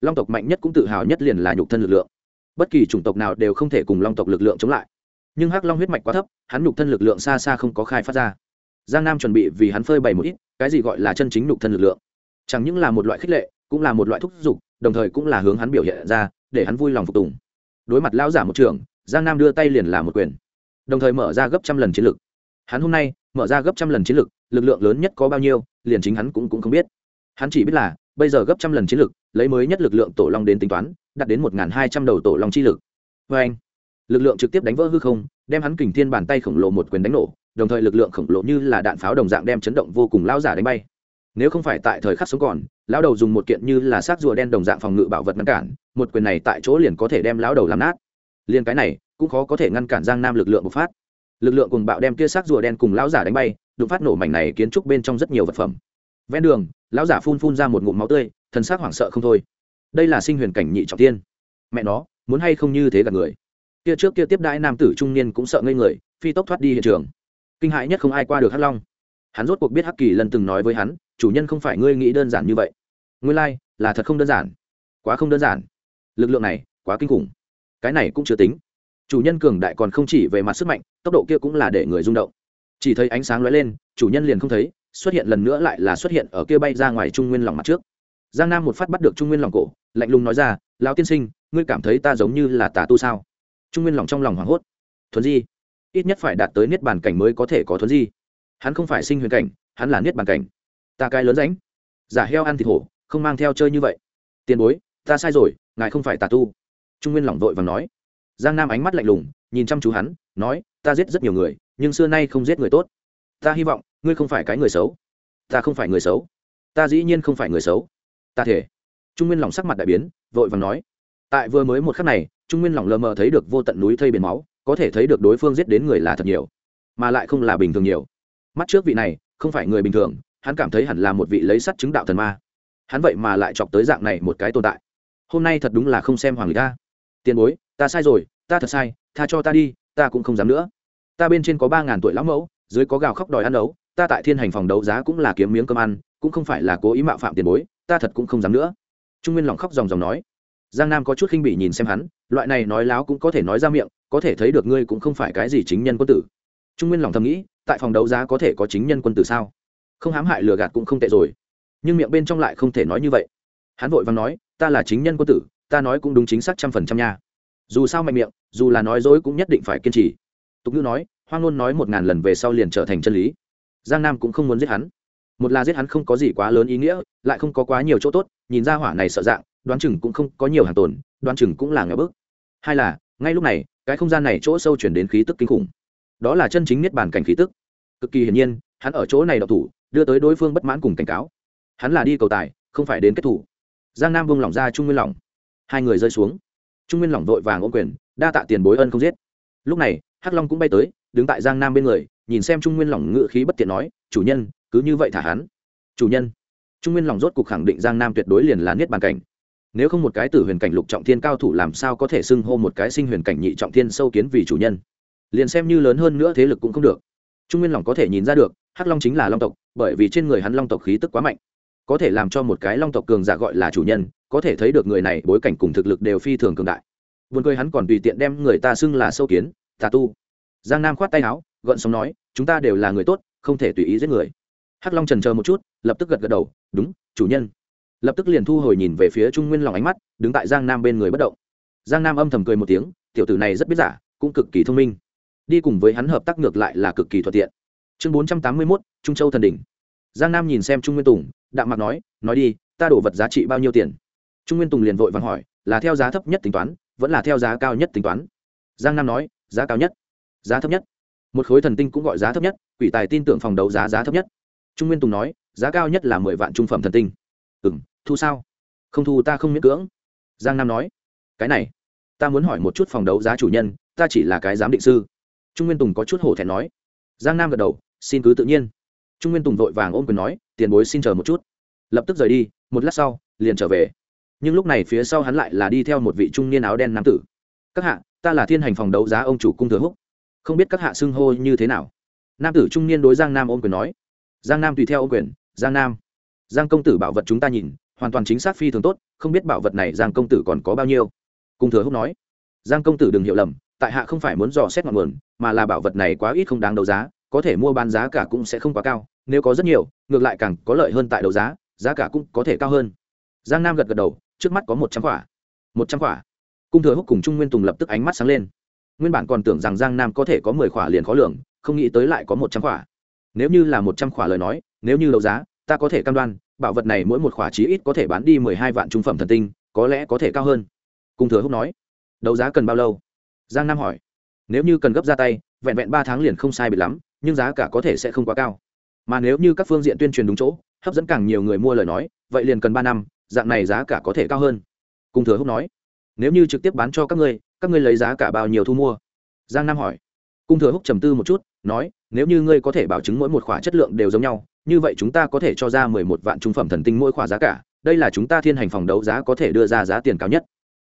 Long tộc mạnh nhất cũng tự hào nhất liền là nhục thân lực lượng. Bất kỳ chủng tộc nào đều không thể cùng long tộc lực lượng chống lại nhưng hắc long huyết mạch quá thấp hắn nhục thân lực lượng xa xa không có khai phát ra. Giang nam chuẩn bị vì hắn phơi bày một ít cái gì gọi là chân chính nhục thân lực lượng? Chẳng những là một loại khích lệ cũng là một loại thúc giục đồng thời cũng là hướng hắn biểu hiện ra để hắn vui lòng phục tùng. Đối mặt lão giả một trường giang nam đưa tay liền làm một quyền. Đồng thời mở ra gấp trăm lần chiến lực. Hắn hôm nay mở ra gấp trăm lần chiến lực lực lượng lớn nhất có bao nhiêu liền chính hắn cũng, cũng không biết. Hắn chỉ biết là bây giờ gấp trăm lần chiến lực lấy mới nhất lực lượng tổ long đến tính toán đạt đến một hai trăm đầu tổ long chi lực. Vê anh lực lượng trực tiếp đánh vỡ hư không, đem hắn kình thiên bàn tay khổng lồ một quyền đánh nổ, đồng thời lực lượng khổng lồ như là đạn pháo đồng dạng đem chấn động vô cùng lao giả đánh bay. Nếu không phải tại thời khắc sống còn, lão đầu dùng một kiện như là xác rùa đen đồng dạng phòng ngự bảo vật ngăn cản, một quyền này tại chỗ liền có thể đem lão đầu làm nát. Liền cái này, cũng khó có thể ngăn cản giang nam lực lượng bộc phát. Lực lượng cùng bạo đem kia xác rùa đen cùng lão giả đánh bay, đụng phát nổ mảnh này kiến trúc bên trong rất nhiều vật phẩm. Ven đường, lão giả phun phun ra một ngụm máu tươi, thần xác hoảng sợ không thôi. Đây là sinh huyền cảnh nhị trọng tiên mẹ nó, muốn hay không như thế gặp người kia trước kia tiếp đãi nam tử trung niên cũng sợ ngây người phi tốc thoát đi hiện trường. Kinh hại nhất không ai qua được hắc long. Hắn rốt cuộc biết hắc kỳ lần từng nói với hắn chủ nhân không phải ngươi nghĩ đơn giản như vậy. Ngươi lai、like, là thật không đơn giản. Quá không đơn giản. Lực lượng này quá kinh khủng. Cái này cũng chưa tính. Chủ nhân cường đại còn không chỉ về mặt sức mạnh tốc độ kia cũng là để người rung động. Chỉ thấy ánh sáng lóe lên chủ nhân liền không thấy xuất hiện lần nữa lại là xuất hiện ở kia bay ra ngoài trung nguyên lòng mặt trước. Giang nam một phát bắt được trung nguyên lòng cổ lạnh lùng nói ra lão tiên sinh ngươi cảm thấy ta giống như là tà tu sao? Trung nguyên lòng trong lòng hoảng hốt. Thuần di, ít nhất phải đạt tới niết bàn cảnh mới có thể có thuần di. Hắn không phải sinh huyền cảnh, hắn là niết bàn cảnh. Ta cái lớn ránh. Giả heo ăn thịt hổ, không mang theo chơi như vậy. Tiền bối, ta sai rồi, ngài không phải tà tu. Trung nguyên lỏng vội và nói. Giang nam ánh mắt lạnh lùng, nhìn chăm chú hắn, nói, ta giết rất nhiều người, nhưng xưa nay không giết người tốt. Ta hy vọng, ngươi không phải cái người xấu. Ta không phải người xấu. Ta dĩ nhiên không phải người xấu. Ta thể. Trung nguyên lỏng sắc mặt đại biến, vội và nói tại vừa mới một khắc này, trung nguyên lỏng lờ mờ thấy được vô tận núi thây biển máu, có thể thấy được đối phương giết đến người là thật nhiều, mà lại không là bình thường nhiều. Mắt trước vị này, không phải người bình thường, hắn cảm thấy hẳn là một vị lấy sắt chứng đạo thần ma. Hắn vậy mà lại chọc tới dạng này một cái tồn tại. Hôm nay thật đúng là không xem hoàng người ta. Tiền bối, ta sai rồi, ta thật sai, tha cho ta đi, ta cũng không dám nữa. Ta bên trên có ba ngàn tuổi lão mẫu, dưới có gào khóc đòi ăn đấu, ta tại thiên hành phòng đấu giá cũng là kiếm miếng cơm ăn, cũng không phải là cố ý mạo phạm tiền bối, ta thật cũng không dám nữa. Trung nguyên lòng khóc dòng dòng nói giang nam có chút khinh bỉ nhìn xem hắn, loại này nói láo cũng có thể nói ra miệng, có thể thấy được ngươi cũng không phải cái gì chính nhân quân tử. Trung nguyên lòng thầm nghĩ, tại phòng đấu giá có thể có chính nhân quân tử sao? Không hãm hại lừa gạt cũng không tệ rồi. Nhưng miệng bên trong lại không thể nói như vậy. Hắn vội vàng nói, ta là chính nhân quân tử, ta nói cũng đúng chính xác trăm phần trăm nha. Dù sao mạnh miệng, dù là nói dối cũng nhất định phải kiên trì. Tục ngữ nói, hoang ngôn nói một ngàn lần về sau liền trở thành chân lý. Giang nam cũng không muốn giết hắn. Một là giết hắn không có gì quá lớn ý nghĩa, lại không có quá nhiều chỗ tốt, nhìn ra hỏa này sợ dạng đoán chừng cũng không có nhiều hàng tồn, đoán chừng cũng là ngã bước hai là, ngay lúc này, cái không gian này chỗ sâu chuyển đến khí tức kinh khủng. Đó là chân chính niết bàn cảnh khí tức. Cực kỳ hiển nhiên, hắn ở chỗ này đậu thủ, đưa tới đối phương bất mãn cùng cảnh cáo. Hắn là đi cầu tài, không phải đến kết thủ. Giang nam vung lỏng ra trung nguyên lỏng. Hai người rơi xuống. Trung nguyên lỏng vội vàng ôm quyền, đa tạ tiền bối ân không giết. Lúc này, hắc long cũng bay tới, đứng tại giang nam bên người, nhìn xem trung nguyên lỏng ngự khí bất tiện nói, chủ nhân, cứ như vậy thả hắn. Chủ nhân. Trung nguyên lỏng rốt cuộc khẳng định giang nam tuyệt đối liền là niết bàn cảnh nếu không một cái tử huyền cảnh lục trọng thiên cao thủ làm sao có thể xưng hô một cái sinh huyền cảnh nhị trọng thiên sâu kiến vì chủ nhân? Liền xem như lớn hơn nữa thế lực cũng không được. Trung nguyên lòng có thể nhìn ra được, hắc long chính là long tộc, bởi vì trên người hắn long tộc khí tức quá mạnh. Có thể làm cho một cái long tộc cường giả gọi là chủ nhân, có thể thấy được người này bối cảnh cùng thực lực đều phi thường cường đại. Vườn cười hắn còn tùy tiện đem người ta xưng là sâu kiến, tà tu. Giang nam khoát tay áo, gợn sóng nói, chúng ta đều là người tốt, không thể tùy ý giết người. Hắc long trần chờ một chút, lập tức gật gật đầu, đúng, chủ nhân lập tức liền thu hồi nhìn về phía trung nguyên lòng ánh mắt, đứng tại giang nam bên người bất động. Giang nam âm thầm cười một tiếng, tiểu tử này rất biết giả, cũng cực kỳ thông minh. Đi cùng với hắn hợp tác ngược lại là cực kỳ thuận tiện. Chương bốn trăm tám mươi mốt, trung châu thần đỉnh. Giang nam nhìn xem trung nguyên tùng, đạm mặt nói nói đi, ta đổ vật giá trị bao nhiêu tiền? Trung nguyên tùng liền vội vàng hỏi, là theo giá thấp nhất tính toán, vẫn là theo giá cao nhất tính toán? Giang nam nói, giá cao nhất. Giá thấp nhất? Một khối thần tinh cũng gọi giá thấp nhất, quỷ tài tin tưởng phòng đấu giá giá thấp nhất. Trung nguyên tùng nói, giá cao nhất là mười vạn trung phẩm thần tinh. Ừ m thu sao? Không thu ta không miễn cưỡng. Giang nam nói. Cái này, ta muốn hỏi một chút phòng đấu giá chủ nhân, ta chỉ là cái giám định sư. Trung nguyên tùng có chút hổ thẹn nói. Giang nam gật đầu, xin cứ tự nhiên. Trung nguyên tùng vội vàng ôm quyền nói, tiền bối xin chờ một chút. Lập tức rời đi, một lát sau, liền trở về. Nhưng lúc này phía sau hắn lại là đi theo một vị trung niên áo đen nam tử. Các hạ, ta là thiên hành phòng đấu giá ông chủ cung thừa húc. Không biết các hạ xưng hô như thế nào. Nam tử trung niên đối giang nam ôm quyền nói. Giang nam tùy theo ôm quyền. Giang nam. Giang công tử bảo vật chúng ta nhìn hoàn toàn chính xác phi thường tốt, không biết bảo vật này giang công tử còn có bao nhiêu. Cung thừa húc nói. Giang công tử đừng hiểu lầm, tại hạ không phải muốn dò xét ngọn nguồn, mà là bảo vật này quá ít không đáng đấu giá, có thể mua bán giá cả cũng sẽ không quá cao, nếu có rất nhiều, ngược lại càng có lợi hơn tại đấu giá giá cả cũng có thể cao hơn. Giang nam gật gật đầu, trước mắt có một trăm quả. Một trăm quả. Cung thừa húc cùng trung nguyên tùng lập tức ánh mắt sáng lên. Nguyên bản còn tưởng rằng giang nam có thể có mười quả liền khó lường, không nghĩ tới lại có một trăm quả. Nếu như là một trăm quả lời nói, nếu như đấu giá, ta có thể cam đoan bảo vật này mỗi một khỏa chí ít có thể bán đi mười hai vạn trung phẩm thần tinh, có lẽ có thể cao hơn. Cung thừa húc nói. Đấu giá cần bao lâu? Giang nam hỏi. Nếu như cần gấp ra tay, vẹn vẹn ba tháng liền không sai bị lắm, nhưng giá cả có thể sẽ không quá cao. Mà nếu như các phương diện tuyên truyền đúng chỗ, hấp dẫn càng nhiều người mua lời nói, vậy liền cần ba năm, dạng này giá cả có thể cao hơn. Cung thừa húc nói. Nếu như trực tiếp bán cho các ngươi các ngươi lấy giá cả bao nhiêu thu mua? Giang nam hỏi. Cung thừa húc trầm tư một chút, nói, nếu như ngươi có thể bảo chứng mỗi một khỏa chất lượng đều giống nhau như vậy chúng ta có thể cho ra mười một vạn trung phẩm thần tinh mỗi khoả giá cả, đây là chúng ta thiên hành phòng đấu giá có thể đưa ra giá tiền cao nhất.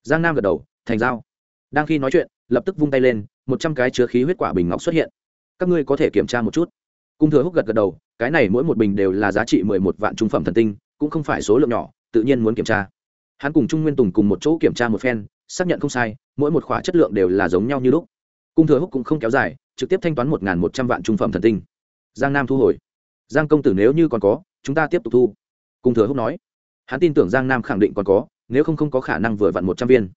Giang nam gật đầu, thành giao. Đang khi nói chuyện, lập tức vung tay lên, một trăm cái chứa khí huyết quả bình ngọc xuất hiện. Các ngươi có thể kiểm tra một chút. Cung thừa húc gật gật đầu, cái này mỗi một bình đều là giá trị mười một vạn trung phẩm thần tinh, cũng không phải số lượng nhỏ, tự nhiên muốn kiểm tra. Hắn cùng trung nguyên tùng cùng một chỗ kiểm tra một phen, xác nhận không sai, mỗi một khóa chất lượng đều là giống nhau như lúc. Cung thừa húc cũng không kéo dài, trực tiếp thanh toán một một trăm vạn trung phẩm thần tinh. Giang nam thu hồi giang công tử nếu như còn có, chúng ta tiếp tục thu. Cung thừa húc nói. Hắn tin tưởng giang nam khẳng định còn có, nếu không không có khả năng vừa vặn một trăm viên.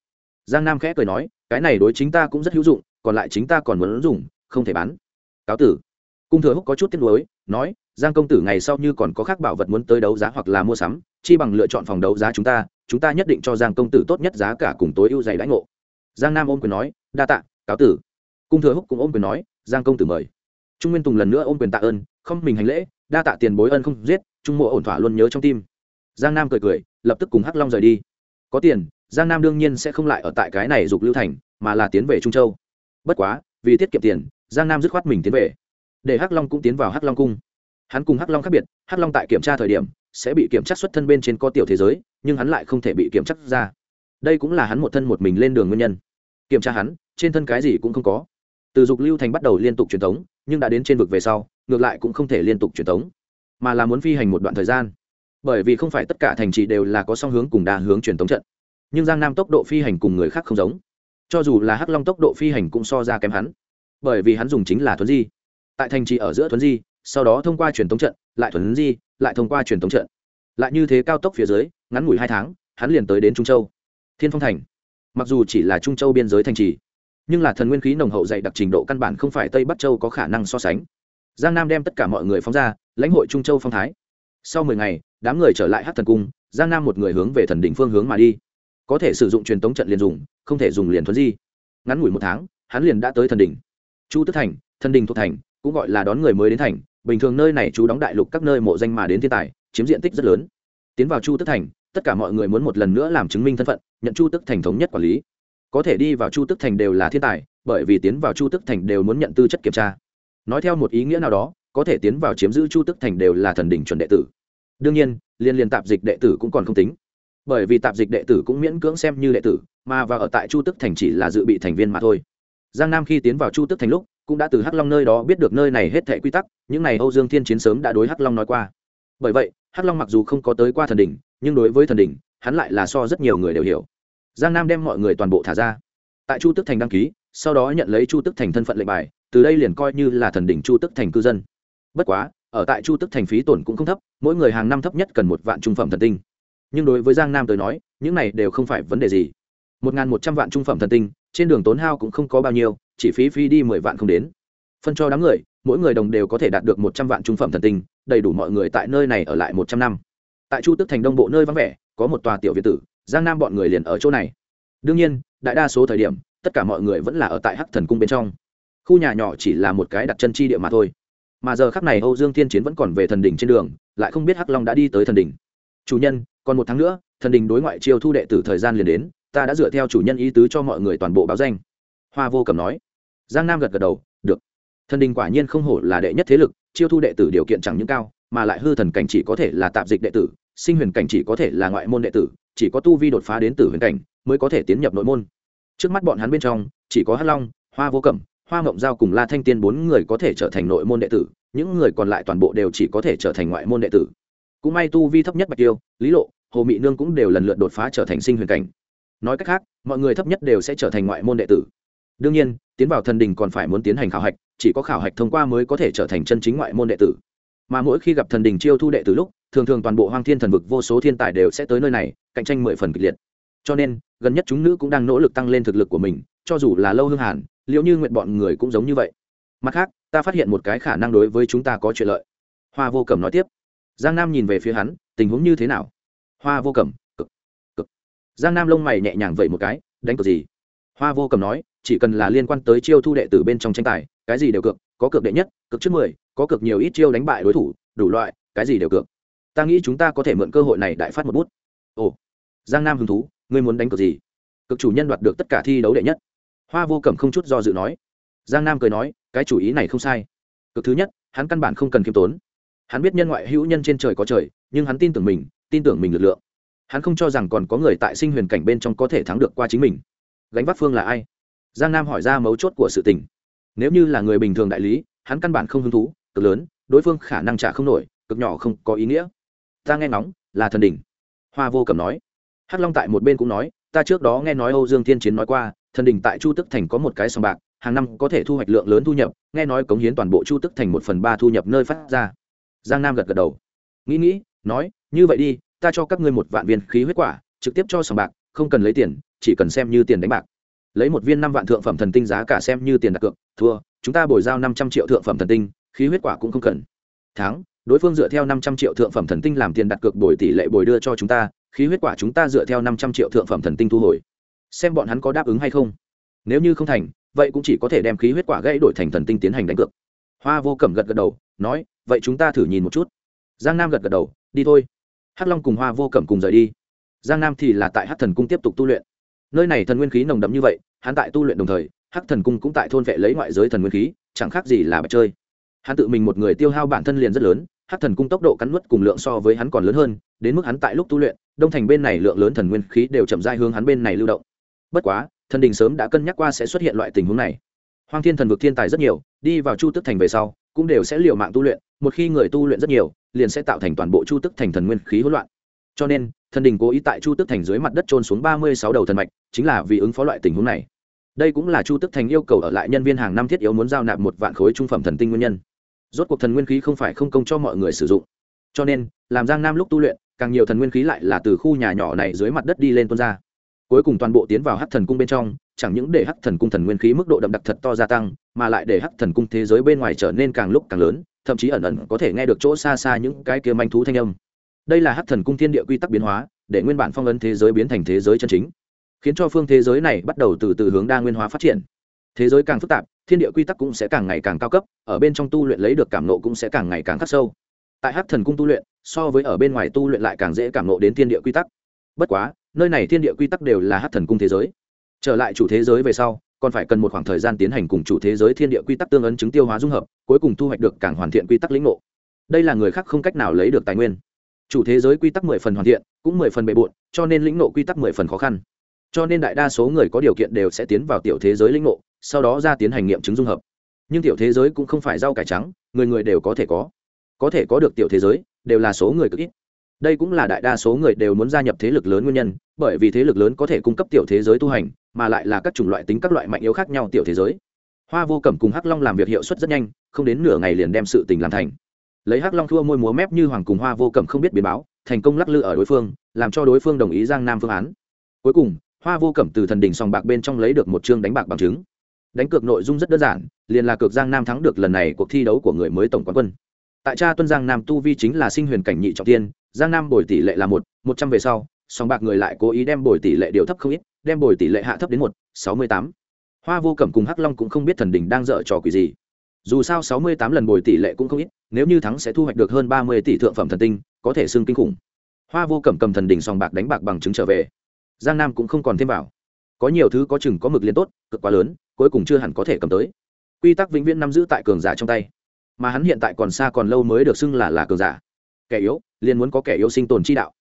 Giang nam khẽ cười nói, cái này đối chính ta cũng rất hữu dụng, còn lại chính ta còn muốn dùng không thể bán. Cáo tử. Cung thừa húc có chút tiếc nuối, nói, giang công tử ngày sau như còn có khác bảo vật muốn tới đấu giá hoặc là mua sắm, chi bằng lựa chọn phòng đấu giá chúng ta chúng ta nhất định cho giang công tử tốt nhất giá cả cùng tối ưu dày đãi ngộ. Giang nam ôm quyền nói, đa tạ, cáo tử. Cung thừa húc cũng ôm quyền nói, giang công tử mời. Trung nguyên tùng lần nữa ôm quyền tạ ơn, không mình hành lễ đa tạ tiền bối ân không giết, trung mộ ổn thỏa luôn nhớ trong tim. Giang nam cười cười, lập tức cùng hắc long rời đi. Có tiền, giang nam đương nhiên sẽ không lại ở tại cái này dục lưu thành, mà là tiến về trung châu. Bất quá, vì tiết kiệm tiền, giang nam dứt khoát mình tiến về. Để hắc long cũng tiến vào hắc long cung. Hắn cùng hắc long khác biệt, hắc long tại kiểm tra thời điểm, sẽ bị kiểm tra xuất thân bên trên có tiểu thế giới, nhưng hắn lại không thể bị kiểm tra ra. Đây cũng là hắn một thân một mình lên đường nguyên nhân. Kiểm tra hắn, trên thân cái gì cũng không có. Từ dục lưu thành bắt đầu liên tục truyền thống, nhưng đã đến trên vực về sau ngược lại cũng không thể liên tục truyền tống, mà là muốn phi hành một đoạn thời gian. Bởi vì không phải tất cả thành trì đều là có song hướng cùng đa hướng truyền tống trận nhưng giang nam tốc độ phi hành cùng người khác không giống. Cho dù là hắc long tốc độ phi hành cũng so ra kém hắn bởi vì hắn dùng chính là thuấn di. Tại thành trì ở giữa thuấn di sau đó thông qua truyền tống trận lại thuấn di lại thông qua truyền tống trận. Lại như thế cao tốc phía dưới ngắn ngủi hai tháng hắn liền tới đến trung châu thiên phong thành. Mặc dù chỉ là trung châu biên giới thành trì nhưng là thần nguyên khí nồng hậu dạy đặc trình độ căn bản không phải tây bắc châu có khả năng so sánh giang nam đem tất cả mọi người phóng ra, lãnh hội trung châu phong thái. Sau mười ngày, đám người trở lại hát thần cung, giang nam một người hướng về thần đỉnh phương hướng mà đi. Có thể sử dụng truyền tống trận liền dùng, không thể dùng liền thuấn di. Ngắn ngủi một tháng, hắn liền đã tới thần đỉnh. Chu tức thành, thần đình thuộc thành, cũng gọi là đón người mới đến thành. Bình thường nơi này chú đóng đại lục các nơi mộ danh mà đến thiên tài, chiếm diện tích rất lớn. Tiến vào chu tức thành, tất cả mọi người muốn một lần nữa làm chứng minh thân phận, nhận chu tức thành thống nhất quản lý. Có thể đi vào chu tức thành đều là thiên tài, bởi vì tiến vào chu tức thành đều muốn nhận tư chất kiểm tra nói theo một ý nghĩa nào đó, có thể tiến vào chiếm giữ chu tức thành đều là thần đỉnh chuẩn đệ tử. Đương nhiên, liên liên tạp dịch đệ tử cũng còn không tính. Bởi vì tạp dịch đệ tử cũng miễn cưỡng xem như đệ tử, mà và ở tại chu tức thành chỉ là dự bị thành viên mà thôi. Giang nam khi tiến vào chu tức thành lúc, cũng đã từ hắc long nơi đó biết được nơi này hết thệ quy tắc, những này âu dương thiên chiến sớm đã đối hắc long nói qua. Bởi vậy, hắc long mặc dù không có tới qua thần đỉnh, nhưng đối với thần đỉnh, hắn lại là so rất nhiều người đều hiểu. Giang nam đem mọi người toàn bộ thả ra. Tại chu tức thành đăng ký, sau đó nhận lấy chu tức thành thân phận lệnh bài từ đây liền coi như là thần đỉnh chu tức thành cư dân. Bất quá, ở tại chu tức thành phí tổn cũng không thấp, mỗi người hàng năm thấp nhất cần một vạn trung phẩm thần tinh. Nhưng đối với giang nam tới nói, những này đều không phải vấn đề gì. Một n g h n một trăm vạn trung phẩm thần tinh, trên đường tốn hao cũng không có bao nhiêu, chỉ phí phí đi mười vạn không đến. Phân cho đám người, mỗi người đồng đều có thể đạt được một trăm vạn trung phẩm thần tinh, đầy đủ mọi người tại nơi này ở lại một trăm năm. Tại chu tức thành đông bộ nơi vắng vẻ, có một tòa tiểu việt tử, giang nam bọn người liền ở chỗ này. Đương nhiên, đại đa số thời điểm, tất cả mọi người vẫn là ở tại hắc thần cung bên trong khu nhà nhỏ chỉ là một cái đặt chân chi địa mà thôi. Mà giờ khắc này âu dương Thiên chiến vẫn còn về thần đỉnh trên đường, lại không biết hắc long đã đi tới thần đỉnh. Chủ nhân, còn một tháng nữa, thần đình đối ngoại chiêu thu đệ tử thời gian liền đến, ta đã dựa theo chủ nhân ý tứ cho mọi người toàn bộ báo danh. Hoa vô cầm nói. Giang nam gật gật đầu, được. Thần đình quả nhiên không hổ là đệ nhất thế lực, chiêu thu đệ tử điều kiện chẳng những cao, mà lại hư thần cảnh chỉ có thể là tạp dịch đệ tử, sinh huyền cảnh chỉ có thể là ngoại môn đệ tử, chỉ có tu vi đột phá đến tử huyền cảnh mới có thể tiến nhập nội môn. Trước mắt bọn hắn bên trong, chỉ có hắc long, hoa vô cẩm hoa mộng giao cùng la thanh tiên bốn người có thể trở thành nội môn đệ tử, những người còn lại toàn bộ đều chỉ có thể trở thành ngoại môn đệ tử. Cũng may tu vi thấp nhất bạch tiêu, lý lộ, hồ mị nương cũng đều lần lượt đột phá trở thành sinh huyền cảnh. Nói cách khác, mọi người thấp nhất đều sẽ trở thành ngoại môn đệ tử. Đương nhiên, tiến vào thần đình còn phải muốn tiến hành khảo hạch, chỉ có khảo hạch thông qua mới có thể trở thành chân chính ngoại môn đệ tử. Mà mỗi khi gặp thần đình chiêu thu đệ tử lúc, thường thường toàn bộ hoang thiên thần vực vô số thiên tài đều sẽ tới nơi này, cạnh tranh mười phần kịch liệt. Cho nên, gần nhất chúng nữ cũng đang nỗ lực tăng lên thực lực của mình, cho dù là lâu hương hàn liệu như nguyện bọn người cũng giống như vậy? Mặt khác, ta phát hiện một cái khả năng đối với chúng ta có chuyện lợi. Hoa vô cẩm nói tiếp. Giang nam nhìn về phía hắn, tình huống như thế nào? Hoa vô cẩm, cực cực. Giang nam lông mày nhẹ nhàng vậy một cái, đánh cược gì? Hoa vô cẩm nói, chỉ cần là liên quan tới chiêu thu đệ tử bên trong tranh tài, cái gì đều cược, có cược đệ nhất, cược trước mười, có cược nhiều ít chiêu đánh bại đối thủ, đủ loại, cái gì đều cược. Ta nghĩ chúng ta có thể mượn cơ hội này đại phát một bút. Ồ. Giang nam hứng thú, ngươi muốn đánh cược gì? Cực chủ nhân đoạt được tất cả thi đấu đệ nhất hoa vô cẩm không chút do dự nói. Giang nam cười nói, cái chủ ý này không sai. Cực thứ nhất, hắn căn bản không cần khiêm tốn. Hắn biết nhân ngoại hữu nhân trên trời có trời, nhưng hắn tin tưởng mình, tin tưởng mình lực lượng. Hắn không cho rằng còn có người tại sinh huyền cảnh bên trong có thể thắng được qua chính mình. Gánh vác phương là ai? Giang nam hỏi ra mấu chốt của sự tình. Nếu như là người bình thường đại lý, hắn căn bản không hứng thú, cực lớn, đối phương khả năng trả không nổi, cực nhỏ không có ý nghĩa. Ta nghe ngóng, là thần đỉnh. Hoa vô cẩm nói. Hắc long tại một bên cũng nói ta trước đó nghe nói âu dương thiên chiến nói qua, thần đình tại chu tức thành có một cái sòng bạc, hàng năm có thể thu hoạch lượng lớn thu nhập, nghe nói cống hiến toàn bộ chu tức thành một phần ba thu nhập nơi phát ra. Giang nam gật gật đầu. Nghĩ nghĩ, nói, như vậy đi, ta cho các ngươi một vạn viên khí huyết quả, trực tiếp cho sòng bạc, không cần lấy tiền, chỉ cần xem như tiền đánh bạc. Lấy một viên năm vạn thượng phẩm thần tinh giá cả xem như tiền đặt cược, thua, chúng ta bồi giao năm trăm triệu thượng phẩm thần tinh, khí huyết quả cũng không cần. Thắng, đối phương dựa theo năm trăm triệu thượng phẩm thần tinh làm tiền đặt cược bồi tỷ lệ bồi đưa cho chúng ta khí huyết quả chúng ta dựa theo năm trăm triệu thượng phẩm thần tinh thu hồi. Xem bọn hắn có đáp ứng hay không. Nếu như không thành, vậy cũng chỉ có thể đem khí huyết quả gãy đổi thành thần tinh tiến hành đánh cược. Hoa vô cẩm gật gật đầu, nói, vậy chúng ta thử nhìn một chút. Giang nam gật gật đầu, đi thôi. Hắc long cùng hoa vô cẩm cùng rời đi. Giang nam thì là tại hắc thần cung tiếp tục tu luyện. Nơi này thần nguyên khí nồng đậm như vậy, hắn tại tu luyện đồng thời, hắc thần cung cũng tại thôn vệ lấy ngoại giới thần nguyên khí, chẳng khác gì là bạch chơi. Hắn tự mình một người tiêu hao bản thân liền rất lớn, hắc thần cung tốc độ cắn nuốt cùng lượng so với hắn còn lớn hơn, đến mức hắn tại lúc tu luyện đông thành bên này lượng lớn thần nguyên khí đều chậm dai hướng hắn bên này lưu động. Bất quá, thần đình sớm đã cân nhắc qua sẽ xuất hiện loại tình huống này. Hoang thiên thần vực thiên tài rất nhiều, đi vào chu tức thành về sau, cũng đều sẽ liều mạng tu luyện, một khi người tu luyện rất nhiều, liền sẽ tạo thành toàn bộ chu tức thành thần nguyên khí hỗn loạn. Cho nên, thần đình cố ý tại chu tức thành dưới mặt đất trôn xuống ba mươi sáu đầu thần mạch, chính là vì ứng phó loại tình huống này. Đây cũng là chu tức thành yêu cầu ở lại nhân viên hàng năm thiết yếu muốn giao nạp một vạn khối trung phẩm thần tinh nguyên nhân. Rốt cuộc thần nguyên khí không phải không công cho mọi người sử dụng. Cho nên, làm giang nam lúc tu luyện càng nhiều thần nguyên khí lại là từ khu nhà nhỏ này dưới mặt đất đi lên tuôn ra. Cuối cùng toàn bộ tiến vào hắc thần cung bên trong, chẳng những để hắc thần cung thần nguyên khí mức độ đậm đặc thật to gia tăng, mà lại để hắc thần cung thế giới bên ngoài trở nên càng lúc càng lớn, thậm chí ẩn ẩn có thể nghe được chỗ xa xa những cái kia manh thú thanh âm. Đây là hắc thần cung thiên địa quy tắc biến hóa, để nguyên bản phong ấn thế giới biến thành thế giới chân chính, khiến cho phương thế giới này bắt đầu từ từ hướng đa nguyên hóa phát triển. Thế giới càng phức tạp, thiên địa quy tắc cũng sẽ càng ngày càng cao cấp, ở bên trong tu luyện lấy được cảm nộ cũng sẽ càng ngày càng khắc sâu. Tại hắc thần cung tu luyện so với ở bên ngoài tu luyện lại càng dễ cảm nộ đến thiên địa quy tắc. Bất quá, nơi này thiên địa quy tắc đều là hắc thần cung thế giới. Trở lại chủ thế giới về sau, còn phải cần một khoảng thời gian tiến hành cùng chủ thế giới thiên địa quy tắc tương ấn chứng tiêu hóa dung hợp, cuối cùng thu hoạch được càng hoàn thiện quy tắc lĩnh ngộ. Đây là người khác không cách nào lấy được tài nguyên. Chủ thế giới quy tắc mười phần hoàn thiện, cũng mười phần bề bộn, cho nên lĩnh ngộ quy tắc mười phần khó khăn. Cho nên đại đa số người có điều kiện đều sẽ tiến vào tiểu thế giới lĩnh ngộ, sau đó ra tiến hành nghiệm chứng dung hợp. Nhưng tiểu thế giới cũng không phải rau cải trắng, người người đều có thể có. Có thể có được tiểu thế giới đều là số người cực ít. Đây cũng là đại đa số người đều muốn gia nhập thế lực lớn nguyên nhân, bởi vì thế lực lớn có thể cung cấp tiểu thế giới tu hành, mà lại là các chủng loại tính các loại mạnh yếu khác nhau tiểu thế giới. Hoa vô cẩm cùng hắc long làm việc hiệu suất rất nhanh, không đến nửa ngày liền đem sự tình làm thành. Lấy hắc long thua môi múa mép như hoàng cùng hoa vô cẩm không biết biến báo, thành công lắc lư ở đối phương, làm cho đối phương đồng ý giang nam phương án. Cuối cùng, hoa vô cẩm từ thần đình sòng bạc bên trong lấy được một chương đánh bạc bằng chứng. Đánh cược nội dung rất đơn giản, liền là cược giang nam thắng được lần này cuộc thi đấu của người mới tổng quán quân tại cha tuân giang nam tu vi chính là sinh huyền cảnh nhị trọng tiên, giang nam bồi tỷ lệ là một một trăm về sau sòng bạc người lại cố ý đem bồi tỷ lệ điều thấp không ít, đem bồi tỷ lệ hạ thấp đến một, sáu mươi tám. Hoa vô cẩm cùng hắc long cũng không biết thần đình đang dở trò quỷ gì. Dù sao sáu mươi tám lần bồi tỷ lệ cũng không ít, nếu như thắng sẽ thu hoạch được hơn ba mươi tỷ thượng phẩm thần tinh, có thể xưng kinh khủng. Hoa vô cẩm cầm thần đình sòng bạc đánh bạc bằng chứng trở về. Giang nam cũng không còn thêm vào. Có nhiều thứ có chừng có mực liên tốt, cực quá lớn, cuối cùng chưa hẳn có thể cầm tới. Quy tắc vĩnh viễn nắm giữ tại cường giả trong tay mà hắn hiện tại còn xa còn lâu mới được xưng là là cường giả. Kẻ yếu, liền muốn có kẻ yếu sinh tồn chi đạo.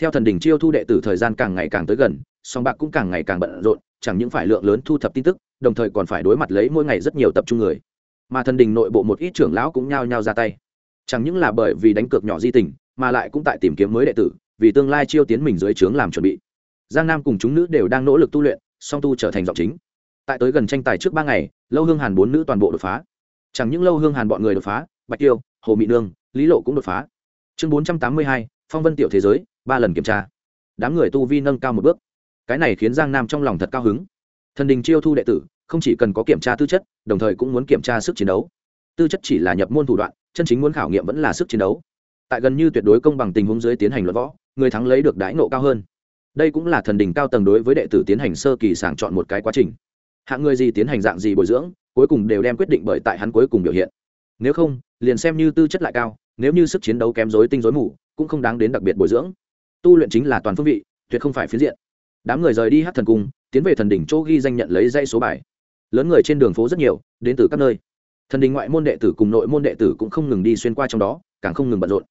Theo thần đình chiêu thu đệ tử thời gian càng ngày càng tới gần, song bạc cũng càng ngày càng bận rộn, chẳng những phải lượng lớn thu thập tin tức, đồng thời còn phải đối mặt lấy mỗi ngày rất nhiều tập trung người. Mà thần đình nội bộ một ít trưởng lão cũng nhao nhao ra tay. Chẳng những là bởi vì đánh cược nhỏ di tình, mà lại cũng tại tìm kiếm mới đệ tử, vì tương lai chiêu tiến mình dưới trướng làm chuẩn bị. Giang nam cùng chúng nữ đều đang nỗ lực tu luyện, song tu trở thành giọng chính. Tại tới gần tranh tài trước ba ngày, lâu hương hàn bốn nữ toàn bộ đột phá chẳng những lâu hương hàn bọn người đột phá, bạch tiêu, hồ mỹ nương, lý lộ cũng đột phá. Chương bốn trăm tám mươi hai, phong vân tiểu thế giới, ba lần kiểm tra. Đám người tu vi nâng cao một bước. Cái này khiến giang nam trong lòng thật cao hứng. Thần đình chiêu thu đệ tử, không chỉ cần có kiểm tra tư chất, đồng thời cũng muốn kiểm tra sức chiến đấu. Tư chất chỉ là nhập môn thủ đoạn, chân chính muốn khảo nghiệm vẫn là sức chiến đấu. Tại gần như tuyệt đối công bằng tình huống dưới tiến hành luận võ, người thắng lấy được đãi nộ cao hơn. Đây cũng là thần đình cao tầng đối với đệ tử tiến hành sơ kỳ sàng chọn một cái quá trình. Hạng người gì tiến hành dạng gì bồi dưỡng cuối cùng đều đem quyết định bởi tại hắn cuối cùng biểu hiện. Nếu không, liền xem như tư chất lại cao, nếu như sức chiến đấu kém dối tinh dối mù, cũng không đáng đến đặc biệt bồi dưỡng. Tu luyện chính là toàn phương vị, tuyệt không phải phiến diện. Đám người rời đi hát thần cung, tiến về thần đỉnh chỗ ghi danh nhận lấy dây số bài. Lớn người trên đường phố rất nhiều, đến từ các nơi. Thần đình ngoại môn đệ tử cùng nội môn đệ tử cũng không ngừng đi xuyên qua trong đó, càng không ngừng bận rộn.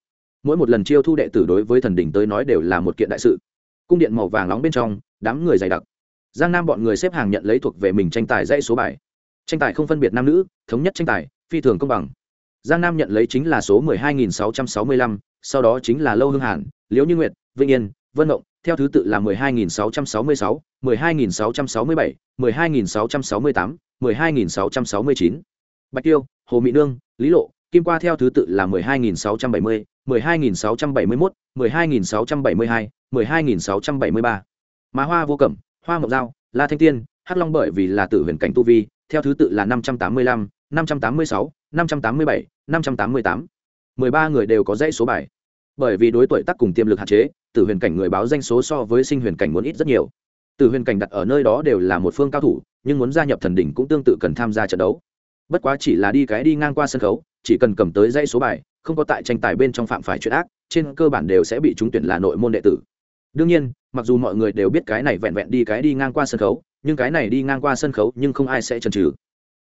Mỗi một lần chiêu thu đệ tử đối với thần đình tới nói đều là một kiện đại sự. Cung điện màu vàng nóng bên trong, đám người dày đặc. Giang nam bọn người xếp hàng nhận lấy thuộc về mình tranh tài dãy số bài tranh tài không phân biệt nam nữ thống nhất tranh tài phi thường công bằng giang nam nhận lấy chính là số 12.665, sau đó chính là lâu hương hàn liễu như nguyệt vĩnh yên vân động theo thứ tự là 12.666, 12.667, 12.668, 12.669. bạch tiêu hồ mỹ nương lý lộ kim qua theo thứ tự là 12.670, 12.671, 12.672, 12.673. Má hoa vô cẩm, hoa mộng dao, la thanh tiên, hắc long bởi vì là tử huyền cảnh tu vi, theo thứ tự là 585, 586, 587, 588. 13 người đều có dãy số bài. Bởi vì đối tuổi tác cùng tiềm lực hạn chế, tử huyền cảnh người báo danh số so với sinh huyền cảnh muốn ít rất nhiều. Tử huyền cảnh đặt ở nơi đó đều là một phương cao thủ, nhưng muốn gia nhập thần đỉnh cũng tương tự cần tham gia trận đấu. Bất quá chỉ là đi cái đi ngang qua sân khấu, chỉ cần cầm tới dãy số bài, không có tại tranh tài bên trong phạm phải chuyện ác, trên cơ bản đều sẽ bị trúng tuyển là nội môn đệ tử. Đương nhiên, mặc dù mọi người đều biết cái này vẹn vẹn đi cái đi ngang qua sân khấu, nhưng cái này đi ngang qua sân khấu nhưng không ai sẽ chần chừ.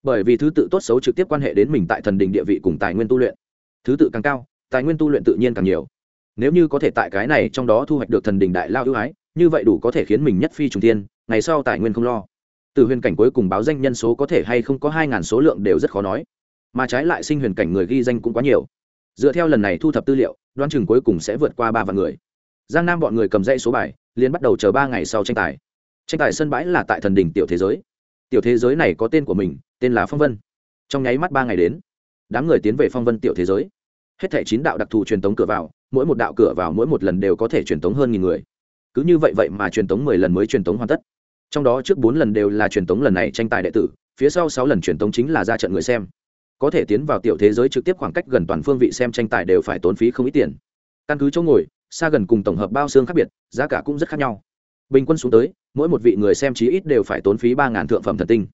Bởi vì thứ tự tốt xấu trực tiếp quan hệ đến mình tại thần đình địa vị cùng tài nguyên tu luyện. Thứ tự càng cao, tài nguyên tu luyện tự nhiên càng nhiều. Nếu như có thể tại cái này trong đó thu hoạch được thần đình đại lao ưu ái, như vậy đủ có thể khiến mình nhất phi trùng tiên ngày sau tài nguyên không lo. Từ huyền cảnh cuối cùng báo danh nhân số có thể hay không có hai ngàn số lượng đều rất khó nói. Mà trái lại sinh huyền cảnh người ghi danh cũng quá nhiều. Dựa theo lần này thu thập tư liệu đoan chừng cuối cùng sẽ vượt qua ba vạn người. Giang nam bọn người cầm dây số bài, liền bắt đầu chờ ba ngày sau tranh tài tranh tài sân bãi là tại thần đỉnh tiểu thế giới. Tiểu thế giới này có tên của mình, tên là phong vân. Trong nháy mắt ba ngày đến, đám người tiến về phong vân tiểu thế giới. Hết thảy chín đạo đặc thù truyền tống cửa vào, mỗi một đạo cửa vào mỗi một lần đều có thể truyền tống hơn nghìn người. Cứ như vậy vậy mà truyền tống mười lần mới truyền tống hoàn tất. Trong đó trước bốn lần đều là truyền tống lần này tranh tài đệ tử, phía sau sáu lần truyền tống chính là ra trận người xem. Có thể tiến vào tiểu thế giới trực tiếp khoảng cách gần toàn phương vị xem tranh tài đều phải tốn phí không ít tiền. Căn cứ chỗ ngồi, xa gần cùng tổng hợp bao xương khác biệt, giá cả cũng rất khác nhau. Bình quân xuống tới mỗi một vị người xem chí ít đều phải tốn phí ba ngàn thượng phẩm thần tinh.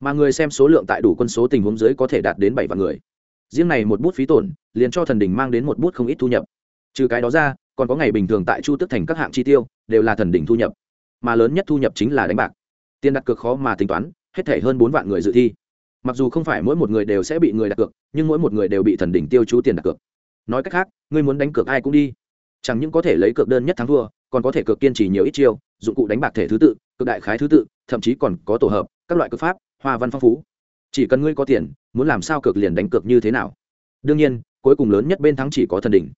Mà người xem số lượng tại đủ quân số tình huống dưới có thể đạt đến bảy vạn người. Riêng này một bút phí tổn, liền cho thần đình mang đến một bút không ít thu nhập. Trừ cái đó ra, còn có ngày bình thường tại chu tức thành các hạng chi tiêu, đều là thần đình thu nhập. Mà lớn nhất thu nhập chính là đánh bạc. Tiền đặt cược khó mà tính toán, hết thể hơn bốn vạn người dự thi. Mặc dù không phải mỗi một người đều sẽ bị người đặt cược, nhưng mỗi một người đều bị thần đỉnh tiêu chú tiền đặt cược. Nói cách khác, ngươi muốn đánh cược ai cũng đi. Chẳng những có thể lấy cược đơn nhất thắng thua còn có thể cược kiên trì nhiều ít chiêu, dụng cụ đánh bạc thể thứ tự, cực đại khái thứ tự, thậm chí còn có tổ hợp, các loại cực pháp, hoa văn phong phú. Chỉ cần ngươi có tiền, muốn làm sao cược liền đánh cược như thế nào? Đương nhiên, cuối cùng lớn nhất bên thắng chỉ có thần đỉnh.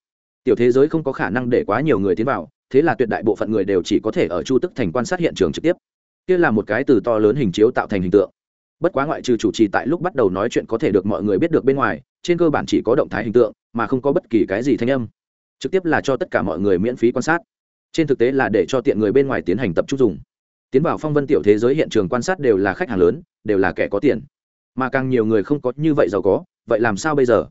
Tiểu thế giới không có khả năng để quá nhiều người tiến vào, thế là tuyệt đại bộ phận người đều chỉ có thể ở chu tức thành quan sát hiện trường trực tiếp. Kia là một cái từ to lớn hình chiếu tạo thành hình tượng. Bất quá ngoại trừ chủ trì tại lúc bắt đầu nói chuyện có thể được mọi người biết được bên ngoài, trên cơ bản chỉ có động thái hình tượng, mà không có bất kỳ cái gì thanh âm. Trực tiếp là cho tất cả mọi người miễn phí quan sát trên thực tế là để cho tiện người bên ngoài tiến hành tập trung dùng. Tiến vào phong vân tiểu thế giới hiện trường quan sát đều là khách hàng lớn, đều là kẻ có tiền. Mà càng nhiều người không có như vậy giàu có, vậy làm sao bây giờ?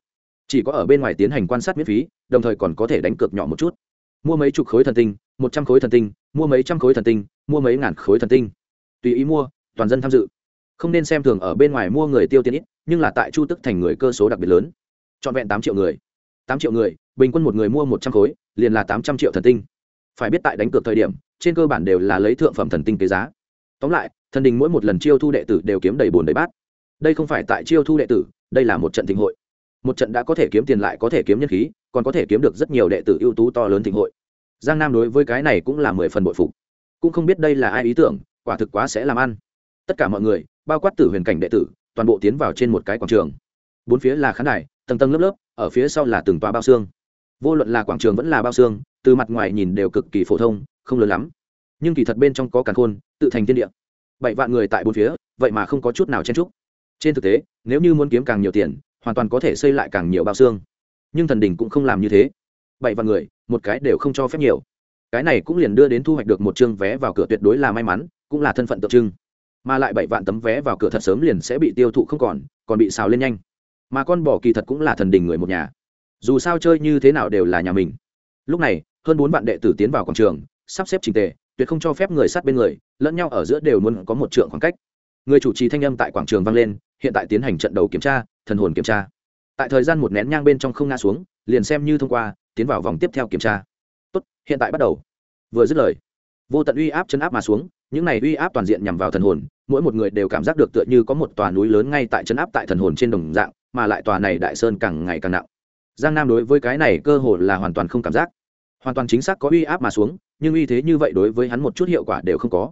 Chỉ có ở bên ngoài tiến hành quan sát miễn phí, đồng thời còn có thể đánh cược nhỏ một chút. Mua mấy chục khối thần tinh, một trăm khối thần tinh, mua mấy trăm khối thần tinh, mua mấy ngàn khối thần tinh. Tùy ý mua, toàn dân tham dự. Không nên xem thường ở bên ngoài mua người tiêu tiền ít, nhưng là tại chu tức thành người cơ số đặc biệt lớn. Trọn vẹn tám triệu người. Tám triệu người, bình quân một người mua một trăm khối, liền là tám trăm triệu thần tinh phải biết tại đánh cược thời điểm, trên cơ bản đều là lấy thượng phẩm thần tinh kế giá. Tóm lại, thần đình mỗi một lần chiêu thu đệ tử đều kiếm đầy bồn đầy bát. Đây không phải tại chiêu thu đệ tử, đây là một trận thịnh hội. Một trận đã có thể kiếm tiền lại có thể kiếm nhân khí, còn có thể kiếm được rất nhiều đệ tử ưu tú to lớn thịnh hội. Giang nam đối với cái này cũng là mười phần bội phục. Cũng không biết đây là ai ý tưởng, quả thực quá sẽ làm ăn. Tất cả mọi người, bao quát tử huyền cảnh đệ tử, toàn bộ tiến vào trên một cái quảng trường. Bốn phía là khán đài, tầng tầng lớp lớp, ở phía sau là từng tòa bao xương. Vô luận là quảng trường vẫn là bao xương từ mặt ngoài nhìn đều cực kỳ phổ thông, không lớn lắm. Nhưng kỳ thật bên trong có càn khôn, tự thành thiên địa. Bảy vạn người tại bốn phía, vậy mà không có chút nào chen trúc trên thực tế, nếu như muốn kiếm càng nhiều tiền, hoàn toàn có thể xây lại càng nhiều bao xương. Nhưng thần đình cũng không làm như thế. Bảy vạn người, một cái đều không cho phép nhiều. Cái này cũng liền đưa đến thu hoạch được một chương vé vào cửa tuyệt đối là may mắn, cũng là thân phận tượng trưng. Mà lại bảy vạn tấm vé vào cửa thật sớm liền sẽ bị tiêu thụ không còn còn bị xào lên nhanh. Mà con bỏ kỳ thật cũng là thần đình người một nhà. Dù sao chơi như thế nào đều là nhà mình. Lúc này hơn bốn vạn đệ tử tiến vào quảng trường, sắp xếp trình tề, tuyệt không cho phép người sát bên người, lẫn nhau ở giữa đều muốn có một trượng khoảng cách. Người chủ trì thanh âm tại quảng trường vang lên, hiện tại tiến hành trận đầu kiểm tra, thần hồn kiểm tra. Tại thời gian một nén nhang bên trong không ngã xuống, liền xem như thông qua, tiến vào vòng tiếp theo kiểm tra. Tốt, hiện tại bắt đầu. Vừa dứt lời, vô tận uy áp chân áp mà xuống, những này uy áp toàn diện nhằm vào thần hồn, mỗi một người đều cảm giác được tựa như có một tòa núi lớn ngay tại chân áp tại thần hồn trên đồng dạng, mà lại tòa này đại sơn càng ngày càng nặng. Giang nam đối với cái này cơ hồ là hoàn toàn không cảm giác hoàn toàn chính xác có uy áp mà xuống, nhưng uy thế như vậy đối với hắn một chút hiệu quả đều không có.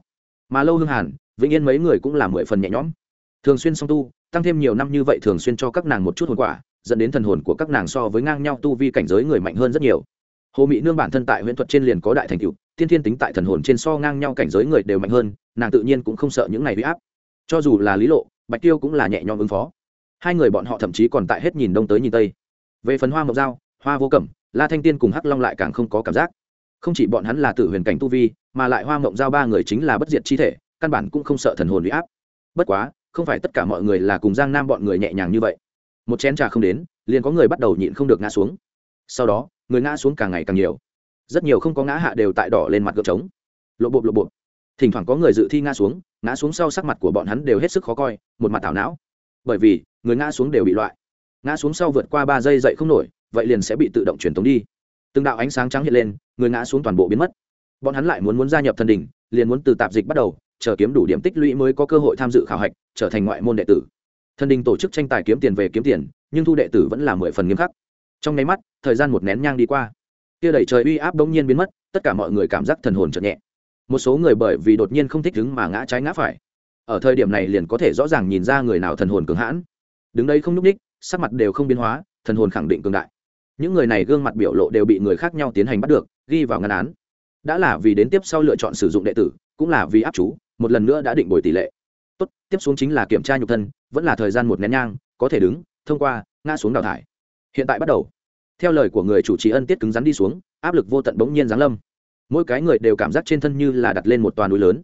Mà lâu hương hàn, vĩnh yên mấy người cũng là mười phần nhẹ nhõm. Thường xuyên song tu, tăng thêm nhiều năm như vậy thường xuyên cho các nàng một chút hồn quả, dẫn đến thần hồn của các nàng so với ngang nhau tu vi cảnh giới người mạnh hơn rất nhiều. Hồ mỹ nương bản thân tại huyễn thuật trên liền có đại thành tựu, tiên thiên tính tại thần hồn trên so ngang nhau cảnh giới người đều mạnh hơn, nàng tự nhiên cũng không sợ những này huy áp. Cho dù là lý lộ, bạch tiêu cũng là nhẹ nhõm ứng phó. Hai người bọn họ thậm chí còn tại hết nhìn đông tới nhìn tây. Về phần hoa mộc dao hoa vô cẩm la thanh tiên cùng hắc long lại càng không có cảm giác. Không chỉ bọn hắn là tử huyền cảnh tu vi, mà lại hoa mộng giao ba người chính là bất diệt chi thể, căn bản cũng không sợ thần hồn bị áp. Bất quá, không phải tất cả mọi người là cùng giang nam bọn người nhẹ nhàng như vậy. Một chén trà không đến, liền có người bắt đầu nhịn không được ngã xuống. Sau đó, người ngã xuống càng ngày càng nhiều. Rất nhiều không có ngã hạ đều tại đỏ lên mặt gợp trống. Lộ bộp lộ bộp. Thỉnh thoảng có người dự thi ngã xuống ngã xuống sau sắc mặt của bọn hắn đều hết sức khó coi, một mặt thảo não. Bởi vì, người ngã xuống đều bị loại. Ngã xuống sau vượt qua ba giây dậy không nổi vậy liền sẽ bị tự động truyền tống đi. Từng đạo ánh sáng trắng hiện lên, người ngã xuống toàn bộ biến mất. Bọn hắn lại muốn muốn gia nhập thần đình liền muốn từ tạp dịch bắt đầu, chờ kiếm đủ điểm tích lũy mới có cơ hội tham dự khảo hạch, trở thành ngoại môn đệ tử. Thần đình tổ chức tranh tài kiếm tiền về kiếm tiền, nhưng thu đệ tử vẫn là mười phần nghiêm khắc. Trong nháy mắt, thời gian một nén nhang đi qua. Kia đẩy trời uy áp bỗng nhiên biến mất, tất cả mọi người cảm giác thần hồn chợt nhẹ. Một số người bởi vì đột nhiên không thích đứng mà ngã trái ngã phải. Ở thời điểm này liền có thể rõ ràng nhìn ra người nào thần hồn cường hãn. Đứng đây không nhúc ních sắc mặt đều không biến hóa, thần hồn khẳng định cường đại những người này gương mặt biểu lộ đều bị người khác nhau tiến hành bắt được, ghi vào ngân án. Đã là vì đến tiếp sau lựa chọn sử dụng đệ tử, cũng là vì áp chú, một lần nữa đã định bồi tỷ lệ. Tốt, tiếp xuống chính là kiểm tra nhục thân, vẫn là thời gian một nén nhang, có thể đứng, thông qua, ngã xuống đào thải. Hiện tại bắt đầu. Theo lời của người chủ trì ân tiết cứng rắn đi xuống, áp lực vô tận bỗng nhiên giáng lâm. Mỗi cái người đều cảm giác trên thân như là đặt lên một toàn núi lớn.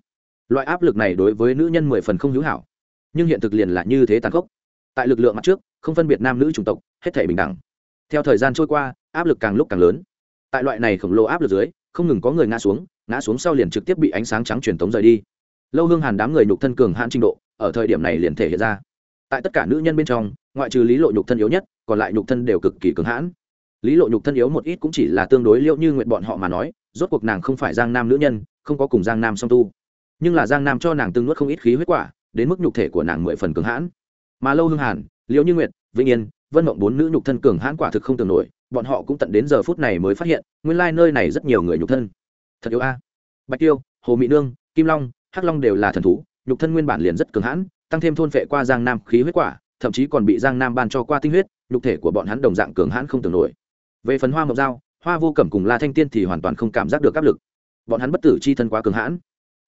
Loại áp lực này đối với nữ nhân mười phần không hữu hảo. Nhưng hiện thực liền là như thế tàn khốc. Tại lực lượng mặt trước, không phân biệt nam nữ chủng tộc, hết thể bình đẳng theo thời gian trôi qua, áp lực càng lúc càng lớn. Tại loại này khổng lồ áp lực dưới, không ngừng có người ngã xuống ngã xuống sau liền trực tiếp bị ánh sáng trắng truyền tống rời đi. Lâu hương hàn đám người nhục thân cường hãn trình độ, ở thời điểm này liền thể hiện ra. Tại tất cả nữ nhân bên trong, ngoại trừ lý lộ nhục thân yếu nhất, còn lại nhục thân đều cực kỳ cường hãn. Lý lộ nhục thân yếu một ít cũng chỉ là tương đối liệu như nguyện bọn họ mà nói, rốt cuộc nàng không phải giang nam nữ nhân, không có cùng giang nam song tu. Nhưng là giang nam cho nàng tương nuốt không ít khí huyết quả, đến mức nhục thể của nàng mười phần cường hãn. Mà lâu hương hàn liệu như nguyện vĩnh yên vân mộng bốn nữ nhục thân cường hãn quả thực không tưởng nổi, bọn họ cũng tận đến giờ phút này mới phát hiện, nguyên lai nơi này rất nhiều người nhục thân. Thật yếu a. Bạch tiêu, hồ mỹ nương, kim long, hắc long đều là thần thú, nhục thân nguyên bản liền rất cường hãn, tăng thêm thôn phệ qua giang nam khí huyết quả, thậm chí còn bị giang nam ban cho qua tinh huyết, nhục thể của bọn hắn đồng dạng cường hãn không tưởng nổi. Về phần hoa mộc dao hoa vô cẩm cùng la thanh tiên thì hoàn toàn không cảm giác được áp lực. Bọn hắn bất tử c h i thân quá cường hãn.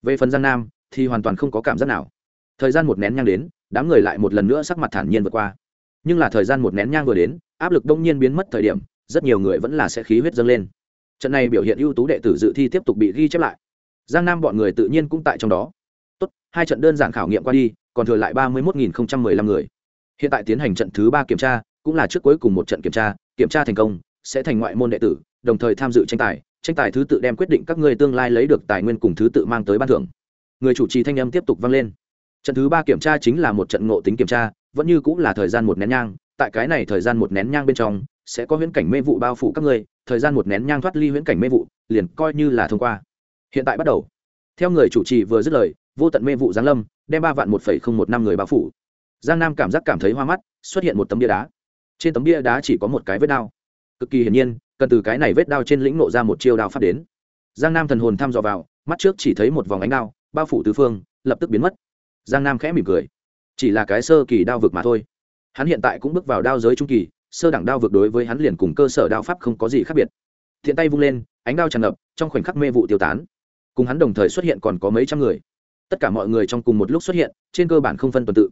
Về phần giang nam, thì hoàn toàn không có cảm giác nào. Thời gian một nén nhang đến, đám người lại một lần nữa sắc mặt thản nhiên vượt qua nhưng là thời gian một nén nhang vừa đến, áp lực đông nhiên biến mất thời điểm, rất nhiều người vẫn là sẽ khí huyết dâng lên. Trận này biểu hiện ưu tú đệ tử dự thi tiếp tục bị ghi chép lại. Giang nam bọn người tự nhiên cũng tại trong đó. Tốt, hai trận đơn giản khảo nghiệm qua đi, còn thừa lại ba mươi một một mươi năm người. Hiện tại tiến hành trận thứ ba kiểm tra, cũng là trước cuối cùng một trận kiểm tra kiểm tra thành công, sẽ thành ngoại môn đệ tử, đồng thời tham dự tranh tài tranh tài thứ tự đem quyết định các ngươi tương lai lấy được tài nguyên cùng thứ tự mang tới ban thưởng. Người chủ trì thanh âm tiếp tục vang lên. Trận thứ ba kiểm tra chính là một trận ngộ tính kiểm tra vẫn như cũng là thời gian một nén nhang, tại cái này thời gian một nén nhang bên trong, sẽ có huyễn cảnh mê vụ bao phủ các ngươi, thời gian một nén nhang thoát ly huyễn cảnh mê vụ, liền coi như là thông qua. Hiện tại bắt đầu. Theo người chủ trì vừa dứt lời, vô tận mê vụ giáng lâm, đem ba vạn một phẩy không một năm người bao phủ. Giang nam cảm giác cảm thấy hoa mắt, xuất hiện một tấm bia đá. Trên tấm bia đá chỉ có một cái vết đao. Cực kỳ hiển nhiên, cần từ cái này vết đao trên lĩnh nộ ra một chiêu đao phát đến. Giang nam thần hồn thăm dò vào, mắt trước chỉ thấy một vòng ánh đao, bao phủ tứ phương, lập tức biến mất. Giang nam khẽ mỉm cười chỉ là cái sơ kỳ đao vực mà thôi. Hắn hiện tại cũng bước vào đao giới trung kỳ, sơ đẳng đao vực đối với hắn liền cùng cơ sở đao pháp không có gì khác biệt. Thiện tay vung lên, ánh đao tràn ngập, trong khoảnh khắc mê vụ tiêu tán. Cùng hắn đồng thời xuất hiện còn có mấy trăm người. Tất cả mọi người trong cùng một lúc xuất hiện, trên cơ bản không phân tuần tự.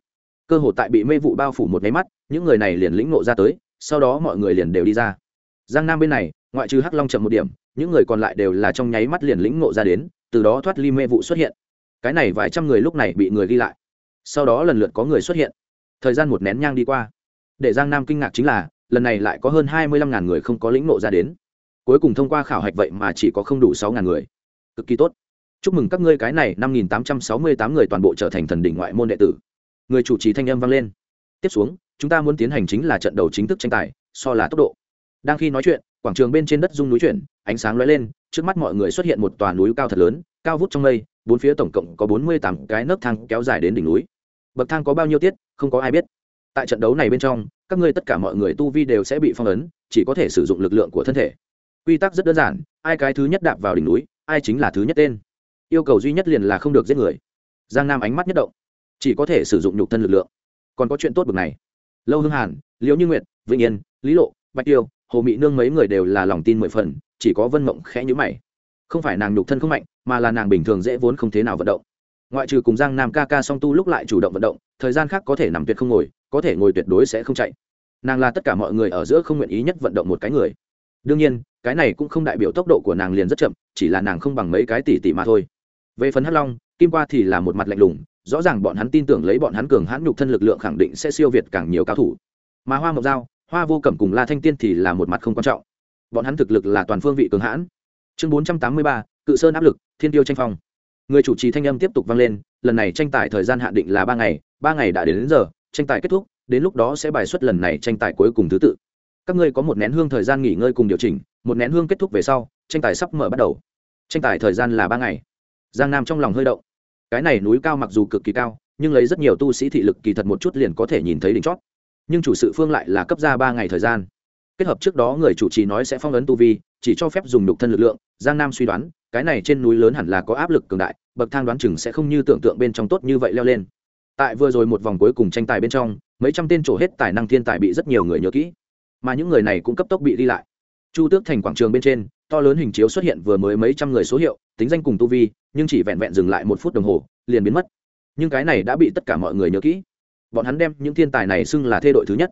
Cơ hội tại bị mê vụ bao phủ một máy mắt, những người này liền lĩnh nộ ra tới, sau đó mọi người liền đều đi ra. Giang nam bên này, ngoại trừ hắc long chậm một điểm, những người còn lại đều là trong nháy mắt liền lĩnh nộ ra đến, từ đó thoát ly mê vụ xuất hiện. Cái này vài trăm người lúc này bị người ghi lại sau đó lần lượt có người xuất hiện. Thời gian một nén nhang đi qua. Để giang nam kinh ngạc chính là, lần này lại có hơn hai mươi lăm ngàn người không có lĩnh nộ ra đến. Cuối cùng thông qua khảo hạch vậy mà chỉ có không đủ sáu ngàn người. Cực kỳ tốt. Chúc mừng các ngươi cái này năm nghìn tám trăm sáu mươi tám người toàn bộ trở thành thần đỉnh ngoại môn đệ tử. Người chủ trì thanh âm vang lên. Tiếp xuống, chúng ta muốn tiến hành chính là trận đầu chính thức tranh tài, so là tốc độ. Đang khi nói chuyện, quảng trường bên trên đất dung núi chuyển, ánh sáng lóe lên, trước mắt mọi người xuất hiện một tòa núi cao thật lớn, cao vút trong mây bốn phía tổng cộng có bốn mươi tám cái nấc thang kéo dài đến đỉnh núi. Bậc thang có bao nhiêu tiết, không có ai biết. Tại trận đấu này bên trong, các ngươi tất cả mọi người tu vi đều sẽ bị phong ấn, chỉ có thể sử dụng lực lượng của thân thể. Quy tắc rất đơn giản, ai cái thứ nhất đạp vào đỉnh núi, ai chính là thứ nhất tên. Yêu cầu duy nhất liền là không được giết người. Giang nam ánh mắt nhất động, chỉ có thể sử dụng nhục thân lực lượng. Còn có chuyện tốt bực này. Lâu hương hàn, liễu như nguyệt, vĩnh yên, lý lộ, bạch tiêu, hồ mỹ nương mấy người đều là lòng tin mười phần, chỉ có vân mộng khẽ nhữ mày không phải nàng nhục thân không mạnh, mà là nàng bình thường dễ vốn không thế nào vận động. Ngoại trừ cùng giang nam ca ca song tu lúc lại chủ động vận động, thời gian khác có thể nằm tuyệt không ngồi, có thể ngồi tuyệt đối sẽ không chạy. Nàng là tất cả mọi người ở giữa không nguyện ý nhất vận động một cái người. Đương nhiên, cái này cũng không đại biểu tốc độ của nàng liền rất chậm, chỉ là nàng không bằng mấy cái tỷ tỷ mà thôi. Về phần hắc long, kim qua thì là một mặt lạnh lùng, rõ ràng bọn hắn tin tưởng lấy bọn hắn cường hãn nhục thân lực lượng khẳng định sẽ siêu việt càng nhiều cao thủ. Mà hoa mộc dao hoa vô cẩm cùng la thanh tiên thì là một mặt không quan trọng. Bọn hắn thực lực là toàn phương vị cường hãn chương bốn trăm tám mươi ba cự sơn áp lực thiên tiêu tranh phong. Người chủ trì thanh âm tiếp tục vang lên lần này tranh tài thời gian hạn định là ba ngày ba ngày đã đến, đến giờ tranh tài kết thúc đến lúc đó sẽ bài xuất lần này tranh tài cuối cùng thứ tự. Các ngươi có một nén hương thời gian nghỉ ngơi cùng điều chỉnh một nén hương kết thúc về sau tranh tài sắp mở bắt đầu. Tranh tài thời gian là ba ngày. Giang nam trong lòng hơi động. Cái này núi cao mặc dù cực kỳ cao nhưng lấy rất nhiều tu sĩ thị lực kỳ thật một chút liền có thể nhìn thấy đỉnh chót. Nhưng chủ sự phương lại là cấp ra ba ngày thời gian. Kết hợp trước đó người chủ trì nói sẽ phong ấn tu vi chỉ cho phép dùng nhục thân lực lượng, giang nam suy đoán, cái này trên núi lớn hẳn là có áp lực cường đại, bậc thang đoán chừng sẽ không như tưởng tượng bên trong tốt như vậy leo lên. Tại vừa rồi một vòng cuối cùng tranh tài bên trong, mấy trăm tên trổ hết tài năng thiên tài bị rất nhiều người nhớ kỹ, mà những người này cũng cấp tốc bị đi lại. Chu tước thành quảng trường bên trên, to lớn hình chiếu xuất hiện vừa mới mấy trăm người số hiệu, tính danh cùng tu vi, nhưng chỉ vẹn vẹn dừng lại một phút đồng hồ, liền biến mất. Nhưng cái này đã bị tất cả mọi người nhớ kỹ. Bọn hắn đem những thiên tài này xưng là thê đội thứ nhất.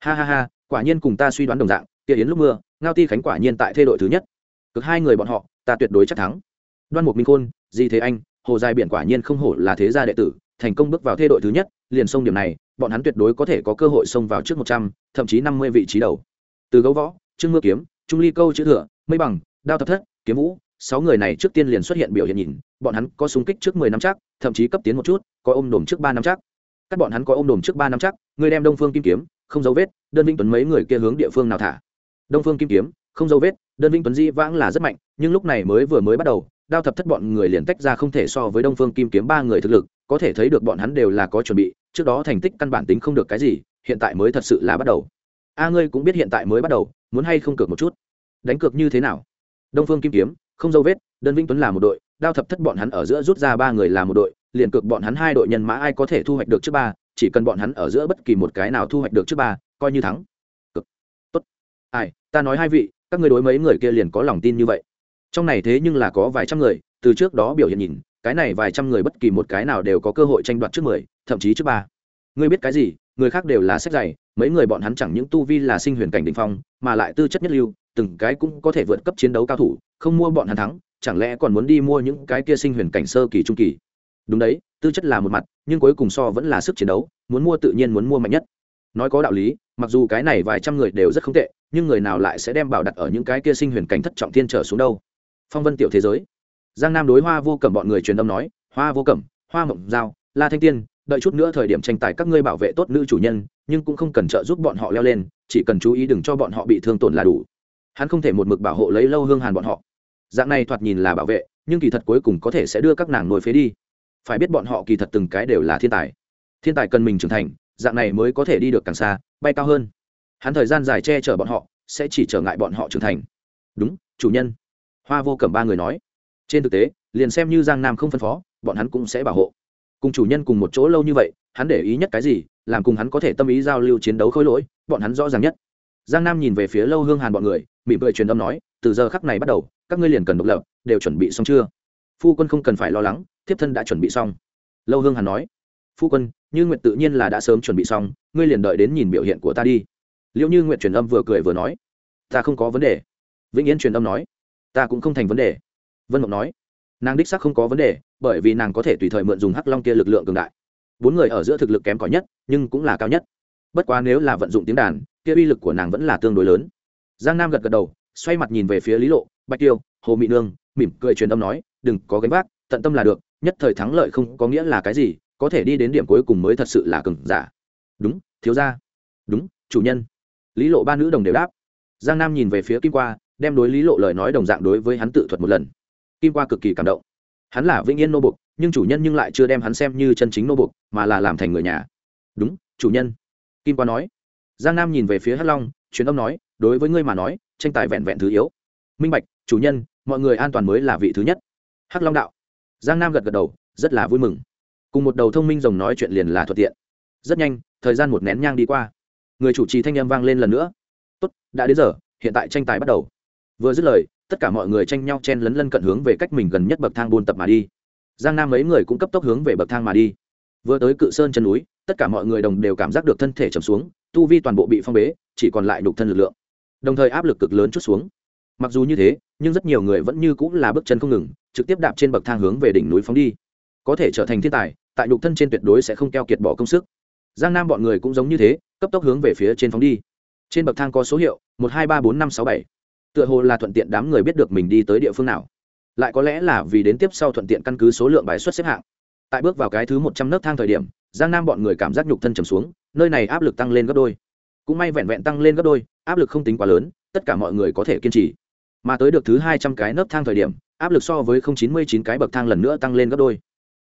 Ha ha ha, quả nhiên cùng ta suy đoán đồng dạng, kia yến lúc mưa ngao ti khánh quả nhiên tại thê đội thứ nhất. Cực hai người bọn họ, ta tuyệt đối chắc thắng. Đoan mục minh khôn, di thế anh, hồ dài biển quả nhiên không hổ là thế gia đệ tử, thành công bước vào thê đội thứ nhất, liền sông điểm này, bọn hắn tuyệt đối có thể có cơ hội xông vào trước một trăm, thậm chí năm mươi vị trí đầu. Từ gấu võ, trương mưa kiếm, trung ly câu chữ thừa, mây bằng, đao thập thất, kiếm vũ, sáu người này trước tiên liền xuất hiện biểu hiện nhìn, bọn hắn có súng kích trước mười năm chắc, thậm chí cấp tiến một chút, có ôm đồm trước ba năm chắc. Các bọn hắn có ôm đồm trước ba năm chắc, người đem đông phương kim kiếm, không dấu vết, đơn vinh tuấn mấy người kia hướng địa phương nào thả đông phương kim kiếm, không dấu vết, đơn vinh tuấn di vãng là rất mạnh, nhưng lúc này mới vừa mới bắt đầu, đao thập thất bọn người liền tách ra không thể so với đông phương kim kiếm ba người thực lực, có thể thấy được bọn hắn đều là có chuẩn bị, trước đó thành tích căn bản tính không được cái gì, hiện tại mới thật sự là bắt đầu. A ngươi cũng biết hiện tại mới bắt đầu, muốn hay không cược một chút? Đánh cược như thế nào? Đông phương kim kiếm, không dấu vết, đơn vinh tuấn là một đội, đao thập thất bọn hắn ở giữa rút ra ba người là một đội, liền cược bọn hắn hai đội nhân mã ai có thể thu hoạch được trước ba, chỉ cần bọn hắn ở giữa bất kỳ một cái nào thu hoạch được trước ba, coi như thắng ai, ta nói hai vị, các người đối mấy người kia liền có lòng tin như vậy. Trong này thế nhưng là có vài trăm người, từ trước đó biểu hiện nhìn, cái này vài trăm người bất kỳ một cái nào đều có cơ hội tranh đoạt trước mười, thậm chí trước ba. Ngươi biết cái gì, người khác đều là sách dày, mấy người bọn hắn chẳng những tu vi là sinh huyền cảnh đ ỉ n h phong, mà lại tư chất nhất lưu, từng cái cũng có thể vượt cấp chiến đấu cao thủ, không mua bọn hắn thắng, chẳng lẽ còn muốn đi mua những cái kia sinh huyền cảnh sơ kỳ trung kỳ? Đúng đấy, tư chất là một mặt, nhưng cuối cùng so vẫn là sức chiến đấu, muốn mua tự nhiên muốn mua mạnh nhất. Nói có đạo lý mặc dù cái này vài trăm người đều rất không tệ, nhưng người nào lại sẽ đem bảo đặt ở những cái kia sinh huyền cảnh thất trọng thiên trở xuống đâu? Phong vân tiểu thế giới. Giang nam đối hoa vô cẩm bọn người truyền âm nói, hoa vô cẩm, hoa mộng giao, la thanh tiên, đợi chút nữa thời điểm tranh tài các ngươi bảo vệ tốt nữ chủ nhân, nhưng cũng không cần trợ giúp bọn họ leo lên, chỉ cần chú ý đừng cho bọn họ bị thương tổn là đủ. Hắn không thể một mực bảo hộ lấy lâu hương hàn bọn họ. Dạng này thoạt nhìn là bảo vệ, nhưng kỳ thật cuối cùng có thể sẽ đưa các nàng nổi phế đi. Phải biết bọn họ kỳ thật từng cái đều là thiên tài. Thiên tài cần mình trưởng thành, dạng này mới có thể đi được càng xa bay cao hơn. Hắn thời gian dài che chở bọn họ, sẽ chỉ trở ngại bọn họ trưởng thành. Đúng, chủ nhân. Hoa vô cẩm ba người nói. Trên thực tế, liền xem như giang nam không phân phó, bọn hắn cũng sẽ bảo hộ. Cùng chủ nhân cùng một chỗ lâu như vậy, hắn để ý nhất cái gì, làm cùng hắn có thể tâm ý giao lưu chiến đấu khôi lỗi, bọn hắn rõ ràng nhất. Giang nam nhìn về phía lâu hương hàn bọn người, mỉm cười truyền âm nói, từ giờ khắc này bắt đầu, các ngươi liền cần độc lập, đều chuẩn bị xong chưa? Phu quân không cần phải lo lắng, thiếp thân đã chuẩn bị xong. Lâu hương hàn nói phu quân, như nguyện tự nhiên là đã sớm chuẩn bị xong, ngươi liền đợi đến nhìn biểu hiện của ta đi. Liệu như nguyện truyền âm vừa cười vừa nói, ta không có vấn đề. Vĩnh yên truyền âm nói, ta cũng không thành vấn đề. Vân mộng nói, nàng đích sắc không có vấn đề, bởi vì nàng có thể tùy thời mượn dùng hắc long kia lực lượng cường đại. Bốn người ở giữa thực lực kém cỏi nhất, nhưng cũng là cao nhất. Bất quá nếu là vận dụng tiếng đàn, kia uy lực của nàng vẫn là tương đối lớn. Giang nam gật gật đầu, xoay mặt nhìn về phía lý lộ, bạch tiêu, hồ mỹ nương, mỉm cười truyền âm nói, đừng có gánh vác, tận tâm là được, nhất thời thắng lợi không có nghĩa là cái gì có thể đi đến điểm cuối cùng mới thật sự là cường giả. Đúng, thiếu gia. Đúng, chủ nhân. Lý lộ ba nữ đồng đều đáp. Giang nam nhìn về phía kim qua, đem đối lý lộ lời nói đồng dạng đối với hắn tự thuật một lần. Kim qua cực kỳ cảm động. Hắn là vĩnh yên nô bục, nhưng chủ nhân nhưng lại chưa đem hắn xem như chân chính nô bục, mà là làm thành người nhà. Đúng, chủ nhân. Kim qua nói. Giang nam nhìn về phía hắc long, truyền âm nói, đối với ngươi mà nói, tranh tài vẹn vẹn thứ yếu. Minh bạch, chủ nhân, mọi người an toàn mới là vị thứ nhất. Hắc long đạo. Giang nam gật gật đầu, rất là vui mừng cùng một đầu thông minh rồng nói chuyện liền là thuận tiện. Rất nhanh, thời gian một nén nhang đi qua. Người chủ trì thanh âm vang lên lần nữa. Tốt, đã đến giờ, hiện tại tranh tài bắt đầu. Vừa dứt lời, tất cả mọi người tranh nhau chen lấn lân cận hướng về cách mình gần nhất bậc thang buôn tập mà đi. Giang nam mấy người cũng cấp tốc hướng về bậc thang mà đi. Vừa tới cự sơn chân núi, tất cả mọi người đồng đều cảm giác được thân thể trầm xuống, tu vi toàn bộ bị phong bế, chỉ còn lại đục thân lực lượng. Đồng thời áp lực cực lớn chút xuống. Mặc dù như thế, nhưng rất nhiều người vẫn như cũng là bước chân không ngừng, trực tiếp đạp trên bậc thang hướng về đỉnh núi phóng đi có thể trở thành thiên tài, tại nhục thân trên tuyệt đối sẽ không keo kiệt bỏ công sức. Giang nam bọn người cũng giống như thế, cấp tốc hướng về phía trên phóng đi. Trên bậc thang có số hiệu, một hai ba bốn năm sáu bảy. Tựa hồ là thuận tiện đám người biết được mình đi tới địa phương nào. Lại có lẽ là vì đến tiếp sau thuận tiện căn cứ số lượng bài xuất xếp hạng. Tại bước vào cái thứ một trăm nấc thang thời điểm, giang nam bọn người cảm giác nhục thân trầm xuống, nơi này áp lực tăng lên gấp đôi. Cũng may vẹn vẹn tăng lên gấp đôi, áp lực không tính quá lớn, tất cả mọi người có thể kiên trì. Mà tới được thứ hai trăm cái nấc thang thời điểm, áp lực so với không chín mươi chín cái bậc thang lần nữa tăng lên gấp đôi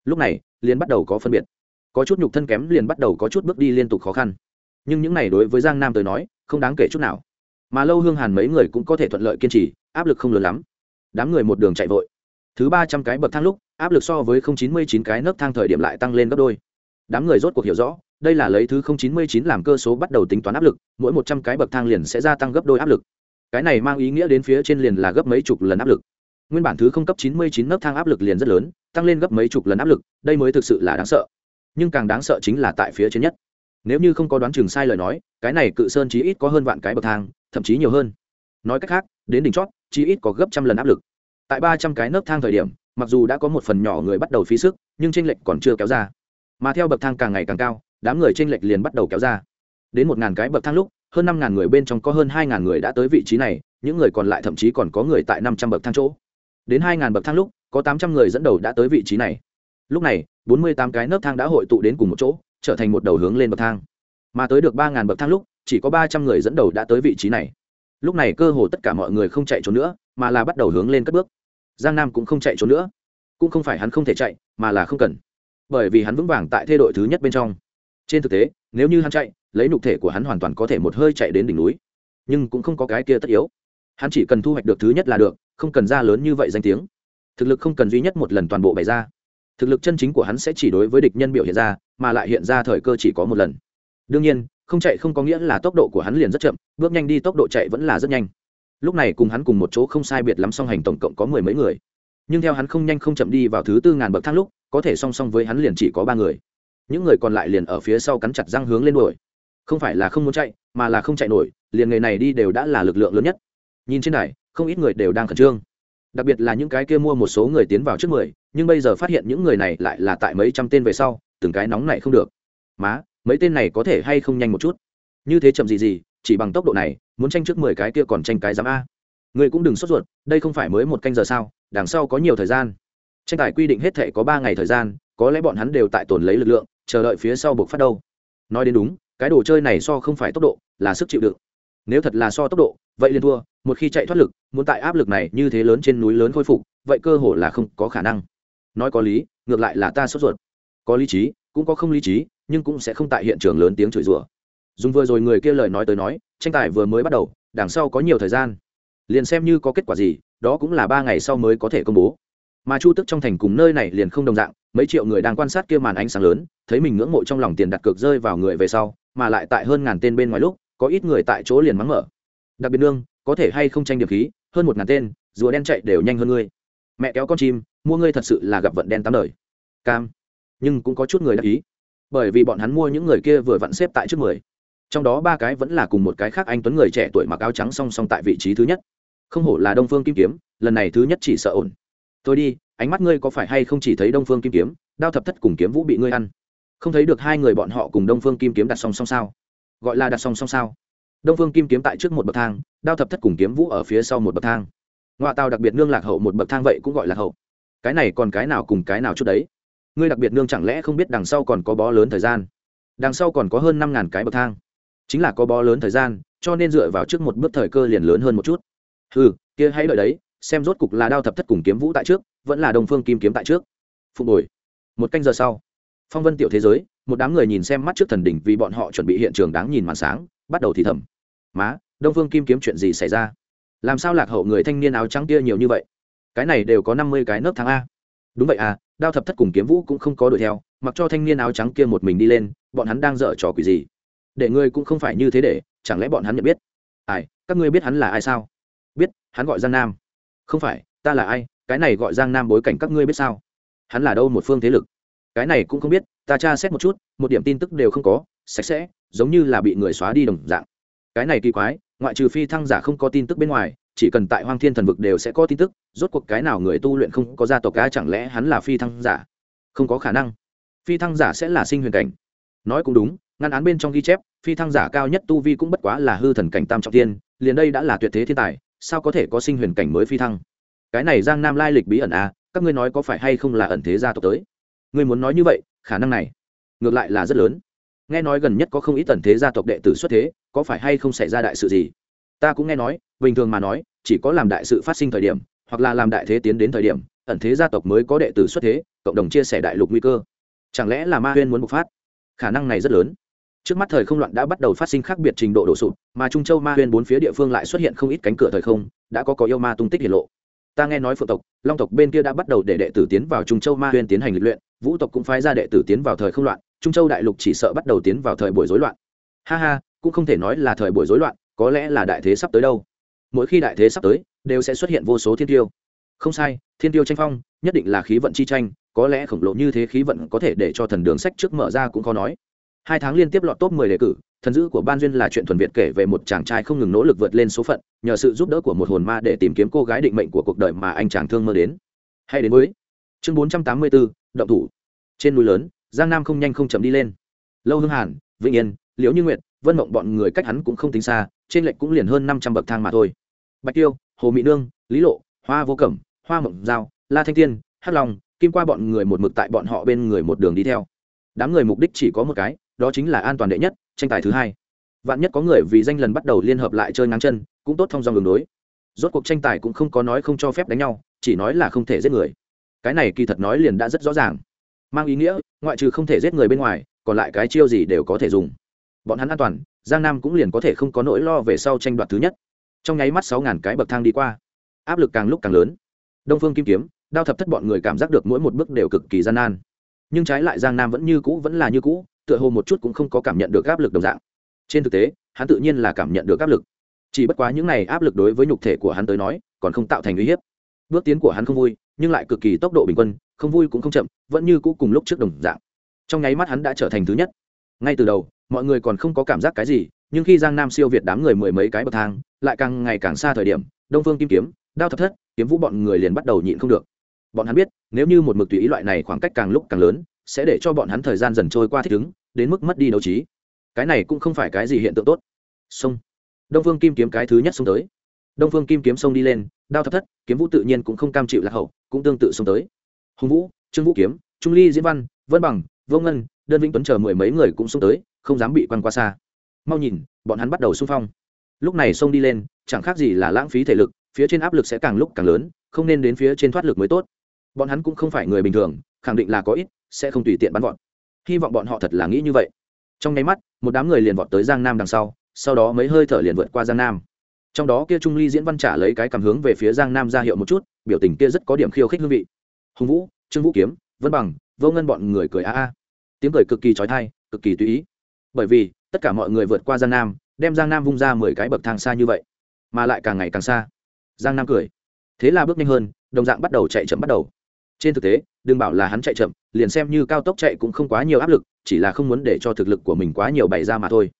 lúc này, liền bắt đầu có phân biệt. Có chút nhục thân kém liền bắt đầu có chút bước đi liên tục khó khăn. Nhưng những này đối với giang nam tới nói, không đáng kể chút nào. Mà lâu hương hàn mấy người cũng có thể thuận lợi kiên trì, áp lực không lớn lắm. Đám người một đường chạy vội. Thứ ba trăm cái bậc thang lúc, áp lực so với không chín mươi chín cái nấc thang thời điểm lại tăng lên gấp đôi. Đám người rốt cuộc hiểu rõ, đây là lấy thứ không chín mươi chín làm cơ số bắt đầu tính toán áp lực, mỗi một trăm cái bậc thang liền sẽ gia tăng gấp đôi áp lực. Cái này mang ý nghĩa đến phía trên liền là gấp mấy chục lần áp lực nguyên bản thứ không cấp chín mươi chín nấc thang áp lực liền rất lớn, tăng lên gấp mấy chục lần áp lực, đây mới thực sự là đáng sợ. Nhưng càng đáng sợ chính là tại phía trên nhất. Nếu như không có đoán chừng sai lời nói, cái này cự sơn chí ít có hơn vạn cái bậc thang, thậm chí nhiều hơn. Nói cách khác, đến đỉnh chót, chí ít có gấp trăm lần áp lực. Tại ba trăm cái nấc thang thời điểm, mặc dù đã có một phần nhỏ người bắt đầu phí sức, nhưng tranh lệch còn chưa kéo ra. Mà theo bậc thang càng ngày càng cao, đám người tranh lệch liền bắt đầu kéo ra. Đến một ngàn cái bậc thang lúc, hơn năm ngàn người bên trong có hơn hai ngàn người đã tới vị trí này, những người còn lại thậm chí còn có người tại năm trăm bậc thang chỗ đến hai ngàn bậc thang lúc, có tám trăm người dẫn đầu đã tới vị trí này. Lúc này, bốn mươi tám cái nấc thang đã hội tụ đến cùng một chỗ, trở thành một đầu hướng lên bậc thang. Mà tới được ba ngàn bậc thang lúc, chỉ có ba trăm người dẫn đầu đã tới vị trí này. Lúc này cơ hồ tất cả mọi người không chạy trốn nữa, mà là bắt đầu hướng lên cất bước. Giang nam cũng không chạy trốn nữa. Cũng không phải hắn không thể chạy, mà là không cần. Bởi vì hắn vững vàng tại thê đội thứ nhất bên trong. Trên thực tế, nếu như hắn chạy, lấy nục thể của hắn hoàn toàn có thể một hơi chạy đến đỉnh núi. Nhưng cũng không có cái kia tất yếu hắn chỉ cần thu hoạch được thứ nhất là được, không cần ra lớn như vậy danh tiếng. Thực lực không cần duy nhất một lần toàn bộ bày ra. Thực lực chân chính của hắn sẽ chỉ đối với địch nhân biểu hiện ra, mà lại hiện ra thời cơ chỉ có một lần. Đương nhiên, không chạy không có nghĩa là tốc độ của hắn liền rất chậm, bước nhanh đi tốc độ chạy vẫn là rất nhanh. Lúc này cùng hắn cùng một chỗ không sai biệt lắm song hành tổng cộng có mười mấy người. Nhưng theo hắn không nhanh không chậm đi vào thứ tư ngàn bậc thang lúc, có thể song song với hắn liền chỉ có ba người. Những người còn lại liền ở phía sau cắn chặt răng hướng lên đuổi. Không phải là không muốn chạy, mà là không chạy nổi, liền người này đi đều đã là lực lượng lớn nhất nhìn trên này không ít người đều đang khẩn trương. Đặc biệt là những cái kia mua một số người tiến vào trước mười, nhưng bây giờ phát hiện những người này lại là tại mấy trăm tên về sau, từng cái nóng này không được. Má, mấy tên này có thể hay không nhanh một chút? Như thế chậm gì gì, chỉ bằng tốc độ này, muốn tranh trước mười cái kia còn tranh cái giám a. Người cũng đừng sốt ruột, đây không phải mới một canh giờ sao, đằng sau có nhiều thời gian. Tranh tài quy định hết thể có ba ngày thời gian, có lẽ bọn hắn đều tại tồn lấy lực lượng, chờ đợi phía sau buộc phát đâu. Nói đến đúng, cái đồ chơi này so không phải tốc độ, là sức chịu đựng nếu thật là so tốc độ, vậy liền thua, một khi chạy thoát lực, muốn tại áp lực này như thế lớn trên núi lớn khôi phục, vậy cơ hồ là không có khả năng. Nói có lý, ngược lại là ta sốt ruột. Có lý trí, cũng có không lý trí, nhưng cũng sẽ không tại hiện trường lớn tiếng chửi rủa. Dùng vừa rồi người kia lời nói tới nói, tranh tài vừa mới bắt đầu, đằng sau có nhiều thời gian. Liền xem như có kết quả gì, đó cũng là ba ngày sau mới có thể công bố. Mà chu tức trong thành cùng nơi này liền không đồng dạng, mấy triệu người đang quan sát kia màn ánh sáng lớn, thấy mình ngưỡng mộ trong lòng tiền đặt cược rơi vào người về sau, mà lại tại hơn ngàn tên bên ngoài lúc có ít người tại chỗ liền mắng mở. Đặc biệt nương, có thể hay không tranh điểm khí, hơn một ngàn tên, rùa đen chạy đều nhanh hơn ngươi. Mẹ kéo con chim, mua ngươi thật sự là gặp vận đen tám đời. Cam. Nhưng cũng có chút người đắc ý. Bởi vì bọn hắn mua những người kia vừa vặn xếp tại trước mười. Trong đó ba cái vẫn là cùng một cái khác anh tuấn người trẻ tuổi mặc áo trắng song song tại vị trí thứ nhất. Không hổ là đông phương kim kiếm, lần này thứ nhất chỉ sợ ổn. Tôi đi, ánh mắt ngươi có phải hay không chỉ thấy đông phương kim kiếm, đao thập thất cùng kiếm vũ bị ngươi ăn. Không thấy được hai người bọn họ cùng đông phương kim kiếm đặt song song sao? Gọi là đặt song song sao. Đông phương kim kiếm tại trước một bậc thang, đao thập thất cùng kiếm vũ ở phía sau một bậc thang. Ngoại tàu đặc biệt nương lạc hậu một bậc thang vậy cũng gọi là hậu. Cái này còn cái nào cùng cái nào chút đấy? Ngươi đặc biệt nương chẳng lẽ không biết đằng sau còn có bó lớn thời gian? Đằng sau còn có hơn năm ngàn cái bậc thang. Chính là có bó lớn thời gian, cho nên dựa vào trước một bước thời cơ liền lớn hơn một chút. Ừ kia hãy đợi đấy, xem rốt cục là đao thập thất cùng kiếm vũ tại trước, vẫn là đồng phương kim kiếm tại trước. Phục hồi một canh giờ sau, phong vân tiểu thế giới một đám người nhìn xem mắt trước thần đỉnh vì bọn họ chuẩn bị hiện trường đáng nhìn màn sáng, bắt đầu thì thầm. Má, đông phương kim kiếm chuyện gì xảy ra? Làm sao lạc hậu người thanh niên áo trắng kia nhiều như vậy? Cái này đều có năm mươi cái nấc tháng a. Đúng vậy à đao thập thất cùng kiếm vũ cũng không có đuổi theo, mặc cho thanh niên áo trắng kia một mình đi lên, bọn hắn đang dở trò quỷ gì? Để ngươi cũng không phải như thế để, chẳng lẽ bọn hắn nhận biết? Ai, các ngươi biết hắn là ai sao? Biết, hắn gọi giang nam. Không phải, ta là ai, cái này gọi giang nam bối cảnh các ngươi biết sao? Hắn là đâu một phương thế lực? Cái này cũng không biết ta tra xét một chút, một điểm tin tức đều không có, sạch sẽ, giống như là bị người xóa đi đồng dạng. Cái này kỳ quái, ngoại trừ phi thăng giả không có tin tức bên ngoài, chỉ cần tại hoang thiên thần vực đều sẽ có tin tức, rốt cuộc cái nào người tu luyện không có gia tộc cá chẳng lẽ hắn là phi thăng giả? Không có khả năng. Phi thăng giả sẽ là sinh huyền cảnh. Nói cũng đúng, ngăn án bên trong ghi chép, phi thăng giả cao nhất tu vi cũng bất quá là hư thần cảnh tam trọng tiên liền đây đã là tuyệt thế thiên tài, sao có thể có sinh huyền cảnh mới phi thăng? Cái này giang nam lai lịch bí ẩn à các ngươi nói có phải hay không là ẩn thế gia tộc tới? Ngươi muốn nói như vậy khả năng này ngược lại là rất lớn. Nghe nói gần nhất có không ít tần thế gia tộc đệ tử xuất thế, có phải hay không xảy ra đại sự gì? Ta cũng nghe nói, bình thường mà nói, chỉ có làm đại sự phát sinh thời điểm, hoặc là làm đại thế tiến đến thời điểm ẩn thế gia tộc mới có đệ tử xuất thế, cộng đồng chia sẻ đại lục nguy cơ. Chẳng lẽ là ma huyên muốn bộc phát? Khả năng này rất lớn. Trước mắt thời không loạn đã bắt đầu phát sinh khác biệt trình độ đổ sụt mà trung châu ma huyên bốn phía địa phương lại xuất hiện không ít cánh cửa thời không, đã có có yêu ma tung tích hiển lộ. Ta nghe nói phượng tộc, long tộc bên kia đã bắt đầu để đệ tử tiến vào trung châu ma huyên tiến hành lịch luyện vũ tộc cũng phái ra đệ tử tiến vào thời không loạn trung châu đại lục chỉ sợ bắt đầu tiến vào thời buổi rối loạn. Ha ha cũng không thể nói là thời buổi rối loạn có lẽ là đại thế sắp tới đâu. Mỗi khi đại thế sắp tới đều sẽ xuất hiện vô số thiên tiêu. Không sai thiên tiêu tranh phong nhất định là khí vận chi tranh có lẽ khổng lồ như thế khí vận có thể để cho thần đường sách trước mở ra cũng khó nói. Hai tháng liên tiếp lọt top 10 đề cử thần dữ của ban duyên là chuyện thuần việt kể về một chàng trai không ngừng nỗ lực vượt lên số phận nhờ sự giúp đỡ của một hồn ma để tìm kiếm cô gái định mệnh của cuộc đời mà anh chàng thương mơ đến. Hay đến với chương 484, động thủ. Trên núi lớn, giang nam không nhanh không chậm đi lên. Lâu hương hàn, vĩnh yên, liễu như nguyệt, vân mộng bọn người cách hắn cũng không tính xa, trên lệnh cũng liền hơn năm trăm bậc thang mà thôi. Bạch tiêu, hồ mỹ nương, lý lộ, hoa vô cẩm, hoa mộng giao, la thanh tiên, hắc long, kim qua bọn người một mực tại bọn họ bên người một đường đi theo. Đám người mục đích chỉ có một cái, đó chính là an toàn đệ nhất, tranh tài thứ hai. Vạn nhất có người vì danh lần bắt đầu liên hợp lại chơi ngang chân, cũng tốt thông dòng đường đối. Rốt cuộc tranh tài cũng không có nói không cho phép đánh nhau, chỉ nói là không thể giết người cái này kỳ thật nói liền đã rất rõ ràng. Mang ý nghĩa, ngoại trừ không thể giết người bên ngoài, còn lại cái chiêu gì đều có thể dùng. Bọn hắn an toàn, giang nam cũng liền có thể không có nỗi lo về sau tranh đoạt thứ nhất. Trong nháy mắt sáu ngàn cái bậc thang đi qua. Áp lực càng lúc càng lớn. Đông phương kim kiếm, đao thập thất bọn người cảm giác được mỗi một bước đều cực kỳ gian nan. Nhưng trái lại giang nam vẫn như cũ, vẫn là như cũ, tựa hồ một chút cũng không có cảm nhận được áp lực đồng dạng. Trên thực tế, hắn tự nhiên là cảm nhận được áp lực. Chỉ bất quá những này áp lực đối với nhục thể của hắn tới nói, còn không tạo thành uy hiếp. Bước tiến của hắn không vui nhưng lại cực kỳ tốc độ bình quân, không vui cũng không chậm, vẫn như cũ cùng lúc trước đồng dạng. Trong nháy mắt hắn đã trở thành thứ nhất. Ngay từ đầu, mọi người còn không có cảm giác cái gì, nhưng khi giang nam siêu việt đám người mười mấy cái bậc thang, lại càng ngày càng xa thời điểm, đông phương kim kiếm, đao thập thất, kiếm vũ bọn người liền bắt đầu nhịn không được. Bọn hắn biết, nếu như một mực tùy ý loại này khoảng cách càng lúc càng lớn, sẽ để cho bọn hắn thời gian dần trôi qua thích ứng, đến mức mất đi đấu trí. Cái này cũng không phải cái gì hiện tượng tốt. Sông đông phương kim kiếm cái thứ nhất xông tới đông phương kim kiếm Sông đi lên, đao thập thất, kiếm vũ tự nhiên cũng không cam chịu lạc hậu, cũng tương tự xông tới. Hùng vũ, trương vũ kiếm, trung ly, diễn văn, vân bằng, vô ngân, đơn vĩnh tuấn chờ mười mấy người cũng xông tới, không dám bị quăng qua xa. Mau nhìn, bọn hắn bắt đầu xung phong. Lúc này xông đi lên, chẳng khác gì là lãng phí thể lực, phía trên áp lực sẽ càng lúc càng lớn, không nên đến phía trên thoát lực mới tốt. Bọn hắn cũng không phải người bình thường, khẳng định là có ít, sẽ không tùy tiện bắn vọt. Hy vọng bọn họ thật là nghĩ như vậy. Trong nháy mắt, một đám người liền vọt tới giang nam đằng sau sau đó mấy hơi thở liền vượt qua giang nam trong đó kia trung ly diễn văn trả lấy cái cảm hướng về phía giang nam ra hiệu một chút, biểu tình kia rất có điểm khiêu khích hương vị. Hùng vũ, trương vũ kiếm, vân bằng, vô ngân bọn người cười a a. Tiếng cười cực kỳ trói thai cực kỳ tùy ý. Bởi vì, tất cả mọi người vượt qua giang nam, đem giang nam vung ra mười cái bậc thang xa như vậy, mà lại càng ngày càng xa. Giang nam cười. Thế là bước nhanh hơn, đồng dạng bắt đầu chạy chậm bắt đầu. Trên thực tế, đừng bảo là hắn chạy chậm, liền xem như cao tốc chạy cũng không quá nhiều áp lực, chỉ là không muốn để cho thực lực của mình quá nhiều bày ra mà thôi.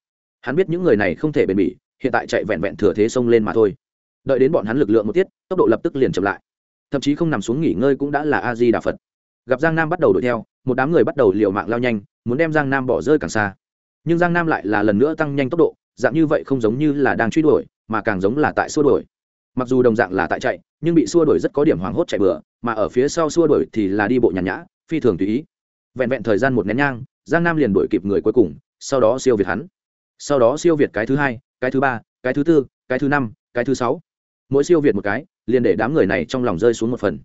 Hắn biết những người này không thể bền bỉ hiện tại chạy vẹn vẹn thừa thế xông lên mà thôi. Đợi đến bọn hắn lực lượng một tiết, tốc độ lập tức liền chậm lại. Thậm chí không nằm xuống nghỉ ngơi cũng đã là a di đà phật. Gặp giang nam bắt đầu đuổi theo, một đám người bắt đầu liều mạng lao nhanh, muốn đem giang nam bỏ rơi càng xa. Nhưng giang nam lại là lần nữa tăng nhanh tốc độ, dạng như vậy không giống như là đang truy đuổi, mà càng giống là tại xua đuổi. Mặc dù đồng dạng là tại chạy, nhưng bị xua đuổi rất có điểm hoảng hốt chạy bừa, mà ở phía sau xua đuổi thì là đi bộ nhàn nhã, phi thường tùy ý. Vẹn vẹn thời gian một nén nhang, giang nam liền đuổi kịp người cuối cùng, sau đó siêu việt hắn. Sau đó siêu việt cái thứ hai cái thứ ba, cái thứ tư, cái thứ năm, cái thứ sáu. Mỗi siêu việt một cái, liền để đám người này trong lòng rơi xuống một phần.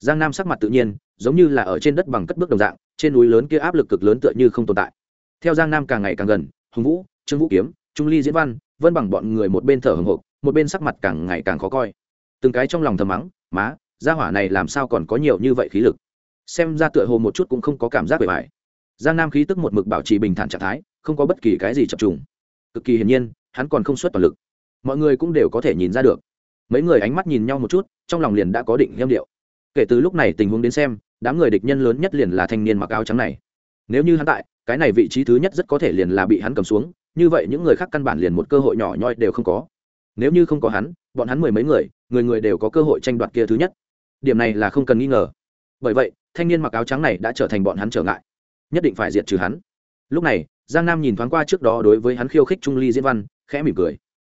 Giang nam sắc mặt tự nhiên, giống như là ở trên đất bằng cất bước đồng dạng, trên núi lớn kia áp lực cực lớn tựa như không tồn tại. Theo giang nam càng ngày càng gần, hùng vũ, trương vũ kiếm, trung ly diễn văn, vân bằng bọn người một bên thở hồng hộc, một bên sắc mặt càng ngày càng khó coi. Từng cái trong lòng thầm mắng, má, gia hỏa này làm sao còn có nhiều như vậy khí lực? Xem ra tựa hồ một chút cũng không có cảm giác bề bài giang nam khí tức một mực bảo trì bình thản trạng thái, không có bất kỳ cái gì chập trùng. Cực kỳ hiển nhiên hắn còn không xuất toàn lực. Mọi người cũng đều có thể nhìn ra được. Mấy người ánh mắt nhìn nhau một chút, trong lòng liền đã có định nghiêm điệu. Kể từ lúc này tình huống đến xem, đám người địch nhân lớn nhất liền là thanh niên mặc áo trắng này. Nếu như hắn tại, cái này vị trí thứ nhất rất có thể liền là bị hắn cầm xuống, như vậy những người khác căn bản liền một cơ hội nhỏ nhoi đều không có. Nếu như không có hắn, bọn hắn mười mấy người người người đều có cơ hội tranh đoạt kia thứ nhất. Điểm này là không cần nghi ngờ. Bởi vậy, thanh niên mặc áo trắng này đã trở thành bọn hắn trở ngại, nhất định phải diệt trừ hắn. Lúc này, giang nam nhìn thoáng qua trước đó đối với hắn khiêu khích trung ly diễn văn khẽ mỉm cười.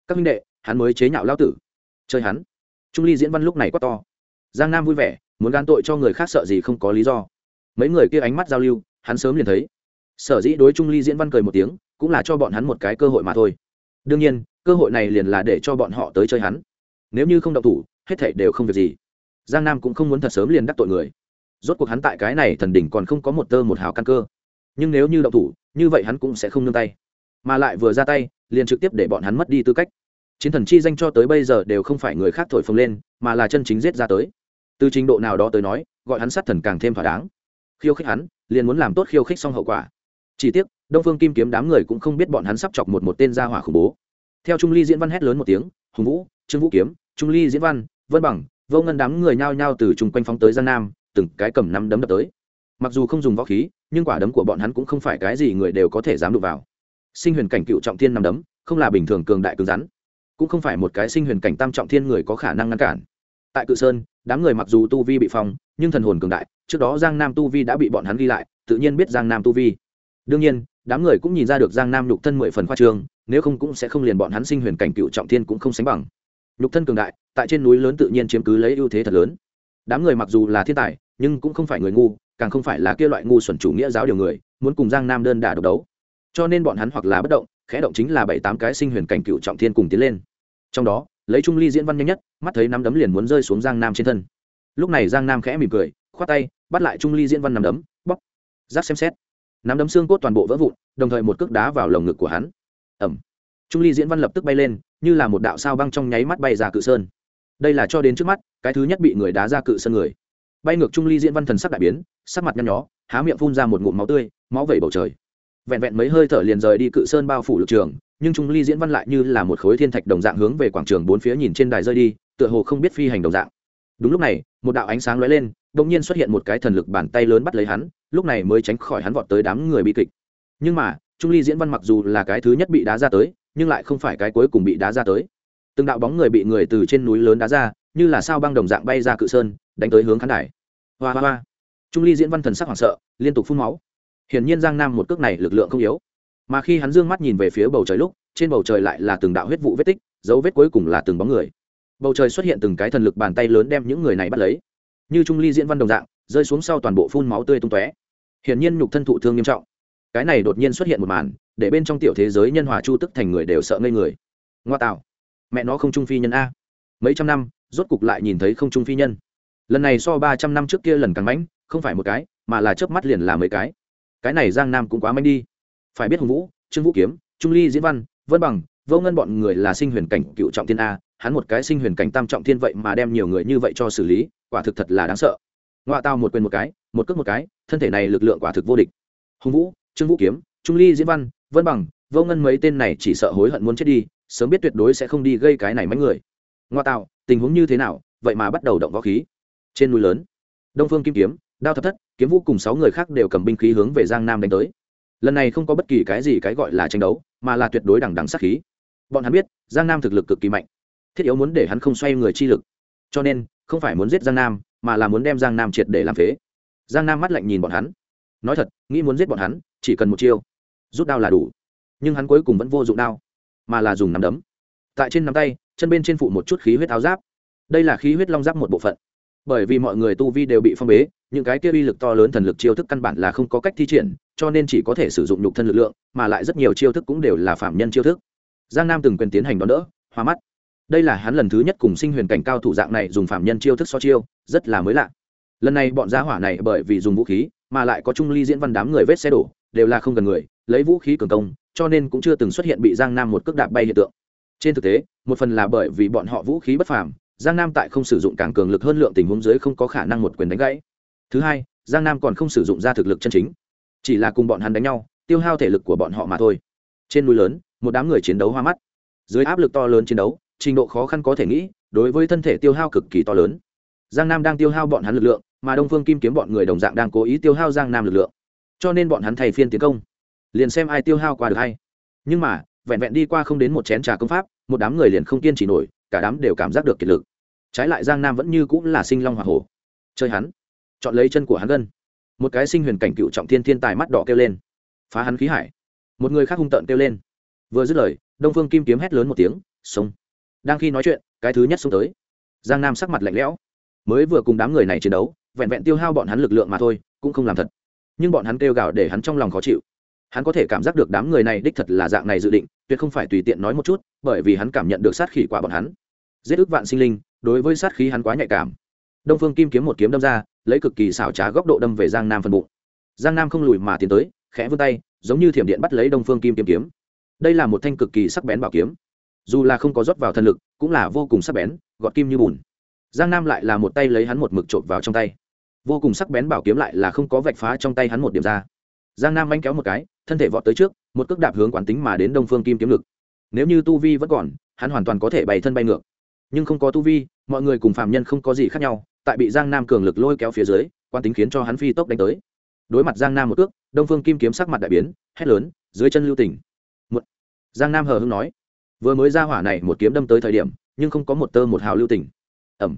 Các minh đệ, hắn mới chế nhạo lao tử. Chơi hắn. Trung ly diễn văn lúc này quá to. Giang nam vui vẻ, muốn gan tội cho người khác sợ gì không có lý do. Mấy người kia ánh mắt giao lưu, hắn sớm liền thấy. Sở dĩ đối trung ly diễn văn cười một tiếng, cũng là cho bọn hắn một cái cơ hội mà thôi. Đương nhiên, cơ hội này liền là để cho bọn họ tới chơi hắn. Nếu như không động thủ, hết thảy đều không việc gì. Giang nam cũng không muốn thật sớm liền đắc tội người. Rốt cuộc hắn tại cái này thần đỉnh còn không có một tơ một hào căn cơ. Nhưng nếu như động thủ, như vậy hắn cũng sẽ không nương tay. Mà lại vừa ra tay liền trực tiếp để bọn hắn mất đi tư cách. Chiến thần chi danh cho tới bây giờ đều không phải người khác thổi phồng lên, mà là chân chính giết ra tới. Từ trình độ nào đó tới nói, gọi hắn sát thần càng thêm thỏa đáng. Khiêu khích hắn, liền muốn làm tốt khiêu khích xong hậu quả. Chỉ tiếc, đông phương kim kiếm đám người cũng không biết bọn hắn sắp chọc một một tên gia hỏa khủng bố. Theo trung ly diễn văn hét lớn một tiếng, hùng vũ, trương vũ kiếm, trung ly diễn văn, vân bằng, vô ngân đám người nhao nhao từ chung quanh phóng tới giang nam, từng cái cầm nắm đấm đập tới. Mặc dù không dùng võ khí, nhưng quả đấm của bọn hắn cũng không phải cái gì người đều có thể dám đụng vào sinh huyền cảnh cựu trọng thiên nằm đấm, không là bình thường cường đại cứng rắn. Cũng không phải một cái sinh huyền cảnh tam trọng thiên người có khả năng ngăn cản. Tại cự sơn, đám người mặc dù tu vi bị phong, nhưng thần hồn cường đại, trước đó giang nam tu vi đã bị bọn hắn ghi lại, tự nhiên biết giang nam tu vi. Đương nhiên, đám người cũng nhìn ra được giang nam nhục thân mười phần khoa trương, nếu không cũng sẽ không liền bọn hắn sinh huyền cảnh cựu trọng thiên cũng không sánh bằng. Nhục thân cường đại, tại trên núi lớn tự nhiên chiếm cứ lấy ưu thế thật lớn. Đám người mặc dù là thiên tài, nhưng cũng không phải người ngu, càng không phải là kia loại ngu xuẩn chủ nghĩa giáo điều người, muốn cùng giang nam đơn đả độc đấu cho nên bọn hắn hoặc là bất động, khẽ động chính là bảy tám cái sinh huyền cảnh cựu trọng thiên cùng tiến lên. Trong đó, lấy trung ly diễn văn nhanh nhất, mắt thấy nắm đấm liền muốn rơi xuống giang nam trên thân. Lúc này giang nam khẽ mỉm cười, khoát tay, bắt lại trung ly diễn văn nắm đấm bóc giáp xem xét. Nắm đấm xương cốt toàn bộ vỡ vụn, đồng thời một cước đá vào lồng ngực của hắn. Ẩm. Trung ly diễn văn lập tức bay lên, như là một đạo sao băng trong nháy mắt bay ra cự sơn. Đây là cho đến trước mắt, cái thứ nhất bị người đá ra cự sơn người. Bay ngược trung ly diễn văn thần sắc đại biến, sắc mặt nhăn nhó, há miệng phun ra một ngụm máu tươi, máu vẩy bầu trời vẹn vẹn mấy hơi thở liền rời đi cự sơn bao phủ lực trường, nhưng trung ly diễn văn lại như là một khối thiên thạch đồng dạng hướng về quảng trường bốn phía nhìn trên đài rơi đi, tựa hồ không biết phi hành đồng dạng. Đúng lúc này, một đạo ánh sáng lóe lên đ ỗ n g nhiên xuất hiện một cái thần lực bàn tay lớn bắt lấy hắn, lúc này mới tránh khỏi hắn vọt tới đám người bi kịch. Nhưng mà, trung ly diễn văn mặc dù là cái thứ nhất bị đá ra tới, nhưng lại không phải cái cuối cùng bị đá ra tới. Từng đạo bóng người bị người từ trên núi lớn đá ra, như là sao băng đồng dạng bay ra cự sơn, đánh tới hướng khán đài. Hoa hoa hoa. Trung ly diễn văn thần sắc hoảng sợ, liên tục phun máu hiển nhiên giang nam một cước này lực lượng không yếu. Mà khi hắn dương mắt nhìn về phía bầu trời lúc, trên bầu trời lại là từng đạo huyết vụ vết tích, dấu vết cuối cùng là từng bóng người. Bầu trời xuất hiện từng cái thần lực bàn tay lớn đem những người này bắt lấy. Như trung ly diễn văn đồng dạng, rơi xuống sau toàn bộ phun máu tươi tung tóe. Hiển nhiên nhục thân thụ thương nghiêm trọng. Cái này đột nhiên xuất hiện một màn, để bên trong tiểu thế giới nhân hòa chu tức thành người đều sợ ngây người. Ngoa tạo. Mẹ nó không trung phi nhân a. Mấy trăm năm, rốt cục lại nhìn thấy không trung phi nhân. Lần này so ba trăm năm trước kia lần càng mãnh, không phải một cái, mà là chớp mắt liền là mấy cái cái này giang nam cũng quá manh đi. Phải biết hùng vũ, trương vũ kiếm, trung ly, diễn văn, vân bằng, vô ngân bọn người là sinh huyền cảnh cựu trọng thiên a, hắn một cái sinh huyền cảnh tam trọng thiên vậy mà đem nhiều người như vậy cho xử lý, quả thực thật là đáng sợ. Ngoại tao một quyền một cái, một cước một cái, thân thể này lực lượng quả thực vô địch. Hùng vũ, trương vũ kiếm, trung ly, diễn văn, vân bằng, vô ngân mấy tên này chỉ sợ hối hận muốn chết đi, sớm biết tuyệt đối sẽ không đi gây cái này mấy người. Ngoại tạo tình huống như thế nào, vậy mà bắt đầu động võ khí. Trên núi lớn, đông phương kim kiếm đao thập thất, kiếm vũ cùng sáu người khác đều cầm binh khí hướng về giang nam đánh tới. Lần này không có bất kỳ cái gì cái gọi là tranh đấu, mà là tuyệt đối đằng đằng sát khí. Bọn hắn biết, giang nam thực lực cực kỳ mạnh, thiết yếu muốn để hắn không xoay người chi lực. Cho nên, không phải muốn giết giang nam, mà là muốn đem giang nam triệt để làm phế. Giang nam mắt lạnh nhìn bọn hắn. Nói thật, nghĩ muốn giết bọn hắn, chỉ cần một chiêu, rút đao là đủ. Nhưng hắn cuối cùng vẫn vô dụng đao, mà là dùng nắm đấm. Tại trên nắm tay, chân bên trên phụ một chút khí huyết áo giáp. Đây là khí huyết long giáp một bộ phận. Bởi vì mọi người tu vi đều bị phong bế những cái kia uy lực to lớn thần lực chiêu thức căn bản là không có cách thi triển, cho nên chỉ có thể sử dụng nhục thân lực lượng, mà lại rất nhiều chiêu thức cũng đều là phạm nhân chiêu thức. Giang nam từng quyền tiến hành đón đỡ, hoa mắt. Đây là hắn lần thứ nhất cùng sinh huyền cảnh cao thủ dạng này dùng phạm nhân chiêu thức so chiêu, rất là mới lạ. Lần này bọn gia hỏa này bởi vì dùng vũ khí, mà lại có trung ly diễn văn đám người vết xe đổ, đều là không gần người, lấy vũ khí cường công, cho nên cũng chưa từng xuất hiện bị giang nam một cước đạp bay hiện tượng. Trên thực tế, một phần là bởi vì bọn họ vũ khí bất phàm, giang nam tại không sử dụng càng cường lực hơn lượng tình huống dưới không có khả năng một quyền đánh gãy thứ hai, giang nam còn không sử dụng ra thực lực chân chính, chỉ là cùng bọn hắn đánh nhau, tiêu hao thể lực của bọn họ mà thôi. Trên núi lớn, một đám người chiến đấu hoa mắt. Dưới áp lực to lớn chiến đấu, trình độ khó khăn có thể nghĩ, đối với thân thể tiêu hao cực kỳ to lớn. Giang nam đang tiêu hao bọn hắn lực lượng, mà đông phương kim kiếm bọn người đồng dạng đang cố ý tiêu hao giang nam lực lượng. Cho nên bọn hắn thay phiên tiến công, liền xem ai tiêu hao qua được hay. Nhưng mà, vẹn vẹn đi qua không đến một chén trà công pháp, một đám người liền không kiên trì nổi, cả đám đều cảm giác được kiệt lực. Trái lại giang nam vẫn như cũng là sinh long hoa hổ. Chơi hắn chọn lấy chân của hắn gân. Một cái sinh huyền cảnh cựu trọng thiên thiên tài mắt đỏ kêu lên. Phá hắn khí hải. Một người khác hung tợn kêu lên. Vừa dứt lời, đông phương kim kiếm hét lớn một tiếng, xông. Đang khi nói chuyện, cái thứ nhất xông tới. Giang nam sắc mặt lạnh lẽo. Mới vừa cùng đám người này chiến đấu, vẹn vẹn tiêu hao bọn hắn lực lượng mà thôi, cũng không làm thật. Nhưng bọn hắn kêu gào để hắn trong lòng khó chịu. Hắn có thể cảm giác được đám người này đích thật là dạng này dự định, tuyệt không phải tùy tiện nói một chút, bởi vì hắn cảm nhận được sát khí quả bọn hắn. Giết ức vạn sinh linh, đối với sát khí hắn quá nhạy cảm. Đông phương kim kiếm một kiếm đâm ra lấy cực kỳ xảo trá góc độ đâm về giang nam phần bụng. Giang nam không lùi mà tiến tới, khẽ vươn tay, giống như thiểm điện bắt lấy đông phương kim kiếm kiếm. Đây là một thanh cực kỳ sắc bén bảo kiếm. Dù là không có rót vào thần lực, cũng là vô cùng sắc bén, gọt kim như bùn. Giang nam lại là một tay lấy hắn một mực trộm vào trong tay. Vô cùng sắc bén bảo kiếm lại là không có vạch phá trong tay hắn một điểm ra. Giang nam manh kéo một cái, thân thể vọt tới trước, một cước đạp hướng quán tính mà đến đông phương kim kiếm lực. Nếu như tu vi vẫn còn, hắn hoàn toàn có thể bày thân bay ngược. Nhưng không có tu vi, mọi người cùng phạm nhân không có gì khác nhau tại bị giang nam cường lực lôi kéo phía dưới quán tính khiến cho hắn phi tốc đánh tới. Đối mặt giang nam một cước, đông phương kim kiếm sắc mặt đại biến, hét lớn, dưới chân lưu tỉnh. Một giang nam hờ hưng nói, vừa mới ra hỏa này một kiếm đâm tới thời điểm, nhưng không có một tơ một hào lưu tỉnh. Ẩm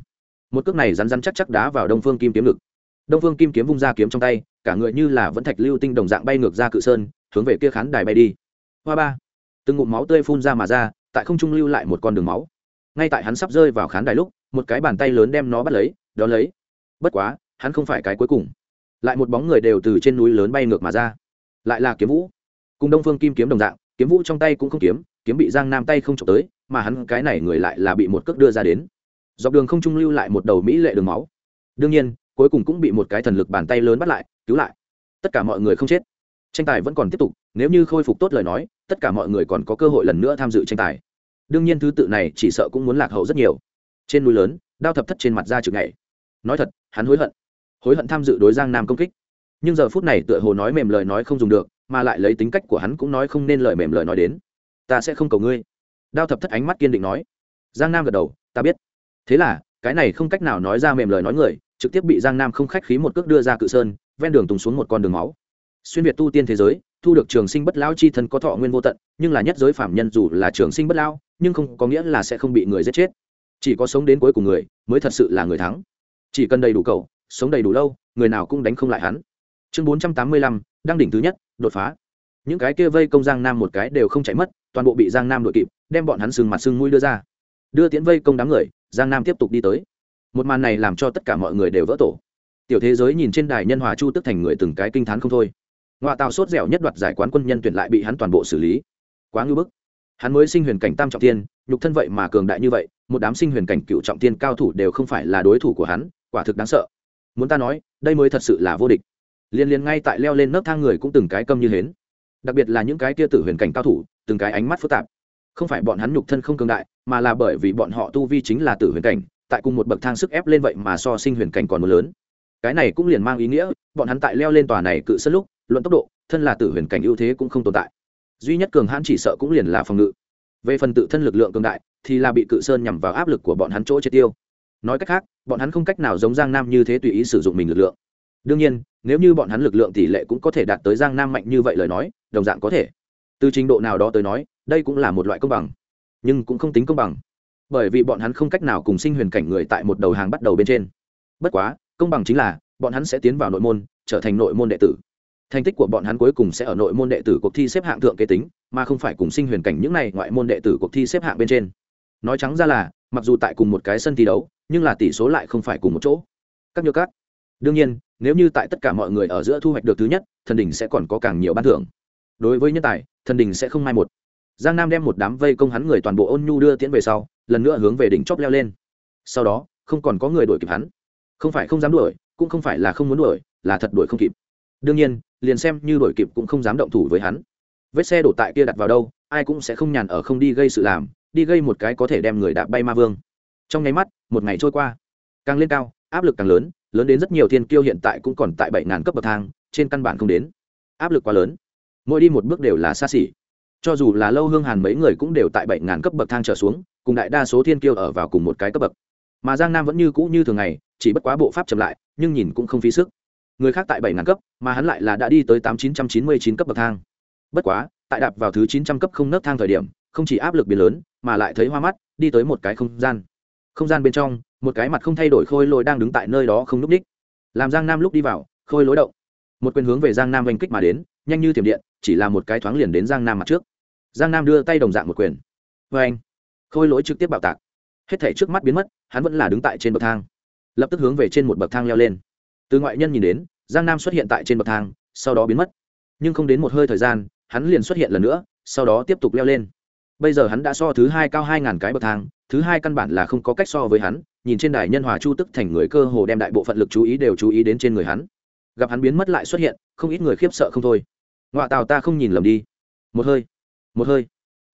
một cước này rắn rắn chắc chắc đá vào đông phương kim kiếm ngực. Đông phương kim kiếm vung ra kiếm trong tay, cả người như là vẫn thạch lưu tinh đồng dạng bay ngược ra cự sơn, hướng về kia khán đài bay đi. Hoa ba. Từng ngụm máu tươi phun ra mà ra, tại không trung lưu lại một con đường máu. Ngay tại hắn sắp rơi vào khán đài lúc một cái bàn tay lớn đem nó bắt lấy, đón lấy. Bất quá, hắn không phải cái cuối cùng. Lại một bóng người đều từ trên núi lớn bay ngược mà ra. Lại là kiếm vũ. Cùng đông phương kim kiếm đồng dạng, kiếm vũ trong tay cũng không kiếm kiếm bị giang nam tay không trộm tới, mà hắn cái này người lại là bị một cước đưa ra đến. Dọc đường không trung lưu lại một đầu mỹ lệ đường máu. Đương nhiên, cuối cùng cũng bị một cái thần lực bàn tay lớn bắt lại, cứu lại. Tất cả mọi người không chết. Tranh tài vẫn còn tiếp tục, nếu như khôi phục tốt lời nói, tất cả mọi người còn có cơ hội lần nữa tham dự tranh tài. Đương nhiên thứ tự này chỉ sợ cũng muốn lạc hậu rất nhiều trên núi lớn, đao thập thất trên mặt ra trực ngày nói thật, hắn hối hận. Hối hận tham dự đối giang nam công kích. Nhưng giờ phút này tựa hồ nói mềm lời nói không dùng được, mà lại lấy tính cách của hắn cũng nói không nên lời mềm lời nói đến. Ta sẽ không cầu ngươi. Đao thập thất ánh mắt kiên định nói. Giang nam gật đầu, ta biết. Thế là, cái này không cách nào nói ra mềm lời nói người, trực tiếp bị giang nam không khách khí một cước đưa ra cự sơn, ven đường tùng xuống một con đường máu. Xuyên việt tu tiên thế giới, thu được trường sinh bất lão chi thân có thọ nguyên vô tận, nhưng là nhất giới phạm nhân dù là trường sinh bất lão, nhưng không có nghĩa là sẽ không bị người giết chết chỉ có sống đến cuối cùng người mới thật sự là người thắng. Chỉ cần đầy đủ cầu sống đầy đủ lâu, người nào cũng đánh không lại hắn. Chương bốn trăm tám mươi lăm, đang đỉnh thứ nhất, đột phá. Những cái kia vây công giang nam một cái đều không chạy mất, toàn bộ bị giang nam đội kịp, đem bọn hắn sừng mặt sưng mũi đưa ra. Đưa tiễn vây công đám người, giang nam tiếp tục đi tới. Một màn này làm cho tất cả mọi người đều vỡ tổ. Tiểu thế giới nhìn trên đài nhân hòa chu tức thành người từng cái kinh t h á n không thôi. Ngoại tàu sốt dẻo nhất đoạt giải quán quân nhân tuyển lại bị hắn toàn bộ xử lý. Quá ngưỡng bức. Hắn mới sinh huyền cảnh tam trọng tiên nhục thân vậy mà cường đại như vậy, một đám sinh huyền cảnh cựu trọng tiên cao thủ đều không phải là đối thủ của hắn, quả thực đáng sợ. Muốn ta nói, đây mới thật sự là vô địch. Liên liên ngay tại leo lên nấc thang người cũng từng cái câm như hến. Đặc biệt là những cái tia tử huyền cảnh cao thủ, từng cái ánh mắt phức tạp. Không phải bọn hắn nhục thân không cường đại, mà là bởi vì bọn họ tu vi chính là tử huyền cảnh, tại cùng một bậc thang sức ép lên vậy mà so sinh huyền cảnh còn một lớn. Cái này cũng liền mang ý nghĩa, bọn hắn tại leo lên tòa này cự sân lúc, luận tốc độ, thân là tử huyền cảnh ưu thế cũng không tồn tại. Duy nhất cường hãn chỉ sợ cũng liền là phòng ngự về phần tự thân lực lượng cường đại, thì là bị cự sơn nhằm vào áp lực của bọn hắn chỗ triệt tiêu. Nói cách khác, bọn hắn không cách nào giống giang nam như thế tùy ý sử dụng mình lực lượng. Đương nhiên, nếu như bọn hắn lực lượng tỷ lệ cũng có thể đạt tới giang nam mạnh như vậy lời nói, đồng dạng có thể. Từ trình độ nào đó tới nói, đây cũng là một loại công bằng, nhưng cũng không tính công bằng. Bởi vì bọn hắn không cách nào cùng sinh huyền cảnh người tại một đầu hàng bắt đầu bên trên. Bất quá, công bằng chính là, bọn hắn sẽ tiến vào nội môn, trở thành nội môn đệ tử thành tích của bọn hắn cuối cùng sẽ ở nội môn đệ tử cuộc thi xếp hạng thượng kế tính, mà không phải cùng sinh huyền cảnh những này ngoại môn đệ tử cuộc thi xếp hạng bên trên. Nói trắng ra là, mặc dù tại cùng một cái sân thi đấu, nhưng là tỷ số lại không phải cùng một chỗ. Các nhược các, đương nhiên, nếu như tại tất cả mọi người ở giữa thu hoạch được thứ nhất, thần đình sẽ còn có càng nhiều ban thưởng. Đối với nhân tài, thần đình sẽ không mai một. Giang nam đem một đám vây công hắn người toàn bộ ôn nhu đưa tiễn về sau, lần nữa hướng về đỉnh chóp leo lên. Sau đó, không còn có người đuổi kịp hắn. Không phải không dám đuổi, cũng không phải là không muốn đuổi, là thật đuổi không kịp đương nhiên, liền xem như đuổi kịp cũng không dám động thủ với hắn. Vết xe đổ tại kia đặt vào đâu, ai cũng sẽ không nhàn ở không đi gây sự làm, đi gây một cái có thể đem người đạp bay ma vương. Trong nháy mắt, một ngày trôi qua. Càng lên cao, áp lực càng lớn lớn đến rất nhiều thiên kiêu hiện tại cũng còn tại bảy ngàn cấp bậc thang, trên căn bản không đến. Áp lực quá lớn. Mỗi đi một bước đều là xa xỉ. Cho dù là lâu hương hàn mấy người cũng đều tại bảy ngàn cấp bậc thang trở xuống, cùng đại đa số thiên kiêu ở vào cùng một cái cấp bậc. Mà giang nam vẫn như cũ như thường ngày, chỉ bất quá bộ pháp chậm lại, nhưng nhìn cũng không phí sức người khác tại bảy ngàn cấp, mà hắn lại là đã đi tới tám chín trăm chín mươi chín cấp bậc thang. Bất quá, tại đạp vào thứ chín trăm cấp không nấc thang thời điểm, không chỉ áp lực biến lớn, mà lại thấy hoa mắt, đi tới một cái không gian. Không gian bên trong, một cái mặt không thay đổi khôi lỗi đang đứng tại nơi đó không lúc đích. ních làm giang nam lúc đi vào, khôi lỗi động. Một quyền hướng về giang nam oanh kích mà đến, nhanh như tiềm điện, chỉ là một cái thoáng liền đến giang nam mặt trước. Giang nam đưa tay đồng dạng một quyền. Vê anh khôi lỗi trực tiếp bạo tạc. Hết thể trước mắt biến mất, hắn vẫn là đứng tại trên bậc thang. Lập tức hướng về trên một bậc thang leo lên từ ngoại nhân nhìn đến, giang nam xuất hiện tại trên bậc thang, sau đó biến mất. Nhưng không đến một hơi thời gian, hắn liền xuất hiện lần nữa, sau đó tiếp tục leo lên. Bây giờ hắn đã so thứ hai cao hai ngàn cái bậc thang, thứ hai căn bản là không có cách so với hắn, nhìn trên đài nhân hòa chu tức thành người cơ hồ đem đại bộ phận lực chú ý đều chú ý đến trên người hắn. Gặp hắn biến mất lại xuất hiện, không ít người khiếp sợ không thôi. Ngoại tào ta không nhìn lầm đi. Một hơi một hơi.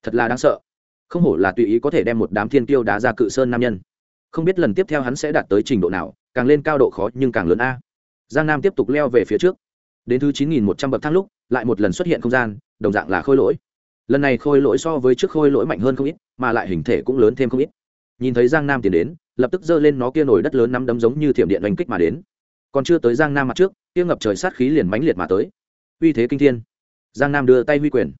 Thật là đáng sợ. Không hổ là tùy ý có thể đem một đám thiên tiêu đá ra cự sơn nam nhân. Không biết lần tiếp theo hắn sẽ đạt tới trình độ nào càng lên cao độ khó nhưng càng lớn a. Giang nam tiếp tục leo về phía trước. Đến thứ chín nghìn một trăm bậc thang lúc, lại một lần xuất hiện không gian, đồng dạng là khôi lỗi. Lần này khôi lỗi so với trước khôi lỗi mạnh hơn không ít, mà lại hình thể cũng lớn thêm không ít. Nhìn thấy giang nam tiến đến, lập tức giơ lên nó kia nổi đất lớn nắm đấm giống như thiểm điện oanh kích mà đến. Còn chưa tới giang nam mặt trước, kia ngập trời sát khí liền mãnh liệt mà tới. Uy thế kinh thiên. Giang nam đưa tay huy quyền.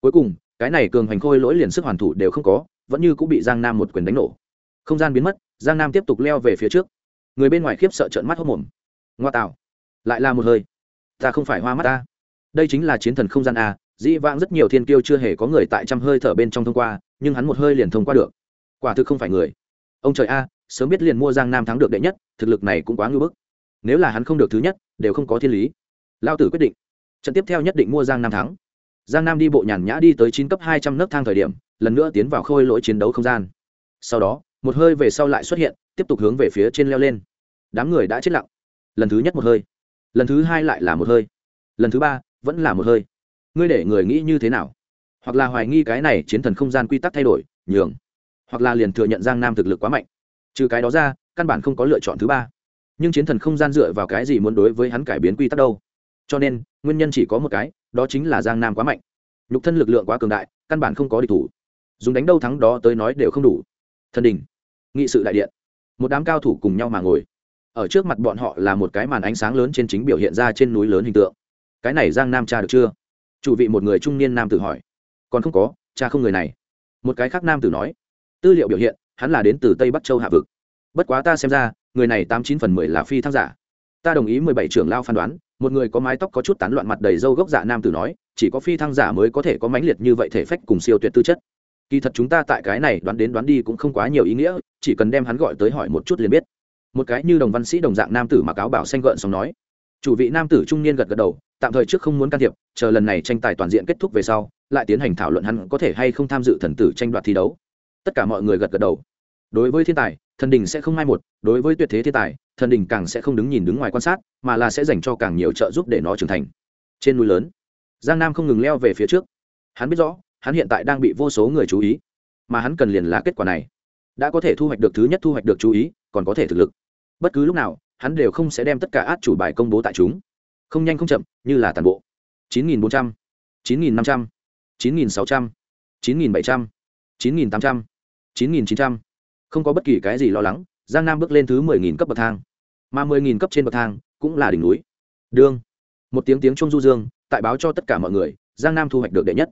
Cuối cùng, cái này cường hành khôi lỗi liền sức hoàn thủ đều không có, vẫn như cũng bị giang nam một quyền đánh nổ. Không gian biến mất, giang nam tiếp tục leo về phía trước người bên ngoài khiếp sợ trợn mắt hốc mồm. Ngoa tạo. Lại là một hơi. Ta không phải hoa mắt ta. Đây chính là chiến thần không gian a, dĩ vãng rất nhiều thiên kiêu chưa hề có người tại trăm hơi thở bên trong thông qua, nhưng hắn một hơi liền thông qua được. Quả thực không phải người. Ông trời a, sớm biết liền mua giang nam thắng được đệ nhất, thực lực này cũng quá ngưỡng bức. Nếu là hắn không được thứ nhất, đều không có thiên lý. Lao tử quyết định. Trận tiếp theo nhất định mua giang nam thắng. Giang nam đi bộ nhàn nhã đi tới chín cấp hai trăm nấc thang thời điểm, lần nữa tiến vào khôi lỗi chiến đấu không gian. Sau đó một hơi về sau lại xuất hiện, tiếp tục hướng về phía trên leo lên. Đám người đã chết lặng. Lần thứ nhất một hơi. Lần thứ hai lại là một hơi. Lần thứ ba vẫn là một hơi. Ngươi để người nghĩ như thế nào? Hoặc là hoài nghi cái này chiến thần không gian quy tắc thay đổi, nhường. Hoặc là liền thừa nhận giang nam thực lực quá mạnh. Trừ cái đó ra, căn bản không có lựa chọn thứ ba. Nhưng chiến thần không gian dựa vào cái gì muốn đối với hắn cải biến quy tắc đâu? Cho nên, nguyên nhân chỉ có một cái, đó chính là giang nam quá mạnh. Nhục thân lực lượng quá cường đại, căn bản không có địch thủ. Dùng đánh đâu thắng đó tới nói đều không đủ thần đình. Nghị sự đại điện. Một đám cao thủ cùng nhau mà ngồi. Ở trước mặt bọn họ là một cái màn ánh sáng lớn trên chính biểu hiện ra trên núi lớn hình tượng. Cái này giang nam cha được chưa? Chủ vị một người trung niên nam tử hỏi. Còn không có, cha không người này. Một cái khác nam tử nói. Tư liệu biểu hiện, hắn là đến từ tây bắc châu hạ vực. Bất quá ta xem ra, người này tám chín phần mười là phi thăng giả. Ta đồng ý mười bảy trưởng lao phán đoán, một người có mái tóc có chút tán loạn mặt đầy râu gốc dạ nam tử nói, chỉ có phi thăng giả mới có thể có mãnh liệt như vậy thể phách cùng siêu tuyệt tư chất kỳ thật chúng ta tại cái này đoán đến đoán đi cũng không quá nhiều ý nghĩa, chỉ cần đem hắn gọi tới hỏi một chút liền biết. Một cái như đồng văn sĩ đồng dạng nam tử mặc áo bảo xanh gợn xong nói. Chủ vị nam tử trung niên gật gật đầu, tạm thời trước không muốn can thiệp, chờ lần này tranh tài toàn diện kết thúc về sau, lại tiến hành thảo luận hắn có thể hay không tham dự thần tử tranh đoạt thi đấu. Tất cả mọi người gật gật đầu. Đối với thiên tài, thần đình sẽ không mai một, đối với tuyệt thế thiên tài, thần đình càng sẽ không đứng nhìn đứng ngoài quan sát, mà là sẽ dành cho càng nhiều trợ giúp để nó trưởng thành. Trên núi lớn, giang nam không ngừng leo về phía trước. Hắn biết rõ hắn hiện tại đang bị vô số người chú ý mà hắn cần liền là kết quả này. Đã có thể thu hoạch được thứ nhất thu hoạch được chú ý còn có thể thực lực. Bất cứ lúc nào hắn đều không sẽ đem tất cả át chủ bài công bố tại chúng. Không nhanh không chậm như là toàn bộ. 9.400, 9.500, 9.600, 9.700, 9.800, 9.900. không có bất kỳ cái gì lo lắng giang nam bước lên thứ 10.000 cấp bậc thang. Mà 10.000 cấp trên bậc thang cũng là đỉnh núi. Đương một tiếng tiếng trung du dương tại báo cho tất cả mọi người giang nam thu hoạch được đệ nhất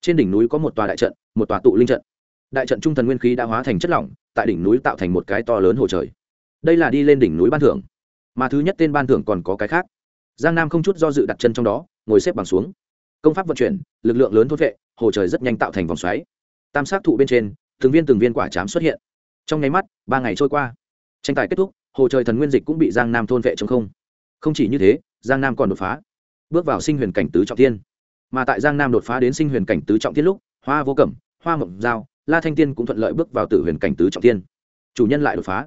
trên đỉnh núi có một tòa đại trận, một tòa tụ linh trận. Đại trận trung thần nguyên khí đã hóa thành chất lỏng, tại đỉnh núi tạo thành một cái to lớn hồ trời. Đây là đi lên đỉnh núi ban thưởng. Mà thứ nhất tên ban thưởng còn có cái khác. Giang nam không chút do dự đặt chân trong đó, ngồi xếp bằng xuống. Công pháp vận chuyển, lực lượng lớn thốt vệ, hồ trời rất nhanh tạo thành vòng xoáy. Tam sát thụ bên trên, từng viên từng viên quả chám xuất hiện. Trong nháy mắt, ba ngày trôi qua. Tranh tài kết thúc, hồ trời thần nguyên dịch cũng bị giang nam thôn vệ trong không. Không chỉ như thế, giang nam còn đột phá. Bước vào sinh huyền cảnh tứ trọng thiên mà tại giang nam đột phá đến sinh huyền cảnh tứ trọng thiên lúc, hoa vô cẩm, hoa mộng giao, la thanh tiên cũng thuận lợi bước vào tử huyền cảnh tứ trọng thiên. Chủ nhân lại đột phá.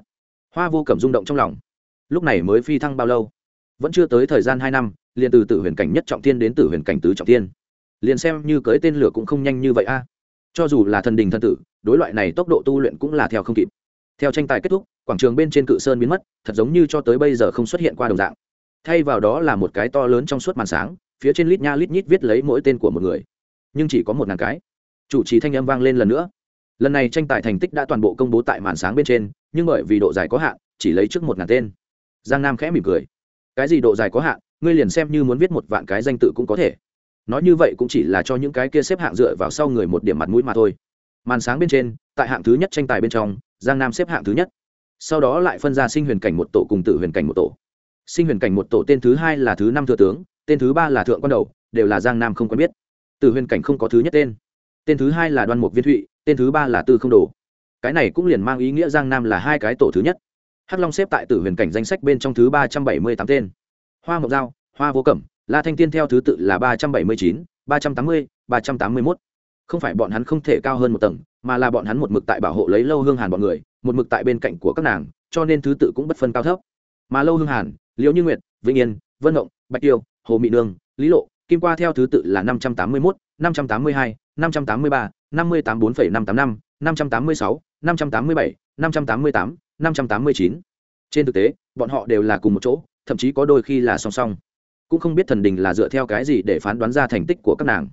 Hoa vô cẩm rung động trong lòng. Lúc này mới phi thăng bao lâu? Vẫn chưa tới thời gian hai năm, liền từ tử huyền cảnh nhất trọng thiên đến tử huyền cảnh tứ trọng thiên. Liền xem như cưới tên lửa cũng không nhanh như vậy a. Cho dù là thần đình thân tử, đối loại này tốc độ tu luyện cũng là theo không kịp. Theo tranh tài kết thúc, quảng trường bên trên cự sơn biến mất, thật giống như cho tới bây giờ không xuất hiện qua đồng dạng. Thay vào đó là một cái to lớn trong suốt màn sáng phía trên lít nha lít nhít viết lấy mỗi tên của một người. Nhưng chỉ có một ngàn cái. Chủ trì thanh âm vang lên lần nữa. Lần này tranh tài thành tích đã toàn bộ công bố tại màn sáng bên trên, nhưng bởi vì độ dài có hạn, chỉ lấy trước một ngàn tên. Giang nam khẽ mỉm cười. Cái gì độ dài có hạn, ngươi liền xem như muốn viết một vạn cái danh tự cũng có thể. Nói như vậy cũng chỉ là cho những cái kia xếp hạng dựa vào sau người một điểm mặt mũi mà thôi. Màn sáng bên trên, tại hạng thứ nhất tranh tài bên trong, giang nam xếp hạng thứ nhất. Sau đó lại phân ra sinh huyền cảnh một tổ cùng tử huyền cảnh một tổ. Sinh huyền cảnh một tổ tên thứ hai là thứ năm thừa tướng tên thứ ba là thượng quan đầu đều là giang nam không quen biết. Từ huyền cảnh không có thứ nhất tên. Tên thứ hai là đoan mục viên thụy tên thứ ba là tư không đồ. Cái này cũng liền mang ý nghĩa giang nam là hai cái tổ thứ nhất. Hắc long xếp tại tử huyền cảnh danh sách bên trong thứ ba trăm bảy mươi tám tên. Hoa mộc Giao, hoa vô cẩm la thanh tiên theo thứ tự là ba trăm bảy mươi chín ba trăm tám mươi ba trăm tám mươi mốt. Không phải bọn hắn không thể cao hơn một tầng mà là bọn hắn một mực tại bảo hộ lấy lâu hương hàn bọn người một mực tại bên cạnh của các nàng cho nên thứ tự cũng bất phân cao thấp. Mà lâu hương hàn liễu như nguyệt vĩnh yên vân Động, bạch tiêu hồ mỹ nương, lý lộ, kim qua theo thứ tự là năm trăm tám mươi mốt, năm trăm tám mươi hai, năm trăm tám mươi ba, năm mươi tám bốn năm tám năm năm trăm tám mươi sáu, năm trăm tám mươi bảy, năm trăm tám mươi tám, năm trăm tám mươi chín. Trên thực tế, bọn họ đều là cùng một chỗ, thậm chí có đôi khi là song song. Cũng không biết thần đình là dựa theo cái gì để phán đoán ra thành tích của các nàng.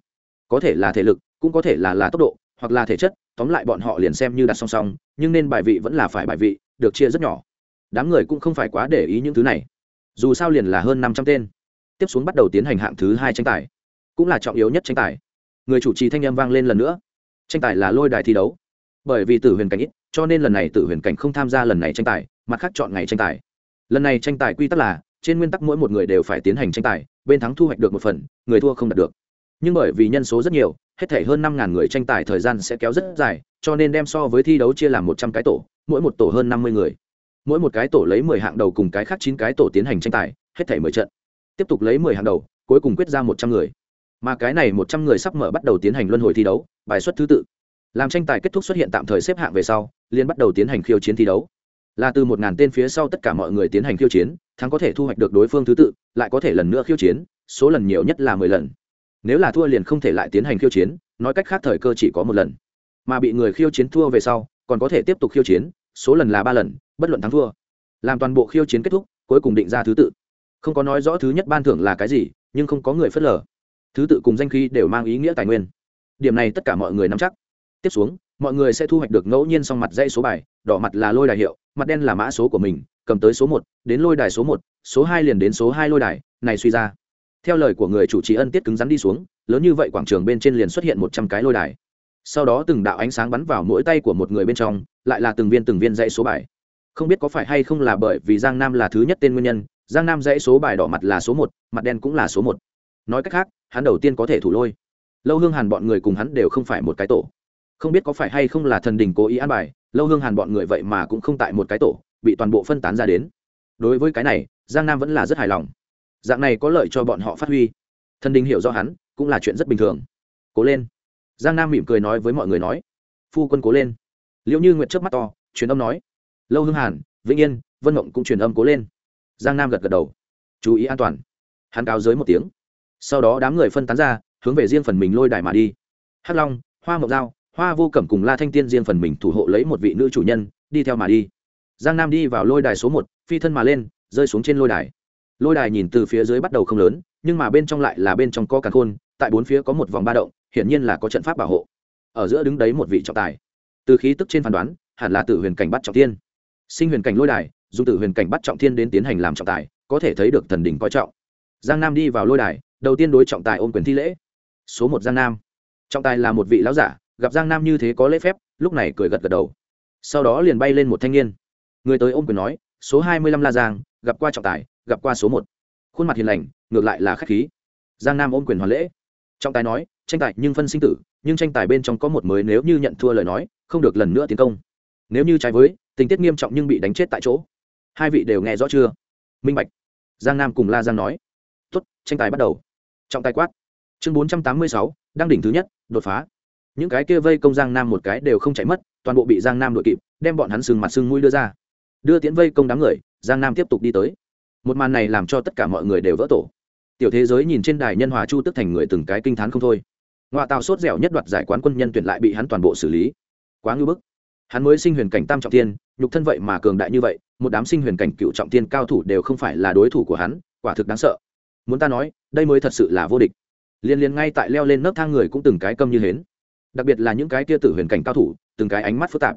Có thể là thể lực, cũng có thể là là tốc độ, hoặc là thể chất, tóm lại bọn họ liền xem như đặt song song, nhưng nên bài vị vẫn là phải bài vị, được chia rất nhỏ. Đám người cũng không phải quá để ý những thứ này. Dù sao liền là hơn năm trăm tên tiếp xuống bắt đầu tiến hành hạng thứ hai tranh tài, cũng là trọng yếu nhất tranh tài. Người chủ trì thanh â m vang lên lần nữa. Tranh tài là lôi đài thi đấu. Bởi vì tử huyền cảnh ít, cho nên lần này tử huyền cảnh không tham gia lần này tranh tài, mặt khác chọn ngày tranh tài. Lần này tranh tài quy tắc là, trên nguyên tắc mỗi một người đều phải tiến hành tranh tài, bên thắng thu hoạch được một phần, người thua không đạt được. Nhưng bởi vì nhân số rất nhiều, hết thể hơn năm ngàn người tranh tài thời gian sẽ kéo rất dài, cho nên đem so với thi đấu chia làm một trăm cái tổ, mỗi một tổ hơn năm mươi người. Mỗi một cái tổ lấy mười hạng đầu cùng cái khác chín cái tổ tiến hành tranh tài, hết thể mười trận tiếp tục lấy mười hạng đầu, cuối cùng quyết ra một trăm người. Mà cái này một trăm người sắp mở bắt đầu tiến hành luân hồi thi đấu, bài xuất thứ tự. Làm tranh tài kết thúc xuất hiện tạm thời xếp hạng về sau liên bắt đầu tiến hành khiêu chiến thi đấu. Là từ một ngàn tên phía sau tất cả mọi người tiến hành khiêu chiến, thắng có thể thu hoạch được đối phương thứ tự, lại có thể lần nữa khiêu chiến, số lần nhiều nhất là mười lần. Nếu là thua liền không thể lại tiến hành khiêu chiến, nói cách khác thời cơ chỉ có một lần. Mà bị người khiêu chiến thua về sau, còn có thể tiếp tục khiêu chiến, số lần là ba lần, bất luận thắng thua. Làm toàn bộ khiêu chiến kết thúc, cuối cùng định ra thứ tự không có nói rõ thứ nhất ban thưởng là cái gì, nhưng không có người phớt lờ. Thứ tự cùng danh khí đều mang ý nghĩa tài nguyên. Điểm này tất cả mọi người nắm chắc. Tiếp xuống, mọi người sẽ thu hoạch được ngẫu nhiên song mặt dây số bài, đỏ mặt là lôi đài hiệu, mặt đen là mã số của mình, cầm tới số một, đến lôi đài số một, số hai liền đến số hai lôi đài, này suy ra. Theo lời của người chủ trì ân tiết cứng rắn đi xuống, lớn như vậy quảng trường bên trên liền xuất hiện một trăm cái lôi đài. Sau đó từng đạo ánh sáng bắn vào mỗi tay của một người bên trong, lại là từng viên từng viên dãy số bài không biết có phải hay không là bởi vì giang nam là thứ nhất tên nguyên nhân, giang nam dãy số bài đỏ mặt là số một, mặt đen cũng là số một. Nói cách khác, hắn đầu tiên có thể thủ lôi. Lâu hương hàn bọn người cùng hắn đều không phải một cái tổ. Không biết có phải hay không là thần đình cố ý an bài, lâu hương hàn bọn người vậy mà cũng không tại một cái tổ, bị toàn bộ phân tán ra đến. Đối với cái này, giang nam vẫn là rất hài lòng. Dạng này có lợi cho bọn họ phát huy. Thần đình hiểu rõ hắn, cũng là chuyện rất bình thường. Cố lên. Giang nam mỉm cười nói với mọi người nói. Phu quân cố lên. Liệu như nguyệt trước mắt to, truyền âm nói lâu hương hàn, vĩnh yên, vân mộng cũng truyền âm cố lên. Giang nam gật gật đầu. Chú ý an toàn. Hắn cao giới một tiếng. Sau đó đám người phân tán ra, hướng về riêng phần mình lôi đài mà đi. Hắc long, hoa mộc dao hoa vô cẩm cùng la thanh tiên riêng phần mình thủ hộ lấy một vị nữ chủ nhân, đi theo mà đi. Giang nam đi vào lôi đài số một, phi thân mà lên, rơi xuống trên lôi đài. Lôi đài nhìn từ phía dưới bắt đầu không lớn, nhưng mà bên trong lại là bên trong có cả khôn, tại bốn phía có một vòng ba động, hiển nhiên là có trận pháp bảo hộ. Ở giữa đứng đấy một vị trọng tài. Từ khí tức trên phán đoán, hẳn là tử huyền cảnh bắt trọng thiên sinh huyền cảnh lôi đài, dùng tử huyền cảnh bắt trọng thiên đến tiến hành làm trọng tài, có thể thấy được thần đỉnh coi trọng. Giang nam đi vào lôi đài, đầu tiên đối trọng tài ôm quyền thi lễ. Số một giang nam. Trọng tài là một vị lão giả, gặp giang nam như thế có lễ phép, lúc này cười gật gật đầu. Sau đó liền bay lên một thanh niên. Người tới ôm quyền nói, số hai mươi lăm la giang, gặp qua trọng tài, gặp qua số một. Khuôn mặt hiền lành, ngược lại là k h á c h khí. Giang nam ôm quyền hoàn lễ. Trọng tài nói, tranh tài nhưng phân sinh tử, nhưng tranh tài bên trong có một mới nếu như nhận thua lời nói, không được lần nữa tiến công nếu như trái với, tình tiết nghiêm trọng nhưng bị đánh chết tại chỗ. Hai vị đều nghe rõ chưa? Minh bạch. Giang nam cùng la giang nói. Tuất tranh tài bắt đầu. Trọng tài quát. Chương bốn trăm tám mươi sáu đăng đỉnh thứ nhất, đột phá. Những cái kia vây công giang nam một cái đều không chạy mất, toàn bộ bị giang nam đội kịp, đem bọn hắn sừng mặt sưng mũi đưa ra. Đưa tiến vây công đám người, giang nam tiếp tục đi tới. Một màn này làm cho tất cả mọi người đều vỡ tổ. Tiểu thế giới nhìn trên đài nhân hòa chu tức thành người từng cái kinh t h á n không thôi. Ngoại tàu sốt dẻo nhất đoạt giải quán quân nhân tuyển lại bị hắn toàn bộ xử lý. Quá ngưỡng bức hắn mới sinh huyền cảnh tam trọng tiên nhục thân vậy mà cường đại như vậy, một đám sinh huyền cảnh cựu trọng tiên cao thủ đều không phải là đối thủ của hắn, quả thực đáng sợ. Muốn ta nói, đây mới thật sự là vô địch. Liên liên ngay tại leo lên nấc thang người cũng từng cái câm như hến. Đặc biệt là những cái tia tử huyền cảnh cao thủ, từng cái ánh mắt phức tạp.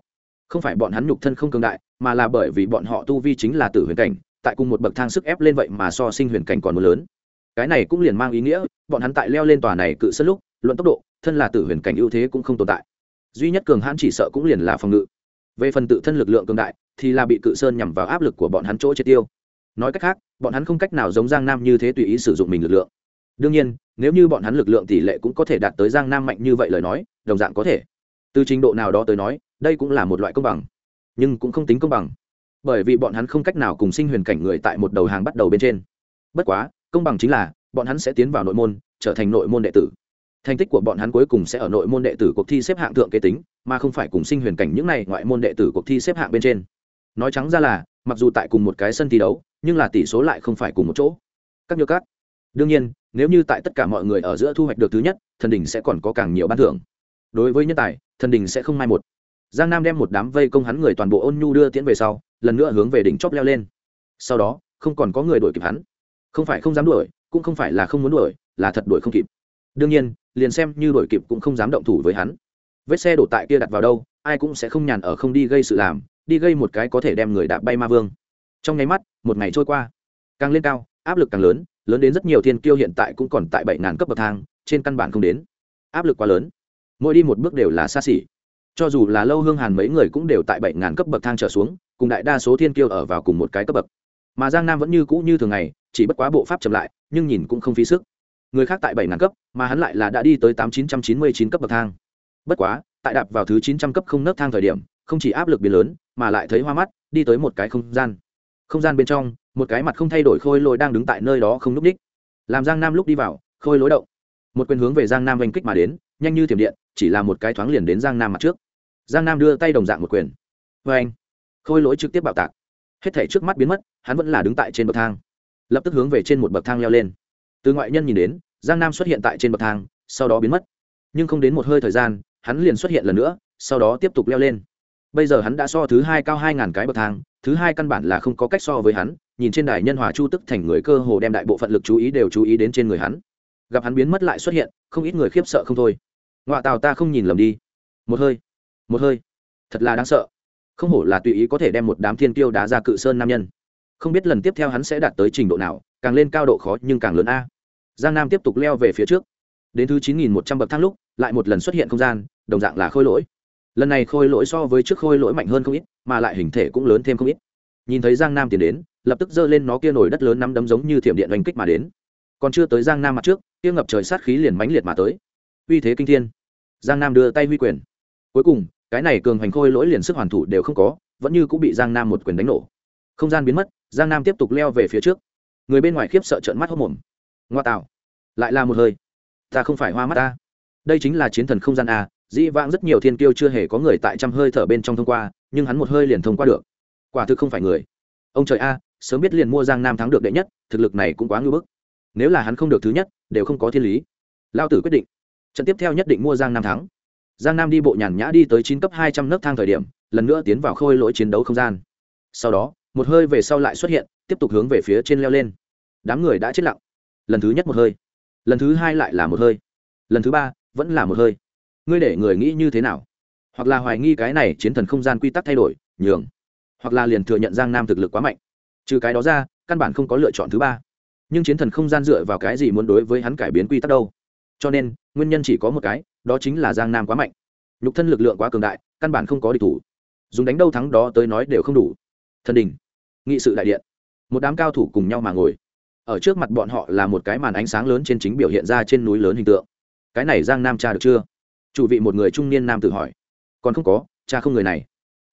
Không phải bọn hắn nhục thân không cường đại, mà là bởi vì bọn họ tu vi chính là tử huyền cảnh, tại cùng một bậc thang sức ép lên vậy mà so sinh huyền cảnh còn một lớn. Cái này cũng liền mang ý nghĩa, bọn hắn tại leo lên tòa này cự sân lúc, luận tốc độ, thân là tử huyền cảnh ưu thế cũng không tồn tại duy nhất cường hãn chỉ sợ cũng liền là phòng ngự. Về phần tự thân lực lượng cường đại, thì là bị cự sơn nhằm vào áp lực của bọn hắn chỗ triệt tiêu. Nói cách khác, bọn hắn không cách nào giống giang nam như thế tùy ý sử dụng mình lực lượng. Đương nhiên, nếu như bọn hắn lực lượng tỷ lệ cũng có thể đạt tới giang nam mạnh như vậy lời nói, đồng dạng có thể. Từ trình độ nào đó tới nói, đây cũng là một loại công bằng, nhưng cũng không tính công bằng. Bởi vì bọn hắn không cách nào cùng sinh huyền cảnh người tại một đầu hàng bắt đầu bên trên. Bất quá, công bằng chính là, bọn hắn sẽ tiến vào nội môn, trở thành nội môn đệ tử thành tích của bọn hắn cuối cùng sẽ ở nội môn đệ tử cuộc thi xếp hạng thượng kế tính, mà không phải cùng sinh huyền cảnh những này ngoại môn đệ tử cuộc thi xếp hạng bên trên. Nói trắng ra là, mặc dù tại cùng một cái sân thi đấu, nhưng là tỷ số lại không phải cùng một chỗ. Các nhược các, đương nhiên, nếu như tại tất cả mọi người ở giữa thu hoạch được thứ nhất, thần đình sẽ còn có càng nhiều ban thưởng. Đối với nhân tài, thần đình sẽ không mai một. Giang nam đem một đám vây công hắn người toàn bộ ôn nhu đưa tiễn về sau, lần nữa hướng về đỉnh chóp leo lên. Sau đó, không còn có người đuổi kịp hắn. Không phải không dám đuổi, cũng không phải là không muốn đuổi, là thật đuổi không kịp đương nhiên, liền xem như đội kịp cũng không dám động thủ với hắn. Vết xe đổ tại kia đặt vào đâu, ai cũng sẽ không nhàn ở không đi gây sự làm, đi gây một cái có thể đem người đạp bay ma vương. Trong nháy mắt, một ngày trôi qua. Càng lên cao, áp lực càng lớn lớn đến rất nhiều thiên kiêu hiện tại cũng còn tại bảy ngàn cấp bậc thang, trên căn bản không đến. Áp lực quá lớn. Mỗi đi một bước đều là xa xỉ. Cho dù là lâu hương hàn mấy người cũng đều tại bảy ngàn cấp bậc thang trở xuống, cùng đại đa số thiên kiêu ở vào cùng một cái cấp bậc. Mà giang nam vẫn như cũ như thường ngày, chỉ bất quá bộ pháp chậm lại, nhưng nhìn cũng không phí sức người khác tại bảy ngàn cấp, mà hắn lại là đã đi tới tám chín trăm chín mươi chín cấp bậc thang. Bất quá, tại đạp vào thứ chín trăm cấp không nấc thang thời điểm, không chỉ áp lực biến lớn, mà lại thấy hoa mắt, đi tới một cái không gian. Không gian bên trong, một cái mặt không thay đổi khôi lỗi đang đứng tại nơi đó không n đích. c làm giang nam lúc đi vào, khôi lối động. Một quyền hướng về giang nam oanh kích mà đến, nhanh như thiểm điện, chỉ là một cái thoáng liền đến giang nam mặt trước. Giang nam đưa tay đồng dạng một quyền. Vê anh khôi lỗi trực tiếp bạo tạc. Hết thể trước mắt biến mất, hắn vẫn là đứng tại trên bậc thang. Lập tức hướng về trên một bậc thang leo lên từ ngoại nhân nhìn đến, giang nam xuất hiện tại trên bậc thang, sau đó biến mất. Nhưng không đến một hơi thời gian, hắn liền xuất hiện lần nữa, sau đó tiếp tục leo lên. Bây giờ hắn đã so thứ hai cao hai ngàn cái bậc thang, thứ hai căn bản là không có cách so với hắn, nhìn trên đài nhân hòa chu tức thành người cơ hồ đem đại bộ phận lực chú ý đều chú ý đến trên người hắn. Gặp hắn biến mất lại xuất hiện, không ít người khiếp sợ không thôi. Ngoại tào ta không nhìn lầm đi. Một hơi một hơi. Thật là đáng sợ. Không hổ là tùy ý có thể đem một đám thiên tiêu đá ra cự sơn nam nhân. Không biết lần tiếp theo hắn sẽ đạt tới trình độ nào, càng lên cao độ khó nhưng càng lớn a giang nam tiếp tục leo về phía trước. Đến thứ chín nghìn một trăm bậc thang lúc, lại một lần xuất hiện không gian, đồng dạng là khôi lỗi. Lần này khôi lỗi so với trước khôi lỗi mạnh hơn không ít, mà lại hình thể cũng lớn thêm không ít. Nhìn thấy giang nam tiến đến, lập tức giơ lên nó kia nổi đất lớn nắm đấm giống như thiểm điện oanh kích mà đến. Còn chưa tới giang nam mặt trước, kia ngập trời sát khí liền mãnh liệt mà tới. Uy thế kinh thiên. Giang nam đưa tay huy quyền. Cuối cùng, cái này cường hành khôi lỗi liền sức hoàn thủ đều không có, vẫn như cũng bị giang nam một quyền đánh nổ. Không gian biến mất, giang nam tiếp tục leo về phía trước. Người bên ngoài khiếp sợ trợn mắt hốc mồm ngoa tạo lại là một hơi. Ta không phải hoa mắt ta. Đây chính là chiến thần không gian a, dĩ vãng rất nhiều thiên kiêu chưa hề có người tại trăm hơi thở bên trong thông qua, nhưng hắn một hơi liền thông qua được. Quả thực không phải người. Ông trời a, sớm biết liền mua giang nam thắng được đệ nhất, thực lực này cũng quá ngưỡng bức. Nếu là hắn không được thứ nhất, đều không có thiên lý. Lao tử quyết định. Trận tiếp theo nhất định mua giang nam thắng. Giang nam đi bộ nhàn nhã đi tới chín cấp hai trăm nấc thang thời điểm, lần nữa tiến vào khôi lỗi chiến đấu không gian. Sau đó, một hơi về sau lại xuất hiện, tiếp tục hướng về phía trên leo lên. Đám người đã chết lặng lần thứ nhất một hơi, lần thứ hai lại là một hơi, lần thứ ba vẫn là một hơi. Ngươi để người nghĩ như thế nào? Hoặc là hoài nghi cái này chiến thần không gian quy tắc thay đổi, nhường. Hoặc là liền thừa nhận giang nam thực lực quá mạnh. Trừ cái đó ra, căn bản không có lựa chọn thứ ba. Nhưng chiến thần không gian dựa vào cái gì muốn đối với hắn cải biến quy tắc đâu? Cho nên, nguyên nhân chỉ có một cái, đó chính là giang nam quá mạnh. Nhục thân lực lượng quá cường đại, căn bản không có địch thủ. Dùng đánh đâu thắng đó tới nói đều không đủ. Thần đình, nghị sự đại điện. Một đám cao thủ cùng nhau mà ngồi ở trước mặt bọn họ là một cái màn ánh sáng lớn trên chính biểu hiện ra trên núi lớn hình tượng. Cái này giang nam cha được chưa? Chủ vị một người trung niên nam tử hỏi. Còn không có, cha không người này.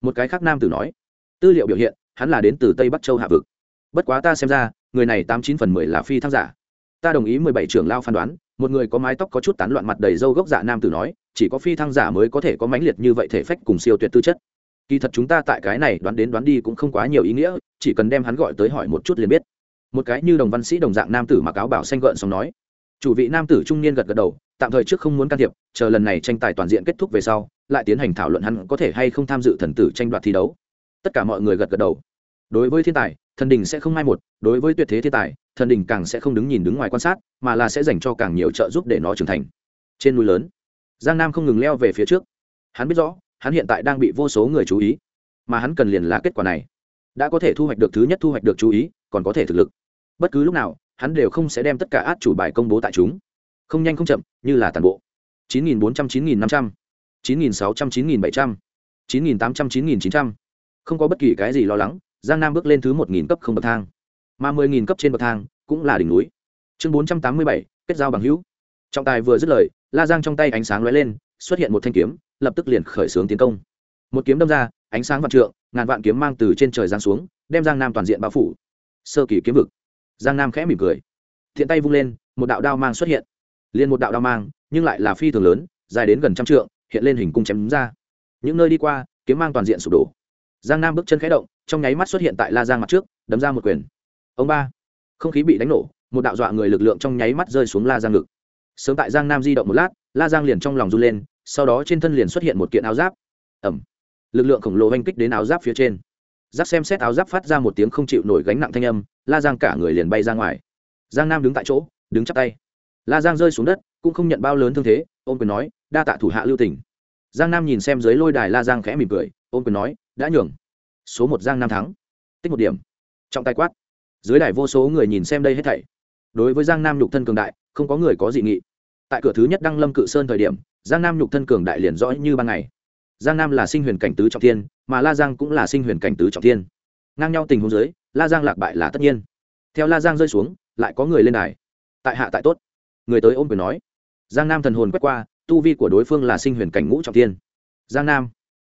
Một cái khác nam tử nói. Tư liệu biểu hiện, hắn là đến từ tây bắc châu hạ vực. Bất quá ta xem ra, người này tám chín phần mười là phi thăng giả. Ta đồng ý mười bảy trưởng lao phán đoán, một người có mái tóc có chút tán loạn mặt đầy râu gốc giả nam tử nói, chỉ có phi thăng giả mới có thể có mãnh liệt như vậy thể phách cùng siêu tuyệt tư chất. Kỳ thật chúng ta tại cái này đoán đến đoán đi cũng không quá nhiều ý nghĩa, chỉ cần đem hắn gọi tới hỏi một chút liền biết một cái như đồng văn sĩ đồng dạng nam tử mặc áo bảo xanh gợn xong nói. Chủ vị nam tử trung niên gật gật đầu, tạm thời trước không muốn can thiệp, chờ lần này tranh tài toàn diện kết thúc về sau, lại tiến hành thảo luận hắn có thể hay không tham dự thần tử tranh đoạt thi đấu. Tất cả mọi người gật gật đầu. Đối với thiên tài, thần đình sẽ không mai một, đối với tuyệt thế thiên tài, thần đình càng sẽ không đứng nhìn đứng ngoài quan sát, mà là sẽ dành cho càng nhiều trợ giúp để nó trưởng thành. Trên núi lớn, giang nam không ngừng leo về phía trước. Hắn biết rõ, hắn hiện tại đang bị vô số người chú ý, mà hắn cần liền là kết quả này. Đã có thể thu hoạch được thứ nhất thu hoạch được chú ý, còn có thể thực lực bất cứ lúc nào, hắn đều không sẽ đem tất cả át chủ bài công bố tại chúng. Không nhanh không chậm, như là toàn bộ. chín nghìn bốn trăm, chín nghìn năm trăm, chín nghìn sáu trăm, chín nghìn bảy trăm, chín nghìn tám trăm, chín nghìn chín trăm. Không có bất kỳ cái gì lo lắng, giang nam bước lên thứ một nghìn cấp không bậc thang. Mà mười nghìn cấp trên bậc thang cũng là đỉnh núi. Chương bốn trăm tám mươi bảy, kết giao bằng hữu. Trọng tài vừa dứt lời, la giang trong tay ánh sáng lóe lên, xuất hiện một thanh kiếm, lập tức liền khởi xướng tiến công. Một kiếm đâm ra, ánh sáng vạn trượng, ngàn vạn kiếm mang từ trên trời giang xuống, đem giang nam toàn diện bao phủ. Sơ kỳ kiếm vực giang nam khẽ mỉm cười thiện tay vung lên một đạo đao mang xuất hiện liền một đạo đao mang nhưng lại là phi thường lớn dài đến gần trăm trượng hiện lên hình cung chém ra những nơi đi qua kiếm mang toàn diện sụp đổ giang nam bước chân khẽ động trong nháy mắt xuất hiện tại la giang mặt trước đấm ra một quyền ông ba không khí bị đánh nổ một đạo dọa người lực lượng trong nháy mắt rơi xuống la giang ngực sớm tại giang nam di động một lát la giang liền trong lòng run lên sau đó trên thân liền xuất hiện một kiện áo giáp ẩm lực lượng khổng lồ oanh kích đến áo giáp phía trên giáp xem xét áo giáp phát ra một tiếng không chịu nổi gánh nặng thanh âm, la giang cả người liền bay ra ngoài. Giang nam đứng tại chỗ, đứng chắp tay. La giang rơi xuống đất, cũng không nhận bao lớn thương thế ôm quyền nói, đa tạ thủ hạ lưu tỉnh giang nam nhìn xem dưới lôi đài la giang khẽ mỉm cười ôm quyền nói, đã nhường. Số một giang nam thắng. Tích một điểm. Trọng tay quát. Dưới đài vô số người nhìn xem đây hết thảy. Đối với giang nam nhục thân cường đại, không có người có dị nghị. Tại cửa thứ nhất đăng lâm cự sơn thời điểm, giang nam nhục thân cường đại liền rõ như ban ngày. Giang nam là sinh huyền cảnh tứ trọng thiên mà la giang cũng là sinh huyền cảnh tứ trọng thiên. Ngang nhau tình huống dưới, la giang lạc bại là tất nhiên. Theo la giang rơi xuống, lại có người lên đài. Tại hạ tại tốt. Người tới ôm quyền nói. Giang nam thần hồn quét qua, tu vi của đối phương là sinh huyền cảnh ngũ trọng thiên. Giang nam.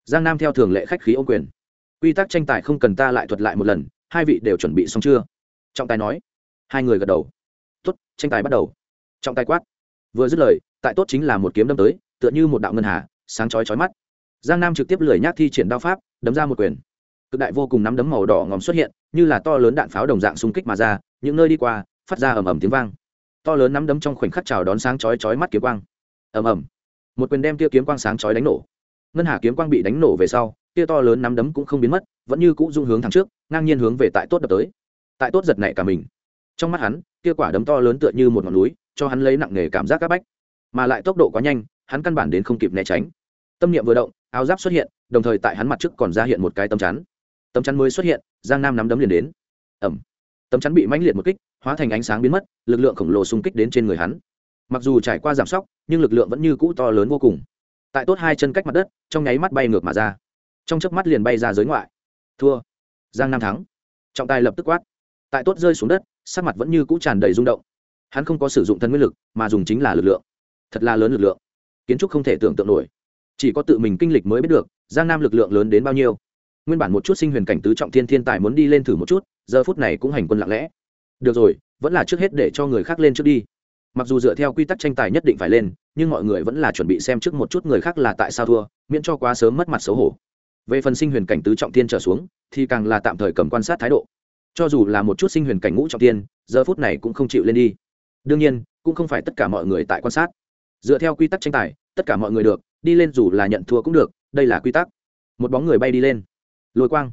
Giang nam theo thường lệ khách khí ôm quyền. Quy tắc tranh tài không cần ta lại thuật lại một lần, hai vị đều chuẩn bị xong chưa? Trọng tài nói. Hai người gật đầu. Tốt, tranh tài bắt đầu. Trọng tài quát. Vừa dứt lời, tại tốt chính là một kiếm đâm tới, tựa như một đạo ngân hà, sáng chói chói mắt giang nam trực tiếp lười nhác thi triển đao pháp, đấm ra một quyền. Cực đại vô cùng nắm đấm màu đỏ ngòm xuất hiện, như là to lớn đạn pháo đồng dạng xung kích mà ra, những nơi đi qua, phát ra ầm ầm tiếng vang. To lớn nắm đấm trong khoảnh khắc chào đón sáng chói chói mắt kiếm quang. Ầm ầm. Một quyền đem tia kiếm quang sáng chói đánh nổ. Ngân hà kiếm quang bị đánh nổ về sau tia to lớn nắm đấm cũng không biến mất, vẫn như cũ dung hướng thẳng trước, ngang nhiên hướng về tại tốt đập tới. Tại tốt giật nảy cả mình. Trong mắt hắn tia quả đấm to lớn tựa như một ngọn núi, cho hắn lấy nặng nề cảm giác áp bách. Mà lại tốc độ quá nhanh, hắn căn bản đến không kịp né tránh. Tâm niệm vừa động áo giáp xuất hiện, đồng thời tại hắn mặt trước còn ra hiện một cái tấm chắn. Tấm chắn mới xuất hiện, giang nam nắm đấm liền đến. Ẩm tấm chắn bị mãnh liệt một kích, hóa thành ánh sáng biến mất, lực lượng khổng lồ xung kích đến trên người hắn. Mặc dù trải qua giảm sóc, nhưng lực lượng vẫn như cũ to lớn vô cùng. Tại tốt hai chân cách mặt đất, trong nháy mắt bay ngược mà ra. Trong chớp mắt liền bay ra giới ngoại. Thua. Giang nam thắng. Trọng tài lập tức quát. Tại tốt rơi xuống đất, sắc mặt vẫn như cũ tràn đầy rung động. Hắn không có sử dụng thân nguyên lực, mà dùng chính là lực lượng. Thật là lớn lực lượng. Kiến trúc không thể tưởng tượng nổi chỉ có tự mình kinh lịch mới biết được, giang nam lực lượng lớn đến bao nhiêu. Nguyên bản một chút sinh huyền cảnh tứ trọng thiên thiên tài muốn đi lên thử một chút, giờ phút này cũng hành quân lặng lẽ. Được rồi, vẫn là trước hết để cho người khác lên trước đi. Mặc dù dựa theo quy tắc tranh tài nhất định phải lên, nhưng mọi người vẫn là chuẩn bị xem trước một chút người khác là tại sao thua, miễn cho quá sớm mất mặt xấu hổ. Về phần sinh huyền cảnh tứ trọng thiên trở xuống, thì càng là tạm thời cầm quan sát thái độ. Cho dù là một chút sinh huyền cảnh ngũ trọng thiên, giờ phút này cũng không chịu lên đi. Đương nhiên, cũng không phải tất cả mọi người tại quan sát. Dựa theo quy tắc tranh tài, tất cả mọi người được đi lên dù là nhận thua cũng được, đây là quy tắc. Một bóng người bay đi lên. Lôi quang.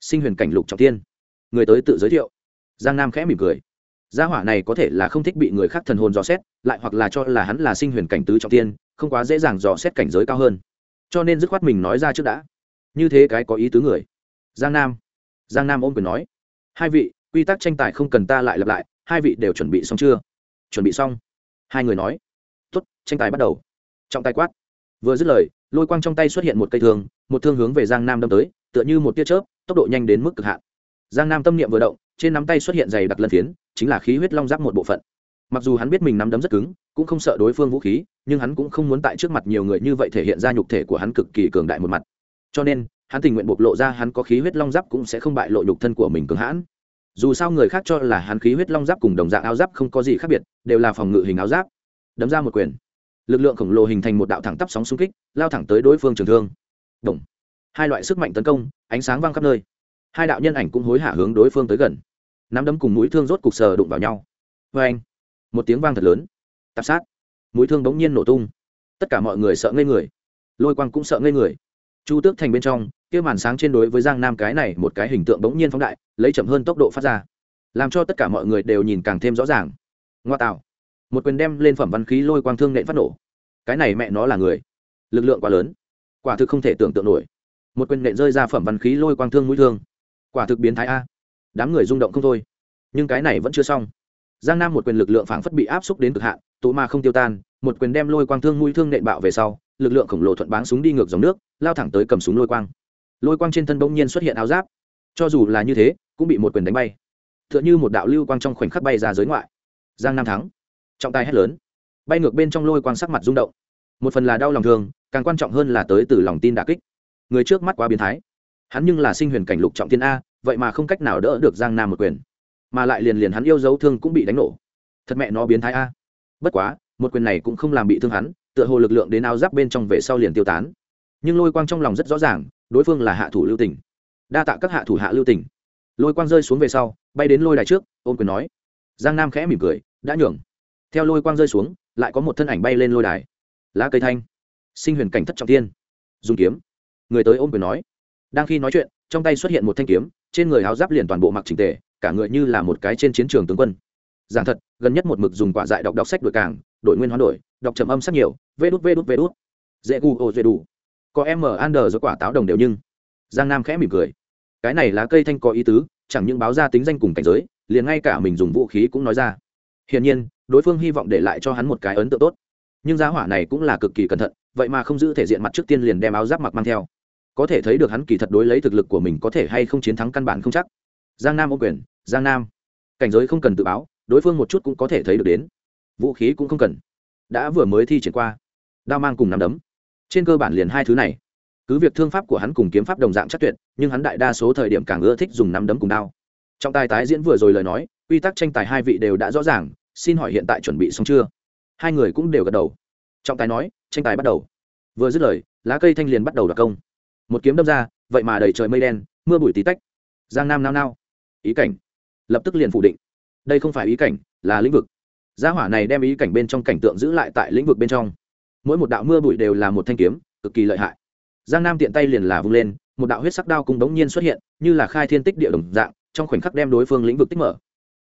Sinh huyền cảnh lục trọng thiên. Người tới tự giới thiệu. Giang nam khẽ mỉm cười. Gia hỏa này có thể là không thích bị người khác thần hồn dò xét, lại hoặc là cho là hắn là sinh huyền cảnh tứ trọng tiên không quá dễ dàng dò xét cảnh giới cao hơn. Cho nên dứt khoát mình nói ra trước đã. Như thế cái có ý tứ người. Giang nam. Giang nam ôm quyền nói. Hai vị, quy tắc tranh tài không cần ta lại lặp lại, hai vị đều chuẩn bị xong chưa? Chuẩn bị xong. Hai người nói. Tuất tranh tài bắt đầu. Trọng tài quát vừa dứt lời, lôi quang trong tay xuất hiện một cây thương, một thương hướng về giang nam đâm tới, tựa như một tia chớp, tốc độ nhanh đến mức cực hạn. Giang nam tâm niệm vừa động, trên nắm tay xuất hiện dày đặc lân phiến, chính là khí huyết long giáp một bộ phận. Mặc dù hắn biết mình nắm đấm rất cứng, cũng không sợ đối phương vũ khí, nhưng hắn cũng không muốn tại trước mặt nhiều người như vậy thể hiện ra nhục thể của hắn cực kỳ cường đại một mặt. Cho nên, hắn tình nguyện bộc lộ ra hắn có khí huyết long giáp cũng sẽ không bại lộ nhục thân của mình cường hãn. Dù sao người khác cho là hắn khí huyết long giáp cùng đồng dạng áo giáp không có gì khác biệt, đều là phòng ngự hình áo giáp. Đấm ra một quyền lực lượng khổng lồ hình thành một đạo thẳng tắp sóng xung kích, lao thẳng tới đối phương trường thương. Động. hai loại sức mạnh tấn công, ánh sáng vang khắp nơi. Hai đạo nhân ảnh cũng hối hả hướng đối phương tới gần. Nắm đấm cùng mũi thương rốt cục sờ đụng vào nhau. Vê anh. Một tiếng vang thật lớn. Tạp sát. Mũi thương bỗng nhiên nổ tung. Tất cả mọi người sợ ngây người. Lôi quang cũng sợ ngây người. Chu tước thành bên trong, kia màn sáng trên đối với giang nam cái này một cái hình tượng bỗng nhiên phóng đại, lấy chậm hơn tốc độ phát ra. Làm cho tất cả mọi người đều nhìn càng thêm rõ ràng. Ngoa tạo một quyền đem lên phẩm văn khí lôi quang thương nện phát nổ. Cái này mẹ nó là người. Lực lượng quá lớn. Quả thực không thể tưởng tượng nổi. Một quyền nện rơi ra phẩm văn khí lôi quang thương mũi thương. Quả thực biến thái a. Đám người rung động không thôi. Nhưng cái này vẫn chưa xong. Giang nam một quyền lực lượng phảng phất bị áp xúc đến cực hạn, tụ ma không tiêu tan, một quyền đem lôi quang thương mũi thương nện bạo về sau, lực lượng khổng lồ thuận báng súng đi ngược dòng nước, lao thẳng tới cầm súng lôi quang. Lôi quang trên thân bỗng nhiên xuất hiện áo giáp. Cho dù là như thế, cũng bị một quyền đánh bay. T h ư ợ n h ư một đạo lưu quang trong khoảnh khắc bay ra giới ngoại. Giang nam thắng trọng tài hét lớn. Bay ngược bên trong lôi quang sắc mặt rung động. Một phần là đau lòng thương, càng quan trọng hơn là tới từ lòng tin đà kích. Người trước mắt quá biến thái. Hắn nhưng là sinh huyền cảnh lục trọng tiên a, vậy mà không cách nào đỡ được giang nam một quyền. Mà lại liền liền hắn yêu dấu thương cũng bị đánh nổ. Thật mẹ nó biến thái a. Bất quá, một quyền này cũng không làm bị thương hắn, tựa hồ lực lượng đến áo giáp bên trong về sau liền tiêu tán. Nhưng lôi quang trong lòng rất rõ ràng, đối phương là hạ thủ lưu tỉnh đa tạ các hạ thủ hạ lưu tỉnh lôi quang rơi xuống về sau, bay đến lôi đài trước ôm quyền nói. Giang nam khẽ mỉm cười, đã nhường theo lôi quang rơi xuống, lại có một thân ảnh bay lên lôi đài. Lá cây thanh. Sinh huyền cảnh thất trọng tiên dùng kiếm. Người tới ôm quyền nói. Đang khi nói chuyện, trong tay xuất hiện một thanh kiếm, trên người áo giáp liền toàn bộ mặc trình tề, cả người như là một cái trên chiến trường tướng quân. Giảng thật, gần nhất một mực dùng quả dại đọc đọc sách đổi càng, đổi nguyên hoán đổi, đọc trầm âm sắc nhiều, vê đút vê đút vê đút. Dễ gu, ô, dễ đủ. Có em mở an đờ do quả táo đồng đều nhưng. Giang nam khẽ mỉm cười. Cái này lá cây thanh có ý tứ, chẳng những báo ra tính danh cùng cảnh giới, liền ngay cả mình dùng vũ khí cũng nói ra. Hiển nhiên đối phương hy vọng để lại cho hắn một cái ấn tượng tốt. Nhưng giá hỏa này cũng là cực kỳ cẩn thận, vậy mà không giữ thể diện mặt trước tiên liền đem áo giáp mặc mang theo. Có thể thấy được hắn kỳ thật đối lấy thực lực của mình có thể hay không chiến thắng căn bản không chắc. Giang nam ô quyền, giang nam. Cảnh giới không cần tự báo, đối phương một chút cũng có thể thấy được đến. Vũ khí cũng không cần. Đã vừa mới thi triển qua. Đao mang cùng nắm đấm. Trên cơ bản liền hai thứ này. Cứ việc thương pháp của hắn cùng kiếm pháp đồng dạng chắc tuyệt, nhưng hắn đại đa số thời điểm càng ưa thích dùng nắm đấm cùng đao. Trong tài tái diễn vừa rồi lời nói, quy tắc tranh tài hai vị đều đã rõ ràng xin hỏi hiện tại chuẩn bị xong chưa? Hai người cũng đều gật đầu. Trọng tài nói, tranh tài bắt đầu. Vừa dứt lời, lá cây thanh liền bắt đầu đặc công. Một kiếm đâm ra, vậy mà đầy trời mây đen, mưa bụi tí tách. Giang nam nao nao. Ý cảnh. Lập tức liền phủ định. Đây không phải ý cảnh, là lĩnh vực. Gia hỏa này đem ý cảnh bên trong cảnh tượng giữ lại tại lĩnh vực bên trong. Mỗi một đạo mưa bụi đều là một thanh kiếm, cực kỳ lợi hại. Giang nam tiện tay liền là vung lên, một đạo huyết sắc đao cung đống nhiên xuất hiện, như là khai thiên tích địa đồng dạng, trong khoảnh khắc đem đối phương lĩnh vực tích mở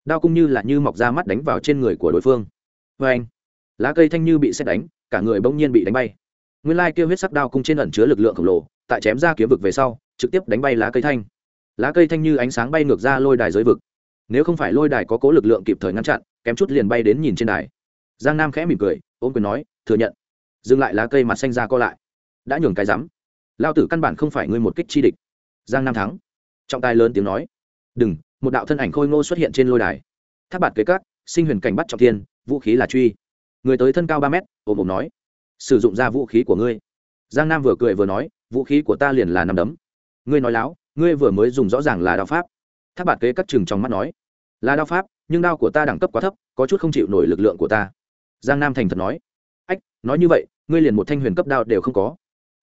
đao cung như là như mọc ra mắt đánh vào trên người của đối phương. Vê anh, lá cây thanh như bị xét đánh, cả người bỗng nhiên bị đánh bay. Nguyên lai kêu huyết sắc đao cung trên ẩn chứa lực lượng khổng lồ, tại chém ra kiếm vực về sau, trực tiếp đánh bay lá cây thanh. Lá cây thanh như ánh sáng bay ngược ra lôi đài giới vực. Nếu không phải lôi đài có cố lực lượng kịp thời ngăn chặn, kém chút liền bay đến nhìn trên đài. Giang nam khẽ mỉm cười ôm quyền nói, thừa nhận. Dừng lại lá cây mặt xanh ra co lại. Đã nhường cái rắm. Lao tử căn bản không phải ngươi một kích chi địch. Giang nam thắng. Trọng tài lớn tiếng nói. Đừng một đạo thân ảnh khôi ngô xuất hiện trên lôi đài. Tháp bạt kế cát sinh huyền cảnh bắt trọng thiên, vũ khí là truy. Người tới thân cao ba mét ồ ôm nói, sử dụng ra vũ khí của ngươi. Giang nam vừa cười vừa nói, vũ khí của ta liền là nằm đấm. Ngươi nói láo, ngươi vừa mới dùng rõ ràng là đao pháp. Tháp bạt kế cắt chừng trong mắt nói, là đao pháp, nhưng đao của ta đẳng cấp quá thấp, có chút không chịu nổi lực lượng của ta. Giang nam thành thật nói, ách, nói như vậy, ngươi liền một thanh huyền cấp đao đều không có.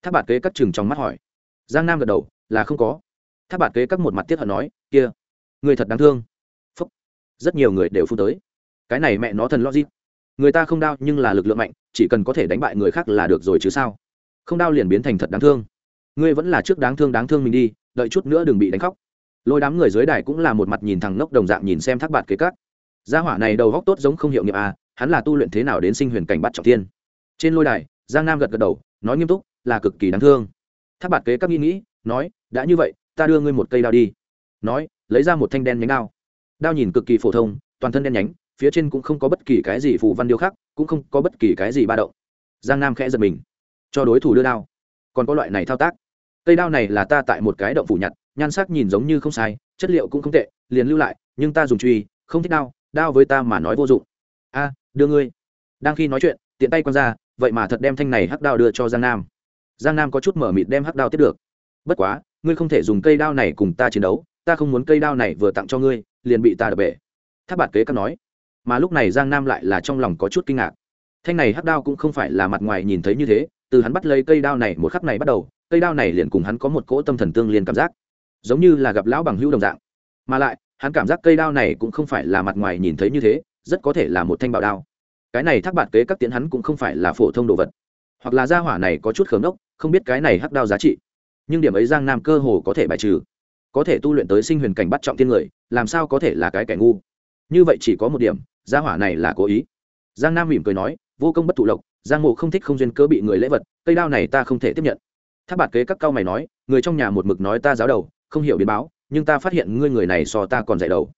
Tháp bạt kế cắt chừng trong mắt hỏi. Giang nam gật đầu, là không có. Tháp bạt kế cắt một mặt tiết hận nói, kia người thật đáng thương. Phúc. Rất nhiều người đều phun tới. Cái này mẹ nó thần logic. Người ta không đau nhưng là lực lượng mạnh, chỉ cần có thể đánh bại người khác là được rồi chứ sao? Không đau liền biến thành thật đáng thương. Ngươi vẫn là trước đáng thương đáng thương mình đi, đợi chút nữa đừng bị đánh khóc. Lôi đám người dưới đài cũng là một mặt nhìn thằng ngốc đồng dạng nhìn xem thác bạt kế cắt gia hỏa này đầu góc tốt giống không hiệu nghiệm à hắn là tu luyện thế nào đến sinh huyền cảnh bắt trọng tiên trên lôi đài, giang nam gật gật đầu, nói nghiêm túc, là cực kỳ đáng thương. Thác bạt kế các nghĩ nghĩ, nói, đã như vậy, ta đưa ngươi một cây đao đi nói, lấy ra một thanh đen nhánh đao. Đao nhìn cực kỳ phổ thông, toàn thân đen nhánh, phía trên cũng không có bất kỳ cái gì phù văn điêu khắc, cũng không có bất kỳ cái gì ba động. Giang nam khẽ giật mình. Cho đối thủ đưa đao. Còn có loại này thao tác. Cây đao này là ta tại một cái động phủ nhặt, nhan sắc nhìn giống như không sai, chất liệu cũng không tệ, liền lưu lại, nhưng ta dùng truy, không thích đao đao với ta mà nói vô dụng. A, đưa ngươi. Đang khi nói chuyện, tiện tay q ra, vậy mà thật đem thanh này hắc đao đưa cho giang nam. Giang nam có chút mở mịt đem hắc đao tiếp được. Bất quá, ngươi không thể dùng cây đao này cùng ta chiến đấu ta không muốn cây đao này vừa tặng cho ngươi, liền bị ta đập bể. Tháp bạt kế các nói. Mà lúc này giang nam lại là trong lòng có chút kinh ngạc. Thanh này hắc đao cũng không phải là mặt ngoài nhìn thấy như thế, từ hắn bắt lấy cây đao này một khắc này bắt đầu, cây đao này liền cùng hắn có một cỗ tâm thần tương liên cảm giác, giống như là gặp lão bằng hữu đồng dạng. Mà lại, hắn cảm giác cây đao này cũng không phải là mặt ngoài nhìn thấy như thế, rất có thể là một thanh bảo đao. Cái này thác bạt kế các tiến hắn cũng không phải là phổ thông đồ vật. Hoặc là gia hỏa này có chút khớm đốc không biết cái này hắc đao giá trị. Nhưng điểm ấy giang nam cơ hồ có thể bài trừ có thể tu luyện tới sinh huyền cảnh bắt trọng thiên người, làm sao có thể là cái kẻ ngu? Như vậy chỉ có một điểm, gia hỏa này là cố ý. Giang nam mỉm cười nói, vô công bất thụ lộc, giang mộ không thích không duyên cơ bị người lễ vật, cây đao này ta không thể tiếp nhận. Tháp bạt kế các cao mày nói, người trong nhà một mực nói ta giáo đầu, không hiểu biến báo, nhưng ta phát hiện ngươi người này so ta còn dạy đầu.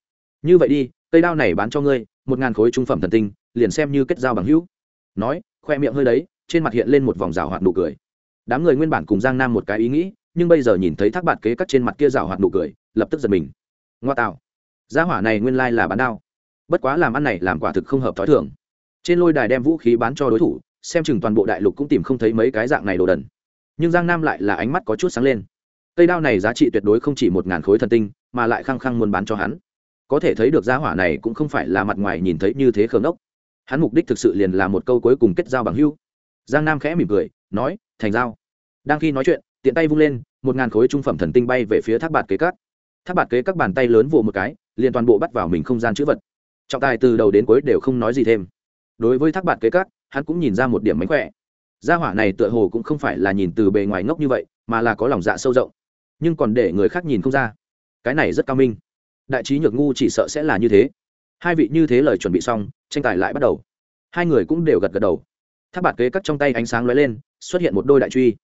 Như vậy đi, cây đao này bán cho ngươi, một ngàn khối trung phẩm thần tinh, liền xem như kết giao bằng hữu. Nói, khoe miệng hơi đấy, trên mặt hiện lên một vòng rào hoạt nụ cười. Đám người nguyên bản cùng giang nam một cái ý nghĩ nhưng bây giờ nhìn thấy thác bạt kế cắt trên mặt kia rào hoạt nụ cười, lập tức giật mình. Ngoa tạo. Gia hỏa này nguyên lai là bán đao. Bất quá làm ăn này làm quả thực không hợp t h ó i thường. Trên lôi đài đem vũ khí bán cho đối thủ, xem chừng toàn bộ đại lục cũng tìm không thấy mấy cái dạng này đồ đần. Nhưng giang nam lại là ánh mắt có chút sáng lên. Cây đao này giá trị tuyệt đối không chỉ một ngàn khối thần tinh, mà lại khăng khăng muốn bán cho hắn. Có thể thấy được gia hỏa này cũng không phải là mặt ngoài nhìn thấy như thế khớm ốc hắn mục đích thực sự liền là một câu cuối cùng kết giao bằng hưu giang nam khẽ mỉm cười, nói, thành giao. Đang khi nói chuyện, tiện tay vung lên một ngàn khối trung phẩm thần tinh bay về phía thác bạt kế cắt thác bạt kế các bàn tay lớn vỗ một cái liền toàn bộ bắt vào mình không gian chữ vật. Trọng tài từ đầu đến cuối đều không nói gì thêm. Đối với thác bạt kế cắt, hắn cũng nhìn ra một điểm mánh khỏe. Gia hỏa này tựa hồ cũng không phải là nhìn từ bề ngoài ngốc như vậy mà là có lòng dạ sâu rộng. Nhưng còn để người khác nhìn không ra. Cái này rất cao minh. Đại trí nhược ngu chỉ sợ sẽ là như thế. Hai vị như thế lời chuẩn bị xong tranh tài lại bắt đầu. Hai người cũng đều gật gật đầu. Tháp bạt kế cắt trong tay ánh sáng lóe lên xuất hiện một đôi đại truy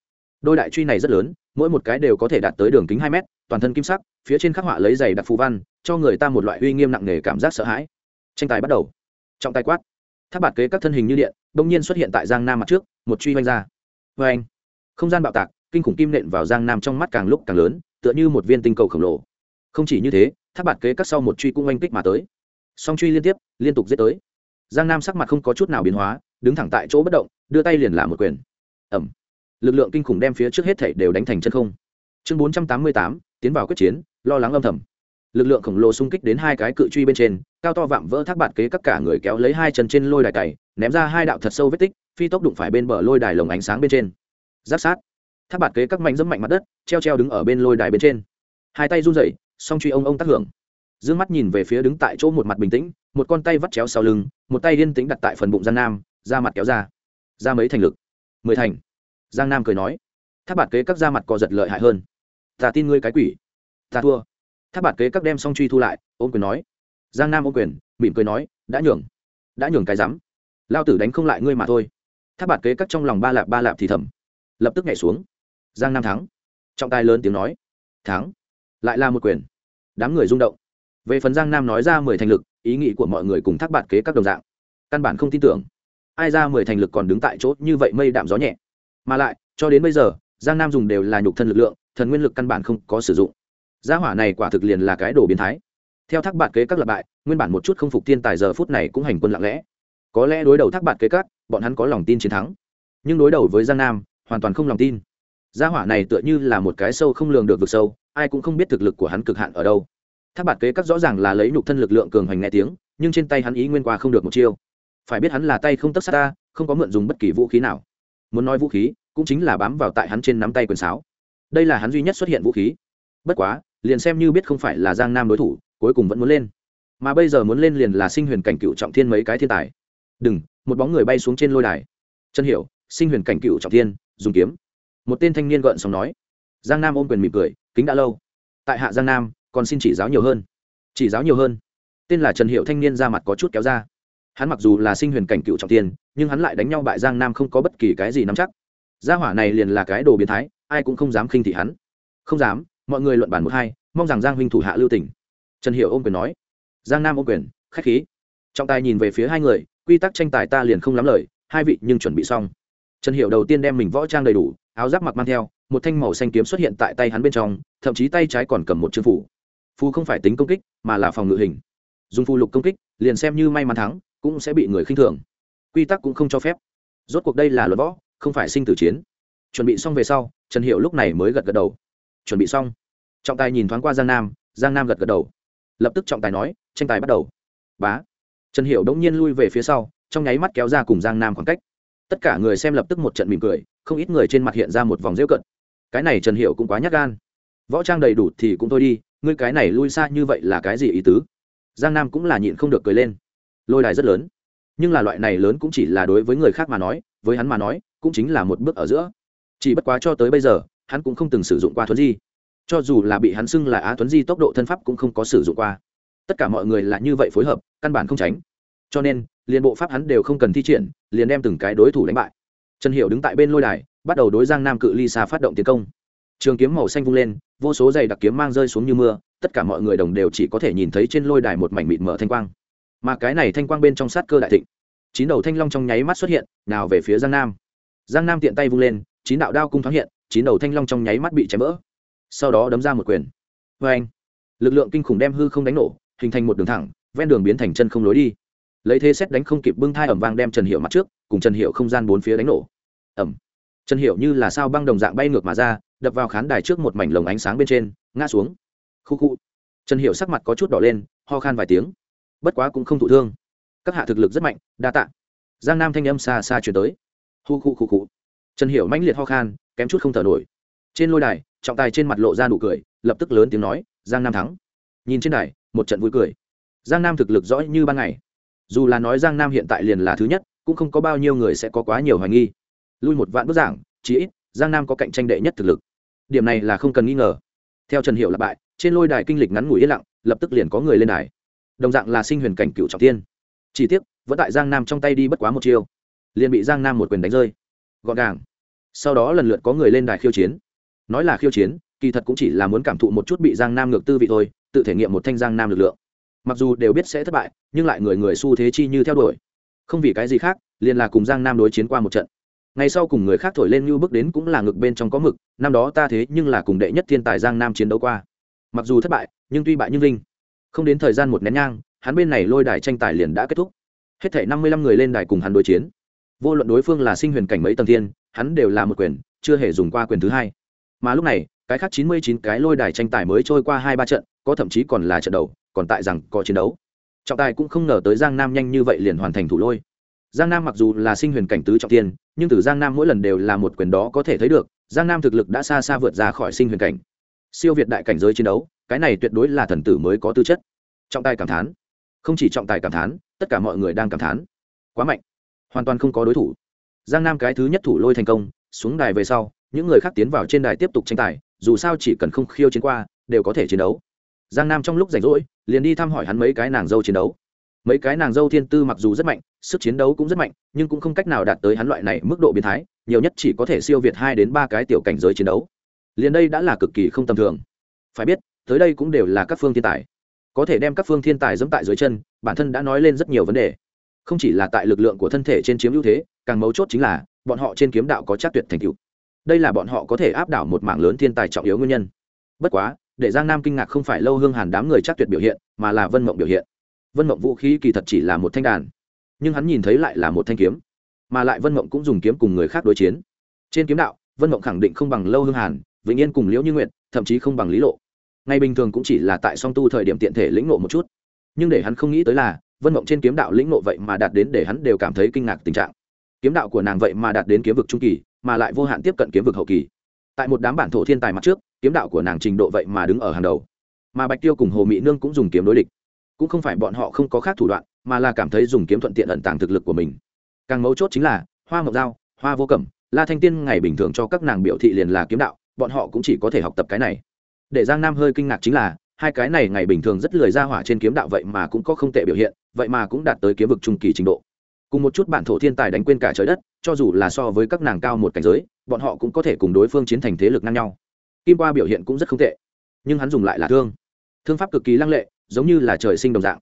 đôi đại truy này rất lớn, mỗi một cái đều có thể đạt tới đường kính hai mét, toàn thân kim sắc, phía trên khắc họa lấy giày đặc phù văn, cho người ta một loại uy nghiêm nặng nề cảm giác sợ hãi. Tranh tài bắt đầu. Trọng tài quát. Tháp bạt kế các thân hình như điện đông nhiên xuất hiện tại giang nam mặt trước, một truy oanh ra. Vê anh không gian bạo tạc, kinh khủng kim nện vào giang nam trong mắt càng lúc càng lớn, tựa như một viên tinh cầu khổng lồ. Không chỉ như thế, tháp bạt kế các sau một truy cũng oanh kích mà tới. Song truy liên tiếp, liên tục giết tới. Giang nam sắc mặt không có chút nào biến hóa, đứng thẳng tại chỗ bất động, đưa tay liền làm một quyền. Ẩm lực lượng kinh khủng đem phía trước hết thảy đều đánh thành chân không. Chương bốn trăm tám mươi tám, tiến vào quyết chiến, lo lắng âm thầm. Lực lượng khổng lồ xung kích đến hai cái cự truy bên trên, cao to vạm vỡ thác bạt kế các cả người kéo lấy hai chân trên lôi đài cày, ném ra hai đạo thật sâu vết tích, phi tốc đụng phải bên bờ lôi đài lồng ánh sáng bên trên. Giáp sát. Thác bạt kế các mạnh dẫm mạnh mặt đất, treo treo đứng ở bên lôi đài bên trên. Hai tay run rẩy, song truy ông ông tác hưởng. D mắt nhìn về phía đứng tại chỗ một mặt bình tĩnh, một con tay vắt chéo sau lưng, một tay điên tĩnh đặt tại phần bụng gian nam ra mặt kéo ra. Ra mấy thành lực? Mười thành giang nam cười nói, tháp bạt kế các da mặt cò giật lợi hại hơn. Ta tin ngươi cái quỷ. Ta thua. Tháp bạt kế các đem xong truy thu lại ôm quyền nói. Giang nam ôm quyền, mỉm cười nói, đã nhường đã nhường cái rắm. Lao tử đánh không lại ngươi mà thôi. Tháp bạt kế các trong lòng ba lạp ba lạp thì thầm, lập tức nhảy xuống. Giang nam thắng. Trọng tài lớn tiếng nói, thắng. Lại là một quyền. Đám người rung động. Về phần giang nam nói ra mười thành lực, ý nghĩ của mọi người cùng thác bạt kế các đồng dạng. Căn bản không tin tưởng. Ai ra mười thành lực còn đứng tại chỗ như vậy mây đạm gió nhẹ mà lại, cho đến bây giờ, giang nam dùng đều là nhục thân lực lượng, thần nguyên lực căn bản không có sử dụng. Gia hỏa này quả thực liền là cái đồ biến thái. Theo thác bạt kế các lập bại, nguyên bản một chút không phục thiên tài giờ phút này cũng hành quân lặng lẽ. Có lẽ đối đầu thác bạt kế các, bọn hắn có lòng tin chiến thắng. Nhưng đối đầu với giang nam, hoàn toàn không lòng tin. Gia hỏa này tựa như là một cái sâu không lường được vực sâu, ai cũng không biết thực lực của hắn cực hạn ở đâu. Thác bạt kế các rõ ràng là lấy nhục thân lực lượng cường hoành nghe tiếng, nhưng trên tay hắn ý nguyên qua không được một chiêu. Phải biết hắn là tay không tất sát ta, không có mượn dùng bất kỳ vũ khí nào muốn nói vũ khí, cũng chính là bám vào tại hắn trên nắm tay quyền sáo. Đây là hắn duy nhất xuất hiện vũ khí. Bất quá, liền xem như biết không phải là giang nam đối thủ, cuối cùng vẫn muốn lên. Mà bây giờ muốn lên liền là sinh huyền cảnh cựu trọng thiên mấy cái thiên tài. Đừng, một bóng người bay xuống trên lôi đài. Chân hiểu, sinh huyền cảnh cựu trọng thiên, dùng kiếm. Một tên thanh niên gợn xong nói. Giang nam ôm quyền mỉm cười, kính đã lâu. Tại hạ giang nam, còn xin chỉ giáo nhiều hơn. Chỉ giáo nhiều hơn. Tên là trần hiệu thanh niên ra mặt có chút kéo ra hắn mặc dù là sinh huyền cảnh cựu trọng tiên, nhưng hắn lại đánh nhau bại giang nam không có bất kỳ cái gì nắm chắc. Gia hỏa này liền là cái đồ biến thái, ai cũng không dám khinh thị hắn. Không dám, mọi người luận bản một hai, mong rằng giang huynh thủ hạ lưu tỉnh trần hiệu ôm quyền nói. Giang nam ôm quyền, khách khí. Trọng tài nhìn về phía hai người, quy tắc tranh tài ta liền không lắm lời, hai vị nhưng chuẩn bị xong. Trần hiệu đầu tiên đem mình võ trang đầy đủ, áo giáp mặc mang theo, một thanh màu xanh kiếm xuất hiện tại tay hắn bên trong, thậm chí tay trái còn cầm một chương phủ. Phù không phải tính công kích, mà là phòng ngự hình. Dùng phù lục công kích, liền xem như may mắn thắng cũng sẽ bị người khinh thường. Quy tắc cũng không cho phép. Rốt cuộc đây là luật võ, không phải sinh tử chiến. Chuẩn bị xong về sau, trần hiệu lúc này mới gật gật đầu. Chuẩn bị xong. Trọng tài nhìn thoáng qua giang nam giang nam gật gật đầu. Lập tức trọng tài nói, tranh tài bắt đầu. Bá. Trần hiệu đống nhiên lui về phía sau, trong nháy mắt kéo ra cùng giang nam khoảng cách. Tất cả người xem lập tức một trận mỉm cười, không ít người trên mặt hiện ra một vòng rêu cận cái này trần hiệu cũng quá nhát gan. Võ trang đầy đủ thì cũng thôi đi, ngươi cái này lui xa như vậy là cái gì ý tứ? Giang nam cũng là nhịn không được cười lên lôi đài rất lớn. Nhưng là loại này lớn cũng chỉ là đối với người khác mà nói, với hắn mà nói, cũng chính là một bước ở giữa. Chỉ bất quá cho tới bây giờ, hắn cũng không từng sử dụng qua thuấn di. Cho dù là bị hắn xưng là á thuấn di tốc độ thân pháp cũng không có sử dụng qua. Tất cả mọi người là như vậy phối hợp, căn bản không tránh. Cho nên, liền bộ pháp hắn đều không cần thi triển, liền đem từng cái đối thủ đánh bại. Trần hiệu đứng tại bên lôi đài, bắt đầu đối giang nam cự ly xa phát động tiến công. Trường kiếm màu xanh vung lên, vô số giày đặc kiếm mang rơi xuống như mưa, tất cả mọi người đồng đều chỉ có thể nhìn thấy trên lôi đài một mảnh mịt mở thanh quang mà cái này thanh quang bên trong sát cơ đại thịnh. Chín đầu thanh long trong nháy mắt xuất hiện, nào về phía giang nam. Giang nam tiện tay vung lên, chín đạo đao cung thoáng hiện, chín đầu thanh long trong nháy mắt bị chém vỡ. Sau đó đấm ra một quyền. Vê anh, lực lượng kinh khủng đem hư không đánh nổ, hình thành một đường thẳng, ven đường biến thành chân không lối đi. Lấy thế xét đánh không kịp bưng thai ẩm vang đem trần hiệu mặt trước, cùng trần hiệu không gian bốn phía đánh nổ. Ẩm. Trần hiệu như là sao băng đồng dạng bay ngược mà ra, đập vào khán đài trước một mảnh lồng ánh sáng bên trên, ngã xuống. Khu khu. Trần hiệu sắc mặt có chút đỏ lên, ho khan vài tiếng bất quá cũng không thụ thương. Các hạ thực lực rất mạnh, đa tạ. Giang nam thanh âm xa xa chuyển tới. Hu khu khu khu. Trần Hiểu mãnh liệt ho khan, kém chút không thở nổi. Trên lôi đài, trọng tài trên mặt lộ ra nụ cười, lập tức lớn tiếng nói, giang nam thắng. Nhìn trên đài, một trận vui cười. Giang nam thực lực rõ như ban ngày. Dù là nói giang nam hiện tại liền là thứ nhất, cũng không có bao nhiêu người sẽ có quá nhiều hoài nghi. Lui một vạn bức giảng chỉ ít, giang nam có cạnh tranh đệ nhất thực lực. Điểm này là không cần nghi ngờ. Theo trần hiệu là bại trên lôi đài kinh lịch ngắn ngủi yên lặng, lập tức liền có người lên đài đồng dạng là sinh huyền cảnh cựu trọng thiên, chỉ tiếc vẫn tại giang nam trong tay đi bất quá một chiêu liền bị giang nam một quyền đánh rơi. Gọn gàng. Sau đó lần lượt có người lên đài khiêu chiến. Nói là khiêu chiến kỳ thật cũng chỉ là muốn cảm thụ một chút bị giang nam ngược tư vị thôi tự thể nghiệm một thanh giang nam lực lượng. Mặc dù đều biết sẽ thất bại nhưng lại người người xu thế chi như theo đuổi. Không vì cái gì khác liền là cùng giang nam đối chiến qua một trận. Ngày sau cùng người khác thổi lên như bước đến cũng là ngực bên trong có mực năm đó ta thế nhưng là cùng đệ nhất thiên tài giang nam chiến đấu qua. Mặc dù thất bại nhưng tuy bại nhưng linh không đến thời gian một nén nhang, hắn bên này lôi đài tranh tài liền đã kết thúc. Hết thể năm mươi lăm người lên đài cùng hắn đối chiến. Vô luận đối phương là sinh huyền cảnh mấy tầng thiên, hắn đều là một quyền, chưa hề dùng qua quyền thứ hai. Mà lúc này, cái khác chín mươi chín cái lôi đài tranh tài mới trôi qua hai ba trận, có thậm chí còn là trận đầu, còn tại rằng có chiến đấu. Trọng tài cũng không ngờ tới giang nam nhanh như vậy liền hoàn thành thủ lôi. Giang nam mặc dù là sinh huyền cảnh tứ trọng tiên nhưng từ giang nam mỗi lần đều là một quyền đó có thể thấy được, giang nam thực lực đã xa xa vượt ra khỏi sinh huyền cảnh. Siêu việt đại cảnh giới chiến đấu cái này tuyệt đối là thần tử mới có tư chất. Trọng tài cảm thán. Không chỉ trọng tài cảm thán, tất cả mọi người đang cảm thán. Quá mạnh. Hoàn toàn không có đối thủ. Giang nam cái thứ nhất thủ lôi thành công, xuống đài về sau, những người khác tiến vào trên đài tiếp tục tranh tài, dù sao chỉ cần không khiêu chiến qua, đều có thể chiến đấu. Giang nam trong lúc rảnh rỗi, liền đi thăm hỏi hắn mấy cái nàng dâu chiến đấu. Mấy cái nàng dâu thiên tư mặc dù rất mạnh, sức chiến đấu cũng rất mạnh, nhưng cũng không cách nào đạt tới hắn loại này mức độ biến thái, nhiều nhất chỉ có thể siêu việt hai đến ba cái tiểu cảnh giới chiến đấu. Liền đây đã là cực kỳ không tầm thường. Phải biết tới đây cũng đều là các phương thiên tài. Có thể đem các phương thiên tài dẫm tại dưới chân, bản thân đã nói lên rất nhiều vấn đề. Không chỉ là tại lực lượng của thân thể trên chiếm ưu thế, càng mấu chốt chính là, bọn họ trên kiếm đạo có chắc tuyệt thành tựu. Đây là bọn họ có thể áp đảo một mảng lớn thiên tài trọng yếu nguyên nhân. Bất quá, để giang nam kinh ngạc không phải lâu hương hàn đám người chắc tuyệt biểu hiện, mà là vân mộng biểu hiện. Vân mộng vũ khí kỳ thật chỉ là một thanh đàn, nhưng hắn nhìn thấy lại là một thanh kiếm, mà lại vân mộng cũng dùng kiếm cùng người khác đối chiến. Trên kiếm đạo, vân mộng khẳng định không bằng lâu hương hàn, vĩnh yên cùng liễu như nguyện thậm chí không bằng lý lộ ngày bình thường cũng chỉ là tại song tu thời điểm tiện thể lĩnh nộ một chút. Nhưng để hắn không nghĩ tới là, vân mộng trên kiếm đạo lĩnh nộ vậy mà đạt đến để hắn đều cảm thấy kinh ngạc tình trạng. Kiếm đạo của nàng vậy mà đạt đến kiếm vực trung kỳ, mà lại vô hạn tiếp cận kiếm vực hậu kỳ. Tại một đám bản thổ thiên tài mặt trước, kiếm đạo của nàng trình độ vậy mà đứng ở hàng đầu. Mà bạch tiêu cùng hồ mỹ nương cũng dùng kiếm đối địch. Cũng không phải bọn họ không có khác thủ đoạn, mà là cảm thấy dùng kiếm thuận tiện ẩn tàng thực lực của mình. Càng mấu chốt chính là, hoa mộc dao hoa vô cẩm, la thanh tiên ngày bình thường cho các nàng biểu thị liền là kiếm đạo, bọn họ cũng chỉ có thể học tập cái này để giang nam hơi kinh ngạc chính là, hai cái này ngày bình thường rất lười ra hỏa trên kiếm đạo vậy mà cũng có không tệ biểu hiện, vậy mà cũng đạt tới kiếm vực trung kỳ trình độ. Cùng một chút bản thổ thiên tài đánh quên cả trời đất, cho dù là so với các nàng cao một cảnh giới, bọn họ cũng có thể cùng đối phương chiến thành thế lực ngang nhau. Kim qua biểu hiện cũng rất không tệ, nhưng hắn dùng lại là thương. Thương pháp cực kỳ lăng lệ, giống như là trời sinh đồng dạng.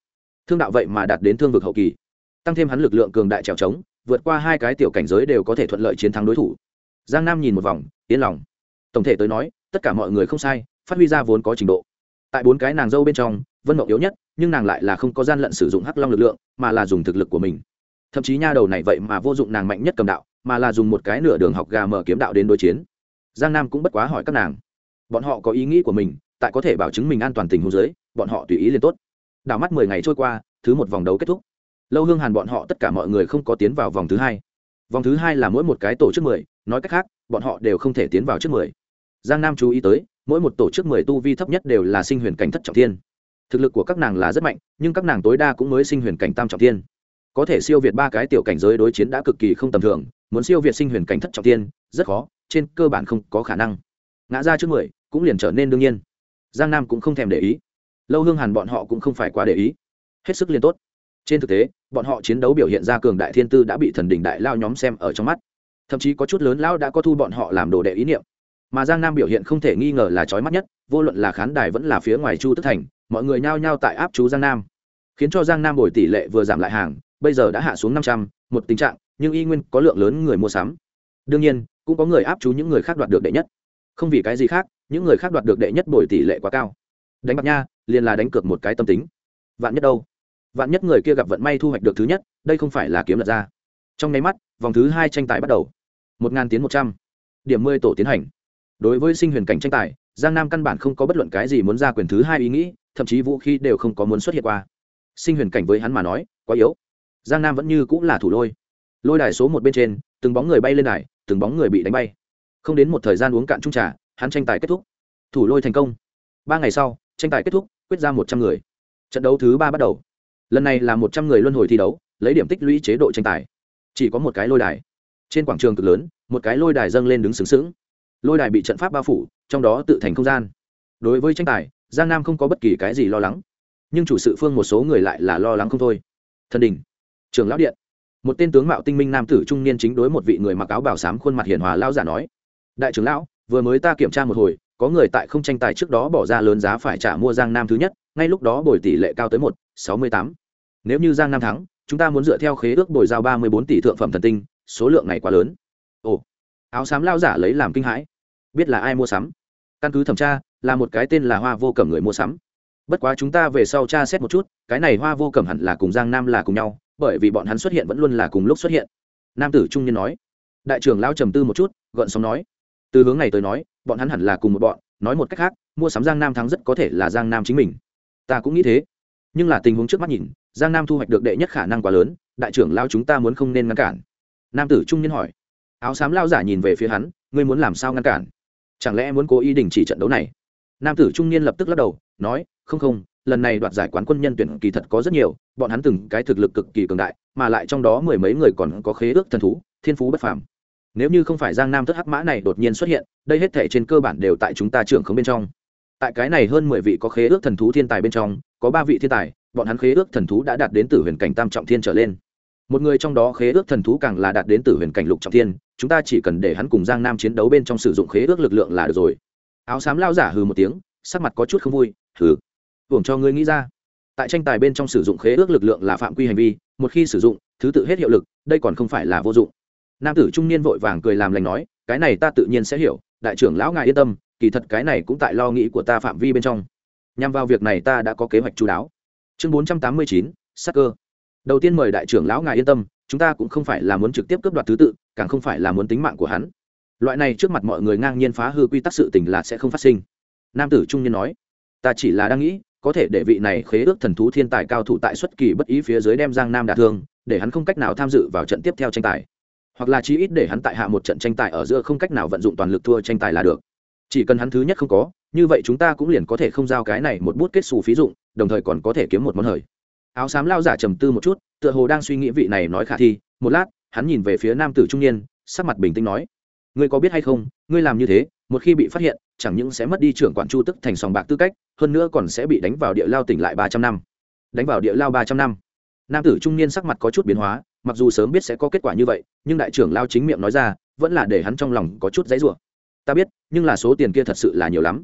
Thương đạo vậy mà đạt đến thương vực hậu kỳ. Tăng thêm hắn lực lượng cường đại trèo trống, vượt qua hai cái tiểu cảnh giới đều có thể thuận lợi chiến thắng đối thủ. Giang nam nhìn một vòng, yên lòng. Tổng thể tới nói, tất cả mọi người không sai phát huy ra vốn có trình độ. Tại bốn cái nàng dâu bên trong, vân mộng yếu nhất, nhưng nàng lại là không có gian lận sử dụng hắc long lực lượng, mà là dùng thực lực của mình. Thậm chí nha đầu này vậy mà vô dụng nàng mạnh nhất cầm đạo, mà là dùng một cái nửa đường học gà mở kiếm đạo đến đối chiến. Giang nam cũng bất quá hỏi các nàng. Bọn họ có ý nghĩ của mình, tại có thể bảo chứng mình an toàn tình huống dưới, bọn họ tùy ý liền tốt. Đảo mắt mười ngày trôi qua, thứ một vòng đấu kết thúc. Lâu hương hàn bọn họ tất cả mọi người không có tiến vào vòng thứ hai. Vòng thứ hai là mỗi một cái tổ chức mười, nói cách khác, bọn họ đều không thể tiến vào trước mười. Giang nam chú ý tới mỗi một tổ chức mười tu vi thấp nhất đều là sinh huyền cảnh thất trọng thiên. Thực lực của các nàng là rất mạnh, nhưng các nàng tối đa cũng mới sinh huyền cảnh tam trọng thiên. Có thể siêu việt ba cái tiểu cảnh giới đối chiến đã cực kỳ không tầm thường, muốn siêu việt sinh huyền cảnh thất trọng thiên, rất khó, trên cơ bản không có khả năng. Ngã ra trước mười, cũng liền trở nên đương nhiên. Giang nam cũng không thèm để ý. Lâu hương hàn bọn họ cũng không phải quá để ý. Hết sức liên tốt. Trên thực tế, bọn họ chiến đấu biểu hiện ra cường đại thiên tư đã bị thần đỉnh đại lao nhóm xem ở trong mắt. Thậm chí có chút lớn lao đã có thu bọn họ làm đồ đệ ý niệm mà giang nam biểu hiện không thể nghi ngờ là trói mắt nhất, vô luận là khán đài vẫn là phía ngoài chu tức thành, mọi người nhao nhao tại áp chú giang nam. Khiến cho giang nam bồi tỷ lệ vừa giảm lại hàng, bây giờ đã hạ xuống năm trăm, một tình trạng, nhưng y nguyên có lượng lớn người mua sắm. Đương nhiên, cũng có người áp chú những người khác đoạt được đệ nhất. Không vì cái gì khác, những người khác đoạt được đệ nhất bồi tỷ lệ quá cao. Đánh bạc nha, liền là đánh cược một cái tâm tính. Vạn nhất đâu? Vạn nhất người kia gặp vận may thu hoạch được thứ nhất, đây không phải là kiếm lật ra. Trong nháy mắt, vòng thứ hai tranh tài bắt đầu. Một ngàn tiến một trăm. Điểm mười tổ tiến hành đối với sinh huyền cảnh tranh tài, giang nam căn bản không có bất luận cái gì muốn ra quyền thứ hai ý nghĩ, thậm chí vũ khí đều không có muốn xuất hiện qua. Sinh huyền cảnh với hắn mà nói, quá yếu. Giang nam vẫn như cũng là thủ lôi. Lôi đài số một bên trên, từng bóng người bay lên đài, từng bóng người bị đánh bay. Không đến một thời gian uống cạn trung trà, hắn tranh tài kết thúc. Thủ lôi thành công. Ba ngày sau, tranh tài kết thúc, quyết ra một trăm người. Trận đấu thứ ba bắt đầu. Lần này là một trăm người luân hồi thi đấu, lấy điểm tích lũy chế độ tranh tài. Chỉ có một cái lôi đài. Trên quảng trường cực lớn, một cái lôi đài dâng lên đứng sướng sướng lôi đài bị trận pháp bao phủ, trong đó tự thành không gian. Đối với tranh tài, giang nam không có bất kỳ cái gì lo lắng. Nhưng chủ sự phương một số người lại là lo lắng không thôi. Thần đình, trường lão điện. Một tên tướng mạo tinh minh nam tử trung niên chính đối một vị người mặc áo bảo sám khuôn mặt hiền hòa lao giả nói, đại trưởng lão, vừa mới ta kiểm tra một hồi, có người tại không tranh tài trước đó bỏ ra lớn giá phải trả mua giang nam thứ nhất, ngay lúc đó bồi tỷ lệ cao tới một, sáu mươi tám. Nếu như giang nam thắng, chúng ta muốn dựa theo khế ước bồi giao ba mươi bốn tỷ thượng phẩm thần tinh, số lượng này quá lớn. Ồ, áo xám lao giả lấy làm kinh hãi biết là ai mua sắm. Căn cứ thẩm tra, là một cái tên là hoa vô cẩm người mua sắm. Bất quá chúng ta về sau tra xét một chút, cái này hoa vô cẩm hẳn là cùng giang nam là cùng nhau, bởi vì bọn hắn xuất hiện vẫn luôn là cùng lúc xuất hiện. Nam tử trung niên nói. Đại trưởng lao trầm tư một chút gợn sóng nói. Từ hướng này tới nói, bọn hắn hẳn là cùng một bọn, nói một cách khác, mua sắm giang nam thắng rất có thể là giang nam chính mình. Ta cũng nghĩ thế. Nhưng là tình huống trước mắt nhìn, giang nam thu hoạch được đệ nhất khả năng quá lớn, đại trưởng lao chúng ta muốn không nên ngăn cản. Nam tử trung niên hỏi. Áo xám lao giả nhìn về phía hắn, ngươi muốn làm sao ngăn cản? Chẳng lẽ muốn cố ý đình chỉ trận đấu này? Nam tử trung niên lập tức lắc đầu, nói, không không, lần này đoạt giải quán quân nhân tuyển kỳ thật có rất nhiều, bọn hắn từng cái thực lực cực kỳ cường đại, mà lại trong đó mười mấy người còn có khế ước thần thú, thiên phú bất phàm. Nếu như không phải giang nam thất hắc mã này đột nhiên xuất hiện, đây hết thể trên cơ bản đều tại chúng ta trưởng không bên trong. Tại cái này hơn mười vị có khế ước thần thú thiên tài bên trong, có ba vị thiên tài, bọn hắn khế ước thần thú đã đạt đến từ huyền cảnh tam trọng thiên trở lên một người trong đó khế ước thần thú càng là đạt đến từ huyền cảnh lục trọng thiên, chúng ta chỉ cần để hắn cùng giang nam chiến đấu bên trong sử dụng khế ước lực lượng là được rồi. Áo xám lao giả hừ một tiếng, sắc mặt có chút không vui, hừ. Hưởng cho ngươi nghĩ ra. Tại tranh tài bên trong sử dụng khế ước lực lượng là phạm quy hành vi, một khi sử dụng, thứ tự hết hiệu lực, đây còn không phải là vô dụng. Nam tử trung niên vội vàng cười làm lành nói, cái này ta tự nhiên sẽ hiểu, đại trưởng lão ngài yên tâm, kỳ thật cái này cũng tại lo nghĩ của ta phạm vi bên trong. Nhằm vào việc này ta đã có kế hoạch chú đáo. Chương bốn trăm tám mươi chín, sắc cơ đầu tiên mời đại trưởng lão ngài yên tâm, chúng ta cũng không phải là muốn trực tiếp cướp đoạt thứ tự, càng không phải là muốn tính mạng của hắn. Loại này trước mặt mọi người ngang nhiên phá hư quy tắc sự tình là sẽ không phát sinh. Nam tử trung nhân nói, ta chỉ là đang nghĩ, có thể để vị này khế ước thần thú thiên tài cao thủ tại xuất kỳ bất ý phía dưới đem giang nam đả thương, để hắn không cách nào tham dự vào trận tiếp theo tranh tài. Hoặc là chí ít để hắn tại hạ một trận tranh tài ở giữa không cách nào vận dụng toàn lực thua tranh tài là được. Chỉ cần hắn thứ nhất không có, như vậy chúng ta cũng liền có thể không giao cái này một bút kết xù phí dụng, đồng thời còn có thể kiếm một món hời áo xám lao giả trầm tư một chút, tựa hồ đang suy nghĩ vị này nói khả thi. Một lát, hắn nhìn về phía nam tử trung niên, sắc mặt bình tĩnh nói, ngươi có biết hay không, ngươi làm như thế, một khi bị phát hiện, chẳng những sẽ mất đi trưởng quản chu tức thành sòng bạc tư cách, hơn nữa còn sẽ bị đánh vào địa lao tỉnh lại ba trăm năm. Đánh vào địa lao ba trăm năm. Nam tử trung niên sắc mặt có chút biến hóa, mặc dù sớm biết sẽ có kết quả như vậy, nhưng đại trưởng lao chính miệng nói ra, vẫn là để hắn trong lòng có chút dãy rủa. Ta biết, nhưng là số tiền kia thật sự là nhiều lắm.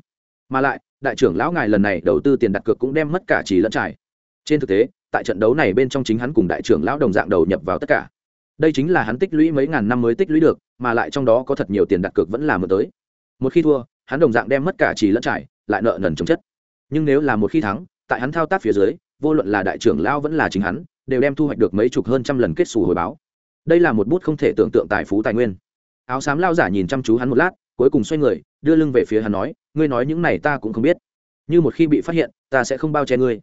Mà lại, đại trưởng lão ngài lần này đầu tư tiền đặt cược cũng đem mất cả chỉ lẫn trải. Trên thực tế tại trận đấu này bên trong chính hắn cùng đại trưởng lão đồng dạng đầu nhập vào tất cả. Đây chính là hắn tích lũy mấy ngàn năm mới tích lũy được, mà lại trong đó có thật nhiều tiền đặt cược vẫn là mượn tới. Một khi thua, hắn đồng dạng đem mất cả chỉ lẫn trải, lại nợ nần chống chất. Nhưng nếu là một khi thắng, tại hắn thao tác phía dưới, vô luận là đại trưởng lão vẫn là chính hắn, đều đem thu hoạch được mấy chục hơn trăm lần kết xù hồi báo. Đây là một bút không thể tưởng tượng tài phú tài nguyên. Áo xám lao giả nhìn chăm chú hắn một lát, cuối cùng xoay người, đưa lưng về phía hắn nói, ngươi nói những này ta cũng không biết. Như một khi bị phát hiện, ta sẽ không bao che ngươi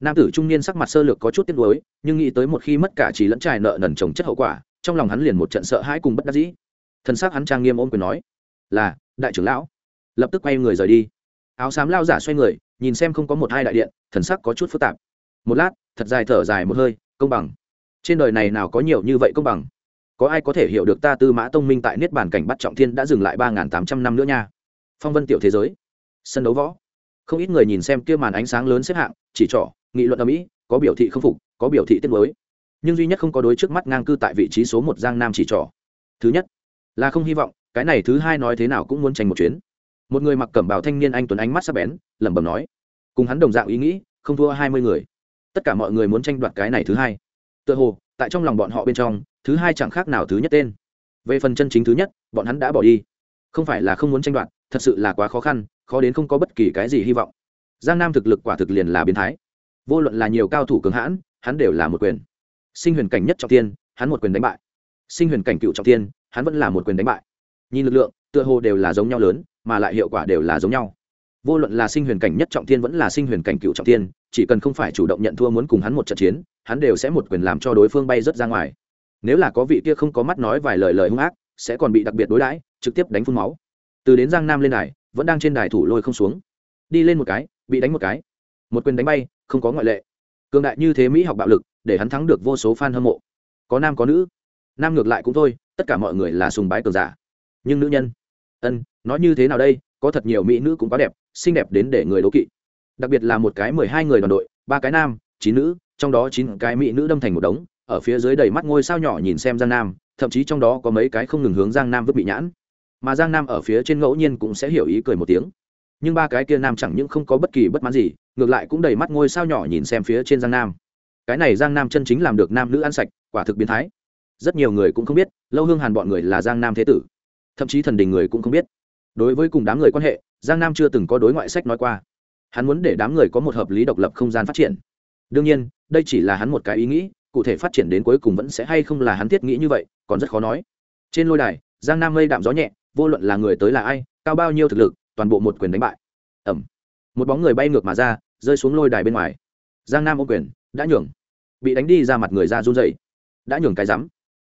nam tử trung niên sắc mặt sơ lược có chút tiếc nuối, nhưng nghĩ tới một khi mất cả chỉ lẫn trài nợ nần trồng chất hậu quả, trong lòng hắn liền một trận sợ hãi cùng bất đắc dĩ. Thân xác hắn trang nghiêm ôm quyền nói, là, đại trưởng lão. Lập tức quay người rời đi. Áo xám lao giả xoay người, nhìn xem không có một hai đại điện, thần sắc có chút phức tạp. Một lát, thật dài thở dài một hơi, công bằng. Trên đời này nào có nhiều như vậy công bằng? Có ai có thể hiểu được ta tư mã tông minh tại niết bàn cảnh bắt trọng thiên đã dừng lại ba nghìn tám trăm năm nữa nha? Phong vân tiểu thế giới. Sân đấu võ. Không ít người nhìn xem kia màn ánh sáng lớn xếp hạng, chỉ trỏ nghị luận ở mỹ, có biểu thị không phục, có biểu thị tiết mới nhưng duy nhất không có đối trước mắt ngang cư tại vị trí số một giang nam chỉ trỏ. Thứ nhất, là không hy vọng, cái này thứ hai nói thế nào cũng muốn tranh một chuyến. Một người mặc cẩm bào thanh niên anh tuấn ánh mắt sắp bén, lẩm bẩm nói, cùng hắn đồng dạng ý nghĩ, không thua hai mươi người. Tất cả mọi người muốn tranh đoạt cái này thứ hai. Tựa hồ, tại trong lòng bọn họ bên trong, thứ hai chẳng khác nào thứ nhất tên. Về phần chân chính thứ nhất, bọn hắn đã bỏ đi. Không phải là không muốn tranh đoạt, thật sự là quá khó khăn, khó đến không có bất kỳ cái gì hy vọng. Giang nam thực lực quả thực liền là biến thái vô luận là nhiều cao thủ cường hãn, hắn đều là một quyền. Sinh huyền cảnh nhất trọng tiên hắn một quyền đánh bại. Sinh huyền cảnh cựu trọng tiên hắn vẫn là một quyền đánh bại. Nhìn lực lượng, tựa hồ đều là giống nhau lớn, mà lại hiệu quả đều là giống nhau. Vô luận là sinh huyền cảnh nhất trọng tiên vẫn là sinh huyền cảnh cựu trọng tiên chỉ cần không phải chủ động nhận thua muốn cùng hắn một trận chiến, hắn đều sẽ một quyền làm cho đối phương bay rớt ra ngoài. Nếu là có vị kia không có mắt nói vài lời lời hung ác, sẽ còn bị đặc biệt đối đãi, trực tiếp đánh phun máu. Từ đến giang nam lên đài, vẫn đang trên đài thủ lôi không xuống. Đi lên một cái, bị đánh một cái. Một quyền đánh bay không có ngoại lệ. Cường đại như thế mỹ học bạo lực, để hắn thắng được vô số f a n hâm mộ. Có nam có nữ, nam ngược lại cũng thôi, tất cả mọi người là sùng bái cường giả. Nhưng nữ nhân, ân, nói như thế nào đây, có thật nhiều mỹ nữ cũng quá đẹp, xinh đẹp đến để người đố kỵ. Đặc biệt là một cái mười hai người đoàn đội, ba cái nam, chín nữ, trong đó chín cái mỹ nữ đâm thành một đống, ở phía dưới đầy mắt ngôi sao nhỏ nhìn xem giang nam, thậm chí trong đó có mấy cái không ngừng hướng giang nam vứt bị nhãn. Mà giang nam ở phía trên ngẫu nhiên cũng sẽ hiểu ý cười một tiếng nhưng ba cái kia nam chẳng những không có bất kỳ bất mãn gì, ngược lại cũng đầy mắt ngôi sao nhỏ nhìn xem phía trên giang nam. Cái này giang nam chân chính làm được nam nữ ăn sạch, quả thực biến thái. Rất nhiều người cũng không biết, lâu hương hàn bọn người là giang nam thế tử. Thậm chí thần đình người cũng không biết. Đối với cùng đám người quan hệ, giang nam chưa từng có đối ngoại sách nói qua. Hắn muốn để đám người có một hợp lý độc lập không gian phát triển. Đương nhiên, đây chỉ là hắn một cái ý nghĩ, cụ thể phát triển đến cuối cùng vẫn sẽ hay không là hắn thiết nghĩ như vậy, còn rất khó nói. Trên lôi đài, giang nam mây đạm gió nhẹ, vô luận là người tới là ai, cao bao nhiêu thực lực toàn bộ một quyền đánh bại. Ẩm một bóng người bay ngược mà ra, rơi xuống lôi đài bên ngoài. Giang nam ô quyền, đã nhường. Bị đánh đi ra mặt người ra run dậy đã nhường cái rắm.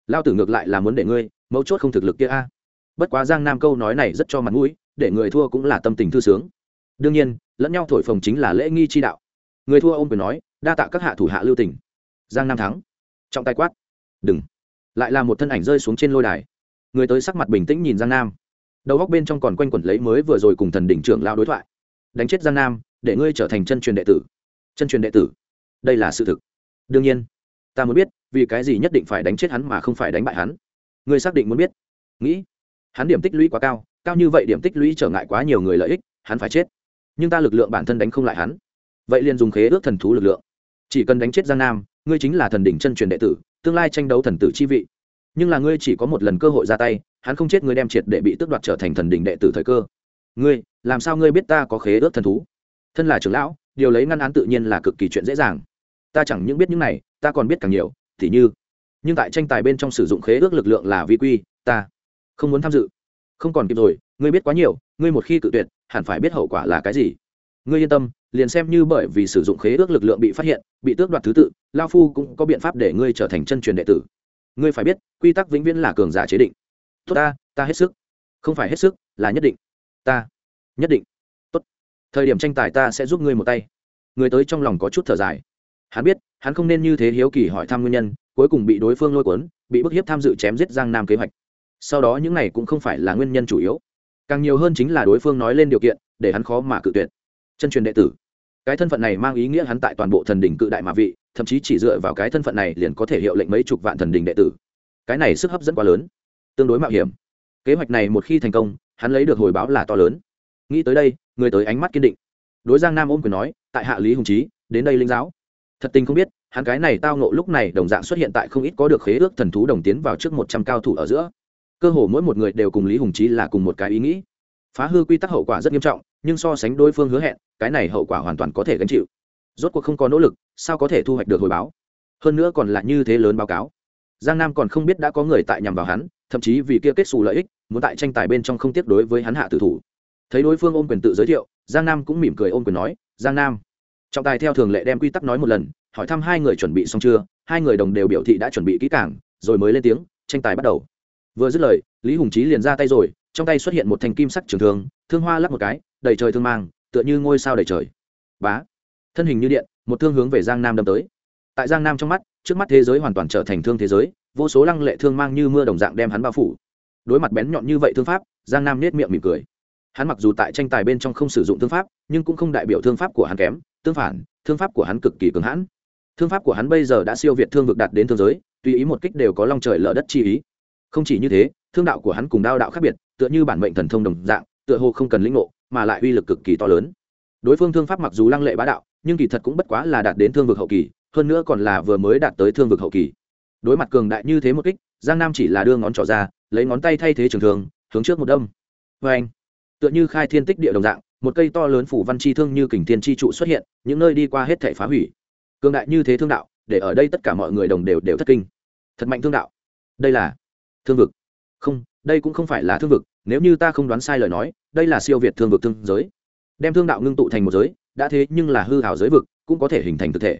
Lao tử ngược lại là muốn để ngươi, mấu chốt không thực lực kia a. Bất quá giang nam câu nói này rất cho mặt mũi, để người thua cũng là tâm tình thư sướng. Đương nhiên, lẫn nhau thổi phồng chính là lễ nghi chi đạo. Người thua ôm quyền nói, đa tạ các hạ thủ hạ lưu tỉnh giang nam thắng. Trọng tay quát, đừng. Lại là một thân ảnh rơi xuống trên lôi đài. Người tới sắc mặt bình tĩnh nhìn giang nam đầu góc bên trong còn quanh quẩn lấy mới vừa rồi cùng thần đỉnh trưởng lao đối thoại. Đánh chết giang nam, để ngươi trở thành chân truyền đệ tử. Chân truyền đệ tử? Đây là sự thực. Đương nhiên, ta muốn biết, vì cái gì nhất định phải đánh chết hắn mà không phải đánh bại hắn? Ngươi xác định muốn biết. Nghĩ, hắn điểm tích lũy quá cao cao như vậy điểm tích lũy trở ngại quá nhiều người lợi ích, hắn phải chết. Nhưng ta lực lượng bản thân đánh không lại hắn. Vậy liền dùng khế ước thần thú lực lượng. Chỉ cần đánh chết giang nam, ngươi chính là thần đỉnh chân truyền đệ tử, tương lai tranh đấu thần tử chi vị. Nhưng là ngươi chỉ có một lần cơ hội ra tay hắn không chết ngươi đem triệt để bị tước đoạt trở thành thần đình đệ tử thời cơ. Ngươi, làm sao ngươi biết ta có khế ước thần thú? Thân là trưởng lão, điều lấy ngăn án tự nhiên là cực kỳ chuyện dễ dàng. Ta chẳng những biết những này, ta còn biết càng nhiều, thì như, nhưng tại tranh tài bên trong sử dụng khế ước lực lượng là vi quy, ta không muốn tham dự. Không còn kịp rồi, ngươi biết quá nhiều, ngươi một khi cự tuyệt, hẳn phải biết hậu quả là cái gì. Ngươi yên tâm, liền xem như bởi vì sử dụng khế ước lực lượng bị phát hiện, bị tước đoạt thứ tự, lao phu cũng có biện pháp để ngươi trở thành chân truyền đệ tử. Ngươi phải biết, quy tắc vĩnh viễn là cường giả chế định tốt ta ta hết sức. Không phải hết sức, là nhất định. Ta, nhất định. Tốt. Thời điểm tranh tài ta sẽ giúp ngươi một tay. Người tới trong lòng có chút thở dài. Hắn biết, hắn không nên như thế hiếu kỳ hỏi thăm nguyên nhân, cuối cùng bị đối phương lôi cuốn, bị bức hiếp tham dự chém giết giang nam kế hoạch. Sau đó những này cũng không phải là nguyên nhân chủ yếu. Càng nhiều hơn chính là đối phương nói lên điều kiện, để hắn khó mà cự tuyệt. Chân truyền đệ tử. Cái thân phận này mang ý nghĩa hắn tại toàn bộ thần đỉnh cự đại mà vị, thậm chí chỉ dựa vào cái thân phận này liền có thể hiệu lệnh mấy chục vạn thần đỉnh đệ tử. Cái này sức hấp dẫn quá lớn tương đối mạo hiểm. Kế hoạch này một khi thành công, hắn lấy được hồi báo là to lớn. Nghĩ tới đây, người tới ánh mắt kiên định. Đối giang nam ôm quyền nói, tại hạ lý hùng trí đến đây linh giáo. Thật tình không biết, hắn cái này tao nộ lúc này đồng dạng xuất hiện tại không ít có được khế ước thần thú đồng tiến vào trước một trăm cao thủ ở giữa. Cơ hồ mỗi một người đều cùng lý hùng trí là cùng một cái ý nghĩ. Phá hư quy tắc hậu quả rất nghiêm trọng, nhưng so sánh đối phương hứa hẹn, cái này hậu quả hoàn toàn có thể gánh chịu. Rốt cuộc không có nỗ lực, sao có thể thu hoạch được hồi báo? Hơn nữa còn là như thế lớn báo cáo giang nam còn không biết đã có người tại nhằm vào hắn, thậm chí vì kia kết xù lợi ích, muốn tại tranh tài bên trong không tiếp đối với hắn hạ tử thủ. Thấy đối phương ôm quyền tự giới thiệu, giang nam cũng mỉm cười ôm quyền nói, giang nam. Trọng tài theo thường lệ đem quy tắc nói một lần, hỏi thăm hai người chuẩn bị xong chưa, hai người đồng đều biểu thị đã chuẩn bị kỹ cảng rồi mới lên tiếng, tranh tài bắt đầu. Vừa dứt lời, lý hùng trí liền ra tay rồi, trong tay xuất hiện một thanh kim sắc trường thương thương hoa lắp một cái, đầy trời thương mang, tựa như ngôi sao đầy trời. Bá. Thân hình như điện, một thương hướng về giang nam đâm tới. Tại giang nam trong mắt trước mắt thế giới hoàn toàn trở thành thương thế giới, vô số lăng lệ thương mang như mưa đồng dạng đem hắn bao phủ. Đối mặt bén nhọn như vậy thương pháp, giang nam nết miệng mỉm cười. Hắn mặc dù tại tranh tài bên trong không sử dụng thương pháp, nhưng cũng không đại biểu thương pháp của hắn kém, tương phản, thương pháp của hắn cực kỳ cường hãn. Thương pháp của hắn bây giờ đã siêu việt thương vực đạt đến thương giới, tùy ý một kích đều có long trời lở đất chi ý. Không chỉ như thế, thương đạo của hắn cùng đao đạo khác biệt, tựa như bản mệnh thần thông đồng dạng, tựa hồ không cần lĩnh ngộ, mà lại uy lực cực kỳ to lớn. Đối phương thương pháp mặc dù lăng lệ bá đạo, nhưng kỳ thật cũng bất quá là đạt đến thương vực hậu kỳ hơn nữa còn là vừa mới đạt tới thương vực hậu kỳ. Đối mặt cường đại như thế một kích, giang nam chỉ là đưa ngón trỏ ra, lấy ngón tay thay thế trường thường hướng trước một đâm. Vê anh, tựa như khai thiên tích địa đồng dạng, một cây to lớn phủ văn chi thương như kình thiên chi trụ xuất hiện, những nơi đi qua hết thể phá hủy. Cường đại như thế thương đạo, để ở đây tất cả mọi người đồng đều đều thất kinh. Thật mạnh thương đạo. Đây là thương vực. Không, đây cũng không phải là thương vực, nếu như ta không đoán sai lời nói, đây là siêu việt thương vực thương giới. Đem thương đạo ngưng tụ thành một giới, đã thế nhưng là hư hảo giới vực, cũng có thể hình thành thực thể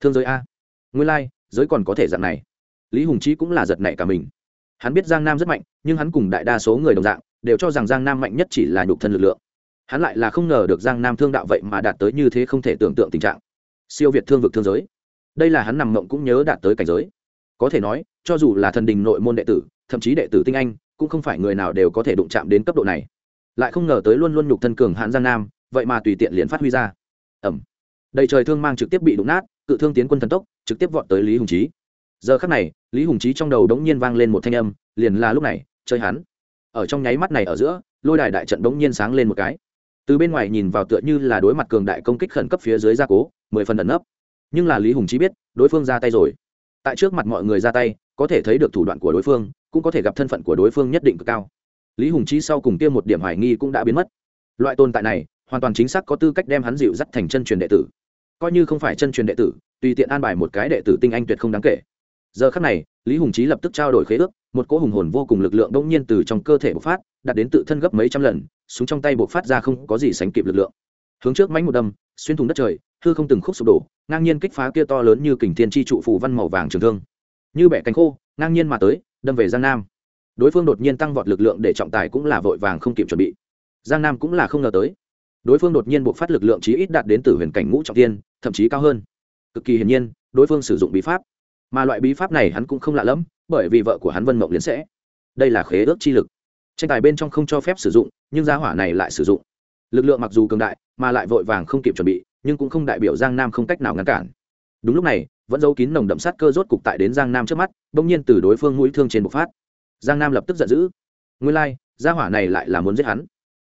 thương giới a. Nguyên lai、like, giới còn có thể dạng này. Lý hùng trí cũng là giật nảy cả mình. Hắn biết giang nam rất mạnh nhưng hắn cùng đại đa số người đồng dạng đều cho rằng giang nam mạnh nhất chỉ là nhục thân lực lượng. Hắn lại là không ngờ được giang nam thương đạo vậy mà đạt tới như thế không thể tưởng tượng tình trạng. Siêu việt thương vực thương giới. Đây là hắn nằm mộng cũng nhớ đạt tới cảnh giới. Có thể nói cho dù là thần đình nội môn đệ tử thậm chí đệ tử tinh anh cũng không phải người nào đều có thể đụng chạm đến cấp độ này. Lại không ngờ tới luôn luôn nhục thân cường hãn giang nam vậy mà tùy tiện liền phát huy ra. Ẩm đầy trời thương mang trực tiếp bị đụng nát cự thương tiến quân thần tốc, trực tiếp vọt tới lý hùng trí giờ khắc này, lý hùng trí trong đầu đống nhiên vang lên một thanh âm, liền là lúc này, chơi hắn. Ở trong nháy mắt này ở giữa, lôi đài đại trận đống nhiên sáng lên một cái. Từ bên ngoài nhìn vào tựa như là đối mặt cường đại công kích khẩn cấp phía dưới gia cố, mười phần ẩn nấp. Nhưng là lý hùng trí biết, đối phương ra tay rồi. Tại trước mặt mọi người ra tay, có thể thấy được thủ đoạn của đối phương, cũng có thể gặp thân phận của đối phương nhất định cực cao. Lý hùng trí sau cùng kia một điểm hoài nghi cũng đã biến mất. Loại tồn tại này, hoàn toàn chính xác có tư cách đem hắn dịu dắt thành chân truyền đệ tử coi như không phải chân truyền đệ tử, tùy tiện an bài một cái đệ tử tinh anh tuyệt không đáng kể. Giờ khắc này, lý hùng trí lập tức trao đổi khế ước, một cỗ hùng hồn vô cùng lực lượng đông nhiên từ trong cơ thể bộc phát đạt đến tự thân gấp mấy trăm lần, súng trong tay bộc phát ra không có gì sánh kịp lực lượng. Hướng trước mánh một đâm, xuyên thủng đất trời, hư không từng khúc sụp đổ, ngang nhiên kích phá kia to lớn như kình thiên chi trụ phủ văn màu vàng trường thương. Như bẻ cánh khô, ngang nhiên mà tới, đâm về giang nam. Đối phương đột nhiên tăng vọt lực lượng để trọng tài cũng là vội vàng không kịp chuẩn bị. Giang nam cũng là không ngờ tới đối phương đột nhiên buộc phát lực lượng chí ít đạt đến từ huyền cảnh ngũ trọng tiên thậm chí cao hơn. Cực kỳ hiển nhiên đối phương sử dụng bí pháp. Mà loại bí pháp này hắn cũng không lạ lẫm bởi vì vợ của hắn vân mộng liên sẽ. Đây là khế ước chi lực. Tranh tài bên trong không cho phép sử dụng nhưng giá hỏa này lại sử dụng. Lực lượng mặc dù cường đại mà lại vội vàng không kịp chuẩn bị nhưng cũng không đại biểu giang nam không cách nào ngăn cản. Đúng lúc này vẫn giấu kín nồng đậm sát cơ rốt cục tại đến giang nam trước mắt bỗng nhiên từ đối phương mũi thương trên bộc phát. Giang nam lập tức giận dữ. Nguyên lai、like, gia hỏa này lại là muốn giết hắn.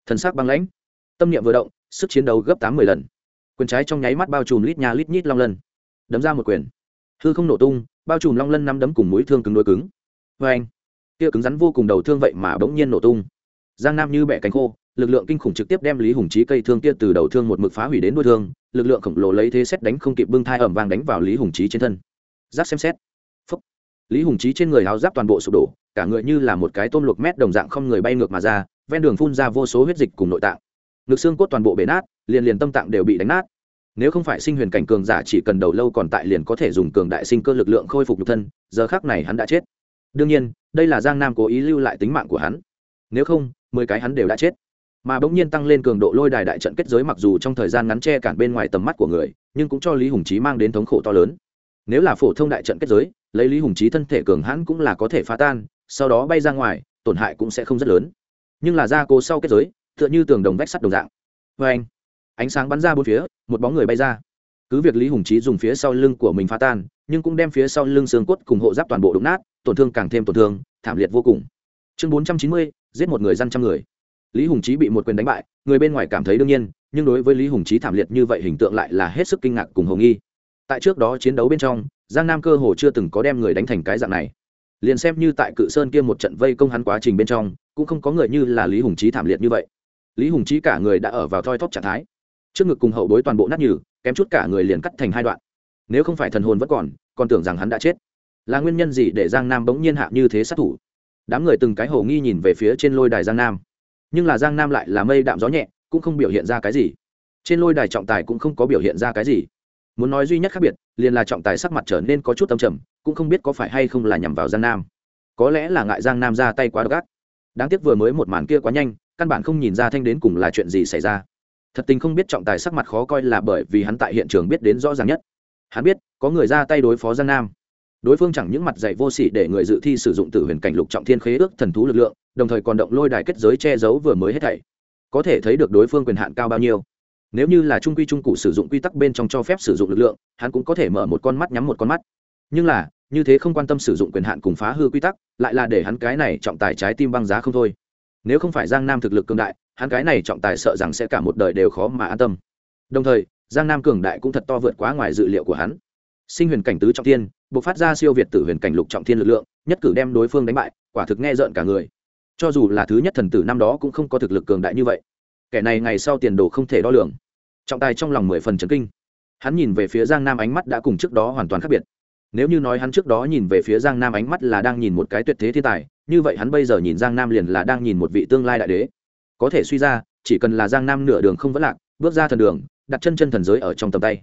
Thần sắc băng lãnh tâm niệm vừa động, sức chiến đấu gấp tám mươi lần. Quyền trái trong nháy mắt bao trùm lít nhà lít nhít long lân. Đấm ra một quyền. Hư không nổ tung, bao trùm long lân năm đấm cùng mũi thương cứng đối cứng. Vê anh, tia cứng rắn vô cùng đầu thương vậy mà bỗng nhiên nổ tung. Giang nam như bẻ cánh khô, lực lượng kinh khủng trực tiếp đem lý hùng trí cây thương kia từ đầu thương một mực phá hủy đến đuôi thương, lực lượng khổng lồ lấy thế xét đánh không kịp bưng thai ẩm vàng đánh vào lý hùng trí trên thân. Giáp xem xét. Phúc. lý hùng trí trên người háo giáp toàn bộ sụp đổ, cả người như là một cái tôm luộc mét đồng dạng không người bay ngược mà ra, ven đường phun ra vô số huyết dịch cùng nội tạng ngực xương cốt toàn bộ bể nát, liền liền tâm tạng đều bị đánh nát. Nếu không phải sinh huyền cảnh cường giả chỉ cần đầu lâu còn tại liền có thể dùng cường đại sinh cơ lực lượng khôi phục nhục thân, giờ khác này hắn đã chết. Đương nhiên, đây là giang nam cố ý lưu lại tính mạng của hắn. Nếu không, mười cái hắn đều đã chết. Mà bỗng nhiên tăng lên cường độ lôi đài đại trận kết giới mặc dù trong thời gian ngắn che cản bên ngoài tầm mắt của người, nhưng cũng cho lý hùng trí mang đến thống khổ to lớn. Nếu là phổ thông đại trận kết giới, lấy lý hùng trí thân thể cường hãn cũng là có thể phá tan, sau đó bay ra ngoài, tổn hại cũng sẽ không rất lớn. Nhưng là gia cố sau kết giới tựa như tường đồng vách sắt đồng dạng. Vê anh, ánh sáng bắn ra bốn phía, một bóng người bay ra. Cứ việc lý hùng trí dùng phía sau lưng của mình phá tan, nhưng cũng đem phía sau lưng xương cốt cùng hộ giáp toàn bộ đụng nát, tổn thương càng thêm tổn thương, thảm liệt vô cùng. Chương bốn trăm chín mươi, giết một người dân trăm người. Lý hùng trí bị một quyền đánh bại, người bên ngoài cảm thấy đương nhiên, nhưng đối với lý hùng trí thảm liệt như vậy hình tượng lại là hết sức kinh ngạc cùng hồng nghi. Tại trước đó chiến đấu bên trong, giang nam cơ hồ chưa từng có đem người đánh thành cái dạng này. Liền xem như tại cự sơn kia một trận vây công hắn quá trình bên trong, cũng không có người như là lý hùng trí thảm liệt như vậy lý hùng trí cả người đã ở vào thoi thóp trạng thái. Trước ngực cùng hậu bối toàn bộ nát nhừ, kém chút cả người liền cắt thành hai đoạn. Nếu không phải thần hồn vẫn còn còn tưởng rằng hắn đã chết. Là nguyên nhân gì để giang nam bỗng nhiên hạ như thế sát thủ? Đám người từng cái hầu nghi nhìn về phía trên lôi đài giang nam. Nhưng là giang nam lại là mây đạm gió nhẹ, cũng không biểu hiện ra cái gì. Trên lôi đài trọng tài cũng không có biểu hiện ra cái gì. Muốn nói duy nhất khác biệt, liền là trọng tài sắc mặt trở nên có chút tâm trầm, cũng không biết có phải hay không là nhằm vào giang nam. Có lẽ là ngại giang nam ra tay quá độc ác. Đáng tiếc vừa mới một màn kia quá nhanh căn bản không nhìn ra thanh đến cùng là chuyện gì xảy ra. Thật tình không biết trọng tài sắc mặt khó coi là bởi vì hắn tại hiện trường biết đến rõ ràng nhất. Hắn biết, có người ra tay đối phó giang nam. Đối phương chẳng những mặt dạy vô sỉ để người dự thi sử dụng tử huyền cảnh lục trọng thiên khế ước thần thú lực lượng, đồng thời còn động lôi đài kết giới che giấu vừa mới hết thảy. Có thể thấy được đối phương quyền hạn cao bao nhiêu. Nếu như là trung quy trung cụ sử dụng quy tắc bên trong cho phép sử dụng lực lượng, hắn cũng có thể mở một con mắt nhắm một con mắt. Nhưng là, như thế không quan tâm sử dụng quyền hạn cùng phá hư quy tắc, lại là để hắn cái này trọng tài trái tim băng giá không thôi nếu không phải giang nam thực lực cường đại, hắn cái này trọng tài sợ rằng sẽ cả một đời đều khó mà an tâm. Đồng thời, giang nam cường đại cũng thật to vượt quá ngoài dự liệu của hắn. Sinh huyền cảnh tứ trọng thiên buộc phát ra siêu việt tử huyền cảnh lục trọng thiên lực lượng, nhất cử đem đối phương đánh bại, quả thực nghe rợn cả người. Cho dù là thứ nhất thần tử năm đó cũng không có thực lực cường đại như vậy. Kẻ này ngày sau tiền đồ không thể đo lường. Trọng tài trong lòng mười phần trấn kinh. Hắn nhìn về phía giang nam ánh mắt đã cùng trước đó hoàn toàn khác biệt. Nếu như nói hắn trước đó nhìn về phía giang nam ánh mắt là đang nhìn một cái tuyệt thế thiên tài như vậy hắn bây giờ nhìn giang nam liền là đang nhìn một vị tương lai đại đế. Có thể suy ra, chỉ cần là giang nam nửa đường không vẫn lạc, bước ra thần đường, đặt chân chân thần giới ở trong tầm tay.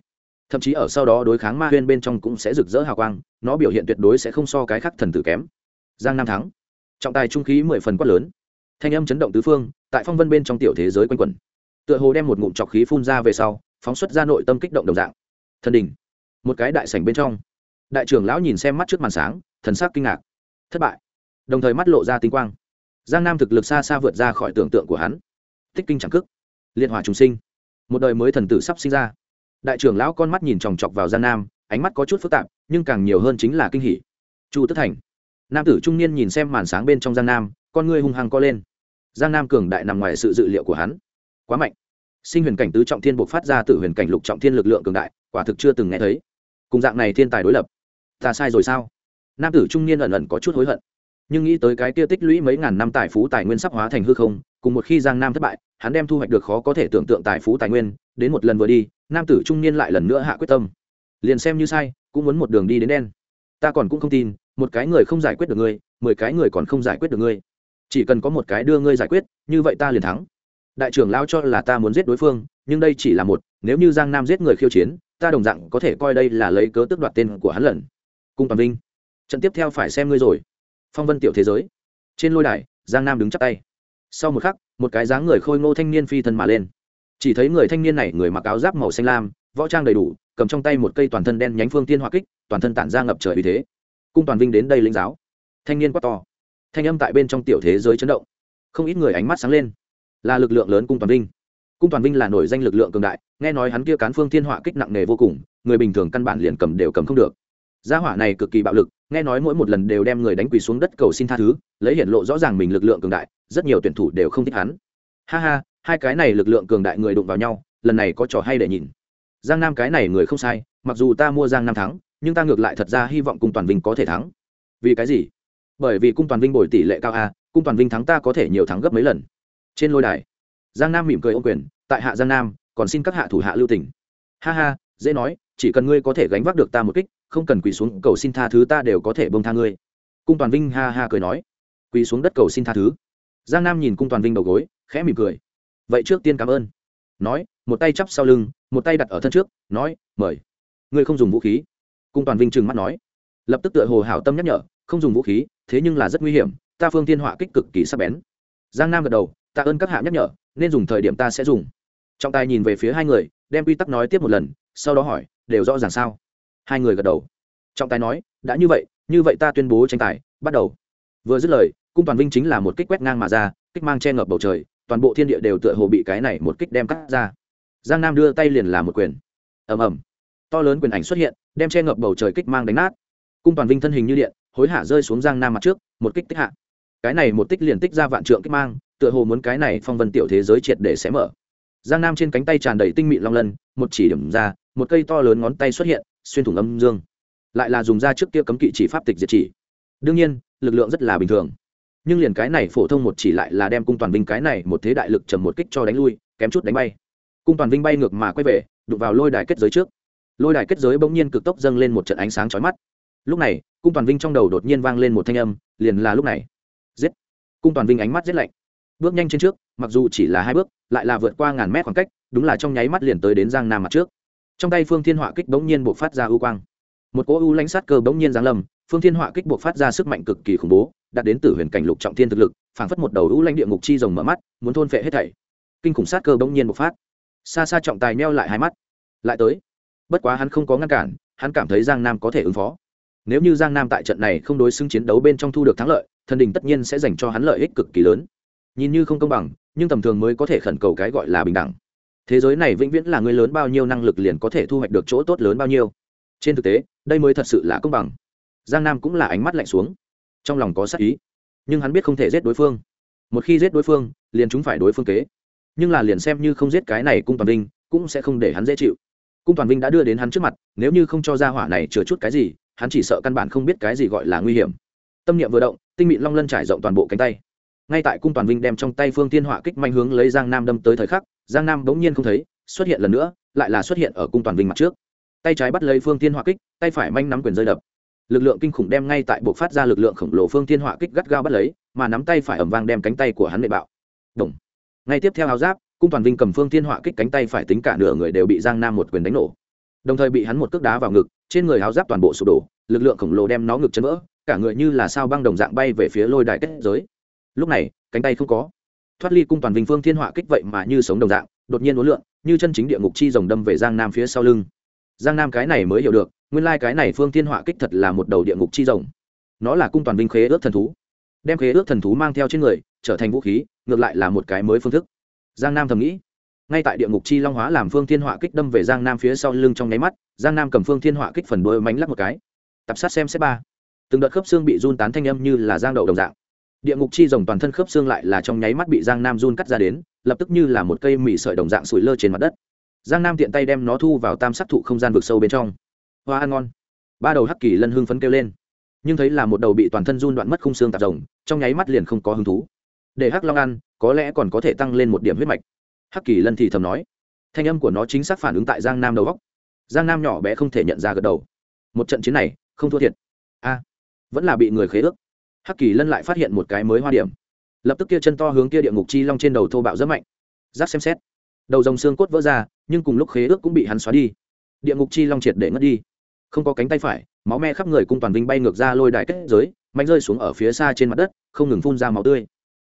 Thậm chí ở sau đó đối kháng ma huyên bên trong cũng sẽ rực rỡ hào quang, nó biểu hiện tuyệt đối sẽ không so cái khác thần tử kém. Giang nam thắng. Trọng tài trung khí mười phần quát lớn. Thanh âm chấn động tứ phương, tại phong vân bên trong tiểu thế giới quanh quẩn. Tựa hồ đem một ngụm trọc khí phun ra về sau, phóng xuất ra nội tâm kích động đồng dạng. Thần đình một cái đại sảnh bên trong. Đại trưởng lão nhìn xem mắt trước màn sáng, thần sắc kinh ngạc. Thất bại đồng thời mắt lộ ra tinh quang. Giang nam thực lực xa xa vượt ra khỏi tưởng tượng của hắn. Tích kinh chẳng cức liên hòa trùng sinh. Một đời mới thần tử sắp sinh ra. Đại trưởng lão con mắt nhìn chòng chọc vào giang nam, ánh mắt có chút phức tạp, nhưng càng nhiều hơn chính là kinh hỉ. Chu tất thành. Nam tử trung niên nhìn xem màn sáng bên trong giang nam, con ngươi hung hăng co lên. Giang nam cường đại nằm ngoài sự dự liệu của hắn. Quá mạnh. Sinh huyền cảnh tứ trọng thiên buộc phát ra từ huyền cảnh lục trọng thiên lực lượng cường đại, quả thực chưa từng nghe thấy. Cùng dạng này thiên tài đối lập. Ta sai rồi sao? Nam tử trung niên ẩn ẩn có chút hối hận nhưng nghĩ tới cái kia tích lũy mấy ngàn năm tài phú tài nguyên sắp hóa thành hư không, cùng một khi giang nam thất bại, hắn đem thu hoạch được khó có thể tưởng tượng tài phú tài nguyên, đến một lần vừa đi, nam tử trung niên lại lần nữa hạ quyết tâm. Liền xem như sai, cũng muốn một đường đi đến đen. Ta còn cũng không tin, một cái người không giải quyết được ngươi, mười cái người còn không giải quyết được ngươi. Chỉ cần có một cái đưa ngươi giải quyết, như vậy ta liền thắng. Đại trưởng lao cho là ta muốn giết đối phương, nhưng đây chỉ là một, nếu như giang nam giết người khiêu chiến, ta đồng dạng có thể coi đây là lấy cớ tước đoạt tên của hắn lần. Cung toàn vinh, trận tiếp theo phải xem ngươi rồi phong vân tiểu thế giới. Trên lôi đài, giang nam đứng chắp tay. Sau một khắc, một cái dáng người khôi ngô thanh niên phi thân mà lên. Chỉ thấy người thanh niên này, người mặc áo giáp màu xanh lam, võ trang đầy đủ, cầm trong tay một cây toàn thân đen nhánh phương tiên hoa kích, toàn thân tản ra ngập trời vì thế. Cung toàn vinh đến đây linh giáo. Thanh niên quát to. Thanh âm tại bên trong tiểu thế giới chấn động. Không ít người ánh mắt sáng lên. Là lực lượng lớn cung toàn vinh. Cung toàn vinh là nổi danh lực lượng cường đại, nghe nói hắn kia cán phương thiên họa kích nặng nề vô cùng, người bình thường căn bản liền cầm đều cầm không được gia hỏa này cực kỳ bạo lực, nghe nói mỗi một lần đều đem người đánh quỳ xuống đất cầu xin tha thứ, lấy hiện lộ rõ ràng mình lực lượng cường đại, rất nhiều tuyển thủ đều không thích hắn. Ha ha, hai cái này lực lượng cường đại người đụng vào nhau, lần này có trò hay để nhìn. Giang nam cái này người không sai, mặc dù ta mua giang nam thắng, nhưng ta ngược lại thật ra hy vọng cung toàn vinh có thể thắng. Vì cái gì? Bởi vì cung toàn vinh bồi tỷ lệ cao a, cung toàn vinh thắng ta có thể nhiều thắng gấp mấy lần. Trên lôi đài, giang nam mỉm cười ô quyền, tại hạ giang nam, còn xin các hạ thủ hạ lưu tỉnh ha ha, dễ nói, chỉ cần ngươi có thể gánh vác được ta một kích không cần quỳ xuống, cầu xin tha thứ ta đều có thể bông tha ngươi. Cung toàn vinh ha ha cười nói. Quỳ xuống đất cầu xin tha thứ. Giang nam nhìn cung toàn vinh đầu gối, khẽ mỉm cười. Vậy trước tiên cảm ơn. Nói, một tay chắp sau lưng, một tay đặt ở thân trước, nói, mời. Ngươi không dùng vũ khí. Cung toàn vinh trừng mắt nói. Lập tức tựa hồ hảo tâm nhắc nhở, không dùng vũ khí, thế nhưng là rất nguy hiểm, ta phương tiên họa kích cực kỳ sắc bén. Giang nam gật đầu tạ ơn các hạ nhắc nhở, nên dùng thời điểm ta sẽ dùng. Trọng tài nhìn về phía hai người, đem quy tắc nói tiếp một lần, sau đó hỏi, đều rõ ràng sao? Hai người gật đầu. Trọng tài nói, đã như vậy như vậy ta tuyên bố tranh tài, bắt đầu. Vừa dứt lời, cung toàn vinh chính là một kích quét ngang mà ra, kích mang che ngập bầu trời, toàn bộ thiên địa đều tựa hồ bị cái này một kích đem cắt ra. Giang nam đưa tay liền làm một quyền. Ầm ầm. To lớn quyền ảnh xuất hiện, đem che ngập bầu trời kích mang đánh nát. Cung toàn vinh thân hình như điện, hối hả rơi xuống giang nam mặt trước, một kích tích hạ. Cái này một tích liền tích ra vạn trượng kích mang, tựa hồ muốn cái này phong vân tiểu thế giới triệt để xé mở. Giang nam trên cánh tay tràn đầy tinh mị long lân, một chỉ điểm ra, một cây to lớn ngón tay xuất hiện xuyên thủng âm dương, lại là dùng ra trước kia cấm kỵ chỉ pháp tịch diệt chỉ. Đương nhiên, lực lượng rất là bình thường. Nhưng liền cái này phổ thông một chỉ lại là đem cung toàn vinh cái này một thế đại lực trầm một kích cho đánh lui, kém chút đánh bay. Cung toàn vinh bay ngược mà quay về, đụng vào lôi đài kết giới trước. Lôi đài kết giới bỗng nhiên cực tốc dâng lên một trận ánh sáng chói mắt. Lúc này, cung toàn vinh trong đầu đột nhiên vang lên một thanh âm, liền là lúc này. Giết! Cung toàn vinh ánh mắt giết lạnh. Bước nhanh trên trước, mặc dù chỉ là hai bước, lại là vượt qua ngàn mét khoảng cách, đúng là trong nháy mắt liền tới đến giang nam mặt trước trong tay phương thiên họa kích bỗng nhiên buộc phát ra ưu quang. Một cỗ ưu lãnh sát cơ bỗng nhiên giáng lâm, phương thiên họa kích buộc phát ra sức mạnh cực kỳ khủng bố, đạt đến từ huyền cảnh lục trọng thiên thực lực, phảng phất một đầu ưu lãnh địa ngục chi rồng mở mắt, muốn thôn phệ hết thảy. Kinh khủng sát cơ bỗng nhiên bộc phát. Xa xa trọng tài meo lại hai mắt. Lại tới. Bất quá hắn không có ngăn cản, hắn cảm thấy giang nam có thể ứng phó. Nếu như giang nam tại trận này không đối xứng chiến đấu bên trong thu được thắng lợi, thần đình tất nhiên sẽ dành cho hắn lợi ích cực kỳ lớn. Nhìn như không công bằng, nhưng tầm thường mới có thể khẩn cầu cái gọi là bình đẳng thế giới này vĩnh viễn là người lớn bao nhiêu năng lực liền có thể thu hoạch được chỗ tốt lớn bao nhiêu. Trên thực tế, đây mới thật sự là công bằng. Giang nam cũng là ánh mắt lạnh xuống. Trong lòng có sắc ý. Nhưng hắn biết không thể giết đối phương. Một khi giết đối phương, liền chúng phải đối phương kế. Nhưng là liền xem như không giết cái này cung toàn vinh, cũng sẽ không để hắn dễ chịu. Cung toàn vinh đã đưa đến hắn trước mặt, nếu như không cho ra hỏa này chừa chút cái gì, hắn chỉ sợ căn bản không biết cái gì gọi là nguy hiểm. Tâm niệm vừa động, tinh mịn long lân trải rộng toàn bộ cánh tay. Ngay tại cung toàn vinh đem trong tay phương tiên họa kích manh hướng lấy giang nam đâm tới thời khắc giang nam bỗng nhiên không thấy, xuất hiện lần nữa, lại là xuất hiện ở cung toàn vinh mặt trước. Tay trái bắt lấy phương tiên hỏa kích, tay phải manh nắm quyền rơi đập. Lực lượng kinh khủng đem ngay tại buộc phát ra lực lượng khổng lồ phương tiên hỏa kích gắt gao bắt lấy, mà nắm tay phải ẩm vang đem cánh tay của hắn nệ bạo. Đồng. ngay tiếp theo áo giáp, cung toàn vinh cầm phương tiên hỏa kích cánh tay phải tính cả nửa người đều bị giang nam một quyền đánh nổ. Đồng thời bị hắn một cước đá vào ngực, trên người áo giáp toàn bộ sụp đổ, lực lượng khổng lồ đem nó ngực chân vỡ, cả người như là sao băng đồng dạng bay về phía lôi đài kết giới. Lúc này, cánh tay không có thoát ly cung toàn vinh phương thiên họa kích vậy mà như sống đồng dạng, đột nhiên uốn lượn, như chân chính địa ngục chi rồng đâm về giang nam phía sau lưng. Giang nam cái này mới hiểu được, nguyên lai cái này phương thiên họa kích thật là một đầu địa ngục chi rồng. Nó là cung toàn vinh khế ước thần thú. Đem khế ước thần thú mang theo trên người, trở thành vũ khí, ngược lại là một cái mới phương thức. Giang nam thầm nghĩ, ngay tại địa ngục chi long hóa làm phương thiên họa kích đâm về giang nam phía sau lưng trong nháy mắt, giang nam cầm phương thiên họa kích phần đôi mánh lắc một cái. Tập sát xem xét ba. Từng đợt khớp xương bị run tán thanh âm như là giang đậu đồng dạng địa ngục chi rồng toàn thân khớp xương lại là trong nháy mắt bị giang nam run cắt ra đến, lập tức như là một cây mì sợi đồng dạng sủi lơ trên mặt đất. Giang nam tiện tay đem nó thu vào tam sắc thụ không gian vực sâu bên trong. Hoa ăn ngon. Ba đầu hắc kỳ lân hưng phấn kêu lên. Nhưng thấy là một đầu bị toàn thân run đoạn mất khung xương tạp rồng, trong nháy mắt liền không có hứng thú. Để hắc long ăn, có lẽ còn có thể tăng lên một điểm huyết mạch. Hắc kỳ lân thì thầm nói. Thanh âm của nó chính xác phản ứng tại giang nam đầu góc. Giang nam nhỏ bé không thể nhận ra gật đầu. Một trận chiến này, không thua thiệt. A, vẫn là bị người khế ước hắc kỳ lân lại phát hiện một cái mới hoa điểm. Lập tức kia chân to hướng kia địa ngục chi long trên đầu thô bạo rất mạnh. Giáp xem xét. Đầu dòng xương cốt vỡ ra, nhưng cùng lúc khế ước cũng bị hắn xóa đi. Địa ngục chi long triệt để ngất đi. Không có cánh tay phải, máu me khắp người cung toàn vinh bay ngược ra lôi đài kết giới, mạnh rơi xuống ở phía xa trên mặt đất, không ngừng phun ra máu tươi.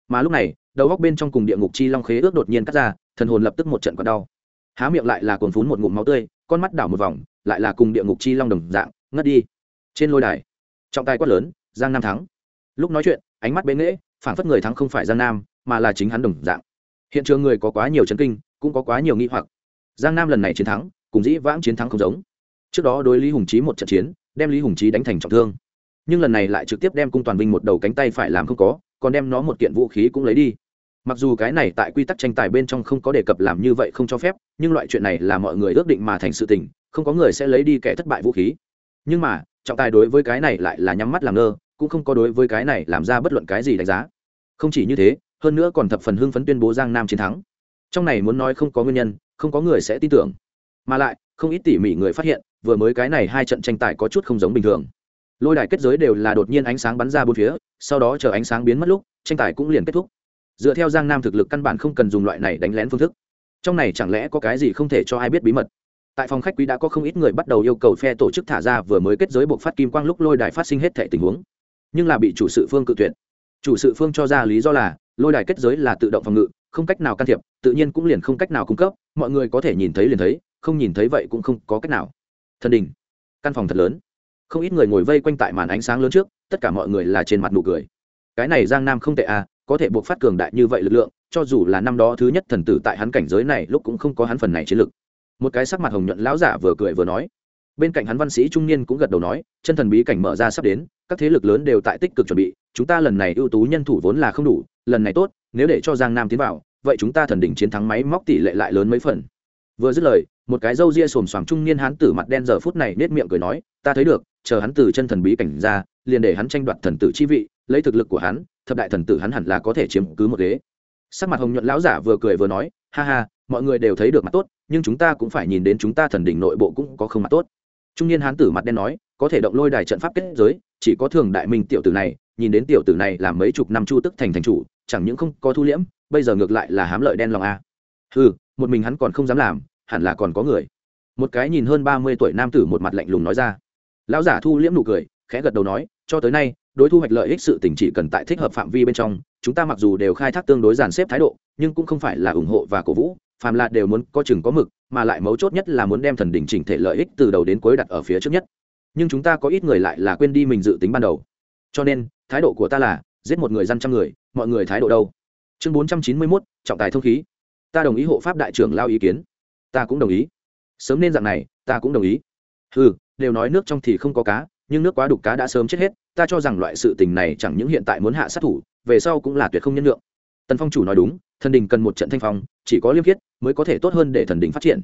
Mà lúc này, đầu góc bên trong cùng địa ngục chi long khế ước đột nhiên cắt ra, thần hồn lập tức một trận còn đau. Há miệng lại là cồn phún một ngụm máu tươi, con mắt đảo một vòng, lại là cùng địa ngục chi long đồng dạng, ngất đi. Trên lôi đài, trọng tài quát lớn, giang nam thắng lúc nói chuyện, ánh mắt bế nghễ phản phất người thắng không phải giang nam, mà là chính hắn đồng dạng. Hiện trường người có quá nhiều chấn kinh, cũng có quá nhiều nghi hoặc. Giang nam lần này chiến thắng, cùng dĩ vãng chiến thắng không giống. Trước đó đối lý hùng trí một trận chiến, đem lý hùng trí đánh thành trọng thương. Nhưng lần này lại trực tiếp đem cung toàn binh một đầu cánh tay phải làm không có, còn đem nó một kiện vũ khí cũng lấy đi. Mặc dù cái này tại quy tắc tranh tài bên trong không có đề cập làm như vậy không cho phép, nhưng loại chuyện này là mọi người ước định mà thành sự tình, không có người sẽ lấy đi kẻ thất bại vũ khí. Nhưng mà, trọng tài đối với cái này lại là nhắm mắt làm ngơ cũng không có đối với cái này làm ra bất luận cái gì đánh giá. Không chỉ như thế, hơn nữa còn thập phần hưng phấn tuyên bố giang nam chiến thắng. Trong này muốn nói không có nguyên nhân, không có người sẽ tin tưởng. Mà lại, không ít tỉ mỉ người phát hiện, vừa mới cái này hai trận tranh tài có chút không giống bình thường. Lôi đài kết giới đều là đột nhiên ánh sáng bắn ra bốn phía, sau đó chờ ánh sáng biến mất lúc, tranh tài cũng liền kết thúc. Dựa theo giang nam thực lực căn bản không cần dùng loại này đánh lén phương thức. Trong này chẳng lẽ có cái gì không thể cho ai biết bí mật? Tại phòng khách quý đã có không ít người bắt đầu yêu cầu phe tổ chức thả ra vừa mới kết giới buộc phát kim quang lúc lôi đài phát sinh hết thể tình huống nhưng là bị chủ sự phương cự tuyệt. Chủ sự phương cho ra lý do là, lôi đài kết giới là tự động phòng ngự, không cách nào can thiệp, tự nhiên cũng liền không cách nào cung cấp, mọi người có thể nhìn thấy liền thấy, không nhìn thấy vậy cũng không có cách nào. Thần đình, căn phòng thật lớn. Không ít người ngồi vây quanh tại màn ánh sáng lớn trước, tất cả mọi người là trên mặt nụ cười. Cái này giang nam không tệ à có thể buộc phát cường đại như vậy lực lượng, cho dù là năm đó thứ nhất thần tử tại hắn cảnh giới này, lúc cũng không có hắn phần này chiến lực. Một cái sắc mặt hồng nhuận lão giả vừa cười vừa nói. Bên cạnh hắn văn sĩ trung niên cũng gật đầu nói, chân thần bí cảnh mở ra sắp đến các thế lực lớn đều tại tích cực chuẩn bị, chúng ta lần này ưu tú nhân thủ vốn là không đủ, lần này tốt, nếu để cho giang nam tiến vào, vậy chúng ta thần đỉnh chiến thắng máy móc tỷ lệ lại lớn mấy phần. Vừa dứt lời, một cái râu ria xồm xoàm trung niên hán tử mặt đen giờ phút này nết miệng cười nói, ta thấy được, chờ hắn từ chân thần bí cảnh ra, liền để hắn tranh đoạt thần tử chi vị, lấy thực lực của hắn, thập đại thần tử hắn hẳn là có thể chiếm cứ một ghế. Sắc mặt hồng nhuận lão giả vừa cười vừa nói, ha ha, mọi người đều thấy được mặt tốt, nhưng chúng ta cũng phải nhìn đến chúng ta thần đỉnh nội bộ cũng có không mặt tốt. Trung niên hán tử mặt đen nói có thể động lôi đài trận pháp kết giới, chỉ có thường đại minh tiểu tử này, nhìn đến tiểu tử này làm mấy chục năm chu tức thành thành chủ, chẳng những không có thu liễm, bây giờ ngược lại là hám lợi đen lòng a. Ừ một mình hắn còn không dám làm, hẳn là còn có người. Một cái nhìn hơn ba mươi tuổi nam tử một mặt lạnh lùng nói ra. Lão giả thu liễm nụ cười, khẽ gật đầu nói, cho tới nay, đối thu hoạch lợi ích sự tỉnh chỉ cần tại thích hợp phạm vi bên trong, chúng ta mặc dù đều khai thác tương đối dàn xếp thái độ, nhưng cũng không phải là ủng hộ và cổ vũ, phàm là đều muốn có chừng có mực, mà lại mấu chốt nhất là muốn đem thần đỉnh chỉnh thể lợi ích từ đầu đến cuối đặt ở phía trước nhất nhưng chúng ta có ít người lại là quên đi mình dự tính ban đầu. Cho nên, thái độ của ta là, giết một người dân trăm người, mọi người thái độ đâu? Chương bốn trăm chín mươi mốt, trọng tài thông khí. Ta đồng ý hộ pháp đại trưởng lao ý kiến. Ta cũng đồng ý. Sớm nên dạng này, ta cũng đồng ý. Ừ đều nói nước trong thì không có cá, nhưng nước quá đục cá đã sớm chết hết, ta cho rằng loại sự tình này chẳng những hiện tại muốn hạ sát thủ, về sau cũng là tuyệt không nhân lượng tần phong chủ nói đúng, thần đình cần một trận thanh phong, chỉ có liêm khiết mới có thể tốt hơn để thần đình phát triển.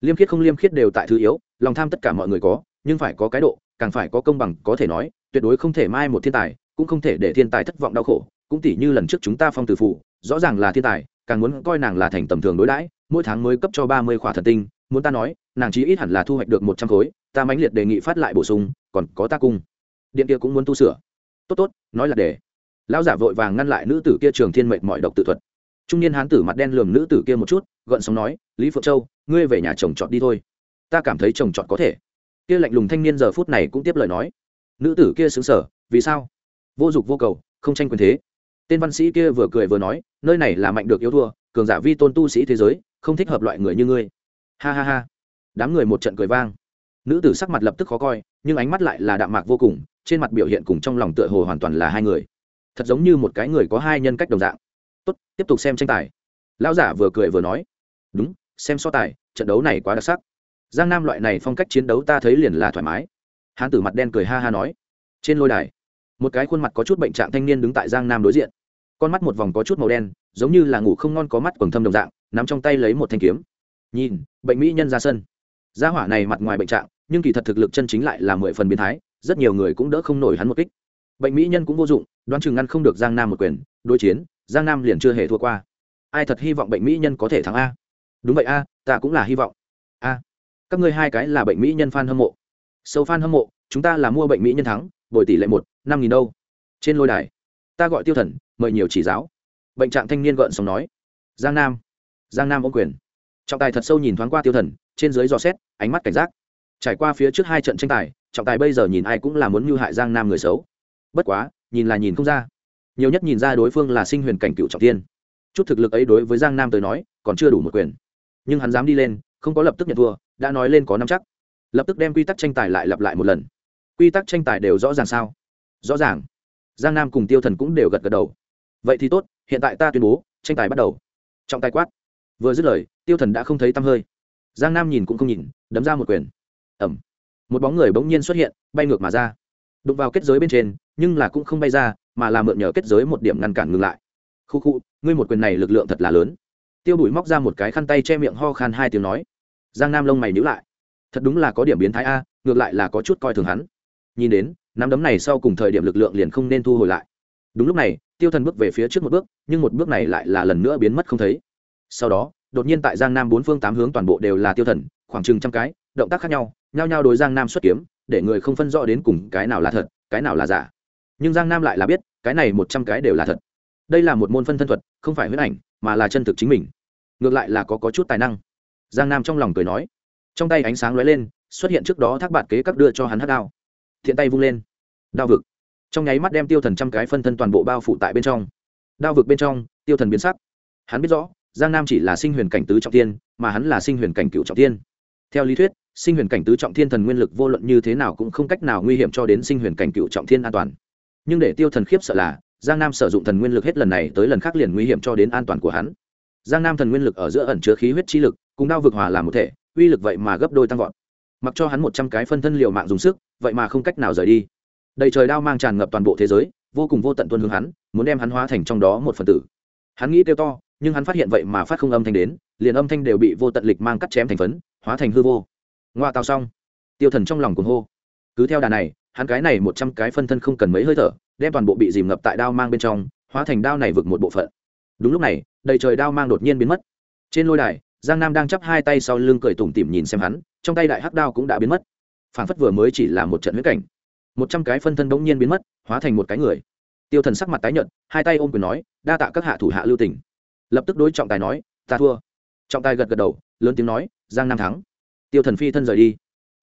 Liêm khiết không liêm khiết đều tại thứ yếu, lòng tham tất cả mọi người có nhưng phải có cái độ, càng phải có công bằng, có thể nói, tuyệt đối không thể mai một thiên tài, cũng không thể để thiên tài thất vọng đau khổ. Cũng tỷ như lần trước chúng ta phong từ phụ, rõ ràng là thiên tài, càng muốn coi nàng là thành tầm thường đối đãi, mỗi tháng mới cấp cho ba mươi khỏa thần tinh. Muốn ta nói, nàng chí ít hẳn là thu hoạch được một trăm khối, ta mãnh liệt đề nghị phát lại bổ sung, còn có ta cung. Điện kia cũng muốn tu sửa. Tốt tốt, nói là để. Lão giả vội vàng ngăn lại nữ tử kia trường thiên mệnh mọi độc tự thuật. Trung niên hán tử mặt đen lườm nữ tử kia một chút, gợn sóng nói, lý phượng châu, ngươi về nhà chồng chọn đi thôi. Ta cảm thấy chồng chọn có thể kia lạnh lùng thanh niên giờ phút này cũng tiếp lời nói. Nữ tử kia xứng sở vì sao? Vô dục vô cầu, không tranh quyền thế. Tên văn sĩ kia vừa cười vừa nói, nơi này là mạnh được yếu thua, cường giả vi tôn tu sĩ thế giới, không thích hợp loại người như ngươi. Ha ha ha. Đám người một trận cười vang. Nữ tử sắc mặt lập tức khó coi, nhưng ánh mắt lại là đạm mạc vô cùng, trên mặt biểu hiện cùng trong lòng tựa hồ hoàn toàn là hai người. Thật giống như một cái người có hai nhân cách đồng dạng. Tốt, tiếp tục xem tranh tài. Lão giả vừa cười vừa nói. Đúng, xem so tài, trận đấu này quá đặc sắc giang nam loại này phong cách chiến đấu ta thấy liền là thoải mái. Hán tử mặt đen cười ha ha nói. Trên lôi đài, một cái khuôn mặt có chút bệnh trạng thanh niên đứng tại giang nam đối diện. Con mắt một vòng có chút màu đen, giống như là ngủ không ngon có mắt quầng thâm đồng dạng, nắm trong tay lấy một thanh kiếm. Nhìn, bệnh mỹ nhân ra sân. Gia hỏa này mặt ngoài bệnh trạng, nhưng kỳ thật thực lực chân chính lại là mười phần biến thái, rất nhiều người cũng đỡ không nổi hắn một kích. Bệnh mỹ nhân cũng vô dụng, đoán chừng ngăn không được giang nam một quyền, đối chiến, giang nam liền chưa hề thua qua. Ai thật hy vọng bệnh mỹ nhân có thể thắng a? Đúng vậy a, ta cũng là hy vọng. A các ngươi hai cái là bệnh mỹ nhân f a n hâm mộ. Sâu f a n hâm mộ, chúng ta là mua bệnh mỹ nhân thắng, bồi tỷ lệ một, năm nghìn đâu. Trên lôi đài, ta gọi tiêu thần, mời nhiều chỉ giáo. Bệnh trạng thanh niên gợn sóng nói. Giang nam giang nam ô quyền. Trọng tài thật sâu nhìn thoáng qua tiêu thần, trên dưới dò xét, ánh mắt cảnh giác. Trải qua phía trước hai trận tranh tài, trọng tài bây giờ nhìn ai cũng là muốn mưu hại giang nam người xấu. Bất quá, nhìn là nhìn không ra. Nhiều nhất nhìn ra đối phương là sinh huyền cảnh cựu trọng tiên. Chút thực lực ấy đối với giang nam tới nói, còn chưa đủ một quyền. Nhưng hắn dám đi lên, không có lập tức nhận thua đã nói lên có năm chắc. Lập tức đem quy tắc tranh tài lại lặp lại một lần. Quy tắc tranh tài đều rõ ràng sao? Rõ ràng. Giang nam cùng tiêu thần cũng đều gật gật đầu. Vậy thì tốt, hiện tại ta tuyên bố, tranh tài bắt đầu. Trọng tài quát. Vừa dứt lời, tiêu thần đã không thấy tăm hơi. Giang nam nhìn cũng không nhìn, đấm ra một quyền. Ẩm một bóng người bỗng nhiên xuất hiện, bay ngược mà ra. Đụng vào kết giới bên trên, nhưng là cũng không bay ra, mà là mượn nhờ kết giới một điểm ngăn cản ngừng lại. Khu khu, ngươi một quyền này lực lượng thật là lớn. Tiêu bụi móc ra một cái khăn tay che miệng ho khan hai tiếng nói giang nam lông mày nhữ lại. Thật đúng là có điểm biến thái a ngược lại là có chút coi thường hắn. Nhìn đến nắm đấm này sau cùng thời điểm lực lượng liền không nên thu hồi lại. Đúng lúc này tiêu thần bước về phía trước một bước nhưng một bước này lại là lần nữa biến mất không thấy. Sau đó đột nhiên tại giang nam bốn phương tám hướng toàn bộ đều là tiêu thần khoảng chừng trăm cái động tác khác nhau nhao nhao đối giang nam xuất kiếm để người không phân rõ đến cùng cái nào là thật cái nào là giả. Nhưng giang nam lại là biết cái này một trăm cái đều là thật. Đây là một môn phân thân thuật không phải huyết ảnh mà là chân thực chính mình. Ngược lại là có, có chút tài năng giang nam trong lòng cười nói. Trong tay ánh sáng lóe lên, xuất hiện trước đó thác bạt kế các đưa cho hắn hát đao. Thiện tay vung lên. Đao vực. Trong nháy mắt đem tiêu thần trăm cái phân thân toàn bộ bao phủ tại bên trong. Đao vực bên trong, tiêu thần biến sắc. Hắn biết rõ, giang nam chỉ là sinh huyền cảnh tứ trọng tiên mà hắn là sinh huyền cảnh cựu trọng tiên theo lý thuyết, sinh huyền cảnh tứ trọng thiên thần nguyên lực vô luận như thế nào cũng không cách nào nguy hiểm cho đến sinh huyền cảnh cựu trọng thiên an toàn. Nhưng để tiêu thần khiếp sợ là, giang nam sử dụng thần nguyên lực hết lần này tới lần khác liền nguy hiểm cho đến an toàn của hắn. Giang nam thần nguyên lực ở giữa ẩn chứa khí huyết chi lực cùng đao vực hòa làm một thể, uy lực vậy mà gấp đôi tăng vọt. Mặc cho hắn một trăm cái phân thân liều mạng dùng sức, vậy mà không cách nào rời đi. Đầy trời đao mang tràn ngập toàn bộ thế giới, vô cùng vô tận tuân hướng hắn, muốn đem hắn hóa thành trong đó một phần tử. Hắn nghĩ kêu to, nhưng hắn phát hiện vậy mà phát không âm thanh đến, liền âm thanh đều bị vô tận lịch mang cắt chém thành phấn, hóa thành hư vô. Ngoa tao xong. Tiêu thần trong lòng cuồng hô. Cứ theo đà này, hắn cái này một trăm cái phân thân không cần mấy hơi thở, đem toàn bộ bị dìm ngập tại đao mang bên trong, hóa thành đao này vực một bộ phận. Đúng lúc này, đầy trời đao mang đột nhiên biến mất. Trên lôi đài giang nam đang chắp hai tay sau lưng cười tủm tỉm nhìn xem hắn, trong tay đại hắc đao cũng đã biến mất. Phản phất vừa mới chỉ là một trận huyết cảnh. Một trăm cái phân thân bỗng nhiên biến mất, hóa thành một cái người. Tiêu thần sắc mặt tái nhợt, hai tay ôm quyền nói, đa tạ các hạ thủ hạ lưu tỉnh lập tức đối trọng tài nói, ta thua. Trọng tài gật gật đầu, lớn tiếng nói, giang nam thắng. Tiêu thần phi thân rời đi.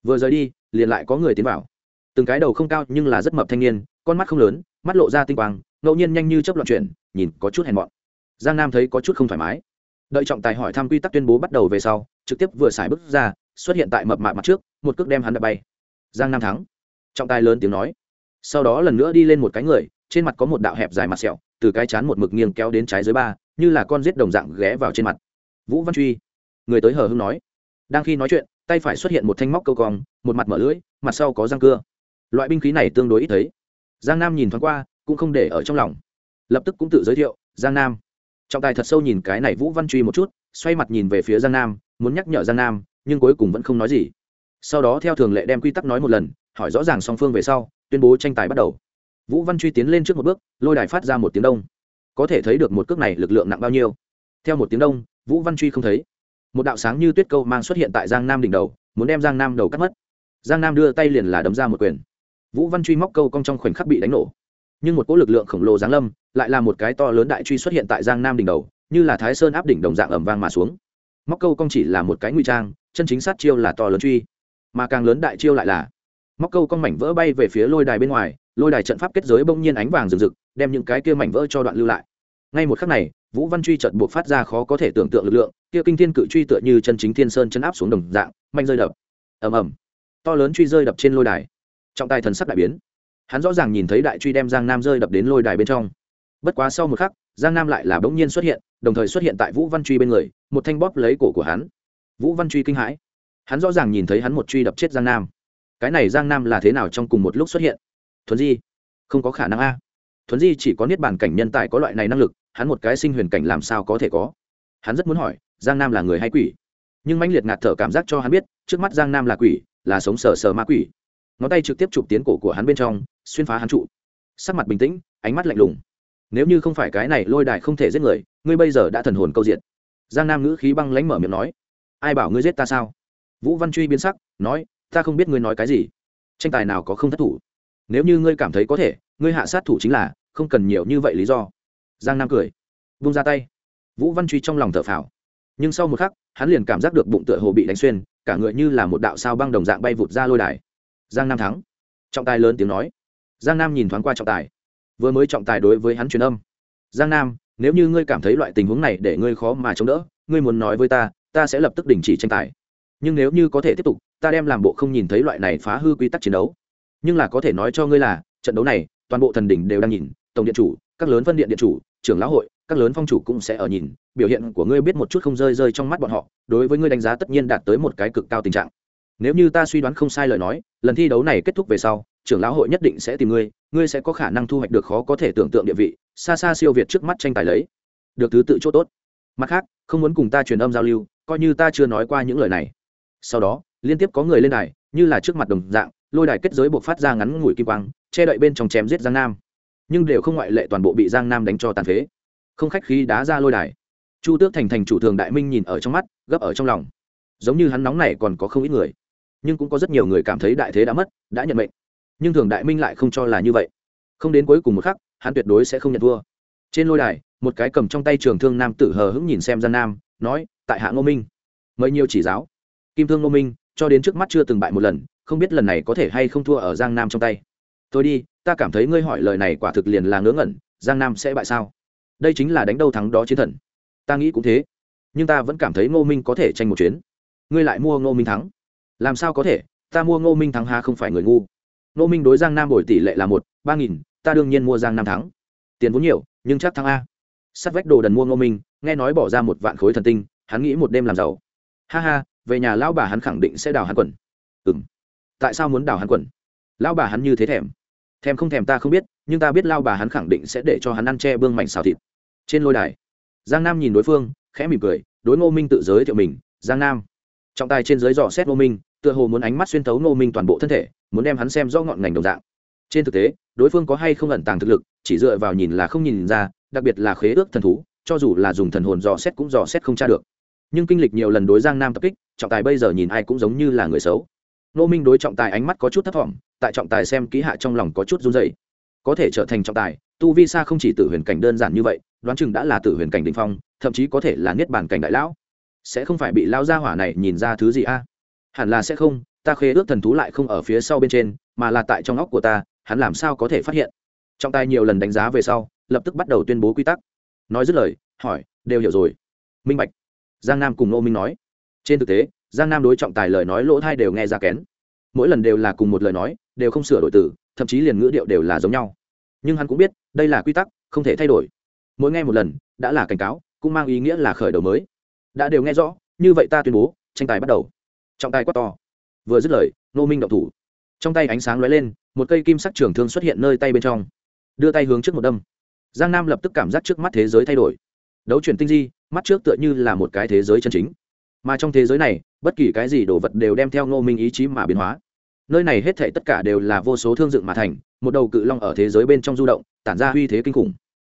Vừa rời đi, liền lại có người tiến vào. Từng cái đầu không cao nhưng là rất mập thanh niên, con mắt không lớn, mắt lộ ra tinh quang, ngẫu nhiên nhanh như chấp loạn chuyển, nhìn có chút hèn mọn. Giang nam thấy có chút không thoải mái đợi trọng tài hỏi thăm quy tắc tuyên bố bắt đầu về sau, trực tiếp vừa xài bước ra, xuất hiện tại mập mạ mặt trước, một cước đem hắn đập bay. Giang nam thắng. Trọng tài lớn tiếng nói. Sau đó lần nữa đi lên một cái người, trên mặt có một đạo hẹp dài mặt sẹo, từ cái chán một mực nghiêng kéo đến trái dưới ba, như là con rết đồng dạng ghé vào trên mặt. Vũ văn truy. Người tới hờ hưng nói. Đang khi nói chuyện, tay phải xuất hiện một thanh móc câu cong, một mặt mở lưỡi, mặt sau có răng cưa. Loại binh khí này tương đối ít thấy. Giang nam nhìn thoáng qua, cũng không để ở trong lòng. Lập tức cũng tự giới thiệu, giang nam trọng tài thật sâu nhìn cái này vũ văn truy một chút, xoay mặt nhìn về phía giang nam, muốn nhắc nhở giang nam, nhưng cuối cùng vẫn không nói gì. Sau đó theo thường lệ đem quy tắc nói một lần, hỏi rõ ràng song phương về sau, tuyên bố tranh tài bắt đầu. Vũ văn truy tiến lên trước một bước, lôi đài phát ra một tiếng đông. Có thể thấy được một cước này lực lượng nặng bao nhiêu. Theo một tiếng đông, vũ văn truy không thấy. Một đạo sáng như tuyết câu mang xuất hiện tại giang nam đỉnh đầu, muốn đem giang nam đầu cắt mất. Giang nam đưa tay liền là đấm ra một quyền. Vũ văn truy móc câu cong trong khoảnh khắc bị đánh nổ. Nhưng một cỗ lực lượng khổng lồ giáng lâm lại là một cái to lớn đại truy xuất hiện tại giang nam đỉnh đầu, như là thái sơn áp đỉnh đồng dạng ẩm vang mà xuống. Móc câu cong chỉ là một cái nguy trang, chân chính sát chiêu là to lớn truy. Mà càng lớn đại chiêu lại là, móc câu cong mảnh vỡ bay về phía lôi đài bên ngoài, lôi đài trận pháp kết giới bỗng nhiên ánh vàng rực rực, đem những cái kia mảnh vỡ cho đoạn lưu lại. Ngay một khắc này, vũ văn truy trận buộc phát ra khó có thể tưởng tượng lực lượng, kia kinh thiên cự truy tựa như chân chính thiên sơn chân áp xuống đồng dạng, mạnh rơi đập. Ầm ầm. To lớn truy rơi đập trên lôi đài. Trọng tài thần sắc đại biến. Hắn rõ ràng nhìn thấy đại truy đem giang nam rơi đập đến lôi đài bên trong bất quá sau một khắc, giang nam lại là bỗng nhiên xuất hiện, đồng thời xuất hiện tại vũ văn truy bên người, một thanh bóp lấy cổ của hắn. Vũ văn truy kinh hãi. Hắn rõ ràng nhìn thấy hắn một truy đập chết giang nam. Cái này giang nam là thế nào trong cùng một lúc xuất hiện? Thuấn di. Không có khả năng a. Thuấn di chỉ có niết bàn cảnh nhân tài có loại này năng lực, hắn một cái sinh huyền cảnh làm sao có thể có? Hắn rất muốn hỏi, giang nam là người hay quỷ? Nhưng mãnh liệt ngạt thở cảm giác cho hắn biết, trước mắt giang nam là quỷ, là sống sờ sờ ma quỷ. Ngón tay trực tiếp chụp tiến cổ của hắn bên trong, xuyên phá hắn trụ. Sắc mặt bình tĩnh, ánh mắt lạnh lùng nếu như không phải cái này lôi đài không thể giết người, ngươi bây giờ đã thần hồn câu diện giang nam ngữ khí băng lánh mở miệng nói, ai bảo ngươi giết ta sao? Vũ văn truy biến sắc, nói, ta không biết ngươi nói cái gì. Tranh tài nào có không thất thủ? Nếu như ngươi cảm thấy có thể, ngươi hạ sát thủ chính là, không cần nhiều như vậy lý do. Giang nam cười vung ra tay. Vũ văn truy trong lòng thở phào. Nhưng sau một khắc, hắn liền cảm giác được bụng tựa hồ bị đánh xuyên, cả người như là một đạo sao băng đồng dạng bay vụt ra lôi đài. Giang nam thắng. Trọng tài lớn tiếng nói. Giang nam nhìn thoáng qua trọng tài vừa mới trọng tài đối với hắn truyền âm. Giang nam, nếu như ngươi cảm thấy loại tình huống này để ngươi khó mà chống đỡ, ngươi muốn nói với ta ta sẽ lập tức đình chỉ tranh tài. Nhưng nếu như có thể tiếp tục, ta đem làm bộ không nhìn thấy loại này phá hư quy tắc chiến đấu. Nhưng là có thể nói cho ngươi là, trận đấu này, toàn bộ thần đỉnh đều đang nhìn, tổng điện chủ, các lớn phân điện điện chủ, trưởng lão hội, các lớn phong chủ cũng sẽ ở nhìn, biểu hiện của ngươi biết một chút không rơi rơi trong mắt bọn họ, đối với ngươi đánh giá tất nhiên đạt tới một cái cực cao tình trạng. Nếu như ta suy đoán không sai lời nói, lần thi đấu này kết thúc về sau trưởng lão hội nhất định sẽ tìm ngươi ngươi sẽ có khả năng thu hoạch được khó có thể tưởng tượng địa vị, xa xa siêu việt trước mắt tranh tài lấy. Được thứ tự chỗ tốt. Mặt khác, không muốn cùng ta truyền âm giao lưu, coi như ta chưa nói qua những lời này. Sau đó, liên tiếp có người lên đài, như là trước mặt đồng dạng, lôi đài kết giới buộc phát ra ngắn ngủi kim quang, che đậy bên trong chém giết giang nam. Nhưng đều không ngoại lệ toàn bộ bị giang nam đánh cho tàn phế. Không khách khí đá ra lôi đài. Chu tước thành thành chủ thường đại minh nhìn ở trong mắt, gấp ở trong lòng. Giống như hắn nóng này còn có không ít người, nhưng cũng có rất nhiều người cảm thấy đại thế đã mất, đã nhận mệnh nhưng thường đại minh lại không cho là như vậy. Không đến cuối cùng một khắc, hắn tuyệt đối sẽ không nhận thua. Trên lôi đài, một cái cầm trong tay trường thương nam tử hờ hững nhìn xem gian nam, nói, tại hạ ngô minh, mời nhiều chỉ giáo. Kim thương ngô minh, cho đến trước mắt chưa từng bại một lần, không biết lần này có thể hay không thua ở giang nam trong tay. Tôi đi, ta cảm thấy ngươi hỏi lời này quả thực liền là ngớ ngẩn, giang nam sẽ bại sao? Đây chính là đánh đâu thắng đó chiến thần. Ta nghĩ cũng thế, nhưng ta vẫn cảm thấy ngô minh có thể tranh một chuyến. Ngươi lại mua ngô minh thắng? Làm sao có thể? Ta mua ngô minh thắng ha không phải người ngu ngô minh đối giang nam bồi tỷ lệ là một, ba nghìn, ta đương nhiên mua giang nam thắng. Tiền vốn nhiều, nhưng chắc thắng a. Sắt vách đồ đần mua ngô minh, nghe nói bỏ ra một vạn khối thần tinh, hắn nghĩ một đêm làm giàu. Ha ha, về nhà lão bà hắn khẳng định sẽ đào hắn quần. Ừ m tại sao muốn đào hắn quần? Lão bà hắn như thế thèm. Thèm không thèm ta không biết, nhưng ta biết lao bà hắn khẳng định sẽ để cho hắn ăn che bương mảnh xào thịt. Trên lôi đài, giang nam nhìn đối phương, khẽ mỉm cười, đối ngô minh tự giới thiệu mình, giang nam. Trọng tài trên giới dò xét ngô minh, tựa hồ muốn ánh mắt xuyên thấu ngô minh toàn bộ thân thể muốn đem hắn xem rõ ngọn ngành đồng dạng. Trên thực tế, đối phương có hay không ẩn tàng thực lực, chỉ dựa vào nhìn là không nhìn ra, đặc biệt là khế ước thần thú, cho dù là dùng thần hồn dò xét cũng dò xét không tra được. Nhưng kinh lịch nhiều lần đối giang nam tập kích, trọng tài bây giờ nhìn ai cũng giống như là người xấu. Nô minh đối trọng tài ánh mắt có chút thấp t tại trọng tài xem ký hạ trong lòng có chút run dày có thể trở thành trọng tài, tu vi xa không chỉ tử huyền cảnh đơn giản như vậy, đoán chừng đã là tử huyền cảnh đỉnh phong, thậm chí có thể là niết bàn cảnh đại lão. Sẽ không phải bị lao gia hỏa này nhìn ra thứ gì a? Hẳn là sẽ không ta khế ước thần thú lại không ở phía sau bên trên, mà là tại trong óc của ta, hắn làm sao có thể phát hiện? Trọng tài nhiều lần đánh giá về sau, lập tức bắt đầu tuyên bố quy tắc. Nói dứt lời, hỏi, đều hiểu rồi. Minh bạch. Giang nam cùng nô minh nói. Trên thực tế, giang nam đối trọng tài lời nói lỗ thai đều nghe ra kén. Mỗi lần đều là cùng một lời nói, đều không sửa đổi từ, thậm chí liền ngữ điệu đều là giống nhau. Nhưng hắn cũng biết, đây là quy tắc, không thể thay đổi. Mỗi nghe một lần, đã là cảnh cáo, cũng mang ý nghĩa là khởi đầu mới. Đã đều nghe rõ, như vậy ta tuyên bố, tranh tài bắt đầu. Trọng tài quát to vừa dứt lời nô minh động thủ. Trong tay ánh sáng lóe lên, một cây kim sắc trường thương xuất hiện nơi tay bên trong. Đưa tay hướng trước một đâm. Giang nam lập tức cảm giác trước mắt thế giới thay đổi. Đấu chuyển tinh di, mắt trước tựa như là một cái thế giới chân chính. Mà trong thế giới này, bất kỳ cái gì đồ vật đều đem theo ngô minh ý chí mà biến hóa. Nơi này hết thể tất cả đều là vô số thương dựng mà thành, một đầu cự long ở thế giới bên trong du động, tản ra uy thế kinh khủng.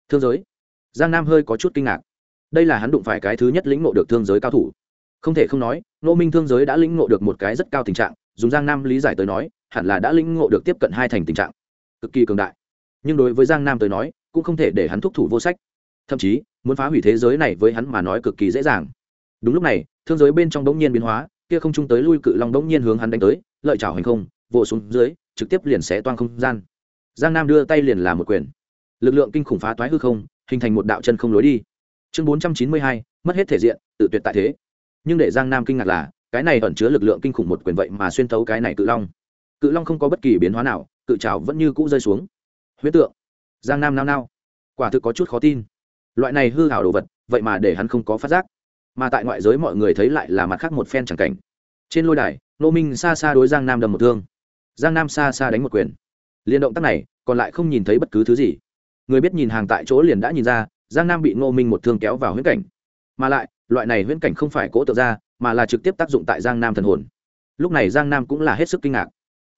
Thương giới. Giang nam hơi có chút kinh ngạc. Đây là hắn đụng phải cái thứ nhất lĩnh ngộ được thương giới cao thủ không thể không nói Nô minh thương giới đã lĩnh ngộ được một cái rất cao tình trạng, dùng giang nam lý giải tới nói, hẳn là đã lĩnh ngộ được tiếp cận hai thành tình trạng. Cực kỳ cường đại. Nhưng đối với giang nam tới nói, cũng không thể để hắn thúc thủ vô sách. Thậm chí, muốn phá hủy thế giới này với hắn mà nói cực kỳ dễ dàng. Đúng lúc này, thương giới bên trong đống nhiên biến hóa, kia không trung tới lui cự long đống nhiên hướng hắn đánh tới, lợi chảo hành không, vỗ xuống dưới, trực tiếp liền xé toang không gian. Giang nam đưa tay liền làm một quyền. Lực lượng kinh khủng phá toái hư không, hình thành một đạo chân không lối đi. Chương bốn trăm chín mươi hai, mất hết thể diện, tự tuyệt tại thế nhưng để giang nam kinh ngạc là, cái này ẩn chứa lực lượng kinh khủng một quyền vậy mà xuyên thấu cái này cự long. Cự long không có bất kỳ biến hóa nào, cự trào vẫn như cũ rơi xuống. Huyết tượng. Giang nam nao nao. Quả thực có chút khó tin. Loại này hư hảo đồ vật, vậy mà để hắn không có phát giác. Mà tại ngoại giới mọi người thấy lại là mặt khác một phen chẳng cảnh. Trên lôi đài nô minh xa xa đối giang nam đầm một thương. Giang nam xa xa đánh một quyền. Liên động tác này, còn lại không nhìn thấy bất cứ thứ gì. Người biết nhìn hàng tại chỗ liền đã nhìn ra, giang nam bị ngô minh một thương kéo vào huyễn cảnh. Mà lại loại này huyễn cảnh không phải cố tự ra, mà là trực tiếp tác dụng tại giang nam thần hồn. Lúc này giang nam cũng là hết sức kinh ngạc.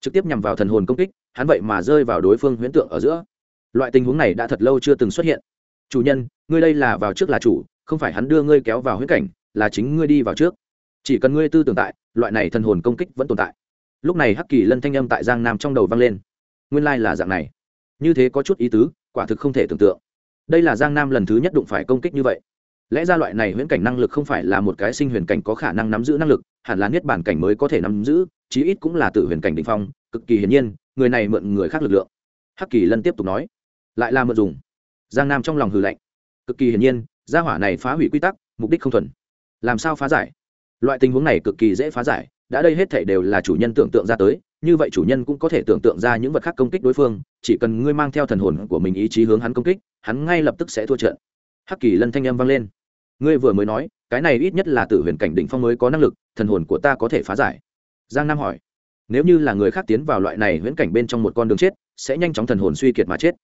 Trực tiếp nhằm vào thần hồn công kích, hắn vậy mà rơi vào đối phương huyễn tượng ở giữa. Loại tình huống này đã thật lâu chưa từng xuất hiện. Chủ nhân, ngươi đây là vào trước là chủ, không phải hắn đưa ngươi kéo vào huyễn cảnh, là chính ngươi đi vào trước. Chỉ cần ngươi tư tưởng tại, loại này thần hồn công kích vẫn tồn tại. Lúc này hắc kỳ lân thanh âm tại giang nam trong đầu vang lên. Nguyên lai、like、là dạng này. Như thế có chút ý tứ, quả thực không thể tưởng tượng. Đây là giang nam lần thứ nhất đụng phải công kích như vậy lẽ ra loại này huyễn cảnh năng lực không phải là một cái sinh huyền cảnh có khả năng nắm giữ năng lực, hẳn là niết bản cảnh mới có thể nắm giữ, chí ít cũng là tự huyền cảnh định phong, cực kỳ hiển nhiên, người này mượn người khác lực lượng. Hắc kỳ lân tiếp tục nói, lại là mượn dùng. Giang nam trong lòng hừ lạnh. Cực kỳ hiển nhiên, gia hỏa này phá hủy quy tắc, mục đích không thuần. Làm sao phá giải? Loại tình huống này cực kỳ dễ phá giải, đã đây hết thể đều là chủ nhân tưởng tượng ra tới, như vậy chủ nhân cũng có thể tưởng tượng ra những vật khác công kích đối phương, chỉ cần ngươi mang theo thần hồn của mình ý chí hướng hắn công kích, hắn ngay lập tức sẽ thua trận. Hắc kỳ lân thanh âm vang lên ngươi vừa mới nói, cái này ít nhất là tử huyền cảnh đỉnh phong mới có năng lực, thần hồn của ta có thể phá giải. Giang nam hỏi. Nếu như là người khác tiến vào loại này huyễn cảnh bên trong một con đường chết, sẽ nhanh chóng thần hồn suy kiệt mà chết.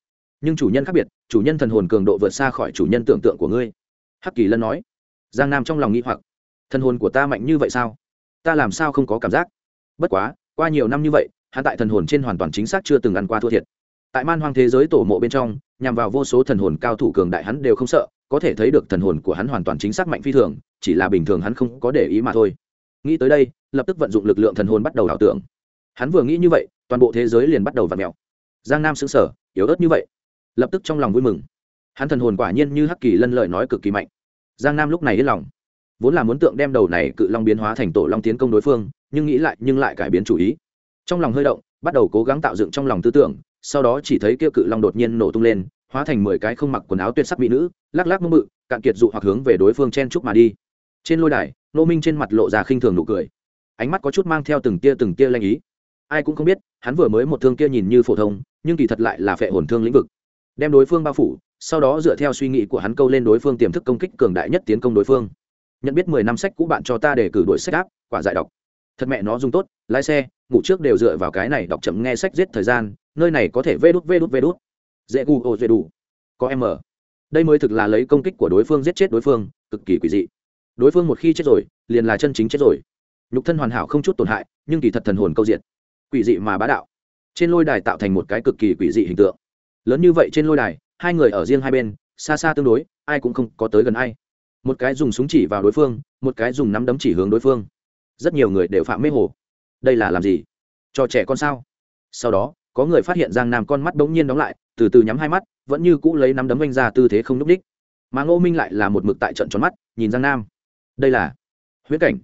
Nhưng chủ nhân khác biệt, chủ nhân thần hồn cường độ vượt xa khỏi chủ nhân tưởng tượng của ngươi. Hắc kỳ lân nói. Giang nam trong lòng nghĩ hoặc. Thần hồn của ta mạnh như vậy sao? Ta làm sao không có cảm giác? Bất quá, qua nhiều năm như vậy, hắn tại thần hồn trên hoàn toàn chính xác chưa từng ăn qua thua thiệt. Tại man hoang thế giới tổ mộ bên trong, nhằm vào vô số thần hồn cao thủ cường đại hắn đều không sợ có thể thấy được thần hồn của hắn hoàn toàn chính xác mạnh phi thường, chỉ là bình thường hắn không có để ý mà thôi. Nghĩ tới đây, lập tức vận dụng lực lượng thần hồn bắt đầu ảo tưởng. Hắn vừa nghĩ như vậy, toàn bộ thế giới liền bắt đầu v ặ mẹo giang nam xứng sở yếu ớt như vậy. Lập tức trong lòng vui mừng. Hắn thần hồn quả nhiên như hắc kỳ lân lợi nói cực kỳ mạnh. Giang nam lúc này yên lòng. Vốn là muốn tượng đem đầu này cự long biến hóa thành tổ long tiến công đối phương, nhưng nghĩ lại, nhưng lại cải biến chủ ý. Trong lòng hơi động, bắt đầu cố gắng tạo dựng trong lòng tư tưởng, sau đó chỉ thấy kia cự long đột nhiên nổ tung lên, hóa thành mười cái không mặc quần áo tuyệt sắc mỹ nữ lắc lắc mơ mự cạn kiệt dụ hoặc hướng về đối phương chen chúc mà đi. Trên lôi đài nô minh trên mặt lộ ra khinh thường nụ cười. Ánh mắt có chút mang theo từng tia từng tia lanh ý. Ai cũng không biết, hắn vừa mới một thương kia nhìn như phổ thông, nhưng kỳ thật lại là phệ hồn thương lĩnh vực. Đem đối phương bao phủ, sau đó dựa theo suy nghĩ của hắn câu lên đối phương tiềm thức công kích cường đại nhất tiến công đối phương. Nhận biết mười năm sách cũ bạn cho ta để cử đổi sách áp, quả giải đọc. Thật mẹ nó dùng tốt, lái xe, ngủ trước đều dựa vào cái này đọc chậm nghe sách giết thời gian, nơi này có thể vê đút vê đút vê đút. Dễ gu ô dễ đủ. Có em ở đây mới thực là lấy công kích của đối phương giết chết đối phương, cực kỳ quỷ dị. Đối phương một khi chết rồi, liền là chân chính chết rồi. Nhục thân hoàn hảo không chút tổn hại, nhưng kỳ thật thần hồn câu diện quỷ dị mà bá đạo. Trên lôi đài tạo thành một cái cực kỳ quỷ dị hình tượng. Lớn như vậy trên lôi đài, hai người ở riêng hai bên, xa xa tương đối, ai cũng không có tới gần ai. Một cái dùng súng chỉ vào đối phương, một cái dùng nắm đấm chỉ hướng đối phương. Rất nhiều người đều phạm mê hồ. Đây là làm gì? Cho trẻ con sao? Sau đó, có người phát hiện giang nam con mắt bỗng nhiên đóng lại từ từ nhắm hai mắt, vẫn như cũ lấy nắm đấm anh ra tư thế không núp đích mà ngô minh lại là một mực tại trận tròn mắt, nhìn giang nam. Đây là huyễn cảnh.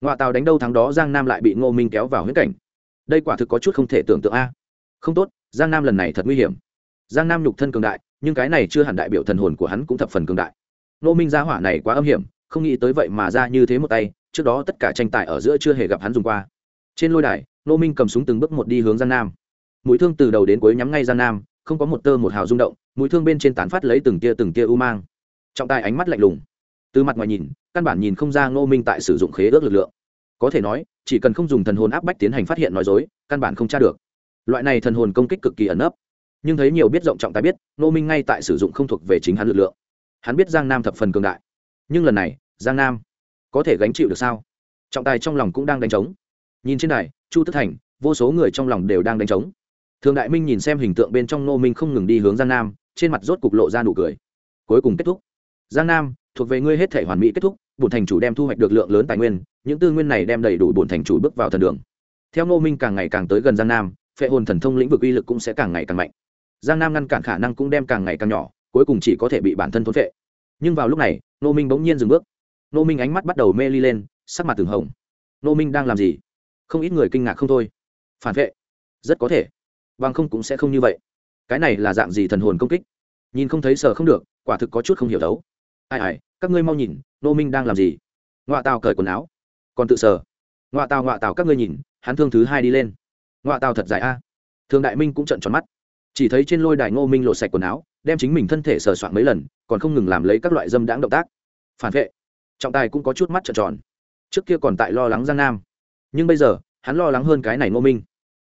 Ngoại tàu đánh đâu thắng đó, giang nam lại bị ngô minh kéo vào huyễn cảnh. Đây quả thực có chút không thể tưởng tượng a. Không tốt, giang nam lần này thật nguy hiểm. Giang nam nhục thân cường đại, nhưng cái này chưa hẳn đại biểu thần hồn của hắn cũng thập phần cường đại. Ngô minh gia hỏa này quá âm hiểm, không nghĩ tới vậy mà ra như thế một tay, trước đó tất cả tranh tài ở giữa chưa hề gặp hắn dùng qua. Trên lôi đài, Ngô minh cầm súng từng bước một đi hướng giang nam. Mũi thương từ đầu đến cuối nhắm ngay giang nam không có một tơ một hào rung động, mũi thương bên trên tán phát lấy từng tia từng tia u mang. Trọng tài ánh mắt lạnh lùng. Từ mặt ngoài nhìn, căn bản nhìn không ra ngô minh tại sử dụng khế ước lực lượng. Có thể nói, chỉ cần không dùng thần hồn áp bách tiến hành phát hiện nói dối, căn bản không tra được. Loại này thần hồn công kích cực kỳ ẩn ấp nhưng thấy nhiều biết rộng trọng tài biết, ngô minh ngay tại sử dụng không thuộc về chính hắn lực lượng. Hắn biết giang nam thập phần cường đại. Nhưng lần này, giang nam có thể gánh chịu được sao? Trọng tài trong lòng cũng đang đánh trống. Nhìn trên đài, chu tức thành, vô số người trong lòng đều đang đánh trống thường đại minh nhìn xem hình tượng bên trong nô minh không ngừng đi hướng giang nam, trên mặt rốt cục lộ ra nụ cười. Cuối cùng kết thúc. Giang nam, thuộc về ngươi hết thể hoàn mỹ kết thúc, bổn thành chủ đem thu hoạch được lượng lớn tài nguyên, những tư nguyên này đem đầy đủ bổn thành chủ bước vào thần đường. Theo nô minh càng ngày càng tới gần giang nam, phệ hồn thần thông lĩnh vực uy lực cũng sẽ càng ngày càng mạnh. Giang nam ngăn cản khả năng cũng đem càng ngày càng nhỏ, cuối cùng chỉ có thể bị bản thân thốn phệ. Nhưng vào lúc này nô minh bỗng nhiên dừng bước. Nô minh ánh mắt bắt đầu mê ly lên, sắc mặt từng hồng. Nô minh đang làm gì? Không ít người kinh ngạc không thôi. Phản vệ. Rất có thể bằng không cũng sẽ không như vậy. Cái này là dạng gì thần hồn công kích? Nhìn không thấy sờ không được, quả thực có chút không hiểu đấu. Ai ai, các ngươi mau nhìn nô minh đang làm gì? Ngoạ tàu cởi quần áo. Còn tự sờ. Ngoạ tàu ngoạ tàu các ngươi nhìn, hắn thương thứ hai đi lên. Ngoạ tàu thật dài a. Thường đại minh cũng trận tròn mắt. Chỉ thấy trên lôi đài ngô minh lột sạch quần áo, đem chính mình thân thể sờ soạn mấy lần, còn không ngừng làm lấy các loại dâm đãng động tác. Phản vệ. Trọng tài cũng có chút mắt trợn tròn. Trước kia còn tại lo lắng giang nam. Nhưng bây giờ, hắn lo lắng hơn cái này ngô minh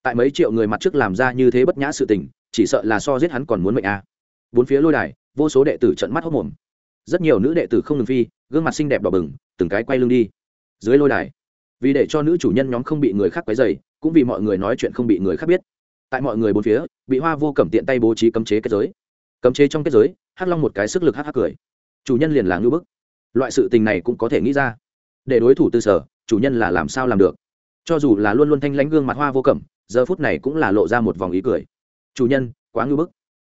tại mấy triệu người mặt trước làm ra như thế bất nhã sự tình, chỉ sợ là so giết hắn còn muốn mệnh a. Bốn phía lôi đài, vô số đệ tử trận mắt hốc mồm. Rất nhiều nữ đệ tử không ngừng phi, gương mặt xinh đẹp đỏ bừng, từng cái quay lưng đi. Dưới lôi đài, vì để cho nữ chủ nhân nhóm không bị người khác quấy dày cũng vì mọi người nói chuyện không bị người khác biết. Tại mọi người bốn phía, bị hoa vô cẩm tiện tay bố trí cấm chế kết giới. Cấm chế trong kết giới, hắc long một cái sức lực hắc hắc cười. Chủ nhân liền là ngưu bức. Loại sự tình này cũng có thể nghĩ ra. Để đối thủ tư sở, chủ nhân là làm sao làm được? Cho dù là luôn luôn thanh lãnh gương mặt hoa vô cẩm giờ phút này cũng là lộ ra một vòng ý cười. Chủ nhân, quá ngưu bức.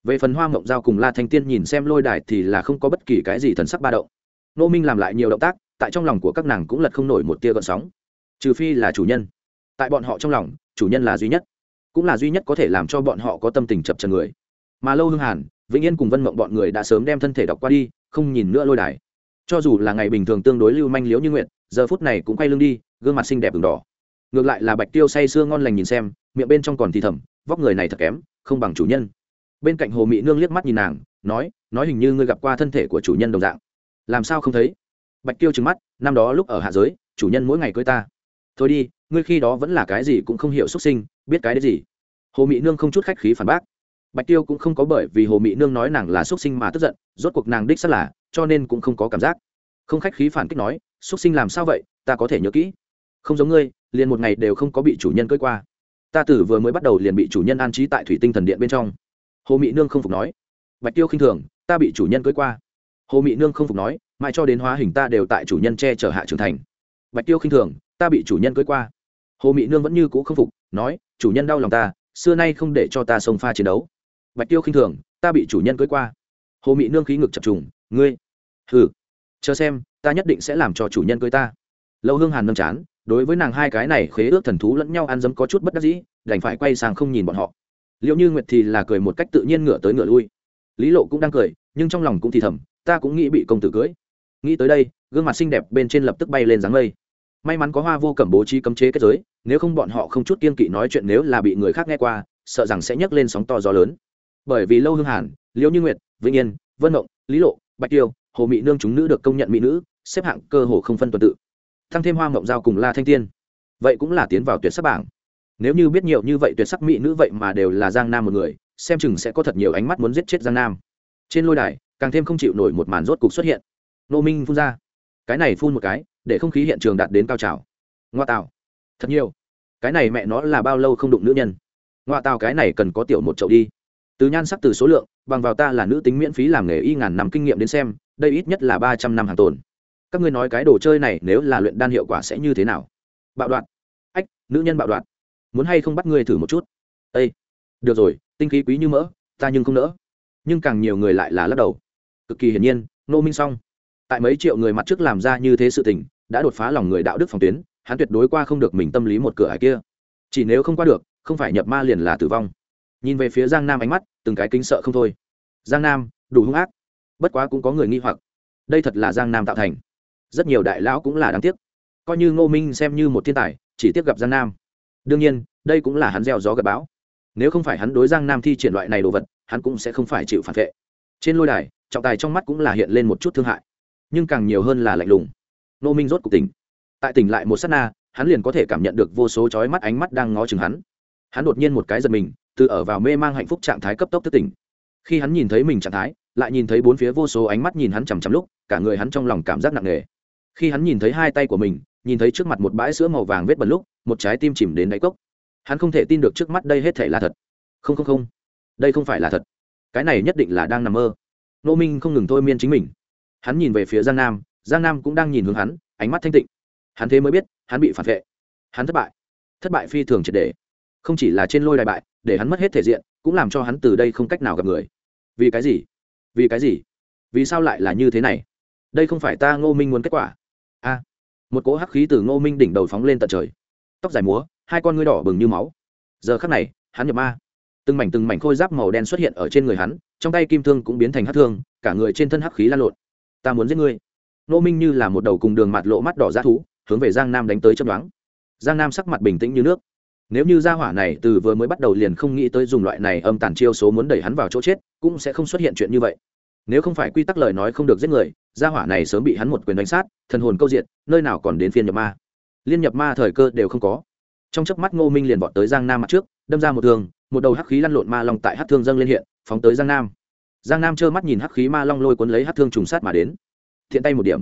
Về phần hoa mộng giao cùng la thanh tiên nhìn xem lôi đài thì là không có bất kỳ cái gì thần sắc ba động. Nô minh làm lại nhiều động tác, tại trong lòng của các nàng cũng lật không nổi một tia gợn sóng. Trừ phi là chủ nhân. Tại bọn họ trong lòng, chủ nhân là duy nhất. Cũng là duy nhất có thể làm cho bọn họ có tâm tình chập trần người. Mà lâu hương hàn, vĩnh yên cùng vân mộng bọn người đã sớm đem thân thể đọc qua đi, không nhìn nữa lôi đài. Cho dù là ngày bình thường tương đối lưu manh liếu như nguyện giờ phút này cũng quay lưng đi, gương mặt xinh đẹp v đỏ ngược lại là bạch tiêu say sưa ngon lành nhìn xem, miệng bên trong còn thì thầm, vóc người này thật kém, không bằng chủ nhân. Bên cạnh hồ mị nương liếc mắt nhìn nàng, nói nói hình như ngươi gặp qua thân thể của chủ nhân đồng dạng. Làm sao không thấy? Bạch tiêu trừng mắt, năm đó lúc ở hạ giới, chủ nhân mỗi ngày cưới ta. Thôi đi, ngươi khi đó vẫn là cái gì cũng không hiểu xuất sinh, biết cái đấy gì? Hồ mị nương không chút khách khí phản bác. Bạch tiêu cũng không có bởi vì hồ mị nương nói nàng là xuất sinh mà tức giận, rốt cuộc nàng đích xác là, cho nên cũng không có cảm giác. Không khách khí phản kích nói, xuất sinh làm sao vậy, ta có thể nhớ kỹ. Không giống ngươi liền một ngày đều không có bị chủ nhân cưới qua. Ta tử vừa mới bắt đầu liền bị chủ nhân an trí tại thủy tinh thần điện bên trong. Hồ mị nương không phục nói, bạch tiêu khinh thường, ta bị chủ nhân cưới qua. Hồ mị nương không phục nói, mãi cho đến hóa hình ta đều tại chủ nhân che chở hạ trưởng thành. Bạch tiêu khinh thường, ta bị chủ nhân cưới qua. Hồ mị nương vẫn như cũ không phục, nói, chủ nhân đau lòng ta, xưa nay không để cho ta sông pha chiến đấu. Bạch tiêu khinh thường, ta bị chủ nhân cưới qua. Hồ mị nương khí ngực chập trùng, ngươi, hừ, chờ xem, ta nhất định sẽ làm cho chủ nhân cưới ta. Lâu hương hàn nâng chán đối với nàng hai cái này khế ước thần thú lẫn nhau ăn dấm có chút bất đắc dĩ, đành phải quay sang không nhìn bọn họ. Liệu như nguyệt thì là cười một cách tự nhiên ngửa tới ngửa lui. Lý lộ cũng đang cười, nhưng trong lòng cũng thì thầm, ta cũng nghĩ bị công tử cưới. Nghĩ tới đây, gương mặt xinh đẹp bên trên lập tức bay lên dáng mây. May mắn có hoa vô cẩm bố trí cấm chế kết giới, nếu không bọn họ không chút kiên kỵ nói chuyện nếu là bị người khác nghe qua, sợ rằng sẽ nhấc lên sóng to gió lớn. Bởi vì lâu hương hàn, liễu như nguyệt, vĩnh yên, vân mộng, lý lộ, bạch tiêu, hồ mỹ nương chúng nữ được công nhận mỹ nữ, xếp hạng cơ hồ không phân tuần tự thăng thêm hoa mộng giao cùng la thanh tiên. Vậy cũng là tiến vào tuyệt sắc bảng. Nếu như biết nhiều như vậy tuyệt sắc mỹ nữ vậy mà đều là giang nam một người, xem chừng sẽ có thật nhiều ánh mắt muốn giết chết giang nam. Trên lôi đài, càng thêm không chịu nổi một màn rốt cục xuất hiện. Nô minh phun ra. Cái này phun một cái, để không khí hiện trường đạt đến cao trào. Ngoa tạo thật nhiều. Cái này mẹ nó là bao lâu không đụng nữ nhân. Ngoa tạo cái này cần có tiểu một chậu đi. Từ nhan sắc từ số lượng, bằng vào ta là nữ tính miễn phí làm nghề y ngàn năm kinh nghiệm đến xem, đây ít nhất là ba trăm năm hàng tồn các ngươi nói cái đồ chơi này nếu là luyện đan hiệu quả sẽ như thế nào? Bạo đoạn ách, nữ nhân bạo đoạn muốn hay không bắt ngươi thử một chút? Ây được rồi, tinh khí quý như mỡ, ta nhưng không nỡ. Nhưng càng nhiều người lại là lắc đầu. Cực kỳ hiển nhiên, nô minh xong tại mấy triệu người mặt trước làm ra như thế sự tình, đã đột phá lòng người đạo đức phòng tuyến, hắn tuyệt đối qua không được mình tâm lý một cửa ải kia. Chỉ nếu không qua được, không phải nhập ma liền là tử vong. Nhìn về phía giang nam ánh mắt, từng cái kính sợ không thôi. Giang nam, đủ hung ác. Bất quá cũng có người nghi hoặc. Đây thật là giang nam tạo thành rất nhiều đại lão cũng là đáng tiếc. Coi như ngô minh xem như một thiên tài, chỉ tiếp gặp giang nam. Đương nhiên, đây cũng là hắn gieo gió gặp bão. Nếu không phải hắn đối giang nam thi triển loại này đồ vật, hắn cũng sẽ không phải chịu phản vệ. Trên lôi đài, trọng tài trong mắt cũng là hiện lên một chút thương hại. Nhưng càng nhiều hơn là lạnh lùng. Ngô minh rốt cuộc tỉnh. Tại tỉnh lại một s á t na, hắn liền có thể cảm nhận được vô số chói mắt ánh mắt đang ngó chừng hắn. Hắn đột nhiên một cái giật mình, từ ở vào mê mang hạnh phúc trạng thái cấp tốc thức tỉnh. Khi hắn nhìn thấy mình trạng thái, lại nhìn thấy bốn phía vô số ánh mắt nhìn hắn chằm chằm lúc, cả người hắn trong lòng cảm giác nặng nề khi hắn nhìn thấy hai tay của mình, nhìn thấy trước mặt một bãi sữa màu vàng vết bẩn lúc, một trái tim chìm đến đáy cốc. Hắn không thể tin được trước mắt đây hết thể là thật. Không không không. Đây không phải là thật. Cái này nhất định là đang nằm mơ. Nô minh không ngừng thôi miên chính mình. Hắn nhìn về phía giang nam giang nam cũng đang nhìn hướng hắn, ánh mắt thanh tịnh. Hắn thế mới biết, hắn bị phản vệ. Hắn thất bại. Thất bại phi thường triệt để. Không chỉ là trên lôi đài bại, để hắn mất hết thể diện, cũng làm cho hắn từ đây không cách nào gặp người. Vì cái gì? Vì cái gì? Vì sao lại là như thế này? Đây không phải ta ngô minh muốn kết quả a. Một cỗ hắc khí từ ngô minh đỉnh đầu phóng lên tận trời. Tóc dài múa, hai con ngươi đỏ bừng như máu. Giờ khắc này, hắn nhập ma. Từng mảnh từng mảnh khôi giáp màu đen xuất hiện ở trên người hắn, trong tay kim thương cũng biến thành hắc thương, cả người trên thân hắc khí lan lộn. Ta muốn giết ngươi. Ngô minh như là một đầu cùng đường mặt lộ mắt đỏ g thú, hướng về giang nam đánh tới chấp đoán giang nam sắc mặt bình tĩnh như nước. Nếu như gia hỏa này từ vừa mới bắt đầu liền không nghĩ tới dùng loại này âm tàn chiêu số muốn đẩy hắn vào chỗ chết, cũng sẽ không xuất hiện chuyện như vậy nếu không phải quy tắc lời nói không được giết người, gia hỏa này sớm bị hắn một quyền đánh sát, thần hồn câu diện nơi nào còn đến phiên nhập ma. Liên nhập ma thời cơ đều không có. Trong chớp mắt ngô minh liền vọt tới giang nam mặt trước, đâm ra một thương một đầu hắc khí lăn lộn ma long tại hắc thương dâng lên hiện, phóng tới giang nam. Giang nam trơ mắt nhìn hắc khí ma long lôi cuốn lấy hắc thương trùng sát mà đến. Thiện tay một điểm.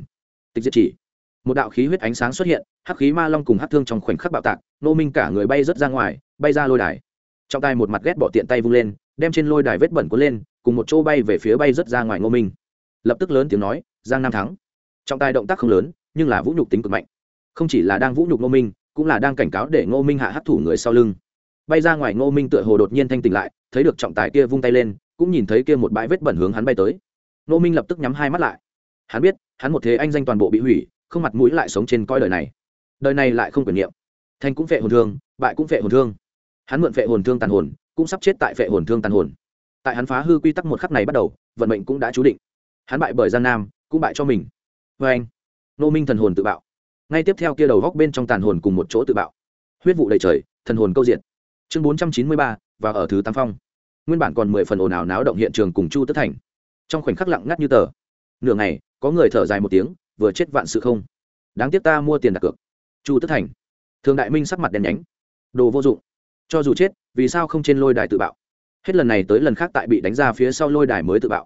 Tịch diệt chỉ. Một đạo khí huyết ánh sáng xuất hiện, hắc khí ma long cùng hắc thương trong khoảnh khắc bạo tạc, Ngô minh cả người bay rớt ra ngoài, bay ra lôi đài. Trong tay một mặt ghét bỏ tiện tay vung lên, đem trên lôi đài vết bẩn cuốn lên cùng một chỗ bay về phía bay rất ra ngoài ngô minh. Lập tức lớn tiếng nói, giang nam thắng. Trọng tài động tác không lớn, nhưng là vũ nhục tính cực mạnh. Không chỉ là đang vũ nhục ngô minh, cũng là đang cảnh cáo để ngô minh hạ hấp thủ người sau lưng. Bay ra ngoài ngô minh tựa hồ đột nhiên thanh tỉnh lại, thấy được trọng tài kia vung tay lên, cũng nhìn thấy kia một bãi vết bẩn hướng hắn bay tới. Ngô minh lập tức nhắm hai mắt lại. Hắn biết, hắn một thế anh danh toàn bộ bị hủy, không mặt mũi lại sống trên coi đời này. Đời này lại không quyền niệm. Thành cũng phệ hồn thương, bại cũng phệ hồn thương. Hắn mượn phệ hồn thương tàn hồn, cũng sắp chết tại phệ hồn thương tàn hồn tại hắn phá hư quy tắc một khắc này bắt đầu, vận mệnh cũng đã chú định. Hắn bại bởi gian nam, cũng bại cho mình. Vê anh, nô minh thần hồn tự bạo. Ngay tiếp theo kia đầu góc bên trong tàn hồn cùng một chỗ tự bạo. Huyết vụ đầy trời, thần hồn câu diện. Chương bốn trăm chín mươi ba, và ở thứ tam phong. Nguyên bản còn mười phần ồn ào náo động hiện trường cùng chu tất thành. Trong khoảnh khắc lặng ngắt như tờ. Nửa ngày, có người thở dài một tiếng, vừa chết vạn sự không. Đáng tiếc ta mua tiền đặt cược. Chu tất thành. Thường đại minh sắc mặt đèn nhánh. Đồ vô dụng. Cho dù chết, vì sao không trên lôi đài tự bạo? Hết lần này tới lần khác tại bị đánh ra phía sau lôi đài mới tự bạo.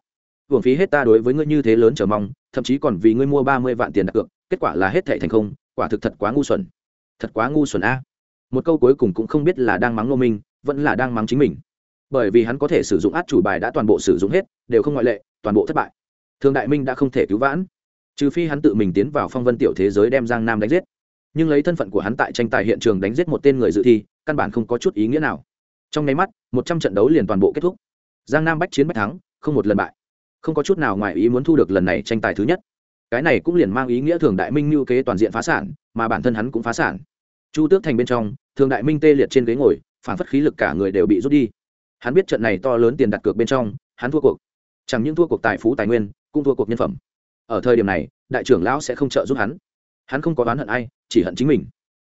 Hưởng phí hết ta đối với ngươi như thế lớn chờ mong, thậm chí còn vì ngươi mua ba mươi vạn tiền đặt cược, kết quả là hết thệ thành không, quả thực thật quá ngu xuẩn. Thật quá ngu xuẩn a. Một câu cuối cùng cũng không biết là đang mắng ngô minh, vẫn là đang mắng chính mình. Bởi vì hắn có thể sử dụng át chủ bài đã toàn bộ sử dụng hết, đều không ngoại lệ, toàn bộ thất bại. Thường đại minh đã không thể cứu vãn. Trừ phi hắn tự mình tiến vào phong vân tiểu thế giới đem giang nam đánh giết. Nhưng lấy thân phận của hắn tại tranh tài hiện trường đánh giết một tên người dự thi, căn bản không có chút ý nghĩa nào trong nháy mắt, một trăm trận đấu liền toàn bộ kết thúc. Giang nam bách chiến bách thắng, không một lần bại. Không có chút nào ngoài ý muốn thu được lần này tranh tài thứ nhất. Cái này cũng liền mang ý nghĩa thường đại minh lưu kế toàn diện phá sản, mà bản thân hắn cũng phá sản. Chu tước thành bên trong, thường đại minh tê liệt trên ghế ngồi, phản phất khí lực cả người đều bị rút đi. Hắn biết trận này to lớn tiền đặt cược bên trong, hắn thua cuộc. Chẳng những thua cuộc tài phú tài nguyên, cũng thua cuộc nhân phẩm. Ở thời điểm này, đại trưởng lão sẽ không trợ giúp hắn. Hắn không có oán hận ai, chỉ hận chính mình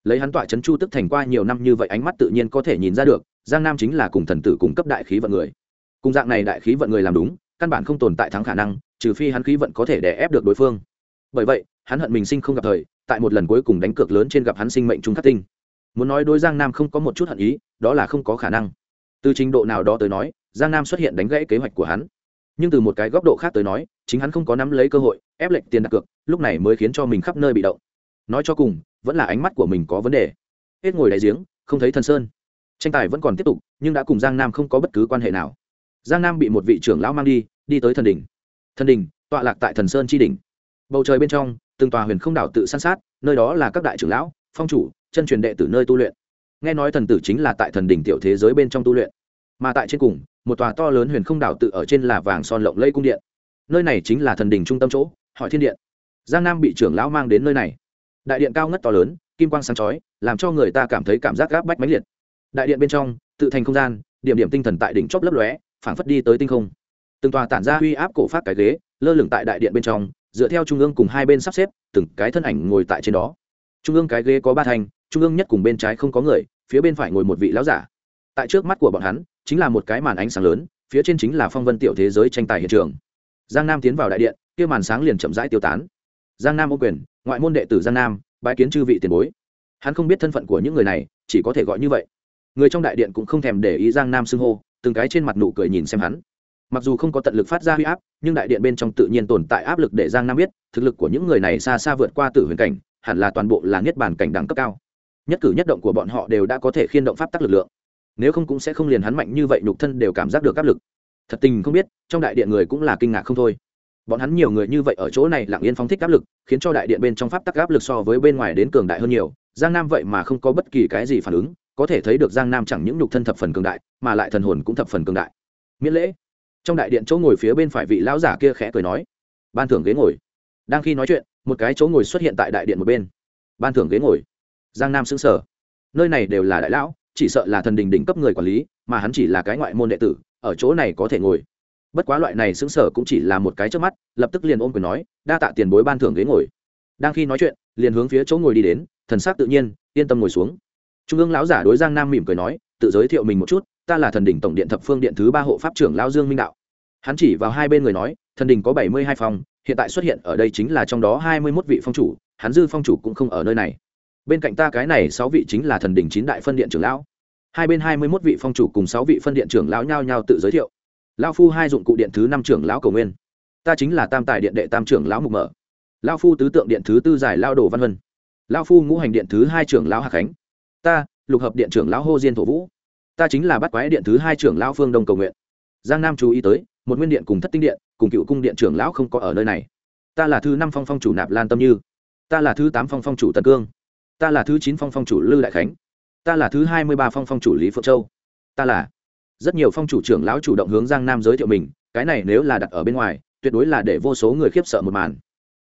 lấy hắn tọa c h ấ n chu tức thành qua nhiều năm như vậy ánh mắt tự nhiên có thể nhìn ra được, giang nam chính là cùng thần tử cung cấp đại khí vận người. Cùng dạng này đại khí vận người làm đúng, căn bản không tồn tại thắng khả năng, trừ phi hắn khí vận có thể đè ép được đối phương. Bởi vậy, hắn hận mình sinh không gặp thời, tại một lần cuối cùng đánh cược lớn trên gặp hắn sinh mệnh trung khắc tinh. Muốn nói đối giang nam không có một chút hận ý, đó là không có khả năng. Từ trình độ nào đó tới nói, giang nam xuất hiện đánh gãy kế hoạch của hắn. Nhưng từ một cái góc độ khác tới nói, chính hắn không có nắm lấy cơ hội, ép lệnh tiền đặt cược, lúc này mới khiến cho mình khắp nơi bị động. Nói cho cùng vẫn là ánh mắt của mình có vấn đề. Hết ngồi đại giếng, không thấy thần sơn. Tranh tài vẫn còn tiếp tục, nhưng đã cùng giang nam không có bất cứ quan hệ nào. Giang nam bị một vị trưởng lão mang đi đi tới thần đình thần đình tọa lạc tại thần sơn tri đình bầu trời bên trong, từng tòa huyền không đảo tự san sát, nơi đó là các đại trưởng lão, phong chủ, chân truyền đệ tử nơi tu luyện. Nghe nói thần tử chính là tại thần đình tiểu thế giới bên trong tu luyện. Mà tại trên cùng, một tòa to lớn huyền không đảo tự ở trên là vàng son lộng lây cung điện. Nơi này chính là thần đình trung tâm chỗ, hỏi thiên điện. Giang nam bị trưởng lão mang đến nơi này đại điện cao ngất to lớn, kim quang sáng chói, làm cho người ta cảm thấy cảm giác gáp bách mãnh liệt. Đại điện bên trong, tự thành không gian, điểm điểm tinh thần tại đỉnh chóp lấp lóe, phảng phất đi tới tinh không. Từng tòa tản ra uy áp cổ phát cái ghế, lơ lửng tại đại điện bên trong, dựa theo trung ương cùng hai bên sắp xếp, từng cái thân ảnh ngồi tại trên đó. Trung ương cái ghế có ba thành, trung ương nhất cùng bên trái không có người, phía bên phải ngồi một vị lão giả. Tại trước mắt của bọn hắn, chính là một cái màn ánh sáng lớn, phía trên chính là phong vân tiểu thế giới tranh tài hiện trường. Giang nam tiến vào đại điện, kia màn sáng liền chậm rãi tiêu tán. Giang nam ô quyền ngoại môn đệ tử giang nam, bái kiến chư vị tiền bối. Hắn không biết thân phận của những người này, chỉ có thể gọi như vậy. Người trong đại điện cũng không thèm để ý giang nam xưng hô, từng cái trên mặt nụ cười nhìn xem hắn. Mặc dù không có tận lực phát ra huy áp, nhưng đại điện bên trong tự nhiên tồn tại áp lực để giang nam biết, thực lực của những người này xa xa vượt qua tử huyền cảnh, hẳn là toàn bộ là niết bàn cảnh đẳng cấp cao. Nhất cử nhất động của bọn họ đều đã có thể khiên động pháp tắc lực lượng. Nếu không cũng sẽ không liền hắn mạnh như vậy, nhục thân đều cảm giác được áp lực. Thật tình không biết, trong đại điện người cũng là kinh ngạc không thôi bọn hắn nhiều người như vậy ở chỗ này lặng yên phóng thích áp lực, khiến cho đại điện bên trong pháp tắc áp lực so với bên ngoài đến cường đại hơn nhiều. Giang nam vậy mà không có bất kỳ cái gì phản ứng, có thể thấy được giang nam chẳng những nhục thân thập phần cường đại, mà lại thần hồn cũng thập phần cường đại. Miễn lễ. Trong đại điện chỗ ngồi phía bên phải vị lão giả kia khẽ cười nói, ban thưởng ghế ngồi. Đang khi nói chuyện, một cái chỗ ngồi xuất hiện tại đại điện một bên. Ban thưởng ghế ngồi. Giang nam xứng sở nơi này đều là đại lão, chỉ sợ là thần đình đỉnh cấp người quản lý, mà hắn chỉ là cái ngoại môn đệ tử, ở chỗ này có thể ngồi bất quá loại này xứng sở cũng chỉ là một cái trước mắt, lập tức liền ôm quyền nói, đa tạ tiền bối ban thưởng ghế ngồi. Đang khi nói chuyện, liền hướng phía chỗ ngồi đi đến, thần sắc tự nhiên, yên tâm ngồi xuống. Trung ương lão giả đối giang nam mỉm cười nói, tự giới thiệu mình một chút, ta là thần đỉnh tổng điện thập phương điện thứ ba hộ pháp trưởng lao dương minh đạo. Hắn chỉ vào hai bên người nói, thần đình có bảy mươi hai phòng, hiện tại xuất hiện ở đây chính là trong đó hai mươi mốt vị phong chủ, hắn dư phong chủ cũng không ở nơi này. Bên cạnh ta cái này sáu vị chính là thần đình chín đại phân điện trưởng lão. Hai bên hai mươi mốt vị phong chủ cùng sáu vị phân điện trưởng lão nhao nhao tự giới thiệu lão phu hai dụng cụ điện thứ năm trưởng lão cầu nguyên. Ta chính là tam tài điện đệ tam trưởng lão mục mở. Lão phu tứ tượng điện thứ tư giải lao đồ văn vân lão phu ngũ hành điện thứ hai trưởng lão hà khánh. Ta, lục hợp điện trưởng lão hô diên thổ vũ. Ta chính là bắt quái điện thứ hai trưởng lão phương đông cầu nguyện. Giang nam chú ý tới, một nguyên điện cùng thất tinh điện, cùng cựu cung điện trưởng lão không có ở nơi này. Ta là thứ năm phong phong chủ nạp lan tâm như. Ta là thứ tám phong phong chủ tần cương. Ta là thứ chín phong phong chủ lư đại khánh. Ta là thứ hai mươi ba phong phong chủ lý phượng châu. Ta là rất nhiều phong chủ trưởng lão chủ động hướng giang nam giới thiệu mình, cái này nếu là đặt ở bên ngoài, tuyệt đối là để vô số người khiếp sợ một màn.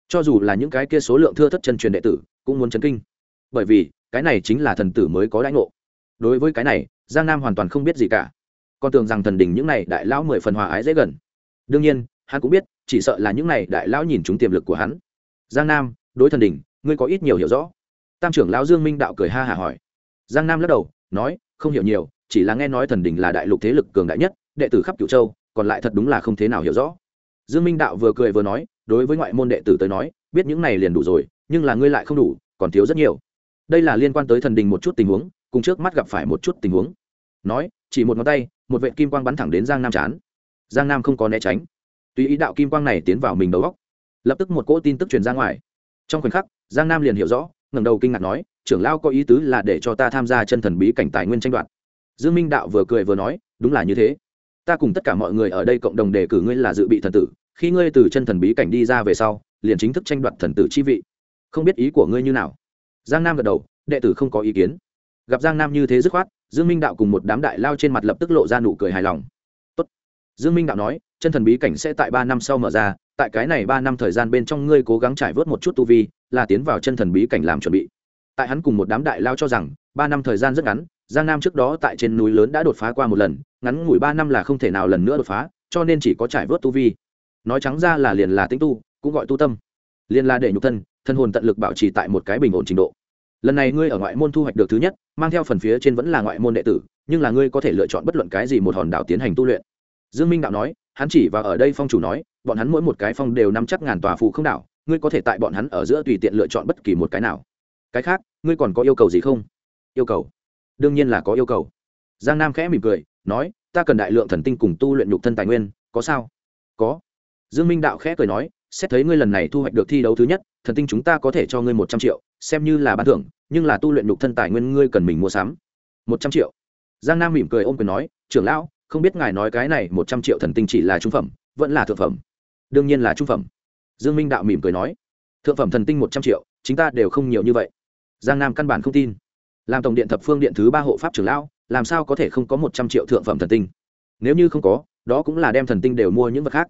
Cho dù là những cái kia số lượng thưa thất chân truyền đệ tử, cũng muốn chấn kinh. Bởi vì, cái này chính là thần tử mới có đãi ngộ. Đối với cái này, giang nam hoàn toàn không biết gì cả. Con tưởng rằng thần đình những này đại lão mười phần hòa ái dễ gần. Đương nhiên, hắn cũng biết, chỉ sợ là những này đại lão nhìn chúng tiềm lực của hắn. Giang nam, đối thần đình, ngươi có ít nhiều hiểu rõ. Tam trưởng lão dương minh đạo cười ha hả hỏi. Giang nam lắc đầu, nói, không hiểu nhiều chỉ là nghe nói thần đình là đại lục thế lực cường đại nhất, đệ tử khắp cửu châu, còn lại thật đúng là không thế nào hiểu rõ. Dương minh đạo vừa cười vừa nói, đối với ngoại môn đệ tử tới nói, biết những này liền đủ rồi, nhưng là ngươi lại không đủ, còn thiếu rất nhiều. Đây là liên quan tới thần đình một chút tình huống, cùng trước mắt gặp phải một chút tình huống. Nói, chỉ một ngón tay, một vệ kim quang bắn thẳng đến giang nam chán. Giang nam không có né tránh. Tùy ý đạo kim quang này tiến vào mình đầu góc lập tức một cỗ tin tức truyền ra ngoài. Trong khoảnh khắc, giang nam liền hiểu rõ, ngẩng đầu kinh ngạc nói, trưởng lao có ý tứ là để cho ta tham gia chân thần bí cảnh tài nguyên tranh đoạt dương minh đạo vừa cười vừa nói, đúng là như thế. Ta cùng tất cả mọi người ở đây cộng đồng đề cử ngươi là dự bị thần tử, khi ngươi từ chân thần bí cảnh đi ra về sau, liền chính thức tranh đoạt thần tử chi vị. Không biết ý của ngươi như nào? Giang nam gật đầu, đệ tử không có ý kiến. Gặp giang nam như thế dứt khoát, dương minh đạo cùng một đám đại lao trên mặt lập tức lộ ra nụ cười hài lòng. Tốt. dương minh đạo nói, chân thần bí cảnh sẽ tại ba năm sau mở ra, tại cái này ba năm thời gian bên trong ngươi cố gắng trải vớt một chút tu vi, là tiến vào chân thần bí cảnh làm chuẩn bị. Tại hắn cùng một đám đại lao cho rằng, ba năm thời gian rất ngắn giang nam trước đó tại trên núi lớn đã đột phá qua một lần, ngắn ngủi ba năm là không thể nào lần nữa đột phá, cho nên chỉ có trải vớt tu vi. Nói trắng ra là liền là tĩnh tu, cũng gọi tu tâm. Liền là để nhục thân thân hồn tận lực bảo trì tại một cái bình ổn trình độ. Lần này ngươi ở ngoại môn thu hoạch được thứ nhất, mang theo phần phía trên vẫn là ngoại môn đệ tử, nhưng là ngươi có thể lựa chọn bất luận cái gì một hòn đảo tiến hành tu luyện. Dương minh đạo nói, hắn chỉ và ở đây phong chủ nói, bọn hắn mỗi một cái phong đều nắm chắc ngàn tòa phụ không đảo, ngươi có thể tại bọn hắn ở giữa tùy tiện lựa chọn bất kỳ một cái nào. Cái khác, ngươi còn có yêu cầu gì không? Yêu cầu đương nhiên là có yêu cầu. Giang nam khẽ mỉm cười, nói, ta cần đại lượng thần tinh cùng tu luyện nhục thân tài nguyên, có sao? Có. Dương minh đạo khẽ cười nói, xét thấy ngươi lần này thu hoạch được thi đấu thứ nhất, thần tinh chúng ta có thể cho ngươi một trăm triệu, xem như là ban thưởng, nhưng là tu luyện nhục thân tài nguyên ngươi cần mình mua sắm. Một trăm triệu? Giang nam mỉm cười ôm quyền nói, trưởng lão, không biết ngài nói cái này một trăm triệu thần tinh chỉ là trung phẩm, vẫn là thượng phẩm. Đương nhiên là trung phẩm. Dương minh đạo mỉm cười nói, thượng phẩm thần tinh một trăm triệu chúng ta đều không nhiều như vậy. Giang nam căn bản không tin làm tổng điện thập phương điện thứ ba hộ pháp trưởng lão, làm sao có thể không có một trăm triệu thượng phẩm thần tinh? Nếu như không có, đó cũng là đem thần tinh đều mua những vật khác.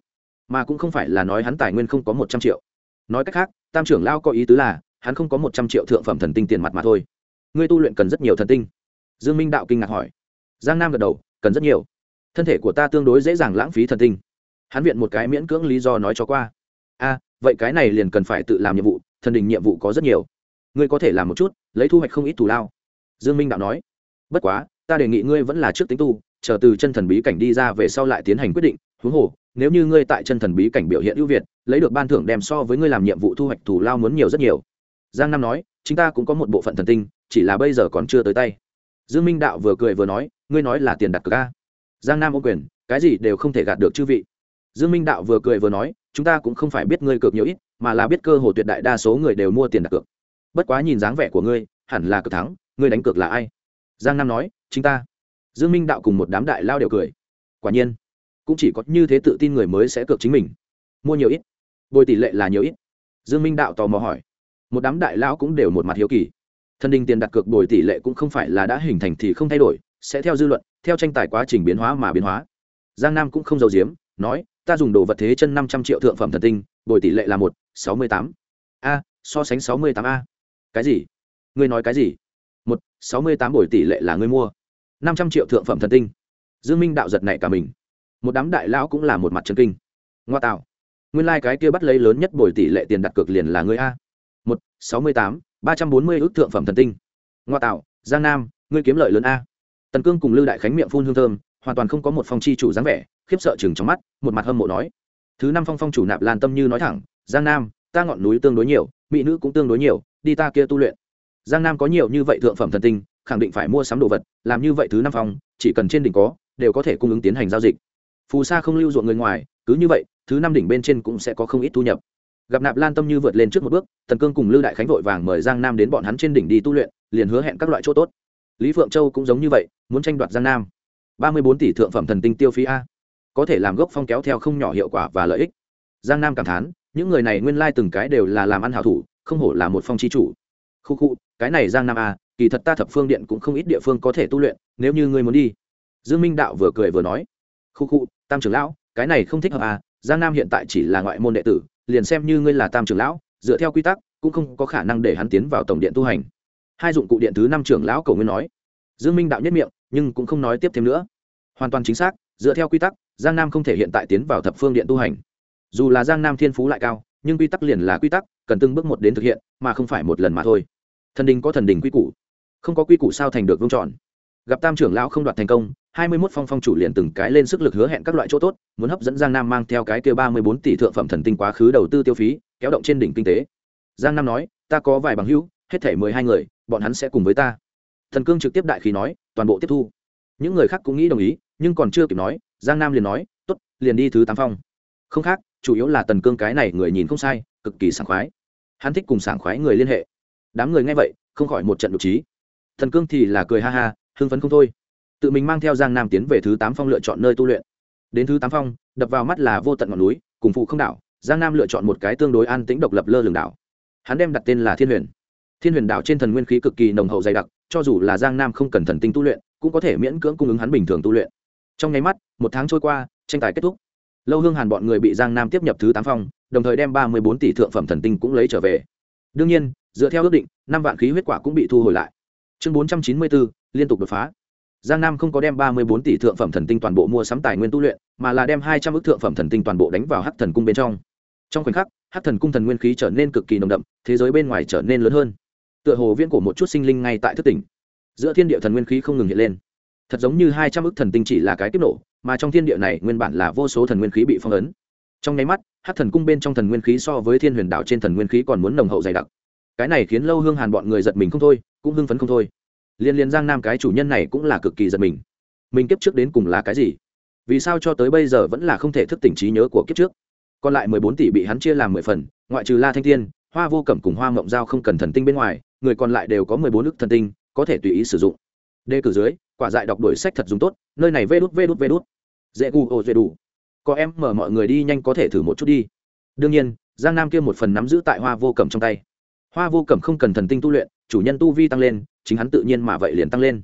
Mà cũng không phải là nói hắn tài nguyên không có một trăm triệu. Nói cách khác, tam trưởng lão có ý tứ là, hắn không có một trăm triệu thượng phẩm thần tinh tiền mặt mà thôi. Ngươi tu luyện cần rất nhiều thần tinh. Dương minh đạo kinh ngạc hỏi. Giang nam gật đầu, cần rất nhiều. Thân thể của ta tương đối dễ dàng lãng phí thần tinh. Hắn viện một cái miễn cưỡng lý do nói cho qua. A, vậy cái này liền cần phải tự làm nhiệm vụ, thần đình nhiệm vụ có rất nhiều. Ngươi có thể làm một chút, lấy thu hoạch không ít thù lao dương minh đạo nói, bất quá, ta đề nghị ngươi vẫn là trước tính tu, chờ từ chân thần bí cảnh đi ra về sau lại tiến hành quyết định. Huống hồ, nếu như ngươi tại chân thần bí cảnh biểu hiện ưu việt, lấy được ban thưởng đem so với ngươi làm nhiệm vụ thu hoạch thù lao muốn nhiều rất nhiều. Giang nam nói chúng ta cũng có một bộ phận thần tinh, chỉ là bây giờ còn chưa tới tay. Dương minh đạo vừa cười vừa nói, ngươi nói là tiền đặt cược a? Giang nam ô quyền, cái gì đều không thể gạt được chư vị. Dương minh đạo vừa cười vừa nói, chúng ta cũng không phải biết ngươi cược nhiều ít, mà là biết cơ hồ tuyệt đại đa số người đều mua tiền đặt cược. Bất quá nhìn dáng vẻ của ngươi, hẳn là cực thắng ngươi đánh cược là ai? Giang nam nói, chính ta. Dương minh đạo cùng một đám đại lao đều cười. Quả nhiên, cũng chỉ có như thế tự tin người mới sẽ cược chính mình. Mua nhiều ít, bồi tỷ lệ là nhiều ít. Dương minh đạo tò mò hỏi. Một đám đại lao cũng đều một mặt hiếu kỳ. Thân đình tiền đặt cược bồi tỷ lệ cũng không phải là đã hình thành thì không thay đổi, sẽ theo dư luận, theo tranh tài quá trình biến hóa mà biến hóa. Giang nam cũng không giàu giếm, nói, ta dùng đồ vật thế chân năm trăm triệu thượng phẩm thần tinh, bồi tỷ lệ là một, sáu mươi tám. A, so sánh sáu mươi tám a. Cái gì? Ngươi nói cái gì? Một, sáu mươi tám buổi tỷ lệ là ngươi mua. năm trăm triệu thượng phẩm thần tinh. Dương minh đạo giật này cả mình. Một đám đại lão cũng là một mặt chân kinh. Ngoa tạo. Nguyên lai、like、cái kia bắt lấy lớn nhất bồi tỷ lệ tiền đặt cược liền là ngươi a. Một, sáu mươi tám, ba trăm bốn mươi ước thượng phẩm thần tinh. Ngoa tạo, giang nam, ngươi kiếm lợi lớn a. Tần cương cùng Lưu đại khánh miệng phun hương thơm, hoàn toàn không có một phong chi chủ dáng vẻ, khiếp sợ chừng trong mắt, một mặt hâm mộ nói. Thứ năm phong phong chủ nạp lan tâm như nói thẳng, giang nam, ta ngọn núi tương đối nhiều, mỹ nữ cũng tương đối nhiều, đi ta kia tu luyện giang nam có nhiều như vậy thượng phẩm thần tinh, khẳng định phải mua sắm đồ vật, làm như vậy thứ năm phong, chỉ cần trên đỉnh có, đều có thể cung ứng tiến hành giao dịch. Phù sa không lưu ruộng người ngoài, cứ như vậy, thứ năm đỉnh bên trên cũng sẽ có không ít thu nhập. Gặp nạp lan tâm như vượt lên trước một bước, tần cương cùng lưu đại khánh vội vàng mời giang nam đến bọn hắn trên đỉnh đi tu luyện, liền hứa hẹn các loại chỗ tốt. Lý phượng châu cũng giống như vậy, muốn tranh đoạt giang nam. Ba mươi bốn tỷ thượng phẩm thần tinh tiêu phí a. Có thể làm gốc phong kéo theo không nhỏ hiệu quả và lợi ích. Giang nam cảm thán, những người này nguyên lai từng cái đều là làm ăn hảo thủ, không hổ là một phong chi chủ khu khu, cái này giang nam à? kỳ thật ta thập phương điện cũng không ít địa phương có thể tu luyện, nếu như ngươi muốn đi. Dương minh đạo vừa cười vừa nói. Khu khu, tam trưởng lão, cái này không thích hợp à giang nam hiện tại chỉ là ngoại môn đệ tử, liền xem như ngươi là tam trưởng lão, dựa theo quy tắc, cũng không có khả năng để hắn tiến vào tổng điện tu hành. Hai dụng cụ điện thứ năm trưởng lão cầu nguyên nói. Dương minh đạo nhất miệng, nhưng cũng không nói tiếp thêm nữa. Hoàn toàn chính xác, dựa theo quy tắc, giang nam không thể hiện tại tiến vào thập phương điện tu hành. Dù là giang nam thiên phú lại cao, nhưng quy tắc liền là quy tắc, cần từng bước một đến thực hiện, mà không phải một lần mà thôi thần đình có thần đình quy củ. Không có quy củ sao thành được vương tròn gặp tam trưởng lão không đoạt thành công, hai mươi mốt phong phong chủ liền từng cái lên sức lực hứa hẹn các loại chỗ tốt, muốn hấp dẫn giang nam mang theo cái kia ba mươi bốn tỷ thượng phẩm thần tinh quá khứ đầu tư tiêu phí, kéo động trên đỉnh kinh tế. Giang nam nói, ta có vài bằng hữu, hết thể mười hai người, bọn hắn sẽ cùng với ta. Thần cương trực tiếp đại khí nói, toàn bộ tiếp thu. Những người khác cũng nghĩ đồng ý, nhưng còn chưa kịp nói, giang nam liền nói t ố t liền đi thứ tám phong. Không khác, chủ yếu là tần cương cái này người nhìn không sai, cực kỳ sảng khoái. Hắn thích cùng sảng khoái người liên hệ đám người nghe vậy, không khỏi một trận đ ộ trí thần cương thì là cười ha ha, hưng phấn không thôi. Tự mình mang theo giang nam tiến về thứ tám phong lựa chọn nơi tu luyện. Đến thứ tám phong, đập vào mắt là vô tận ngọn núi, cùng phụ không đảo, giang nam lựa chọn một cái tương đối an tĩnh độc lập lơ lường đảo. Hắn đem đặt tên là thiên huyền. Thiên huyền đảo trên thần nguyên khí cực kỳ nồng hậu dày đặc, cho dù là giang nam không cần thần tinh tu luyện, cũng có thể miễn cưỡng cung ứng hắn bình thường tu luyện. Trong nháy mắt, một tháng trôi qua, tranh tài kết thúc. Lâu hương hàn bọn người bị giang nam tiếp nhập thứ tám phong, đồng thời đem ba mươi bốn tỷ thượng phẩm thần tinh cũng lấy trở về. Đương nhiên dựa theo ước định, năm vạn khí huyết quả cũng bị thu hồi lại. Chương bốn trăm chín mươi bốn, liên tục đột phá. Giang nam không có đem ba mươi bốn tỷ thượng phẩm thần tinh toàn bộ mua sắm tài nguyên tu luyện, mà là đem hai trăm ước thượng phẩm thần tinh toàn bộ đánh vào hắc thần cung bên trong. Trong khoảnh khắc, hắc thần cung thần nguyên khí trở nên cực kỳ nồng đậm, thế giới bên ngoài trở nên lớn hơn. Tựa hồ viễn cổ một chút sinh linh ngay tại thất tỉnh. Giữa thiên địa thần nguyên khí không ngừng hiện lên. Thật giống như hai trăm ước thần tinh chỉ là cái tiếp nổ, mà trong thiên địa này nguyên bản là vô số thần nguyên khí bị phong ấn. Trong nháy mắt hát thần cung bên trong thần nguyên khí so với thiên huyền đảo trên thần nguyên khí còn muốn nồng hậu dày đặc cái này khiến lâu hương hàn bọn người giật mình không thôi, cũng hưng phấn không thôi. Liên liên giang nam cái chủ nhân này cũng là cực kỳ giật mình. Mình kiếp trước đến cùng là cái gì? Vì sao cho tới bây giờ vẫn là không thể thức tỉnh trí nhớ của kiếp trước? Còn lại mười bốn tỷ bị hắn chia làm mười phần, ngoại trừ la thanh thiên, hoa vô cẩm cùng hoa mộng giao không cần thần tinh bên ngoài, người còn lại đều có mười bốn ức thần tinh, có thể tùy ý sử dụng. Đề cử dưới, quả dại đọc đổi sách thật dùng tốt, nơi này vê đút vê đút vê đút. Dễ gu ô dễ đủ. Có em mở mọi người đi nhanh có thể thử một chút đi. Đương nhiên, giang nam kia một phần nắm giữ tại hoa vô cẩm trong tay hoa vô cẩm không cần thần tinh tu luyện, chủ nhân tu vi tăng lên, chính hắn tự nhiên mà vậy liền tăng lên.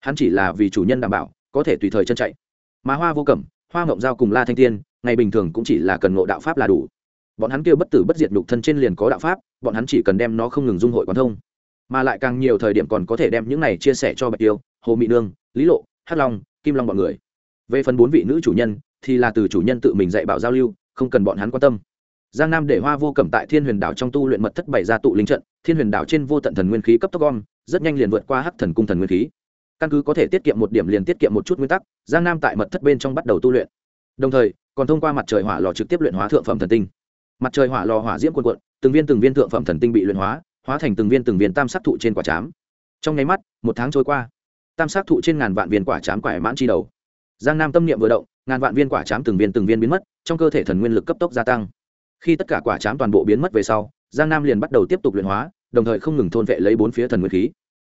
Hắn chỉ là vì chủ nhân đảm bảo, có thể tùy thời chân chạy. Mà hoa vô cẩm, hoa ngộng giao cùng la thanh tiên, ngày bình thường cũng chỉ là cần ngộ đạo pháp là đủ. Bọn hắn kêu bất tử bất diệt nhục thân trên liền có đạo pháp, bọn hắn chỉ cần đem nó không ngừng dung hội quán thông. Mà lại càng nhiều thời điểm còn có thể đem những này chia sẻ cho bạch tiêu, hồ mỹ nương, lý lộ, hắc long, kim long bọn người. Về phần bốn vị nữ chủ nhân, thì là từ chủ nhân tự mình dạy bảo giao lưu, không cần bọn hắn quan tâm giang nam để hoa vô cẩm tại thiên huyền đảo trong tu luyện mật thất bày ra tụ linh trận, thiên huyền đảo trên vô tận thần nguyên khí cấp tốc gom, rất nhanh liền vượt qua hắc thần cung thần nguyên khí. Căn cứ có thể tiết kiệm một điểm liền tiết kiệm một chút nguyên tắc, giang nam tại mật thất bên trong bắt đầu tu luyện. Đồng thời, còn thông qua mặt trời hỏa lò trực tiếp luyện hóa thượng phẩm thần tinh. Mặt trời hỏa lò hỏa diễm quần quận từng viên từng viên thượng phẩm thần tinh bị luyện hóa hóa thành từng viên từng viên tam sắc thụ trên quả chám. Trong nháy mắt, một tháng trôi qua. Tam sắc thụ trên ngàn vạn viên quả chám quải mãn chi đầu. Giang nam tâm niệm vừa động, ngàn vạn viên quả chám từng viên từng viên biến mất, trong cơ thể thần nguyên lực cấp tốc gia tăng khi tất cả quả chám toàn bộ biến mất về sau, giang nam liền bắt đầu tiếp tục luyện hóa, đồng thời không ngừng thôn vệ lấy bốn phía thần nguyên khí.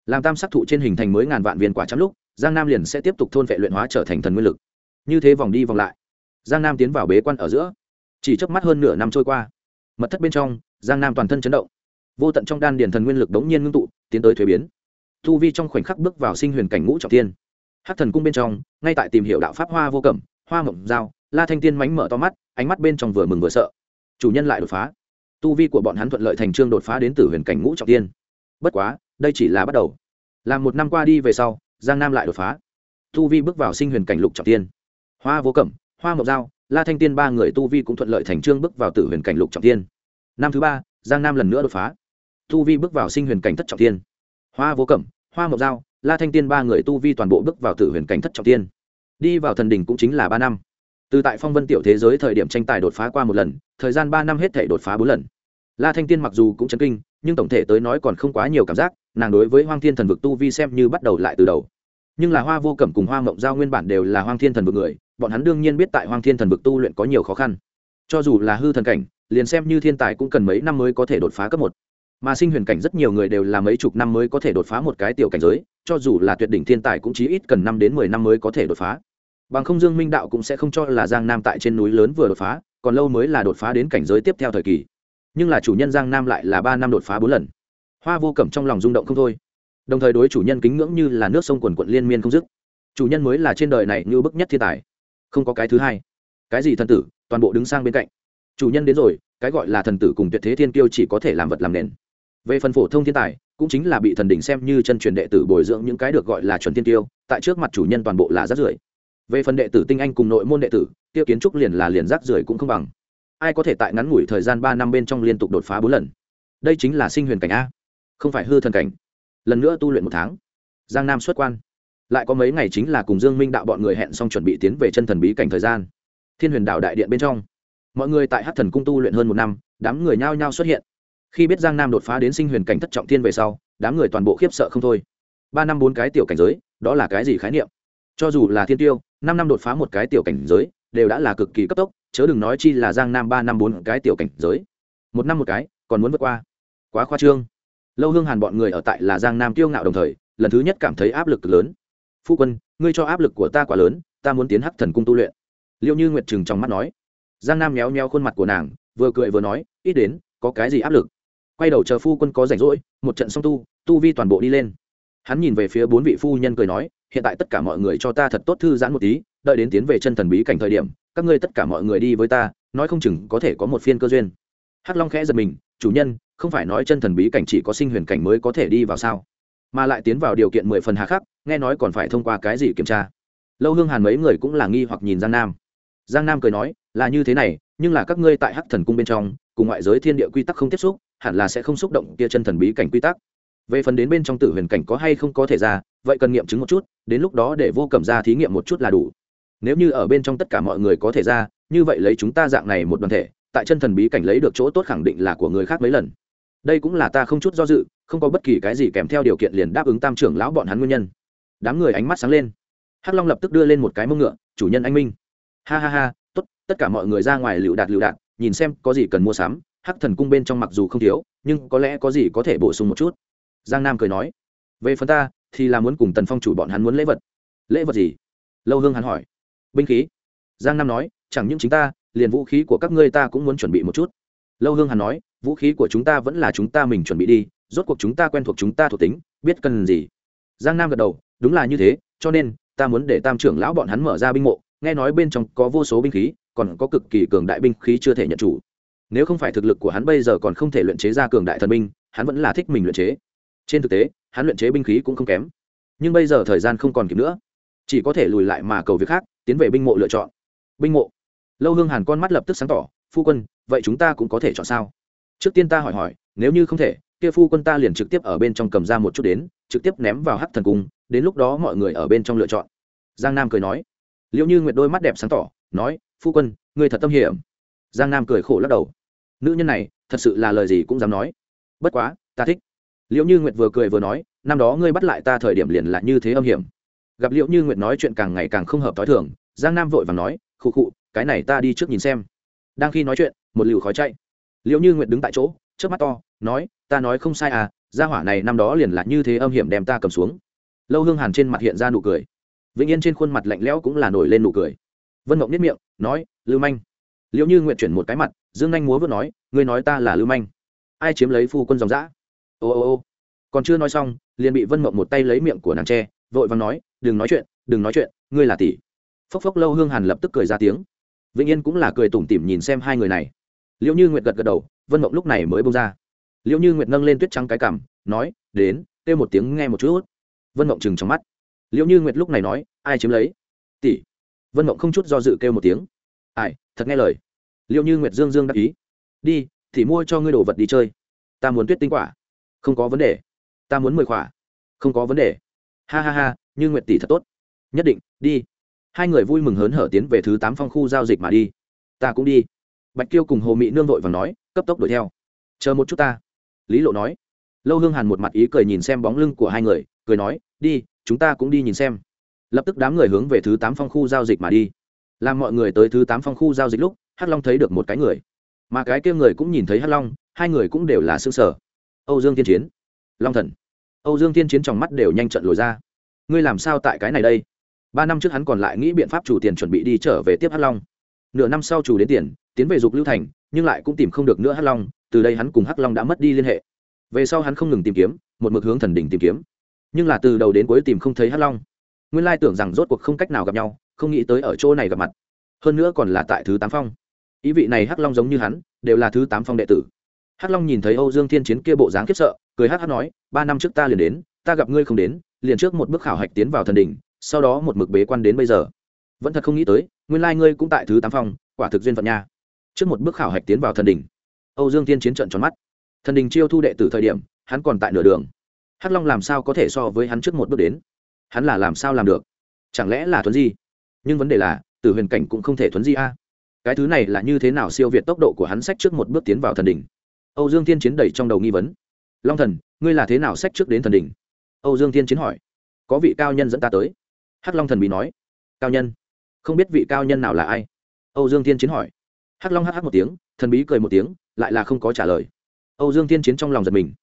Làm tam sắc thụ trên hình thành mới ngàn vạn viên quả chám lúc, giang nam liền sẽ tiếp tục thôn vệ luyện hóa trở thành thần nguyên lực. Như thế vòng đi vòng lại, giang nam tiến vào bế quan ở giữa. Chỉ chớp mắt hơn nửa năm trôi qua, mật thất bên trong, giang nam toàn thân chấn động. Vô tận trong đan điền thần nguyên lực đống nhiên ngưng tụ, tiến tới thuế biến. Thu vi trong khoảnh khắc bước vào sinh huyền cảnh ngũ trọng tiên. Hát thần cung bên trong, ngay tại tìm hiểu đạo pháp hoa vô cẩm, hoa mộng dao la thanh tiên mánh mở to mắt, ánh mắt bên trong vừa mừng vừa sợ chủ nhân lại đột phá. Tu vi của bọn hắn thuận lợi thành trương đột phá đến từ huyền cảnh ngũ trọng tiên. Bất quá, đây chỉ là bắt đầu. Làm một năm qua đi về sau, giang nam lại đột phá. Tu vi bước vào sinh huyền cảnh lục trọng tiên. Hoa vô cẩm, hoa mộc dao la thanh tiên ba người tu vi cũng thuận lợi thành trương bước vào tử huyền cảnh lục trọng tiên. Năm thứ ba, giang nam lần nữa đột phá. Tu vi bước vào sinh huyền cảnh thất trọng tiên. Hoa vô cẩm, hoa mộc dao la thanh tiên ba người tu vi toàn bộ bước vào tử huyền cảnh thất trọng tiên. Đi vào thần đình cũng chính là ba năm từ tại phong vân tiểu thế giới thời điểm tranh tài đột phá qua một lần, thời gian ba năm hết thể đột phá bốn lần. La thanh tiên mặc dù cũng chấn kinh, nhưng tổng thể tới nói còn không quá nhiều cảm giác, nàng đối với hoang thiên thần vực tu vi xem như bắt đầu lại từ đầu. Nhưng là hoa vô cẩm cùng hoa mộng giao nguyên bản đều là hoang thiên thần vực người, bọn hắn đương nhiên biết tại hoang thiên thần vực tu luyện có nhiều khó khăn. Cho dù là hư thần cảnh, liền xem như thiên tài cũng cần mấy năm mới có thể đột phá cấp một. Mà sinh huyền cảnh rất nhiều người đều là mấy chục năm mới có thể đột phá một cái tiểu cảnh giới, cho dù là tuyệt đỉnh thiên tài cũng chí ít cần năm đến mười năm mới có thể đột phá bằng không dương minh đạo cũng sẽ không cho là giang nam tại trên núi lớn vừa đột phá, còn lâu mới là đột phá đến cảnh giới tiếp theo thời kỳ. Nhưng là chủ nhân giang nam lại là ba năm đột phá bốn lần. Hoa vô cẩm trong lòng rung động không thôi. Đồng thời đối chủ nhân kính ngưỡng như là nước sông quần quận liên miên không dứt. Chủ nhân mới là trên đời này như bức nhất thiên tài. Không có cái thứ hai. Cái gì thần tử, toàn bộ đứng sang bên cạnh. Chủ nhân đến rồi, cái gọi là thần tử cùng tuyệt thế thiên kiêu chỉ có thể làm vật làm nền. Về phần phổ thông thiên tài, cũng chính là bị thần đỉnh xem như chân truyền đệ tử bồi dưỡng những cái được gọi là chuẩn thiên tiêu tại trước mặt chủ nhân toàn bộ là rác rưởi về phần đệ tử tinh anh cùng nội môn đệ tử tiêu kiến trúc liền là liền rác rưởi cũng không bằng. Ai có thể tại ngắn ngủi thời gian ba năm bên trong liên tục đột phá bốn lần? Đây chính là sinh huyền cảnh a. Không phải hư thần cảnh. Lần nữa tu luyện một tháng. Giang nam xuất quan. Lại có mấy ngày chính là cùng dương minh đạo bọn người hẹn xong chuẩn bị tiến về chân thần bí cảnh thời gian. Thiên huyền đạo đại điện bên trong. Mọi người tại hát thần cung tu luyện hơn một năm, đám người nhao nhao xuất hiện. Khi biết giang nam đột phá đến sinh huyền cảnh thất trọng thiên về sau, đám người toàn bộ khiếp sợ không thôi. Ba năm bốn cái tiểu cảnh giới, đó là cái gì khái niệm? Cho dù là thiên tiêu năm năm đột phá một cái tiểu cảnh giới, đều đã là cực kỳ cấp tốc, chớ đừng nói chi là giang nam ba năm bốn cái tiểu cảnh giới. Một năm một cái, còn muốn vượt qua. Quá khoa trương. Lâu hương hàn bọn người ở tại là giang nam tiêu ngạo đồng thời, lần thứ nhất cảm thấy áp lực lớn. Phu quân, ngươi cho áp lực của ta quá lớn, ta muốn tiến hắc thần cung tu luyện. Liệu như nguyệt trừng trong mắt nói. Giang nam méo méo khuôn mặt của nàng, vừa cười vừa nói, ít đến, có cái gì áp lực? Quay đầu chờ phu quân có rảnh rỗi, một trận song tu tu vi toàn bộ đi lên. Hắn nhìn về phía bốn vị phu nhân cười nói hiện tại tất cả mọi người cho ta thật tốt thư giãn một tí, đợi đến tiến về chân thần bí cảnh thời điểm, các ngươi tất cả mọi người đi với ta, nói không chừng có thể có một phiên cơ duyên. Hắc long khẽ giật mình, chủ nhân, không phải nói chân thần bí cảnh chỉ có sinh huyền cảnh mới có thể đi vào sao? Mà lại tiến vào điều kiện mười phần hà khắc, nghe nói còn phải thông qua cái gì kiểm tra? Lâu hương hàn mấy người cũng là nghi hoặc nhìn giang nam. Giang nam cười nói, là như thế này, nhưng là các ngươi tại hắc thần cung bên trong, cùng ngoại giới thiên địa quy tắc không tiếp xúc, hẳn là sẽ không xúc động kia chân thần bí cảnh quy tắc. Về phần đến bên trong tử huyền cảnh có hay không có thể ra, vậy cần nghiệm chứng một chút đến lúc đó để vô cầm ra thí nghiệm một chút là đủ. Nếu như ở bên trong tất cả mọi người có thể ra, như vậy lấy chúng ta dạng này một đoàn thể, tại chân thần bí cảnh lấy được chỗ tốt khẳng định là của người khác mấy lần. Đây cũng là ta không chút do dự, không có bất kỳ cái gì kèm theo điều kiện liền đáp ứng tam trưởng lão bọn hắn nguyên nhân. Đám người ánh mắt sáng lên. Hắc long lập tức đưa lên một cái mông ngựa, chủ nhân anh minh. Ha ha ha, tốt, tất cả mọi người ra ngoài lựu đạt lựu đạt nhìn xem có gì cần mua sắm. Hắc thần cung bên trong mặc dù không thiếu, nhưng có lẽ có gì có thể bổ sung một chút. Giang nam cười nói, về phần ta thì là muốn cùng tần phong chủ bọn hắn muốn lễ vật. Lễ vật gì? Lâu hương hắn hỏi. Binh khí. Giang nam nói, chẳng những chính ta, liền vũ khí của các ngươi ta cũng muốn chuẩn bị một chút. Lâu hương hắn nói, vũ khí của chúng ta vẫn là chúng ta mình chuẩn bị đi, rốt cuộc chúng ta quen thuộc chúng ta thuộc tính, biết cần gì. Giang nam gật đầu, đúng là như thế, cho nên, ta muốn để tam trưởng lão bọn hắn mở ra binh mộ, nghe nói bên trong có vô số binh khí, còn có cực kỳ cường đại binh khí chưa thể nhận chủ. Nếu không phải thực lực của hắn bây giờ còn không thể luyện chế ra cường đại thần binh, hắn vẫn là thích mình luyện chế. Trên thực tế hắn luyện chế binh khí cũng không kém. Nhưng bây giờ thời gian không còn kịp nữa. Chỉ có thể lùi lại mà cầu việc khác, tiến về binh mộ lựa chọn. Binh mộ. Lâu hương hàn con mắt lập tức sáng tỏ, phu quân, vậy chúng ta cũng có thể chọn sao? Trước tiên ta hỏi hỏi, nếu như không thể, kia phu quân ta liền trực tiếp ở bên trong cầm ra một chút đến, trực tiếp ném vào hắc thần cung, đến lúc đó mọi người ở bên trong lựa chọn. Giang nam cười nói. Liệu như nguyệt đôi mắt đẹp sáng tỏ, nói, phu quân người thật tâm hiểm. Giang nam cười khổ lắc đầu. Nữ nhân này, thật sự là lời gì cũng dám nói. Bất quá, ta thích liệu như nguyệt vừa cười vừa nói, năm đó ngươi bắt lại ta thời điểm liền là như thế âm hiểm. Gặp liệu như nguyệt nói chuyện càng ngày càng không hợp t h o i thường, giang nam vội và nói, khụ khụ, cái này ta đi trước nhìn xem. Đang khi nói chuyện, một liều khói chạy. Liệu như nguyệt đứng tại chỗ trước mắt to, nói, ta nói không sai à gia hỏa này năm đó liền là như thế âm hiểm đem ta cầm xuống. Lâu hương hàn trên mặt hiện ra nụ cười. Vĩnh yên trên khuôn mặt lạnh lẽo cũng là nổi lên nụ cười. Vân mộng nếp miệng, nói, lưu manh. Liệu như nguyện chuyển một cái mặt, dương anh múa vừa nói, ngươi nói ta là lưu manh. Ai chiếm lấy phu quân dòng dã? Ô ô ô. Còn chưa nói xong, liền bị vân mộng một tay lấy miệng của nàng tre vội vàng nói, đừng nói chuyện, đừng nói chuyện, ngươi là tỷ. Phốc phốc lâu hương hàn lập tức cười ra tiếng. Vĩnh yên cũng là cười tủm tỉm nhìn xem hai người này. Liệu như nguyệt gật gật đầu, vân mộng lúc này mới bông ra. Liệu như nguyệt nâng lên tuyết trắng cái cảm nói, đến, kêu một tiếng nghe một chút. Vân mộng chừng trong mắt. Liệu như nguyệt lúc này nói, ai chiếm lấy? Tỷ. Vân mộng không chút do dự kêu một tiếng. Ai, thật nghe lời. Liệu như nguyệt dương dương đáp ý. Đi, thì mua cho ngươi đồ vật đi chơi. Ta muốn tuyết tinh quả không có vấn đề. Ta muốn mười quả không có vấn đề. Ha ha ha, như nguyệt tỷ thật tốt. Nhất định, đi. Hai người vui mừng hớn hở tiến về thứ tám phong khu giao dịch mà đi. Ta cũng đi. Bạch kiêu cùng hồ mỹ nương vội và nói, cấp tốc đuổi theo. Chờ một chút ta. Lý lộ nói. Lâu hương hàn một mặt ý cười nhìn xem bóng lưng của hai người, cười nói, đi, chúng ta cũng đi nhìn xem. Lập tức đám người hướng về thứ tám phong khu giao dịch mà đi. Làm mọi người tới thứ tám phong khu giao dịch lúc, hắc long thấy được một cái người. Mà cái kia người cũng nhìn thấy hắc long, hai người cũng đều là xương sở âu dương tiên chiến. Long thần. Âu dương tiên chiến trong mắt đều nhanh trận lồi ra. Ngươi làm sao tại cái này đây? Ba năm trước hắn còn lại nghĩ biện pháp chủ tiền chuẩn bị đi trở về tiếp hắc long. Nửa năm sau chủ đến tiền, tiến về dục lưu thành, nhưng lại cũng tìm không được nữa hắc long, từ đây hắn cùng hắc long đã mất đi liên hệ. Về sau hắn không ngừng tìm kiếm, một mực hướng thần đỉnh tìm kiếm. Nhưng là từ đầu đến cuối tìm không thấy hắc long. Nguyên lai tưởng rằng rốt cuộc không cách nào gặp nhau, không nghĩ tới ở chỗ này gặp mặt. Hơn nữa còn là tại thứ tám phong. Ý vị này hắc long giống như hắn, đều là thứ tám phong đệ tử hắc long nhìn thấy âu dương thiên chiến kia bộ dáng khiếp sợ cười hắc hắc nói ba năm trước ta liền đến ta gặp ngươi không đến liền trước một bước khảo hạch tiến vào thần đỉnh sau đó một mực bế quan đến bây giờ. Vẫn thật không nghĩ tới nguyên lai ngươi cũng tại thứ tám phòng, quả thực duyên phận nha. Trước một bước khảo hạch tiến vào thần đỉnh. Âu dương thiên chiến trận tròn mắt. Thần đình chiêu thu đệ tử thời điểm hắn còn tại nửa đường. Hắc long làm sao có thể so với hắn trước một bước đến? Hắn là làm sao làm được? Chẳng lẽ là thuấn di? Nhưng vấn đề là tử huyền cảnh cũng không thể thuấn di a. Cái thứ này là như thế nào siêu việt tốc độ của hắn sách trước một bước tiến vào thần đỉnh? Âu dương thiên chiến đầy trong đầu nghi vấn. Long thần, ngươi là thế nào sách trước đến thần đỉnh? Âu dương thiên chiến hỏi. Có vị cao nhân dẫn ta tới. Hắc long thần bị nói. Cao nhân? Không biết vị cao nhân nào là ai? Âu dương thiên chiến hỏi. Hắc long hắc hắc một tiếng, thần bí cười một tiếng, lại là không có trả lời. Âu dương thiên chiến trong lòng giật mình.